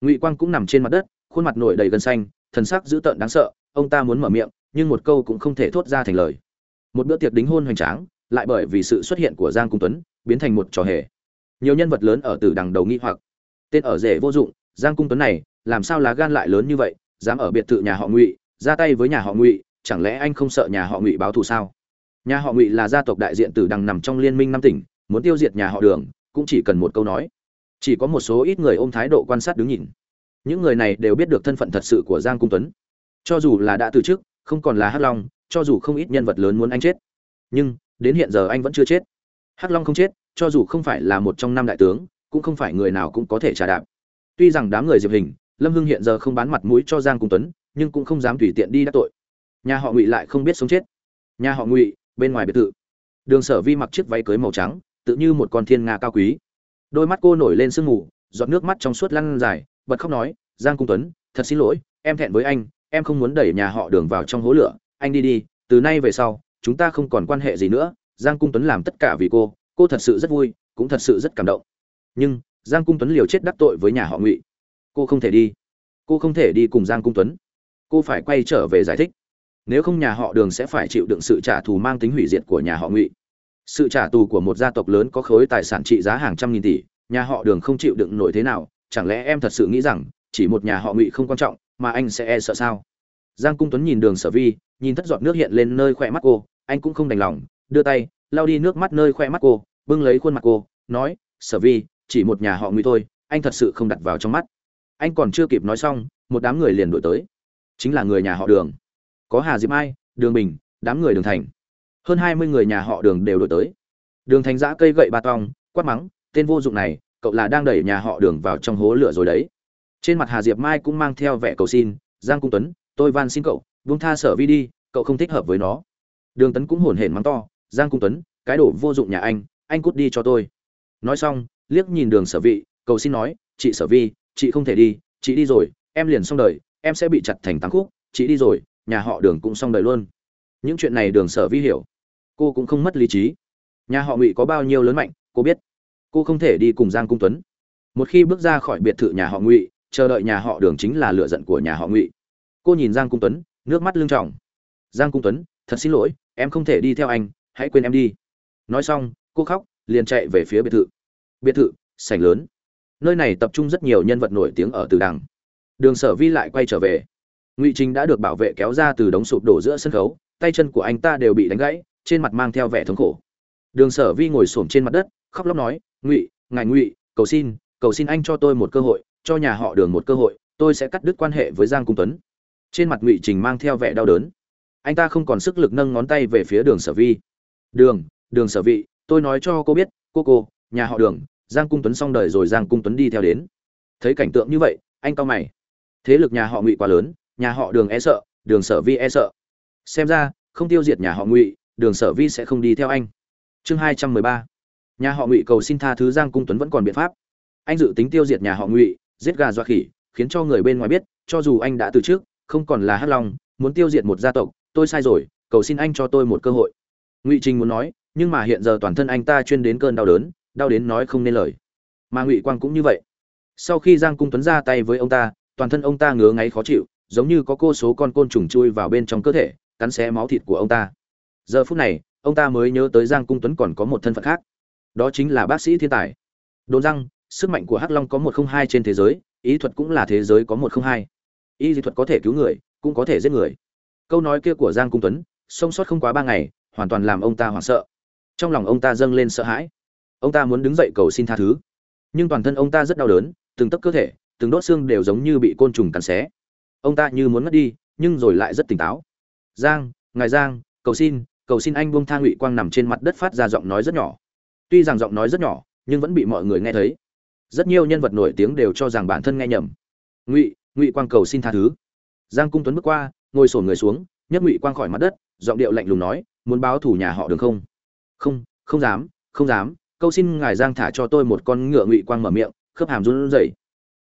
Ngụy quang cũng nằm trên mặt đất, khuôn mặt nổi đầy gân xanh, thần sắc dữ tợn đáng sợ, ông ta muốn mở miệng, nhưng một câu cũng không thể thốt ra thành lời. Một bữa tiệc đính hôn hoành tráng, lại bởi vì sự xuất hiện của giang cung tuấn, biến thành một trò hề. Nhiều nhân vật lớn ở từ đằng đầu nghi hoặc. Tên ở rể vô dụng, giang cung tuấn này, làm sao lá gan lại lớn như vậy? Dám ở biệt thự nhà họ ngụy, ra tay với nhà họ ngụy, chẳng lẽ anh không sợ nhà họ ngụy báo thù sao? Nhà họ ngụy là gia tộc đại diện từ đằng nằm trong liên minh năm tỉnh, muốn tiêu diệt nhà họ đường, cũng chỉ cần một câu nói. Chỉ có một số ít người ôm thái độ quan sát đứng nhìn. Những người này đều biết được thân phận thật sự của giang cung tuấn. Cho dù là đã từ chức, không còn là hắc long, cho dù không ít nhân vật lớn muốn anh chết. Nhưng, đến hiện giờ anh vẫn chưa chết. Hắc long không chết, cho dù không phải là một trong năm đại tướng, cũng không phải người nào cũng có thể trả đạp. Tuy rằng đám người diệp hình lâm hưng hiện giờ không bán mặt mũi cho giang cung tuấn, nhưng cũng không dám tùy tiện đi đắc tội. Nhà họ ngụy lại không biết sống chết. Nhà họ ngụy, bên ngoài biệt thự. Đường sở vi mặc chiếc váy cưới màu trắng, tự như một con thiên nga cao quý. Đôi mắt cô nổi lên sương mù, giọt nước mắt trong suốt lăn dài, bật khóc nói, giang cung tuấn, thật xin lỗi, em thẹn với anh, em không muốn đẩy nhà họ đường vào trong hố lửa. Anh đi đi, từ nay về sau, chúng ta không còn quan hệ gì nữa. Giang cung tuấn làm tất cả vì cô cô thật sự rất vui, cũng thật sự rất cảm động. Nhưng giang cung tuấn liều chết đắc tội với nhà họ ngụy cô không thể đi. Cô không thể đi cùng giang cung tuấn. Cô phải quay trở về giải thích. Nếu không nhà họ đường sẽ phải chịu đựng sự trả thù mang tính hủy diệt của nhà họ ngụy. Sự trả thù của một gia tộc lớn có khối tài sản trị giá hàng trăm nghìn tỷ, nhà họ đường không chịu đựng nổi thế nào, chẳng lẽ em thật sự nghĩ rằng, chỉ một nhà họ ngụy không quan trọng, mà anh sẽ e sợ sao? Giang cung tuấn nhìn đường sở vi, nhìn thất giọt nước hiện lên nơi khoe mắt cô, anh cũng không đành lòng, đưa tay, lau đi nước mắt nơi khoe mắt cô, bưng lấy khuôn mặt cô, nói, sở vi, chỉ một nhà họ ngụy thôi, anh thật sự không đặt vào trong mắt anh còn chưa kịp nói xong một đám người liền đổi tới. Chính là người nhà họ đường. Có hà diệp Mai, đường bình đám người đường thành. Hơn hai mươi người nhà họ đường đều đổi tới. Đường thành giã cây gậy ba tong quát mắng tên vô dụng này cậu là đang đẩy nhà họ đường vào trong hố lửa rồi đấy. Trên mặt hà diệp mai cũng mang theo vẻ cầu xin giang cung tuấn tôi van xin cậu buông tha sở vi đi cậu không thích hợp với nó. Đường tấn cũng hổn hển mắng to giang cung tuấn cái đồ vô dụng nhà anh anh cút đi cho tôi. Nói xong liếc nhìn đường sở vị cầu xin nói chị sở vi chị không thể đi, chị đi rồi, em liền xong đời, em sẽ bị chặt thành tám khúc, chị đi rồi, nhà họ đường cũng xong đời luôn. Những chuyện này đường sở vi hiểu. Cô cũng không mất lý trí. Nhà họ ngụy có bao nhiêu lớn mạnh, cô biết. Cô không thể đi cùng giang cung tuấn. Một khi bước ra khỏi biệt thự nhà họ ngụy, chờ đợi nhà họ đường chính là lựa giận của nhà họ ngụy. Cô nhìn giang cung tuấn, nước mắt lưng trọng giang cung tuấn, thật xin lỗi, em không thể đi theo anh, hãy quên em đi. Nói xong, cô khóc, liền chạy về phía biệt thự. Biệt thự, sảnh lớn nơi này tập trung rất nhiều nhân vật nổi tiếng ở từ đằng. Đường sở vi lại quay trở về. Ngụy trình đã được bảo vệ kéo ra từ đống sụp đổ giữa sân khấu, tay chân của anh ta đều bị đánh gãy, trên mặt mang theo vẻ thống khổ. Đường sở vi ngồi xổm trên mặt đất, khóc lóc nói, ngụy, ngài ngụy, cầu xin cầu xin anh cho tôi một cơ hội, cho nhà họ đường một cơ hội, tôi sẽ cắt đứt quan hệ với giang cung tuấn. Trên mặt ngụy trình mang theo vẻ đau đớn. Anh ta không còn sức lực nâng ngón tay về phía đường sở vi. Đường đường sở vị tôi nói cho cô biết, cô cô, nhà họ đường giang cung tuấn xong đời rồi giang cung tuấn đi theo đến. Thấy cảnh tượng như vậy, anh cao mày. Thế lực nhà họ ngụy quá lớn, nhà họ đường e sợ, đường sở vi e sợ. Xem ra, không tiêu diệt nhà họ ngụy, đường sở vi sẽ không đi theo anh. Chương hai trăm mười ba. Nhà họ ngụy cầu xin tha thứ giang cung tuấn vẫn còn biện pháp. Anh dự tính tiêu diệt nhà họ ngụy, giết gà dọa khỉ, khiến cho người bên ngoài biết, cho dù anh đã từ trước, không còn là hắc long, muốn tiêu diệt một gia tộc, tôi sai rồi, cầu xin anh cho tôi một cơ hội. Ngụy trình muốn nói, nhưng mà hiện giờ toàn thân anh ta chuyên đến cơn đau đớn đau đến nói không nên lời. Mà ngụy quang cũng như vậy. Sau khi giang cung tuấn ra tay với ông ta, toàn thân ông ta ngứa ngáy khó chịu, giống như có cô số con côn trùng chui vào bên trong cơ thể, cắn xé máu thịt của ông ta. Giờ phút này, ông ta mới nhớ tới giang cung tuấn còn có một thân phận khác. Đó chính là bác sĩ thiên tài. Đồn rằng, sức mạnh của hắc long có một không hai trên thế giới, ý thuật cũng là thế giới có một không hai. Y dị thuật có thể cứu người, cũng có thể giết người. Câu nói kia của giang cung tuấn, sống sót không quá ba ngày, hoàn toàn làm ông ta hoảng sợ. Trong lòng ông ta dâng lên sợ hãi ông ta muốn đứng dậy cầu xin tha thứ. Nhưng toàn thân ông ta rất đau đớn, từng tấc cơ thể, từng đốt xương đều giống như bị côn trùng cắn xé. Ông ta như muốn mất đi, nhưng rồi lại rất tỉnh táo. Giang, ngài giang, cầu xin cầu xin anh buông tha ngụy quang nằm trên mặt đất phát ra giọng nói rất nhỏ. Tuy rằng giọng nói rất nhỏ, nhưng vẫn bị mọi người nghe thấy. Rất nhiều nhân vật nổi tiếng đều cho rằng bản thân nghe nhầm. Ngụy ngụy quang cầu xin tha thứ. Giang cung tuấn bước qua, ngồi sổn người xuống, nhấc ngụy quang khỏi mặt đất, giọng điệu lạnh lùng nói, muốn báo thủ nhà họ đường không? Không không dám không dám câu xin ngài giang thả cho tôi một con ngựa ngụy quang mở miệng, khớp hàm run rẩy.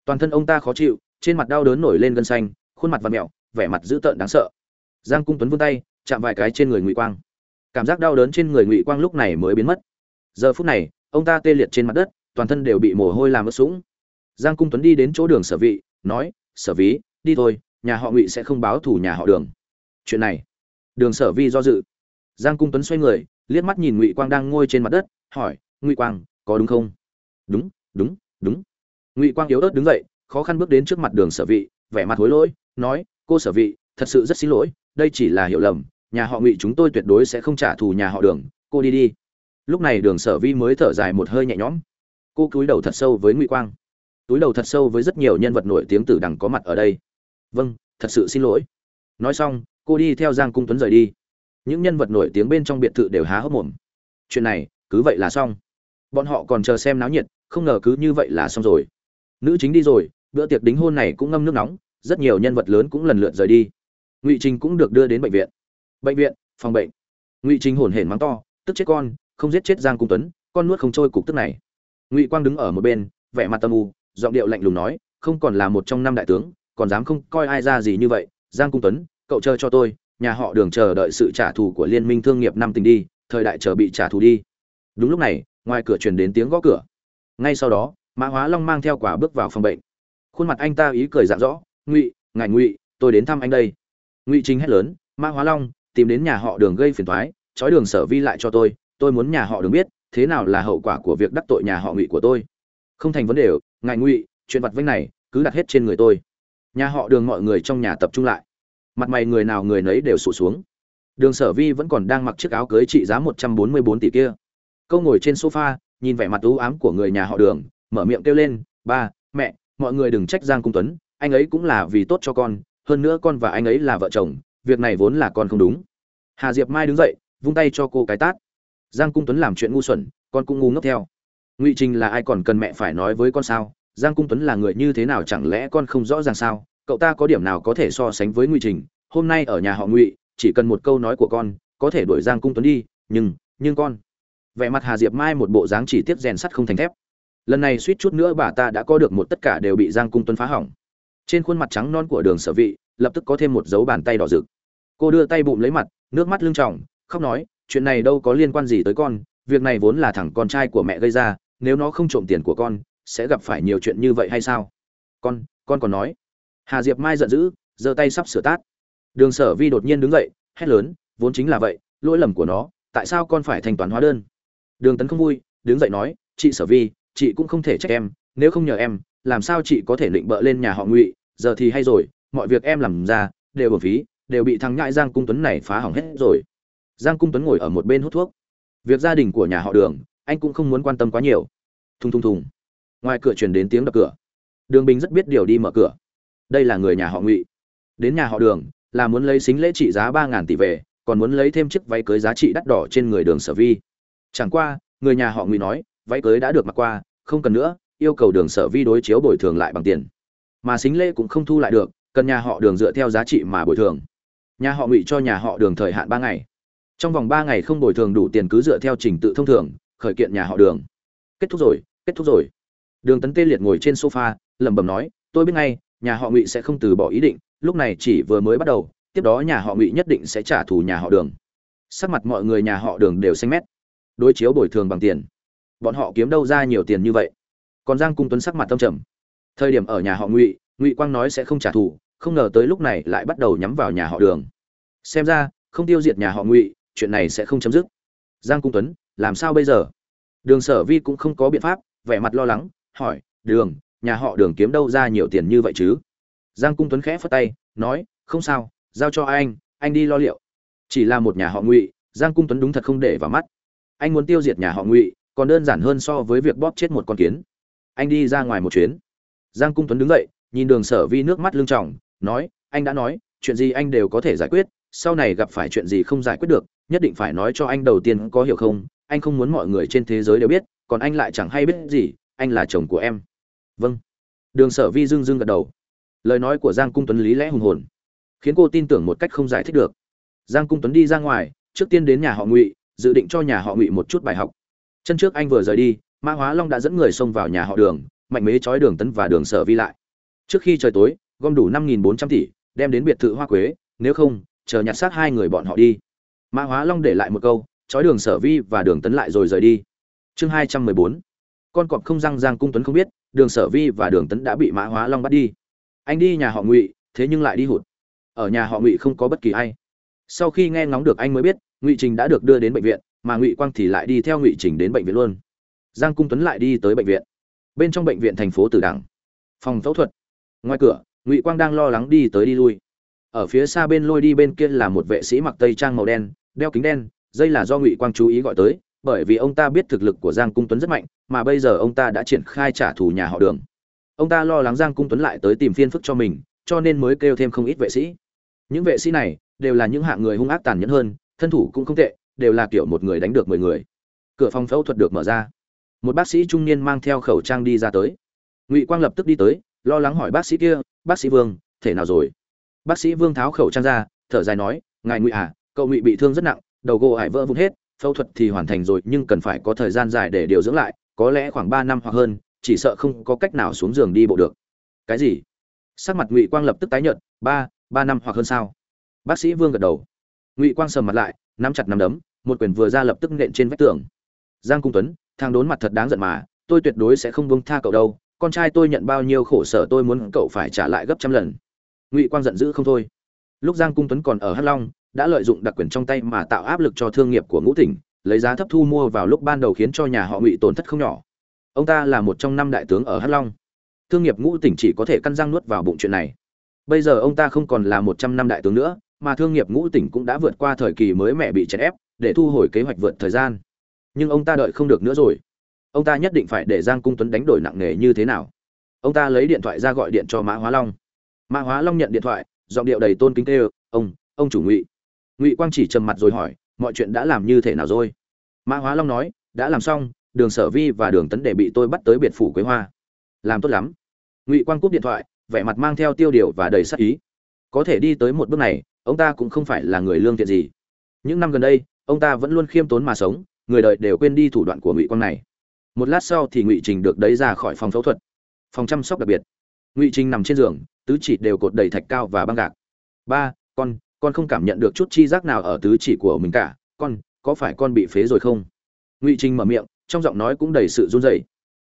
Toàn thân ông ta khó chịu, trên mặt đau đớn nổi lên gân xanh, khuôn mặt và mẹo, vẻ mặt dữ tợn đáng sợ. Giang cung tuấn vươn tay, chạm vài cái trên người ngụy quang. Cảm giác đau đớn trên người ngụy quang lúc này mới biến mất. Giờ phút này, ông ta tê liệt trên mặt đất, toàn thân đều bị mồ hôi làm ướt sũng. Giang cung tuấn đi đến chỗ đường sở vị, nói, sở ví, đi thôi, nhà họ ngụy sẽ không báo thủ nhà họ đường. Chuyện này, đường sở vi do dự. Giang cung tuấn xoay người, liếc mắt nhìn ngụy quang đang ngồi trên mặt đất, hỏi ngụy quang, có đúng không? Đúng đúng đúng. Ngụy quang yếu ớt đứng dậy, khó khăn bước đến trước mặt đường sở vị, vẻ mặt hối lỗi, nói, cô sở vị, thật sự rất xin lỗi, đây chỉ là hiểu lầm, nhà họ ngụy chúng tôi tuyệt đối sẽ không trả thù nhà họ đường, cô đi đi. Lúc này đường sở vi mới thở dài một hơi nhẹ nhõm. Cô cúi đầu thật sâu với ngụy quang. Túi đầu thật sâu với rất nhiều nhân vật nổi tiếng tử đằng có mặt ở đây. Vâng thật sự xin lỗi. Nói xong, cô đi theo giang cung tuấn rời đi. Những nhân vật nổi tiếng bên trong biệt thự đều há hốc mồm. Chuyện này, cứ vậy là xong bọn họ còn chờ xem náo nhiệt, không ngờ cứ như vậy là xong rồi. Nữ chính đi rồi, bữa tiệc đính hôn này cũng ngâm nước nóng, rất nhiều nhân vật lớn cũng lần lượt rời đi. Ngụy trình cũng được đưa đến bệnh viện. Bệnh viện, phòng bệnh. Ngụy trình hổn hển mắng to, tức chết con, không giết chết giang cung tuấn, con nuốt không trôi cục tức này. Ngụy quang đứng ở một bên, vẻ mặt tâm u, giọng điệu lạnh lùng nói, không còn là một trong năm đại tướng, còn dám không coi ai ra gì như vậy, giang cung tuấn, cậu chờ cho tôi, nhà họ đường chờ đợi sự trả thù của liên minh thương nghiệp năm tình đi, thời đại chờ bị trả thù đi. Đúng lúc này ngoài cửa truyền đến tiếng gõ cửa. Ngay sau đó, mã hóa long mang theo quả bước vào phòng bệnh. Khuôn mặt anh ta ý cười dạng rõ ngụy, ngài ngụy, tôi đến thăm anh đây. Ngụy chính hét lớn, mã hóa long, tìm đến nhà họ đường gây phiền thoái trói đường sở vi lại cho tôi tôi muốn nhà họ đường biết, thế nào là hậu quả của việc đắc tội nhà họ ngụy của tôi. Không thành vấn đề, ngài ngụy, chuyện vặt vãnh này cứ đặt hết trên người tôi. Nhà họ đường mọi người trong nhà tập trung lại. Mặt mày người nào người nấy đều sụt xuống. Đường sở vi vẫn còn đang mặc chiếc áo cưới trị giá một trăm bốn mươi bốn tỷ kia câu ngồi trên sofa, nhìn vẻ mặt u ám của người nhà họ đường, mở miệng kêu lên, ba, mẹ, mọi người đừng trách giang cung tuấn, anh ấy cũng là vì tốt cho con, hơn nữa con và anh ấy là vợ chồng, việc này vốn là con không đúng. Hà diệp mai đứng dậy, vung tay cho cô cái tát. Giang cung tuấn làm chuyện ngu xuẩn, con cũng ngu ngốc theo. Ngụy trình là ai còn cần mẹ phải nói với con sao? Giang cung tuấn là người như thế nào chẳng lẽ con không rõ ràng sao? Cậu ta có điểm nào có thể so sánh với ngụy trình? Hôm nay ở nhà họ ngụy, chỉ cần một câu nói của con, có thể đuổi giang cung tuấn đi, nhưng nhưng con vẻ mặt hà diệp mai một bộ dáng chỉ tiếp rèn sắt không thành thép. Lần này suýt chút nữa bà ta đã có được một tất cả đều bị giang cung tuấn phá hỏng. Trên khuôn mặt trắng non của đường sở vị, lập tức có thêm một dấu bàn tay đỏ rực. Cô đưa tay bụng lấy mặt, nước mắt lưng tròng, khóc nói, chuyện này đâu có liên quan gì tới con, việc này vốn là thằng con trai của mẹ gây ra, nếu nó không trộm tiền của con, sẽ gặp phải nhiều chuyện như vậy hay sao? Con con còn nói. Hà diệp mai giận dữ, giơ tay sắp sửa tát. Đường sở vi đột nhiên đứng dậy, hét lớn, vốn chính là vậy, lỗi lầm của nó, tại sao con phải thanh toán hóa đơn? Đường tấn không vui, đứng dậy nói, chị sở vi, chị cũng không thể trách em, nếu không nhờ em, làm sao chị có thể định bợ lên nhà họ ngụy? Giờ thì hay rồi, mọi việc em làm ra, đều bổng phí, đều bị thằng nhãi giang cung tuấn này phá hỏng hết rồi. Giang cung tuấn ngồi ở một bên hút thuốc. Việc gia đình của nhà họ đường, anh cũng không muốn quan tâm quá nhiều. Thùng thùng thùng. Ngoài cửa truyền đến tiếng đập cửa. Đường bình rất biết điều đi mở cửa. Đây là người nhà họ ngụy. Đến nhà họ đường, là muốn lấy xính lễ trị giá ba ngàn tỷ về, còn muốn lấy thêm chiếc váy cưới giá trị đắt đỏ trên người đường sở vi chẳng qua, người nhà họ ngụy nói, váy cưới đã được mặc qua, không cần nữa, yêu cầu đường sở vi đối chiếu bồi thường lại bằng tiền. Mà xính lễ cũng không thu lại được, cần nhà họ đường dựa theo giá trị mà bồi thường. Nhà họ ngụy cho nhà họ đường thời hạn ba ngày. Trong vòng ba ngày không bồi thường đủ tiền cứ dựa theo trình tự thông thường, khởi kiện nhà họ đường. Kết thúc rồi, kết thúc rồi. Đường tấn tê liệt ngồi trên sofa, lẩm bẩm nói, tôi biết ngay, nhà họ ngụy sẽ không từ bỏ ý định, lúc này chỉ vừa mới bắt đầu, tiếp đó nhà họ ngụy nhất định sẽ trả thù nhà họ đường. Sắc mặt mọi người nhà họ đường đều xanh mét đối chiếu bồi thường bằng tiền. Bọn họ kiếm đâu ra nhiều tiền như vậy? Còn giang cung tuấn sắc mặt tâm trầm. Thời điểm ở nhà họ ngụy ngụy quang nói sẽ không trả thù, không ngờ tới lúc này lại bắt đầu nhắm vào nhà họ đường. Xem ra, không tiêu diệt nhà họ ngụy, chuyện này sẽ không chấm dứt. Giang cung tuấn, làm sao bây giờ? Đường sở vi cũng không có biện pháp, vẻ mặt lo lắng, hỏi, đường, nhà họ đường kiếm đâu ra nhiều tiền như vậy chứ? Giang cung tuấn khẽ phất tay, nói, không sao, giao cho anh anh đi lo liệu. Chỉ là một nhà họ ngụy, giang cung tuấn đúng thật không để vào mắt anh muốn tiêu diệt nhà họ ngụy, còn đơn giản hơn so với việc bóp chết một con kiến. Anh đi ra ngoài một chuyến. Giang cung tuấn đứng dậy, nhìn đường sở vi nước mắt lưng tròng, nói, anh đã nói, chuyện gì anh đều có thể giải quyết, sau này gặp phải chuyện gì không giải quyết được, nhất định phải nói cho anh đầu tiên có hiểu không, anh không muốn mọi người trên thế giới đều biết, còn anh lại chẳng hay biết gì, anh là chồng của em. Vâng. Đường sở vi dưng dưng gật đầu. Lời nói của giang cung tuấn lý lẽ hùng hồn, khiến cô tin tưởng một cách không giải thích được. Giang cung tuấn đi ra ngoài, trước tiên đến nhà họ ngụy dự định cho nhà họ ngụy một chút bài học. Chân trước anh vừa rời đi, mã hóa long đã dẫn người xông vào nhà họ đường, mạnh mế chói đường tấn và đường sở vi lại. Trước khi trời tối, gom đủ năm nghìn bốn trăm tỷ, đem đến biệt thự hoa quế, nếu không, chờ nhặt xác hai người bọn họ đi. Mã hóa long để lại một câu chói đường sở vi và đường tấn lại rồi rời đi. Chương hai trăm mười bốn. Con cọp không răng giang cung tuấn không biết, đường sở vi và đường tấn đã bị mã hóa long bắt đi. Anh đi nhà họ ngụy, thế nhưng lại đi hụt. Ở nhà họ ngụy không có bất kỳ ai. Sau khi nghe ngóng được anh mới biết ngụy trình đã được đưa đến bệnh viện, mà ngụy quang thì lại đi theo ngụy trình đến bệnh viện luôn. Giang cung tuấn lại đi tới bệnh viện. Bên trong bệnh viện thành phố tử đẳng. Phòng phẫu thuật. Ngoài cửa, ngụy quang đang lo lắng đi tới đi lui. Ở phía xa bên lôi đi bên kia là một vệ sĩ mặc tây trang màu đen, đeo kính đen, dây là do ngụy quang chú ý gọi tới, bởi vì ông ta biết thực lực của giang cung tuấn rất mạnh, mà bây giờ ông ta đã triển khai trả thù nhà họ đường. Ông ta lo lắng giang cung tuấn lại tới tìm phiên phức cho mình, cho nên mới kêu thêm không ít vệ sĩ. Những vệ sĩ này đều là những hạng người hung ác tàn nhẫn hơn thân thủ cũng không tệ, đều là kiểu một người đánh được mười người. Cửa phòng phẫu thuật được mở ra. Một bác sĩ trung niên mang theo khẩu trang đi ra tới. Ngụy quang lập tức đi tới, lo lắng hỏi bác sĩ kia, bác sĩ vương, thể nào rồi? Bác sĩ vương tháo khẩu trang ra, thở dài nói, ngài ngụy à cậu ngụy bị thương rất nặng, đầu gỗ hải vỡ vụn hết, phẫu thuật thì hoàn thành rồi, nhưng cần phải có thời gian dài để điều dưỡng lại, có lẽ khoảng ba năm hoặc hơn, chỉ sợ không có cách nào xuống giường đi bộ được. Cái gì? Sắc mặt ngụy quang lập tức tái nhợt, ba ba năm hoặc hơn sao? Bác sĩ vương gật đầu ngụy quang sầm mặt lại, nắm chặt nắm đấm, một quyền vừa ra lập tức nện trên vách tường. Giang cung tuấn, thằng đốn mặt thật đáng giận mà, tôi tuyệt đối sẽ không buông tha cậu đâu, con trai tôi nhận bao nhiêu khổ sở tôi muốn cậu phải trả lại gấp trăm lần. Ngụy quang giận dữ không thôi. Lúc giang cung tuấn còn ở hắc long, đã lợi dụng đặc quyền trong tay mà tạo áp lực cho thương nghiệp của ngũ tỉnh lấy giá thấp thu mua vào lúc ban đầu khiến cho nhà họ ngụy tổn thất không nhỏ. Ông ta là một trong năm đại tướng ở hắc long. Thương nghiệp ngũ tỉnh chỉ có thể căn răng nuốt vào bụng chuyện này. Bây giờ ông ta không còn là một trăm năm đại tướng nữa mà thương nghiệp ngũ tỉnh cũng đã vượt qua thời kỳ mới mẹ bị chèn ép, để thu hồi kế hoạch vượt thời gian. Nhưng ông ta đợi không được nữa rồi. Ông ta nhất định phải để giang cung tuấn đánh đổi nặng nề như thế nào. Ông ta lấy điện thoại ra gọi điện cho mã hóa long. Mã hóa long nhận điện thoại, giọng điệu đầy tôn kính tê ông ông chủ ngụy. Ngụy quang chỉ trầm mặt rồi hỏi, mọi chuyện đã làm như thế nào rồi? Mã hóa long nói, đã làm xong, đường sở vi và đường tấn để bị tôi bắt tới biệt phủ quế hoa. Làm tốt lắm. Ngụy quang cúp điện thoại, vẻ mặt mang theo tiêu điều và đầy sắc ý. Có thể đi tới một bước này ông ta cũng không phải là người lương thiện gì. Những năm gần đây, ông ta vẫn luôn khiêm tốn mà sống, người đời đều quên đi thủ đoạn của ngụy quang này. Một lát sau thì ngụy trình được đấy ra khỏi phòng phẫu thuật, phòng chăm sóc đặc biệt. Ngụy trình nằm trên giường, tứ chỉ đều cột đầy thạch cao và băng gạc. Ba, con con không cảm nhận được chút chi giác nào ở tứ chỉ của mình cả, con, có phải con bị phế rồi không? Ngụy trình mở miệng, trong giọng nói cũng đầy sự run rẩy.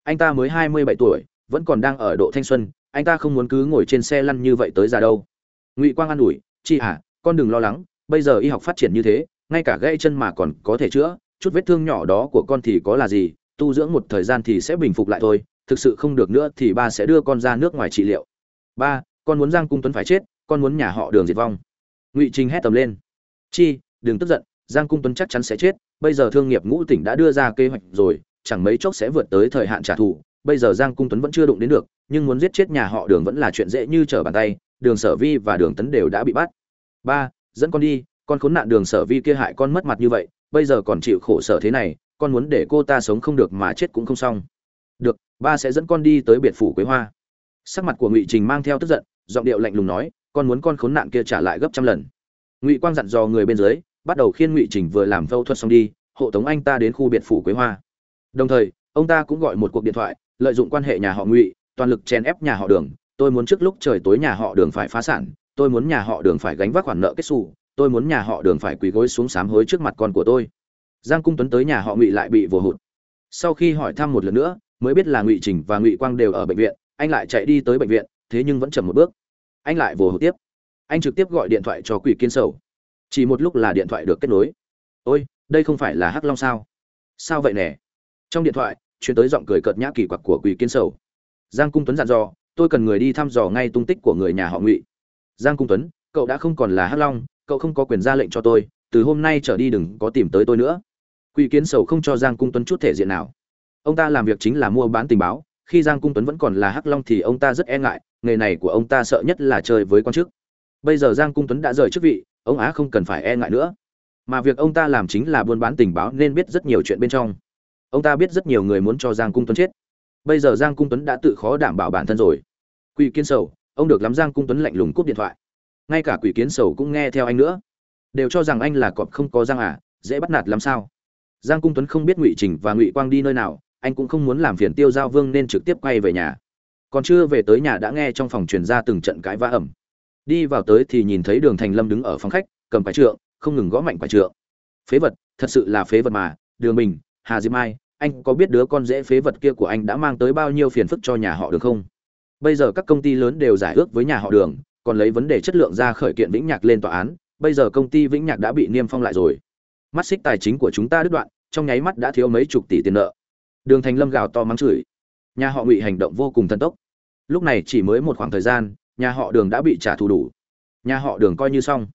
Anh ta mới hai mươi bảy tuổi, vẫn còn đang ở độ thanh xuân, anh ta không muốn cứ ngồi trên xe lăn như vậy tới già đâu. Ngụy quang an ủi chi à con đừng lo lắng, bây giờ y học phát triển như thế, ngay cả gãy chân mà còn có thể chữa, chút vết thương nhỏ đó của con thì có là gì, tu dưỡng một thời gian thì sẽ bình phục lại thôi, thực sự không được nữa thì ba sẽ đưa con ra nước ngoài trị liệu. Ba, con muốn giang cung tuấn phải chết, con muốn nhà họ đường diệt vong. Ngụy trình hét tầm lên. Chi, đừng tức giận, giang cung tuấn chắc chắn sẽ chết, bây giờ thương nghiệp ngũ tỉnh đã đưa ra kế hoạch rồi, chẳng mấy chốc sẽ vượt tới thời hạn trả thù, bây giờ giang cung tuấn vẫn chưa đụng đến được, nhưng muốn giết chết nhà họ đường vẫn là chuyện dễ như trở bàn tay đường sở vi và đường tấn đều đã bị bắt. Ba, dẫn con đi, con khốn nạn đường sở vi kia hại con mất mặt như vậy, bây giờ còn chịu khổ sở thế này, con muốn để cô ta sống không được mà chết cũng không xong. Được, ba sẽ dẫn con đi tới biệt phủ quế hoa. Sắc mặt của ngụy trình mang theo tức giận, giọng điệu lạnh lùng nói, con muốn con khốn nạn kia trả lại gấp trăm lần. Ngụy quang dặn dò người bên dưới, bắt đầu khiên ngụy trình vừa làm phẫu thuật xong đi, hộ tống anh ta đến khu biệt phủ quế hoa. Đồng thời, ông ta cũng gọi một cuộc điện thoại, lợi dụng quan hệ nhà họ ngụy, toàn lực chèn ép nhà họ đường tôi muốn trước lúc trời tối nhà họ đường phải phá sản, tôi muốn nhà họ đường phải gánh vác khoản nợ kết xù, tôi muốn nhà họ đường phải quỳ gối xuống sám hối trước mặt con của tôi. Giang cung tuấn tới nhà họ ngụy lại bị vồ hụt. Sau khi hỏi thăm một lần nữa, mới biết là ngụy trình và ngụy quang đều ở bệnh viện, anh lại chạy đi tới bệnh viện, thế nhưng vẫn chậm một bước. Anh lại vồ hụt tiếp. Anh trực tiếp gọi điện thoại cho quỷ kiên sầu. Chỉ một lúc là điện thoại được kết nối. Ôi, đây không phải là hắc long sao? Sao vậy nè? Trong điện thoại chuyến tới giọng cười cợt nhã kỳ quặc của quỷ kiên sầu. Giang cung tuấn dặn dò tôi cần người đi thăm dò ngay tung tích của người nhà họ ngụy giang cung tuấn cậu đã không còn là hắc long cậu không có quyền ra lệnh cho tôi từ hôm nay trở đi đừng có tìm tới tôi nữa quỷ kiến sầu không cho giang cung tuấn chút thể diện nào ông ta làm việc chính là mua bán tình báo khi giang cung tuấn vẫn còn là hắc long thì ông ta rất e ngại nghề này của ông ta sợ nhất là chơi với quan chức bây giờ giang cung tuấn đã rời chức vị ông á không cần phải e ngại nữa mà việc ông ta làm chính là buôn bán tình báo nên biết rất nhiều chuyện bên trong ông ta biết rất nhiều người muốn cho giang cung tuấn chết bây giờ giang cung tuấn đã tự khó đảm bảo bản thân rồi. Quỷ kiến sầu, ông được lắm giang cung tuấn lạnh lùng cúp điện thoại. Ngay cả quỷ kiến sầu cũng nghe theo anh nữa. Đều cho rằng anh là cọp không có răng à dễ bắt nạt làm sao? Giang cung tuấn không biết ngụy trình và ngụy quang đi nơi nào, anh cũng không muốn làm phiền tiêu giao vương nên trực tiếp quay về nhà. Còn chưa về tới nhà đã nghe trong phòng truyền ra từng trận cãi vã ẩm đi vào tới thì nhìn thấy đường thành lâm đứng ở phòng khách, cầm quái trượng, không ngừng gõ mạnh quái trượng. Phế vật, thật sự là phế vật mà, đường bình, hà Diêm mai anh có biết đứa con dễ phế vật kia của anh đã mang tới bao nhiêu phiền phức cho nhà họ được không? Bây giờ các công ty lớn đều giải ước với nhà họ đường, còn lấy vấn đề chất lượng ra khởi kiện vĩnh nhạc lên tòa án, bây giờ công ty vĩnh nhạc đã bị niêm phong lại rồi. Mắt xích tài chính của chúng ta đứt đoạn, trong nháy mắt đã thiếu mấy chục tỷ tiền nợ. Đường thành lâm gào to mắng chửi. Nhà họ ngụy hành động vô cùng thần tốc. Lúc này chỉ mới một khoảng thời gian, nhà họ đường đã bị trả thù đủ. Nhà họ đường coi như xong.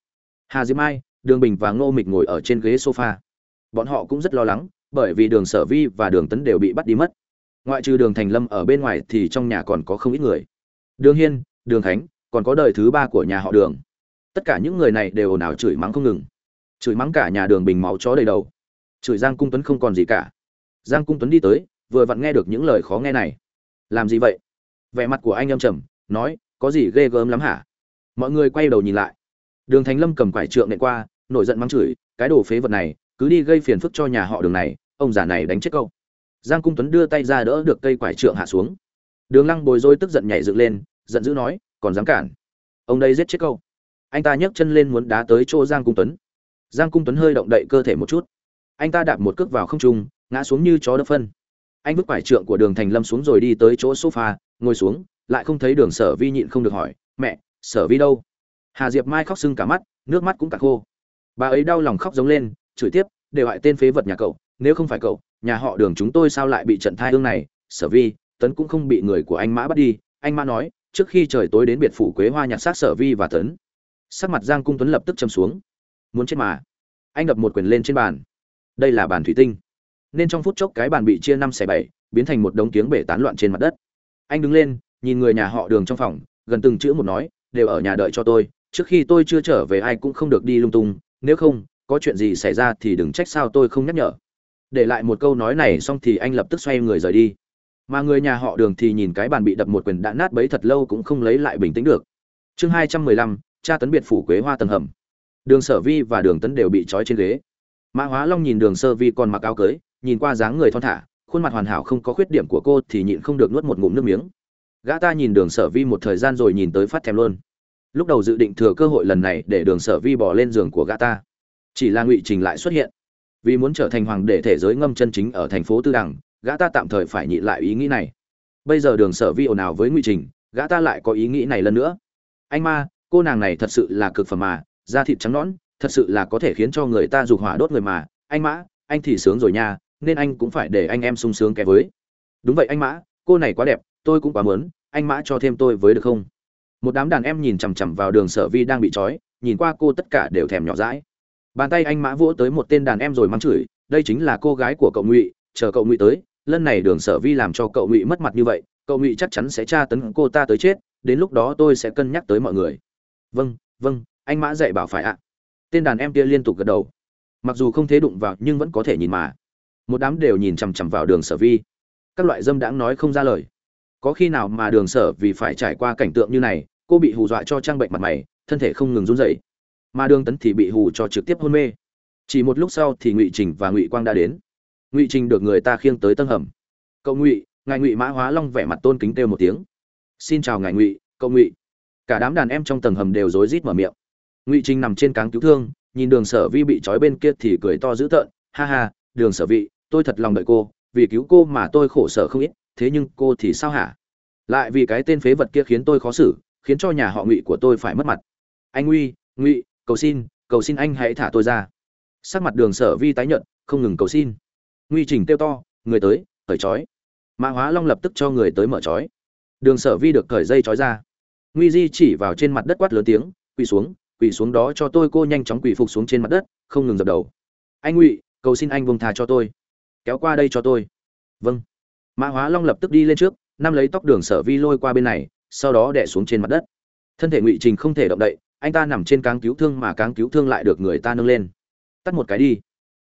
Hà Diêm mai, đường bình và ngô mịch ngồi ở trên ghế sofa. Bọn họ cũng rất lo lắng bởi vì đường sở vi và đường tấn đều bị bắt đi mất. Ngoại trừ đường thành lâm ở bên ngoài thì trong nhà còn có không ít người. Đường hiên, đường khánh, còn có đời thứ ba của nhà họ đường. Tất cả những người này đều ồn ào chửi mắng không ngừng. Chửi mắng cả nhà đường bình máu chó đầy đầu. Chửi giang cung tuấn không còn gì cả. Giang cung tuấn đi tới, vừa vặn nghe được những lời khó nghe này. Làm gì vậy? Vẻ mặt của anh âm trầm, nói, có gì ghê gớm lắm hả? Mọi người quay đầu nhìn lại. Đường thành lâm cầm quải trượng nện qua, nổi giận mắng chửi, cái đồ phế vật này cứ đi gây phiền phức cho nhà họ đường này, ông già này đánh chết câu giang cung tuấn đưa tay ra đỡ được cây quải trượng hạ xuống. Đường lăng bồi dối tức giận nhảy dựng lên, giận dữ nói, còn dám cản? Ông đây giết chết câu anh ta nhấc chân lên muốn đá tới chỗ giang cung tuấn. Giang cung tuấn hơi động đậy cơ thể một chút. Anh ta đạp một cước vào không trung, ngã xuống như chó đập phân. Anh vứt quải trượng của đường thành lâm xuống rồi đi tới chỗ sofa, ngồi xuống, lại không thấy đường sở vi nhịn không được hỏi, mẹ, sở vi đâu? Hà diệp mai khóc sưng cả mắt, nước mắt cũng cả khô. Bà ấy đau lòng khóc giống lên chửi tiếp đều hại tên phế vật nhà cậu, nếu không phải cậu, nhà họ đường chúng tôi sao lại bị trận thai hương này? Sở vi, tấn cũng không bị người của anh mã bắt đi. Anh mã nói, trước khi trời tối đến biệt phủ quế hoa nhặt xác sở vi và tấn. Sắc mặt giang cung tuấn lập tức châm xuống. Muốn chết mà. Anh đập một quyền lên trên bàn. Đây là bàn thủy tinh. Nên trong phút chốc cái bàn bị chia năm xẻ bảy, biến thành một đống tiếng bể tán loạn trên mặt đất. Anh đứng lên, nhìn người nhà họ đường trong phòng, gần từng chữ một nói, đều ở nhà đợi cho tôi. Trước khi tôi chưa trở về ai cũng không được đi lung tung. Nếu không có chuyện gì xảy ra thì đừng trách sao tôi không nhắc nhở. Để lại một câu nói này xong thì anh lập tức xoay người rời đi. Mà người nhà họ đường thì nhìn cái bàn bị đập một quyền đã nát bấy thật lâu cũng không lấy lại bình tĩnh được. Chương hai trăm mười lăm cha tấn biệt phủ quế hoa tầng hầm. Đường sở vi và đường tấn đều bị trói trên ghế. Mã hóa long nhìn đường sơ vi còn mặc áo cưới, nhìn qua dáng người thon thả, khuôn mặt hoàn hảo không có khuyết điểm của cô thì nhịn không được nuốt một ngụm nước miếng. Gã ta nhìn đường sở vi một thời gian rồi nhìn tới phát thèm luôn. Lúc đầu dự định thừa cơ hội lần này để đường sở vi bỏ lên giường của gã ta chỉ là ngụy trình lại xuất hiện. Vì muốn trở thành hoàng để thể giới ngâm chân chính ở thành phố tư đằng, gã ta tạm thời phải nhịn lại ý nghĩ này. Bây giờ đường sở vi ồn ào với ngụy trình, gã ta lại có ý nghĩ này lần nữa. Anh ma, cô nàng này thật sự là cực phẩm mà, da thịt trắng nõn, thật sự là có thể khiến cho người ta dục hỏa đốt người mà. Anh mã anh thì sướng rồi nha, nên anh cũng phải để anh em sung sướng kẻ với. Đúng vậy anh mã cô này quá đẹp, tôi cũng quá muốn, anh mã cho thêm tôi với được không? Một đám đàn em nhìn chằm chằm vào đường sở vi đang bị trói, nhìn qua cô tất cả đều thèm nhỏ rãi bàn tay anh mã vỗ tới một tên đàn em rồi mắng chửi, đây chính là cô gái của cậu ngụy, chờ cậu ngụy tới, lần này đường sở vi làm cho cậu ngụy mất mặt như vậy, cậu ngụy chắc chắn sẽ tra tấn cô ta tới chết, đến lúc đó tôi sẽ cân nhắc tới mọi người. Vâng vâng anh mã dạy bảo phải ạ. Tên đàn em kia liên tục gật đầu. Mặc dù không thế đụng vào nhưng vẫn có thể nhìn mà. Một đám đều nhìn chằm chằm vào đường sở vi. Các loại dâm đãng nói không ra lời. Có khi nào mà đường sở vì phải trải qua cảnh tượng như này, cô bị hù dọa cho trang bệnh mặt mày, thân thể không ngừng run rẩy mà đường tấn thì bị hù cho trực tiếp hôn mê. Chỉ một lúc sau thì ngụy trình và ngụy quang đã đến. Ngụy trình được người ta khiêng tới tầng hầm. Cậu ngụy, ngài ngụy mã hóa long vẻ mặt tôn kính kêu một tiếng. Xin chào ngài ngụy, cậu ngụy. Cả đám đàn em trong tầng hầm đều rối rít mở miệng. Ngụy trình nằm trên cáng cứu thương, nhìn đường sở vi bị trói bên kia thì cười to dữ tợn. Ha ha, đường sở vị, tôi thật lòng đợi cô, vì cứu cô mà tôi khổ sở không ít, thế nhưng cô thì sao hả? Lại vì cái tên phế vật kia khiến tôi khó xử, khiến cho nhà họ ngụy của tôi phải mất mặt. Anh ngụy ngụy cầu xin cầu xin anh hãy thả tôi ra. Sắc mặt đường sở vi tái nhận không ngừng cầu xin. Nguy trình kêu to, người tới, cởi trói. Mã hóa long lập tức cho người tới mở trói. Đường sở vi được cởi dây trói ra. Nguy di chỉ vào trên mặt đất quát lớn tiếng, quỳ xuống quỳ xuống đó cho tôi, cô nhanh chóng quỳ phục xuống trên mặt đất, không ngừng dập đầu. Anh ngụy, cầu xin anh vùng thà cho tôi. Kéo qua đây cho tôi. Vâng. Mã hóa long lập tức đi lên trước, nắm lấy tóc đường sở vi lôi qua bên này, sau đó đẻ xuống trên mặt đất. Thân thể ngụy trình không thể động đậy anh ta nằm trên cáng cứu thương mà cáng cứu thương lại được người ta nâng lên. Tắt một cái đi.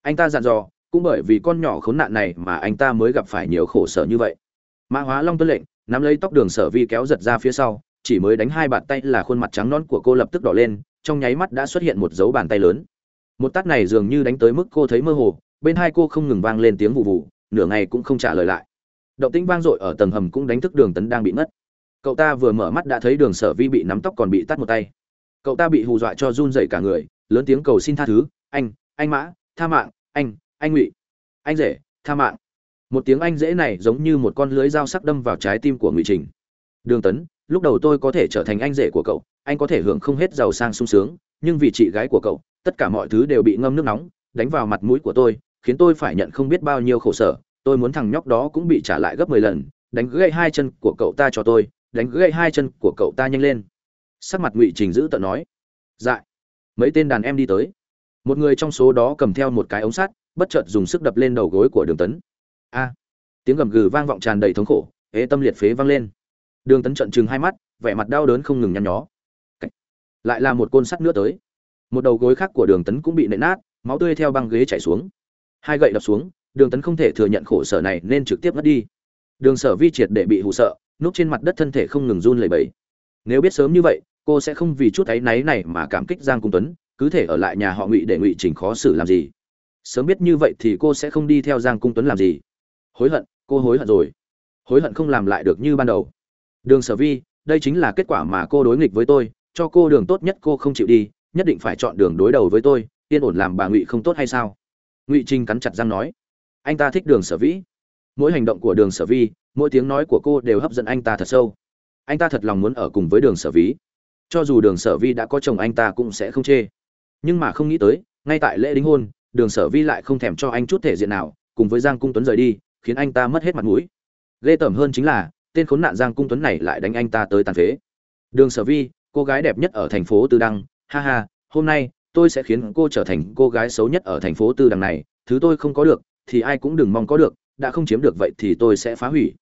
Anh ta dặn dò, cũng bởi vì con nhỏ khốn nạn này mà anh ta mới gặp phải nhiều khổ sở như vậy. Mã hóa long tuân lệnh, nắm lấy tóc đường sở vi kéo giật ra phía sau, chỉ mới đánh hai bàn tay là khuôn mặt trắng non của cô lập tức đỏ lên, trong nháy mắt đã xuất hiện một dấu bàn tay lớn. Một tát này dường như đánh tới mức cô thấy mơ hồ, bên hai cô không ngừng vang lên tiếng vụ vụ, nửa ngày cũng không trả lời lại. Động tĩnh vang dội ở tầng hầm cũng đánh thức đường tấn đang bị mất. Cậu ta vừa mở mắt đã thấy đường sở vi bị nắm tóc còn bị tắt một tay cậu ta bị hù dọa cho run rẩy cả người, lớn tiếng cầu xin tha thứ, anh anh mã, tha mạng, anh anh ngụy, anh rể, tha mạng. Một tiếng anh dễ này giống như một con lưới dao sắc đâm vào trái tim của ngụy trình. Đường tấn, lúc đầu tôi có thể trở thành anh rể của cậu, anh có thể hưởng không hết giàu sang sung sướng, nhưng vì chị gái của cậu, tất cả mọi thứ đều bị ngâm nước nóng, đánh vào mặt mũi của tôi, khiến tôi phải nhận không biết bao nhiêu khổ sở, tôi muốn thằng nhóc đó cũng bị trả lại gấp mười lần, đánh gãy hai chân của cậu ta cho tôi, đánh gãy hai chân của cậu ta nhanh lên sắc mặt ngụy trình giữ tận nói dạ mấy tên đàn em đi tới. Một người trong số đó cầm theo một cái ống sắt, bất chợt dùng sức đập lên đầu gối của đường tấn. A! Tiếng gầm gừ vang vọng tràn đầy thống khổ ế tâm liệt phế vang lên. Đường tấn trận chừng hai mắt, vẻ mặt đau đớn không ngừng nhăn nhó. Lại là một côn sắt nữa tới. Một đầu gối khác của đường tấn cũng bị nện nát, máu tươi theo băng ghế chảy xuống. Hai gậy đập xuống, đường tấn không thể thừa nhận khổ sở này nên trực tiếp ngất đi. Đường sở vi triệt để bị hụ sợ, núp trên mặt đất thân thể không ngừng run lẩy bẩy. Nếu biết sớm như vậy cô sẽ không vì chút áy náy này mà cảm kích giang cung tuấn, cứ thể ở lại nhà họ ngụy để ngụy trình khó xử làm gì. Sớm biết như vậy thì cô sẽ không đi theo giang cung tuấn làm gì. Hối hận, cô hối hận rồi. Hối hận không làm lại được như ban đầu. Đường sở vi, đây chính là kết quả mà cô đối nghịch với tôi, cho cô đường tốt nhất cô không chịu đi, nhất định phải chọn đường đối đầu với tôi, yên ổn làm bà ngụy không tốt hay sao? Ngụy trinh cắn chặt răng nói. Anh ta thích đường sở vĩ mỗi hành động của đường sở vi, mỗi tiếng nói của cô đều hấp dẫn anh ta thật sâu. Anh ta thật lòng muốn ở cùng với đường sở vĩ cho dù đường sở vi đã có chồng anh ta cũng sẽ không chê. Nhưng mà không nghĩ tới, ngay tại lễ đính hôn, đường sở vi lại không thèm cho anh chút thể diện nào, cùng với giang cung tuấn rời đi, khiến anh ta mất hết mặt mũi. Ghê tởm hơn chính là, tên khốn nạn giang cung tuấn này lại đánh anh ta tới tàn phế. Đường sở vi, cô gái đẹp nhất ở thành phố tư đăng. Ha ha, hôm nay, tôi sẽ khiến cô trở thành cô gái xấu nhất ở thành phố tư đăng này. Thứ tôi không có được, thì ai cũng đừng mong có được. Đã không chiếm được vậy thì tôi sẽ phá hủy.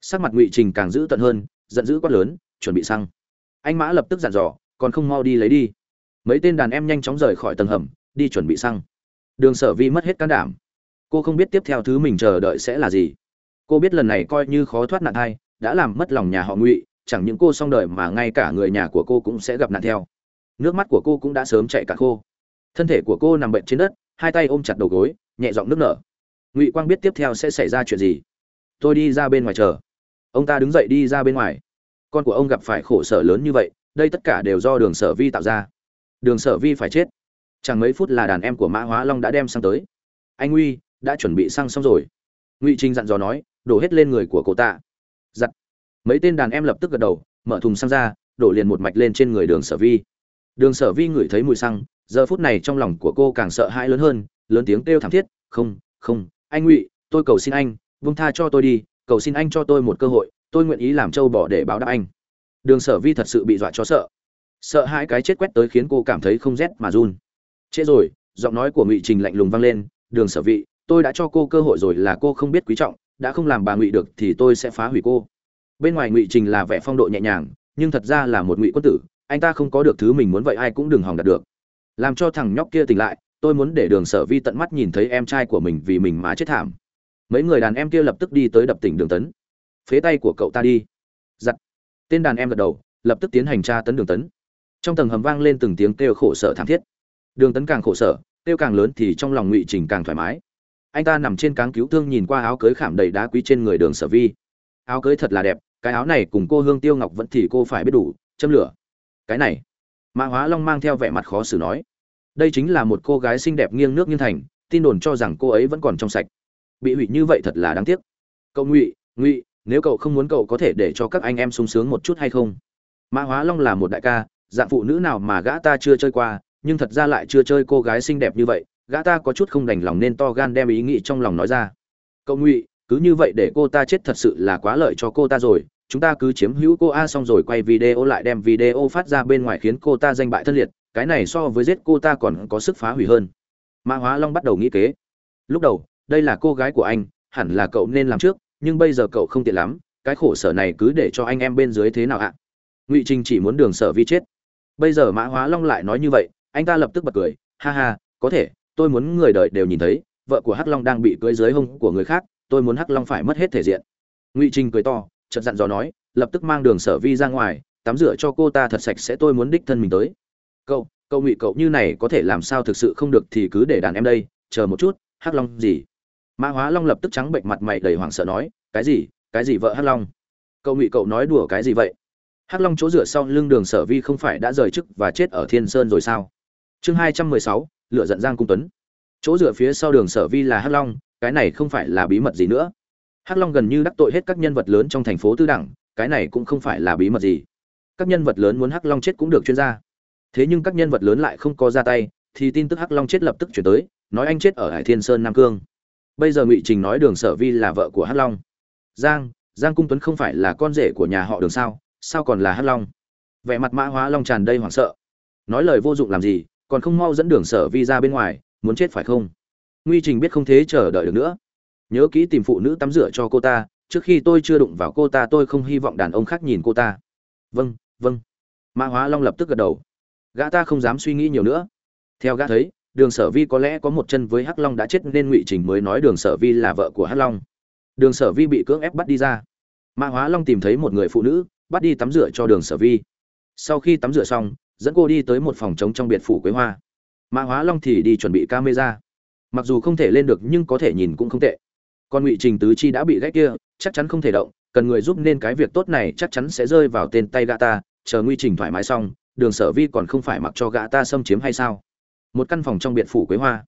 Sắc mặt ngụy trình càng dữ tận hơn, giận dữ quát lớn, chuẩn bị xăng anh mã lập tức dặn dò, còn không mau đi lấy đi. Mấy tên đàn em nhanh chóng rời khỏi tầng hầm, đi chuẩn bị xăng. Đường sở vi mất hết can đảm. Cô không biết tiếp theo thứ mình chờ đợi sẽ là gì. Cô biết lần này coi như khó thoát nạn hay đã làm mất lòng nhà họ ngụy, chẳng những cô xong đời mà ngay cả người nhà của cô cũng sẽ gặp nạn theo. Nước mắt của cô cũng đã sớm chạy cả khô. Thân thể của cô nằm bệnh trên đất, hai tay ôm chặt đầu gối, nhẹ giọng nước nở. Ngụy quang biết tiếp theo sẽ xảy ra chuyện gì? Tôi đi ra bên ngoài chờ. Ông ta đứng dậy đi ra bên ngoài con của ông gặp phải khổ sở lớn như vậy, đây tất cả đều do đường sở vi tạo ra. Đường sở vi phải chết. Chẳng mấy phút là đàn em của mã hóa long đã đem sang tới. Anh uy, đã chuẩn bị xăng xong rồi. Ngụy trinh dặn dò nói, đổ hết lên người của cô ta giặt mấy tên đàn em lập tức gật đầu, mở thùng xăng ra, đổ liền một mạch lên trên người đường sở vi. Đường sở vi ngửi thấy mùi xăng, giờ phút này trong lòng của cô càng sợ hãi lớn hơn, lớn tiếng kêu thảm thiết, không không, anh ngụy, tôi cầu xin anh vung tha cho tôi đi, cầu xin anh cho tôi một cơ hội tôi nguyện ý làm trâu bỏ để báo đáp anh. Đường sở vi thật sự bị dọa cho sợ. Sợ hai cái chết quét tới khiến cô cảm thấy không rét mà run. Trễ rồi, giọng nói của ngụy trình lạnh lùng vang lên, đường sở vị, tôi đã cho cô cơ hội rồi là cô không biết quý trọng, đã không làm bà ngụy được thì tôi sẽ phá hủy cô. Bên ngoài ngụy trình là vẻ phong độ nhẹ nhàng, nhưng thật ra là một ngụy quân tử, anh ta không có được thứ mình muốn vậy ai cũng đừng hòng đạt được. Làm cho thằng nhóc kia tỉnh lại, tôi muốn để đường sở vi tận mắt nhìn thấy em trai của mình vì mình mà chết thảm. Mấy người đàn em kia lập tức đi tới đập tỉnh đường tấn phế tay của cậu ta đi. Giặt tên đàn em gật đầu, lập tức tiến hành tra tấn đường tấn. Trong tầng hầm vang lên từng tiếng kêu khổ sở thảm thiết. Đường tấn càng khổ sở, kêu càng lớn thì trong lòng ngụy trình càng thoải mái. Anh ta nằm trên cáng cứu thương nhìn qua áo cưới khảm đầy đá quý trên người đường sở vi. Áo cưới thật là đẹp, cái áo này cùng cô hương tiêu ngọc vẫn thì cô phải biết đủ, châm lửa. Cái này. Mã hóa long mang theo vẻ mặt khó xử nói. Đây chính là một cô gái xinh đẹp nghiêng nước nghiêng thành, tin đồn cho rằng cô ấy vẫn còn trong sạch. Bị hủy như vậy thật là đáng tiếc. Cậu ngụy ngụy nếu cậu không muốn cậu có thể để cho các anh em sung sướng một chút hay không? Mã hóa long là một đại ca, dạng phụ nữ nào mà gã ta chưa chơi qua, nhưng thật ra lại chưa chơi cô gái xinh đẹp như vậy, gã ta có chút không đành lòng nên to gan đem ý nghĩ trong lòng nói ra. Cậu ngụy, cứ như vậy để cô ta chết thật sự là quá lợi cho cô ta rồi, chúng ta cứ chiếm hữu cô a xong rồi quay video lại đem video phát ra bên ngoài khiến cô ta danh bại thân liệt, cái này so với giết cô ta còn có sức phá hủy hơn. Mã hóa long bắt đầu nghĩ kế. Lúc đầu, đây là cô gái của anh, hẳn là cậu nên làm trước nhưng bây giờ cậu không tiện lắm, cái khổ sở này cứ để cho anh em bên dưới thế nào ạ? Ngụy trinh chỉ muốn đường sở vi chết. Bây giờ mã hóa long lại nói như vậy, anh ta lập tức bật cười, ha ha, có thể, tôi muốn người đời đều nhìn thấy, vợ của hắc long đang bị cưỡi dưới hông của người khác, tôi muốn hắc long phải mất hết thể diện. Ngụy trinh cười to, chợt dặn dò nói, lập tức mang đường sở vi ra ngoài, tắm rửa cho cô ta thật sạch sẽ, tôi muốn đích thân mình tới. Cậu cậu ngụy, cậu như này có thể làm sao thực sự không được thì cứ để đàn em đây, chờ một chút, hắc long gì? Mã hóa long lập tức trắng bệnh mặt mày đầy hoảng sợ nói, cái gì? Cái gì vợ hắc long? Cậu ngụy cậu nói đùa cái gì vậy? Hắc long chỗ rửa sau lưng đường sở vi không phải đã rời chức và chết ở thiên sơn rồi sao? Chương hai trăm mười sáu, lựa giận giang cung tuấn. Chỗ rửa phía sau đường sở vi là hắc long, cái này không phải là bí mật gì nữa. Hắc long gần như đắc tội hết các nhân vật lớn trong thành phố tư đẳng, cái này cũng không phải là bí mật gì. Các nhân vật lớn muốn hắc long chết cũng được chuyên gia. Thế nhưng các nhân vật lớn lại không có ra tay, thì tin tức hắc long chết lập tức chuyển tới, nói anh chết ở hải thiên sơn nam cương bây giờ ngụy trình nói đường sở vi là vợ của hắc long. Giang giang cung tuấn không phải là con rể của nhà họ đường sao? Sao còn là hắc long? Vẻ mặt mã hóa long tràn đầy hoảng sợ. Nói lời vô dụng làm gì, còn không mau dẫn đường sở vi ra bên ngoài, muốn chết phải không? Nguy trình biết không thế chờ đợi được nữa. Nhớ kỹ tìm phụ nữ tắm rửa cho cô ta, trước khi tôi chưa đụng vào cô ta tôi không hy vọng đàn ông khác nhìn cô ta. Vâng vâng. Mã hóa long lập tức gật đầu. Gã ta không dám suy nghĩ nhiều nữa. Theo gã thấy đường sở vi có lẽ có một chân với hắc long đã chết nên ngụy trình mới nói đường sở vi là vợ của hắc long. Đường sở vi bị cưỡng ép bắt đi ra. Mã hóa long tìm thấy một người phụ nữ, bắt đi tắm rửa cho đường sở vi. Sau khi tắm rửa xong, dẫn cô đi tới một phòng trống trong biệt phủ quế hoa. Mã hóa long thì đi chuẩn bị camera. Mặc dù không thể lên được nhưng có thể nhìn cũng không tệ. Còn ngụy trình tứ chi đã bị ghét kia, chắc chắn không thể động, cần người giúp nên cái việc tốt này chắc chắn sẽ rơi vào tên tay gã ta. Chờ Ngụy trình thoải mái xong, đường sở vi còn không phải mặc cho gã ta xâm chiếm hay sao? Một căn phòng trong biệt phủ quế hoa.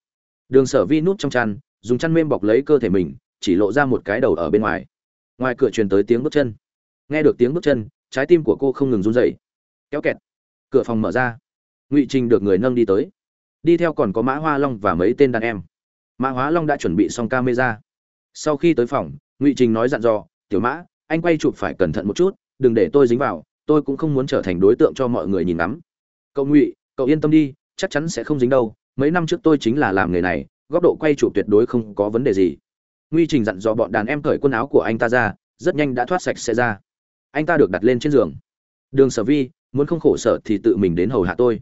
Đường sở vi nút trong chăn, dùng chăn mêm bọc lấy cơ thể mình, chỉ lộ ra một cái đầu ở bên ngoài. Ngoài cửa truyền tới tiếng bước chân. Nghe được tiếng bước chân, trái tim của cô không ngừng run rẩy. Kéo kẹt. Cửa phòng mở ra. Ngụy trình được người nâng đi tới. Đi theo còn có mã hoa long và mấy tên đàn em. Mã hóa long đã chuẩn bị xong camera. Sau khi tới phòng, ngụy trình nói dặn dò, tiểu mã, anh quay chụp phải cẩn thận một chút, đừng để tôi dính vào, tôi cũng không muốn trở thành đối tượng cho mọi người nhìn ngắm. Cậu ngụy, cậu yên tâm đi chắc chắn sẽ không dính đâu, mấy năm trước tôi chính là làm nghề này, góc độ quay chủ tuyệt đối không có vấn đề gì. Nguy trình dặn dò bọn đàn em cởi quần áo của anh ta ra, rất nhanh đã thoát sạch xe ra. Anh ta được đặt lên trên giường. Đường sở vi, muốn không khổ sở thì tự mình đến hầu hạ tôi.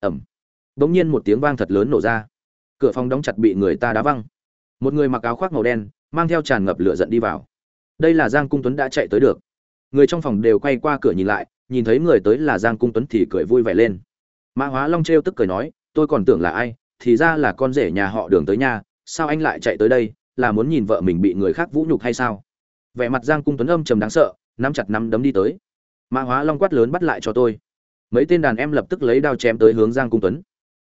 Ẩm. Đ ỗ n g nhiên một tiếng vang thật lớn nổ ra. Cửa phòng đóng chặt bị người ta đá văng. Một người mặc áo khoác màu đen, mang theo tràn ngập lửa giận đi vào. Đây là giang cung tuấn đã chạy tới được. Người trong phòng đều quay qua cửa nhìn lại, nhìn thấy người tới là giang cung tuấn thì cười vui vẻ lên mã hóa long trêu tức cười nói, tôi còn tưởng là ai, thì ra là con rể nhà họ đường tới nhà, sao anh lại chạy tới đây, là muốn nhìn vợ mình bị người khác vũ nhục hay sao? Vẻ mặt giang cung tuấn âm trầm đáng sợ, nắm chặt nắm đấm đi tới. Mã hóa long quát lớn bắt lại cho tôi. Mấy tên đàn em lập tức lấy đao chém tới hướng giang cung tuấn.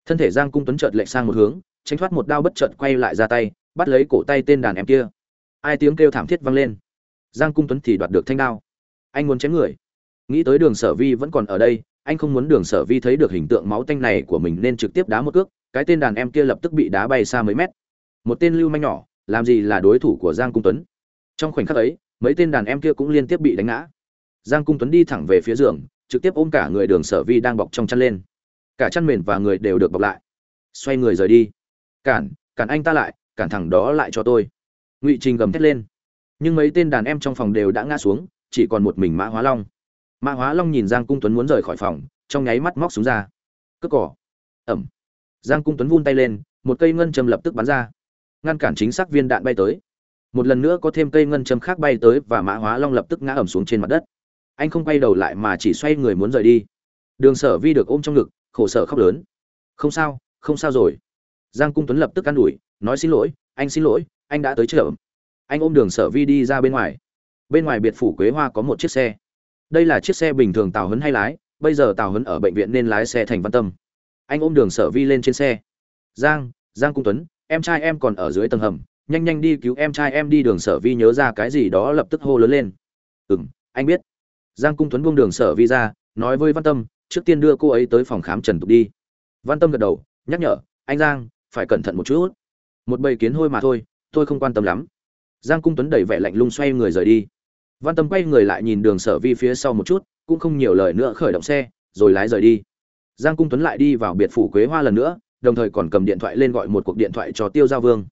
Thân thể giang cung tuấn chợt lệch sang một hướng, tránh thoát một đao bất chợt quay lại ra tay, bắt lấy cổ tay tên đàn em kia. Ai tiếng kêu thảm thiết vang lên. Giang cung tuấn thì đoạt được thanh đao. Anh muốn chém người. Nghĩ tới đường sở vi vẫn còn ở đây anh không muốn đường sở vi thấy được hình tượng máu tanh này của mình nên trực tiếp đá một cước, cái tên đàn em kia lập tức bị đá bay xa mấy mét. Một tên lưu manh nhỏ, làm gì là đối thủ của giang cung tuấn. Trong khoảnh khắc ấy, mấy tên đàn em kia cũng liên tiếp bị đánh ngã. Giang cung tuấn đi thẳng về phía giường, trực tiếp ôm cả người đường sở vi đang bọc trong chăn lên. Cả chăn mền và người đều được bọc lại. Xoay người rời đi. Cản cản anh ta lại, cản thẳng đó lại cho tôi. Ngụy trình gầm thét lên. Nhưng mấy tên đàn em trong phòng đều đã ngã xuống, chỉ còn một mình mã hóa long mã hóa long nhìn giang cung tuấn muốn rời khỏi phòng, trong nháy mắt móc xuống ra. Cướp cỏ ẩm. Giang cung tuấn vun tay lên, một cây ngân châm lập tức bắn ra. Ngăn cản chính xác viên đạn bay tới. Một lần nữa có thêm cây ngân châm khác bay tới và mã hóa long lập tức ngã ẩm xuống trên mặt đất. Anh không quay đầu lại mà chỉ xoay người muốn rời đi. Đường sở vi được ôm trong ngực, khổ sở khóc lớn. Không sao không sao rồi. Giang cung tuấn lập tức ă n ủi, nói xin lỗi, anh xin lỗi, anh đã tới chợ. Anh ôm đường sở vi đi ra bên ngoài. Bên ngoài biệt phủ quế hoa có một chiếc xe đây là chiếc xe bình thường tào hấn hay lái, bây giờ tào hấn ở bệnh viện nên lái xe thành văn tâm. Anh ôm đường sở vi lên trên xe. Giang giang cung tuấn, em trai em còn ở dưới tầng hầm, nhanh nhanh đi cứu em trai em đi đường sở vi nhớ ra cái gì đó lập tức hô lớn lên. Ừ m anh biết. Giang cung tuấn buông đường sở vi ra, nói với văn tâm, trước tiên đưa cô ấy tới phòng khám trần tục đi. Văn tâm gật đầu, nhắc nhở, anh giang, phải cẩn thận một chút. Một bầy kiến hôi mà thôi, tôi không quan tâm lắm. Giang cung tuấn đẩy vẻ lạnh lùng xoay người rời đi văn tâm quay người lại nhìn đường sở vi phía sau một chút, cũng không nhiều lời nữa khởi động xe, rồi lái rời đi. Giang cung tuấn lại đi vào biệt phủ quế hoa lần nữa, đồng thời còn cầm điện thoại lên gọi một cuộc điện thoại cho tiêu giao vương.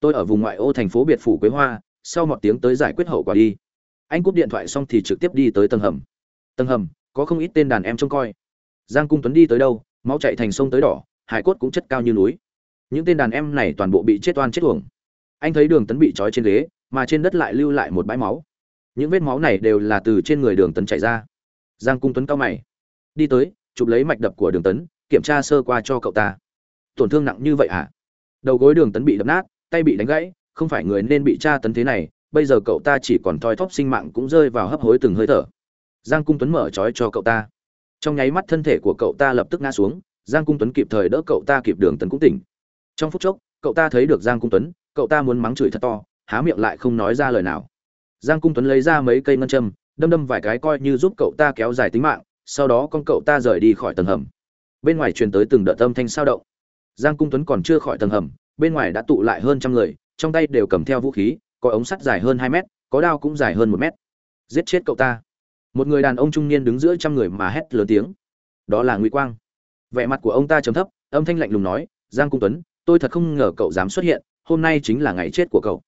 Tôi ở vùng ngoại ô thành phố biệt phủ quế hoa, sau một tiếng tới giải quyết hậu quả đi. Anh cúp điện thoại xong thì trực tiếp đi tới tầng hầm. Tầng hầm, có không ít tên đàn em trông coi. Giang cung tuấn đi tới đâu, máu chạy thành sông tới đỏ, hải cốt cũng chất cao như núi. Những tên đàn em này toàn bộ bị chết oan chết uổng. Anh thấy đường tấn bị trói trên ghế, mà trên đất lại lưu lại một bãi máu những vết máu này đều là từ trên người đường tấn chảy ra. Giang cung tuấn cao mày. Đi tới, chụp lấy mạch đập của đường tấn, kiểm tra sơ qua cho cậu ta. Tổn thương nặng như vậy hả? Đầu gối đường tấn bị đập nát, tay bị đánh gãy, không phải người nên bị tra tấn thế này, bây giờ cậu ta chỉ còn thoi thóp sinh mạng cũng rơi vào hấp hối từng hơi thở. Giang cung tuấn mở trói cho cậu ta. Trong nháy mắt thân thể của cậu ta lập tức ngã xuống, giang cung tuấn kịp thời đỡ cậu ta kịp đường tấn cũng tỉnh. Trong phút chốc, cậu ta thấy được giang cung tuấn, cậu ta muốn mắng chửi thật to, há miệng lại không nói ra lời nào giang cung tuấn lấy ra mấy cây ngân châm, đâm đâm vài cái coi như giúp cậu ta kéo dài tính mạng, sau đó con cậu ta rời đi khỏi tầng hầm. Bên ngoài truyền tới từng đợt âm thanh sao động. Giang cung tuấn còn chưa khỏi tầng hầm, bên ngoài đã tụ lại hơn trăm người, trong tay đều cầm theo vũ khí, có ống sắt dài hơn hai mét, có đao cũng dài hơn một mét. Giết chết cậu ta. Một người đàn ông trung niên đứng giữa trăm người mà hét lớn tiếng. Đó là ngụy quang. Vẻ mặt của ông ta trầm thấp, âm thanh lạnh lùng nói, giang cung tuấn, tôi thật không ngờ cậu dám xuất hiện, hôm nay chính là ngày chết của cậu.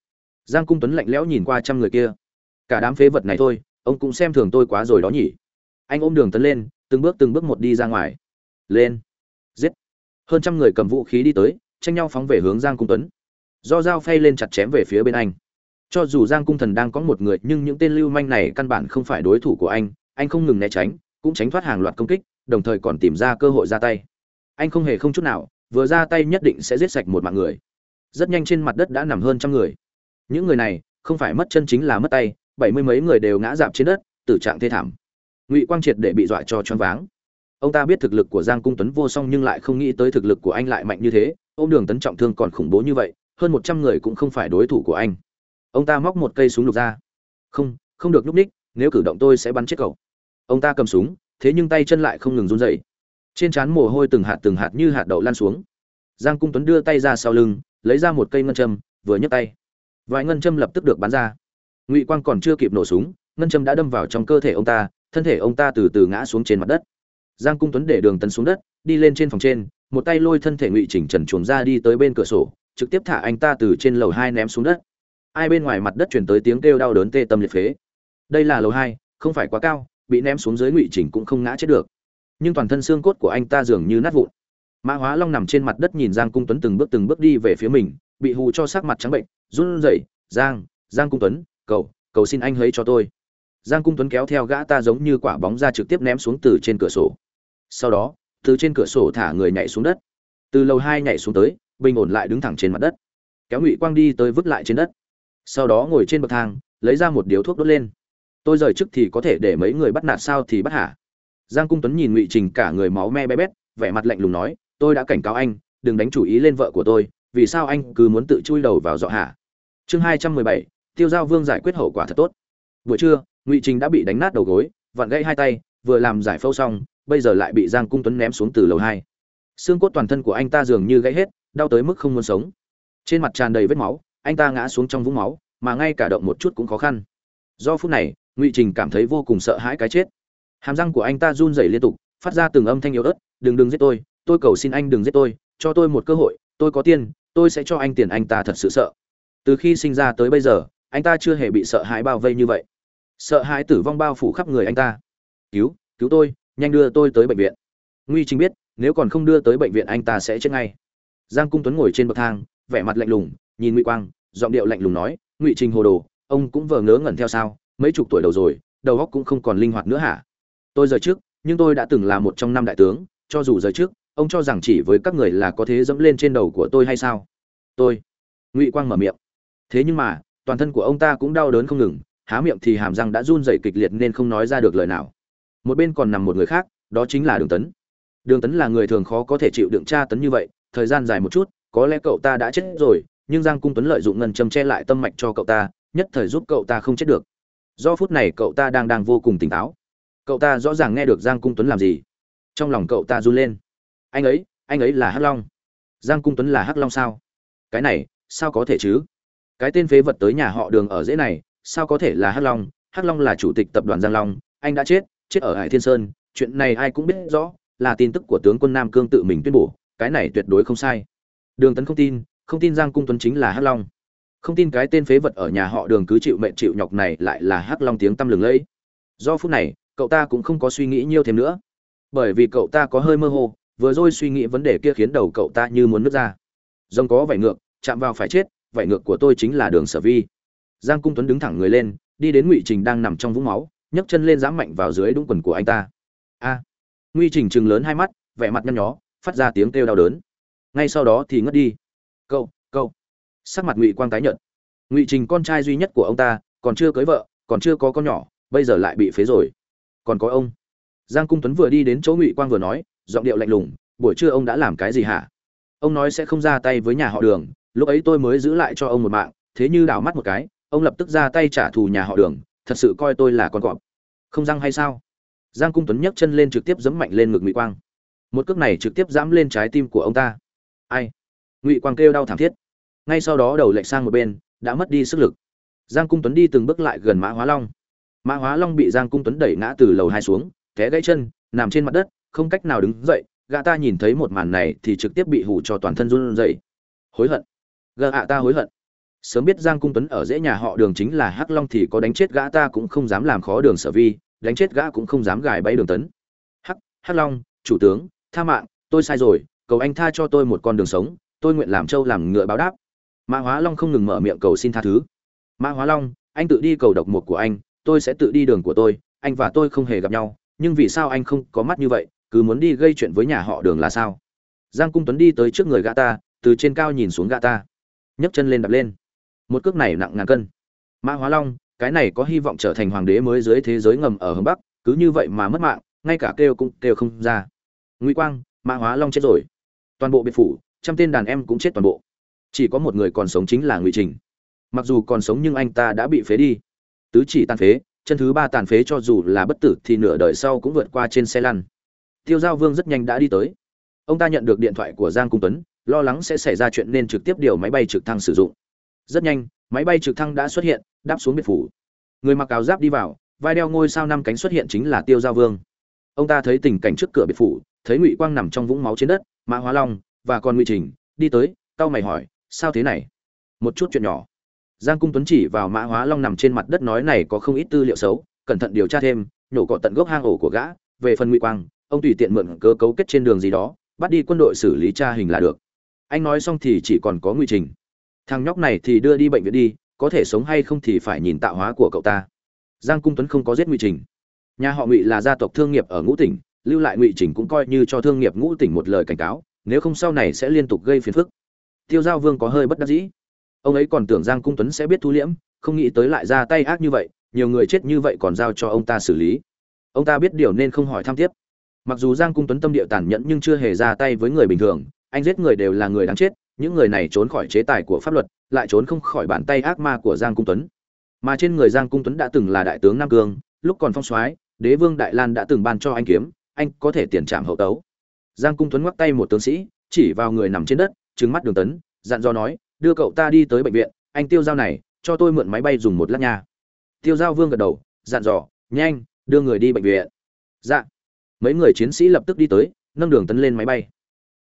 Giang cung tuấn lạnh lẽo nhìn qua trăm người kia cả đám phế vật này thôi, ông cũng xem thường tôi quá rồi đó nhỉ. Anh ôm đường tấn lên, từng bước từng bước một đi ra ngoài. Lên. Giết. Hơn trăm người cầm vũ khí đi tới, tranh nhau phóng về hướng giang cung tuấn. Do dao phay lên chặt chém về phía bên anh. Cho dù giang cung thần đang có một người, nhưng những tên lưu manh này căn bản không phải đối thủ của anh. Anh không ngừng né tránh, cũng tránh thoát hàng loạt công kích, đồng thời còn tìm ra cơ hội ra tay. Anh không hề không chút nào, vừa ra tay nhất định sẽ giết sạch một mạng người. Rất nhanh trên mặt đất đã nằm hơn trăm người. Những người này, không phải mất chân chính là mất tay bảy mươi mấy người đều ngã dạp trên đất, tử trạng thê thảm. Ngụy quang triệt để bị dọa cho choáng váng. Ông ta biết thực lực của giang cung tuấn vô song nhưng lại không nghĩ tới thực lực của anh lại mạnh như thế ô m đường tấn trọng thương còn khủng bố như vậy, hơn một trăm người cũng không phải đối thủ của anh. Ông ta móc một cây súng lục ra. Không không được nhúc ních, nếu cử động tôi sẽ bắn chết cậu. Ông ta cầm súng, thế nhưng tay chân lại không ngừng run dậy trên trán mồ hôi từng hạt từng hạt như hạt đậu lan xuống. Giang cung tuấn đưa tay ra sau lưng, lấy ra một cây ngân châm, vừa nhấc tay. Vài ngân châm lập tức được bắn ra ngụy quang còn chưa kịp nổ súng, ngân châm đã đâm vào trong cơ thể ông ta, thân thể ông ta từ từ ngã xuống trên mặt đất. Giang cung tuấn để đường tấn xuống đất, đi lên trên phòng trên, một tay lôi thân thể ngụy chỉnh trần chuồn ra đi tới bên cửa sổ, trực tiếp thả anh ta từ trên lầu hai ném xuống đất. Ai bên ngoài mặt đất chuyển tới tiếng kêu đau đớn tê tâm liệt phế. Đây là lầu hai, không phải quá cao, bị ném xuống dưới ngụy chỉnh cũng không ngã chết được. Nhưng toàn thân xương cốt của anh ta dường như nát vụn. Mã hóa long nằm trên mặt đất nhìn giang cung tuấn từng bước từng bước đi về phía mình, bị hù cho sắc mặt trắng bệnh, run rẩy, giang giang cung tuấn cầu cầu xin anh hấy cho tôi. Giang cung tuấn kéo theo gã ta giống như quả bóng ra trực tiếp ném xuống từ trên cửa sổ. Sau đó, từ trên cửa sổ thả người nhảy xuống đất. Từ lầu hai nhảy xuống tới, bình ổn lại đứng thẳng trên mặt đất. Kéo ngụy quang đi tới vứt lại trên đất. Sau đó ngồi trên bậc thang, lấy ra một điếu thuốc đốt lên. Tôi rời chức thì có thể để mấy người bắt nạt sao thì bắt hả? Giang cung tuấn nhìn ngụy trình cả người máu me bé bét, vẻ mặt lạnh lùng nói, tôi đã cảnh cáo anh, đừng đánh chủ ý lên vợ của tôi, vì sao anh cứ muốn tự chui đầu vào dọ hả? Chương hai trăm mười bảy tiêu giao vương giải quyết hậu quả thật tốt. Buổi trưa, ngụy trình đã bị đánh nát đầu gối, vặn gãy hai tay, vừa làm giải phẫu xong, bây giờ lại bị giang cung tuấn ném xuống từ lầu hai. Xương cốt toàn thân của anh ta dường như gãy hết, đau tới mức không muốn sống. Trên mặt tràn đầy vết máu, anh ta ngã xuống trong vũng máu, mà ngay cả động một chút cũng khó khăn. Do phút này, ngụy trình cảm thấy vô cùng sợ hãi cái chết. Hàm răng của anh ta run rẩy liên tục, phát ra từng âm thanh yếu ớt, đừng đừng giết tôi tôi cầu xin anh đừng giết tôi, cho tôi một cơ hội, tôi có tiền, tôi sẽ cho anh tiền anh ta thật sự sợ. Từ khi sinh ra tới bây giờ anh ta chưa hề bị sợ hãi bao vây như vậy. Sợ hãi tử vong bao phủ khắp người anh ta. Cứu cứu tôi, nhanh đưa tôi tới bệnh viện. Nguy trình biết, nếu còn không đưa tới bệnh viện anh ta sẽ chết ngay. Giang cung tuấn ngồi trên bậc thang, vẻ mặt lạnh lùng, nhìn ngụy quang, giọng điệu lạnh lùng nói, ngụy trình hồ đồ, ông cũng vờ ngớ ngẩn theo sao, mấy chục tuổi đầu rồi, đầu óc cũng không còn linh hoạt nữa hả? Tôi rời trước, nhưng tôi đã từng là một trong năm đại tướng, cho dù rời trước, ông cho rằng chỉ với các người là có thế dẫm lên trên đầu của tôi hay sao? Tôi. Ngụy quang mở miệng. Thế nhưng mà toàn thân của ông ta cũng đau đớn không ngừng, há miệng thì hàm răng đã run rẩy kịch liệt nên không nói ra được lời nào. Một bên còn nằm một người khác, đó chính là đường tấn. Đường tấn là người thường khó có thể chịu đựng tra tấn như vậy, thời gian dài một chút, có lẽ cậu ta đã chết rồi, nhưng giang cung tuấn lợi dụng ngân châm che lại tâm mạch cho cậu ta, nhất thời giúp cậu ta không chết được. Do phút này cậu ta đang đang vô cùng tỉnh táo. Cậu ta rõ ràng nghe được giang cung tuấn làm gì. Trong lòng cậu ta run lên. Anh ấy anh ấy là hắc long. Giang cung tuấn là hắc long sao? Cái này, sao có thể chứ? Cái tên phế vật tới nhà họ đường ở dễ này, sao có thể là hắc long? Hắc long là chủ tịch tập đoàn giang long, anh đã chết chết ở hải thiên sơn, chuyện này ai cũng biết rõ, là tin tức của tướng quân nam cương tự mình tuyên bố, cái này tuyệt đối không sai. Đường tấn không tin không tin giang cung tuấn chính là hắc long. Không tin cái tên phế vật ở nhà họ đường cứ chịu mệnh chịu nhọc này lại là hắc long tiếng tăm lừng lẫy. Do phút này, cậu ta cũng không có suy nghĩ nhiều thêm nữa. Bởi vì cậu ta có hơi mơ hồ, vừa rồi suy nghĩ vấn đề kia khiến đầu cậu ta như muốn nứt ra. Rồng có vảy ngược, chạm vào phải chết vậy ngược của tôi chính là đường sở vi. Giang cung tuấn đứng thẳng người lên, đi đến ngụy trình đang nằm trong vũng máu, nhấc chân lên dám mạnh vào dưới đúng quần của anh ta. A! Ngụy trình chừng lớn hai mắt, vẻ mặt nhăn nhó, phát ra tiếng kêu đau đớn. Ngay sau đó thì ngất đi. Cậu cậu. Sắc mặt ngụy quang tái nhợt. Ngụy trình con trai duy nhất của ông ta, còn chưa cưới vợ, còn chưa có con nhỏ, bây giờ lại bị phế rồi. Còn có ông. Giang cung tuấn vừa đi đến chỗ ngụy quang vừa nói, giọng điệu lạnh lùng, buổi trưa ông đã làm cái gì hả? Ông nói sẽ không ra tay với nhà họ đường lúc ấy tôi mới giữ lại cho ông một mạng, thế như đảo mắt một cái, ông lập tức ra tay trả thù nhà họ đường, thật sự coi tôi là con cọp. Không răng hay sao? Giang cung tuấn nhấc chân lên trực tiếp giẫm mạnh lên ngực ngụy quang. Một cước này trực tiếp giẫm lên trái tim của ông ta. Ai? Ngụy quang kêu đau thảm thiết. Ngay sau đó đầu lệch sang một bên, đã mất đi sức lực. Giang cung tuấn đi từng bước lại gần mã hóa long. Mã hóa long bị giang cung tuấn đẩy ngã từ lầu hai xuống, té gãy chân, nằm trên mặt đất, không cách nào đứng dậy, gã ta nhìn thấy một màn này thì trực tiếp bị hủ cho toàn thân run rẩy. Hối hận gã ạ, ta hối hận. Sớm biết giang cung tuấn ở dễ nhà họ đường chính là hắc long thì có đánh chết gã ta cũng không dám làm khó đường sở vi, đánh chết gã cũng không dám gài bay đường tấn. Hắc hắc long, chủ tướng, tha mạng, tôi sai rồi, cầu anh tha cho tôi một con đường sống, tôi nguyện làm trâu làm ngựa báo đáp. Mã hóa long không ngừng mở miệng cầu xin tha thứ. Mã hóa long, anh tự đi cầu độc một của anh, tôi sẽ tự đi đường của tôi, anh và tôi không hề gặp nhau, nhưng vì sao anh không có mắt như vậy, cứ muốn đi gây chuyện với nhà họ đường là sao? Giang cung tuấn đi tới trước người gã ta, từ trên cao nhìn xuống gã ta nhấc chân lên đập lên. Một cước này nặng ngàn cân. Mã hóa long, cái này có hy vọng trở thành hoàng đế mới dưới thế giới ngầm ở hướng bắc, cứ như vậy mà mất mạng, ngay cả kêu cũng kêu không ra. Ngụy quang, mã hóa long chết rồi. Toàn bộ biệt phủ, trăm tên đàn em cũng chết toàn bộ. Chỉ có một người còn sống chính là ngụy trình. Mặc dù còn sống nhưng anh ta đã bị phế đi. Tứ chỉ tàn phế, chân thứ ba tàn phế cho dù là bất tử thì nửa đời sau cũng vượt qua trên xe lăn. Tiêu giao vương rất nhanh đã đi tới. Ông ta nhận được điện thoại của giang cung tuấn lo lắng sẽ xảy ra chuyện nên trực tiếp điều máy bay trực thăng sử dụng. Rất nhanh, máy bay trực thăng đã xuất hiện, đáp xuống biệt phủ. Người mặc áo giáp đi vào, vai đeo ngôi sao năm cánh xuất hiện chính là tiêu giao vương. Ông ta thấy tình cảnh trước cửa biệt phủ, thấy ngụy quang nằm trong vũng máu trên đất, mã hóa long, và còn ngụy trình, đi tới tao mày hỏi, sao thế này? Một chút chuyện nhỏ. Giang cung tuấn chỉ vào mã hóa long nằm trên mặt đất nói này có không ít tư liệu xấu, cẩn thận điều tra thêm, nhổ cọ tận gốc hang ổ của gã. Về phần ngụy quang, ông tùy tiện mượn cơ cấu kết trên đường gì đó, bắt đi quân đội xử lý tra hình là được anh nói xong thì chỉ còn có ngụy trình. Thằng nhóc này thì đưa đi bệnh viện đi, có thể sống hay không thì phải nhìn tạo hóa của cậu ta. Giang cung tuấn không có giết ngụy trình. Nhà họ ngụy là gia tộc thương nghiệp ở ngũ tỉnh, lưu lại ngụy trình cũng coi như cho thương nghiệp ngũ tỉnh một lời cảnh cáo, nếu không sau này sẽ liên tục gây phiền phức. Tiêu giao vương có hơi bất đắc dĩ. Ông ấy còn tưởng giang cung tuấn sẽ biết thu liễm, không nghĩ tới lại ra tay ác như vậy, nhiều người chết như vậy còn giao cho ông ta xử lý. Ông ta biết điều nên không hỏi thăm tiếp. Mặc dù giang cung tuấn tâm địa tàn nhẫn nhưng chưa hề ra tay với người bình thường anh giết người đều là người đáng chết, những người này trốn khỏi chế tài của pháp luật, lại trốn không khỏi bàn tay ác ma của giang cung tuấn. Mà trên người giang cung tuấn đã từng là đại tướng nam cương, lúc còn phong soái, đế vương đại lan đã từng ban cho anh kiếm, anh có thể tiền trảm hậu tấu. Giang cung tuấn ngoắc tay một tướng sĩ, chỉ vào người nằm trên đất, trừng mắt đường tấn, dặn dò nói, đưa cậu ta đi tới bệnh viện, anh tiêu giao này, cho tôi mượn máy bay dùng một lát nha. Tiêu giao vương gật đầu, dặn dò, nhanh, đưa người đi bệnh viện. Dạ. Mấy người chiến sĩ lập tức đi tới, nâng đường tấn lên máy bay.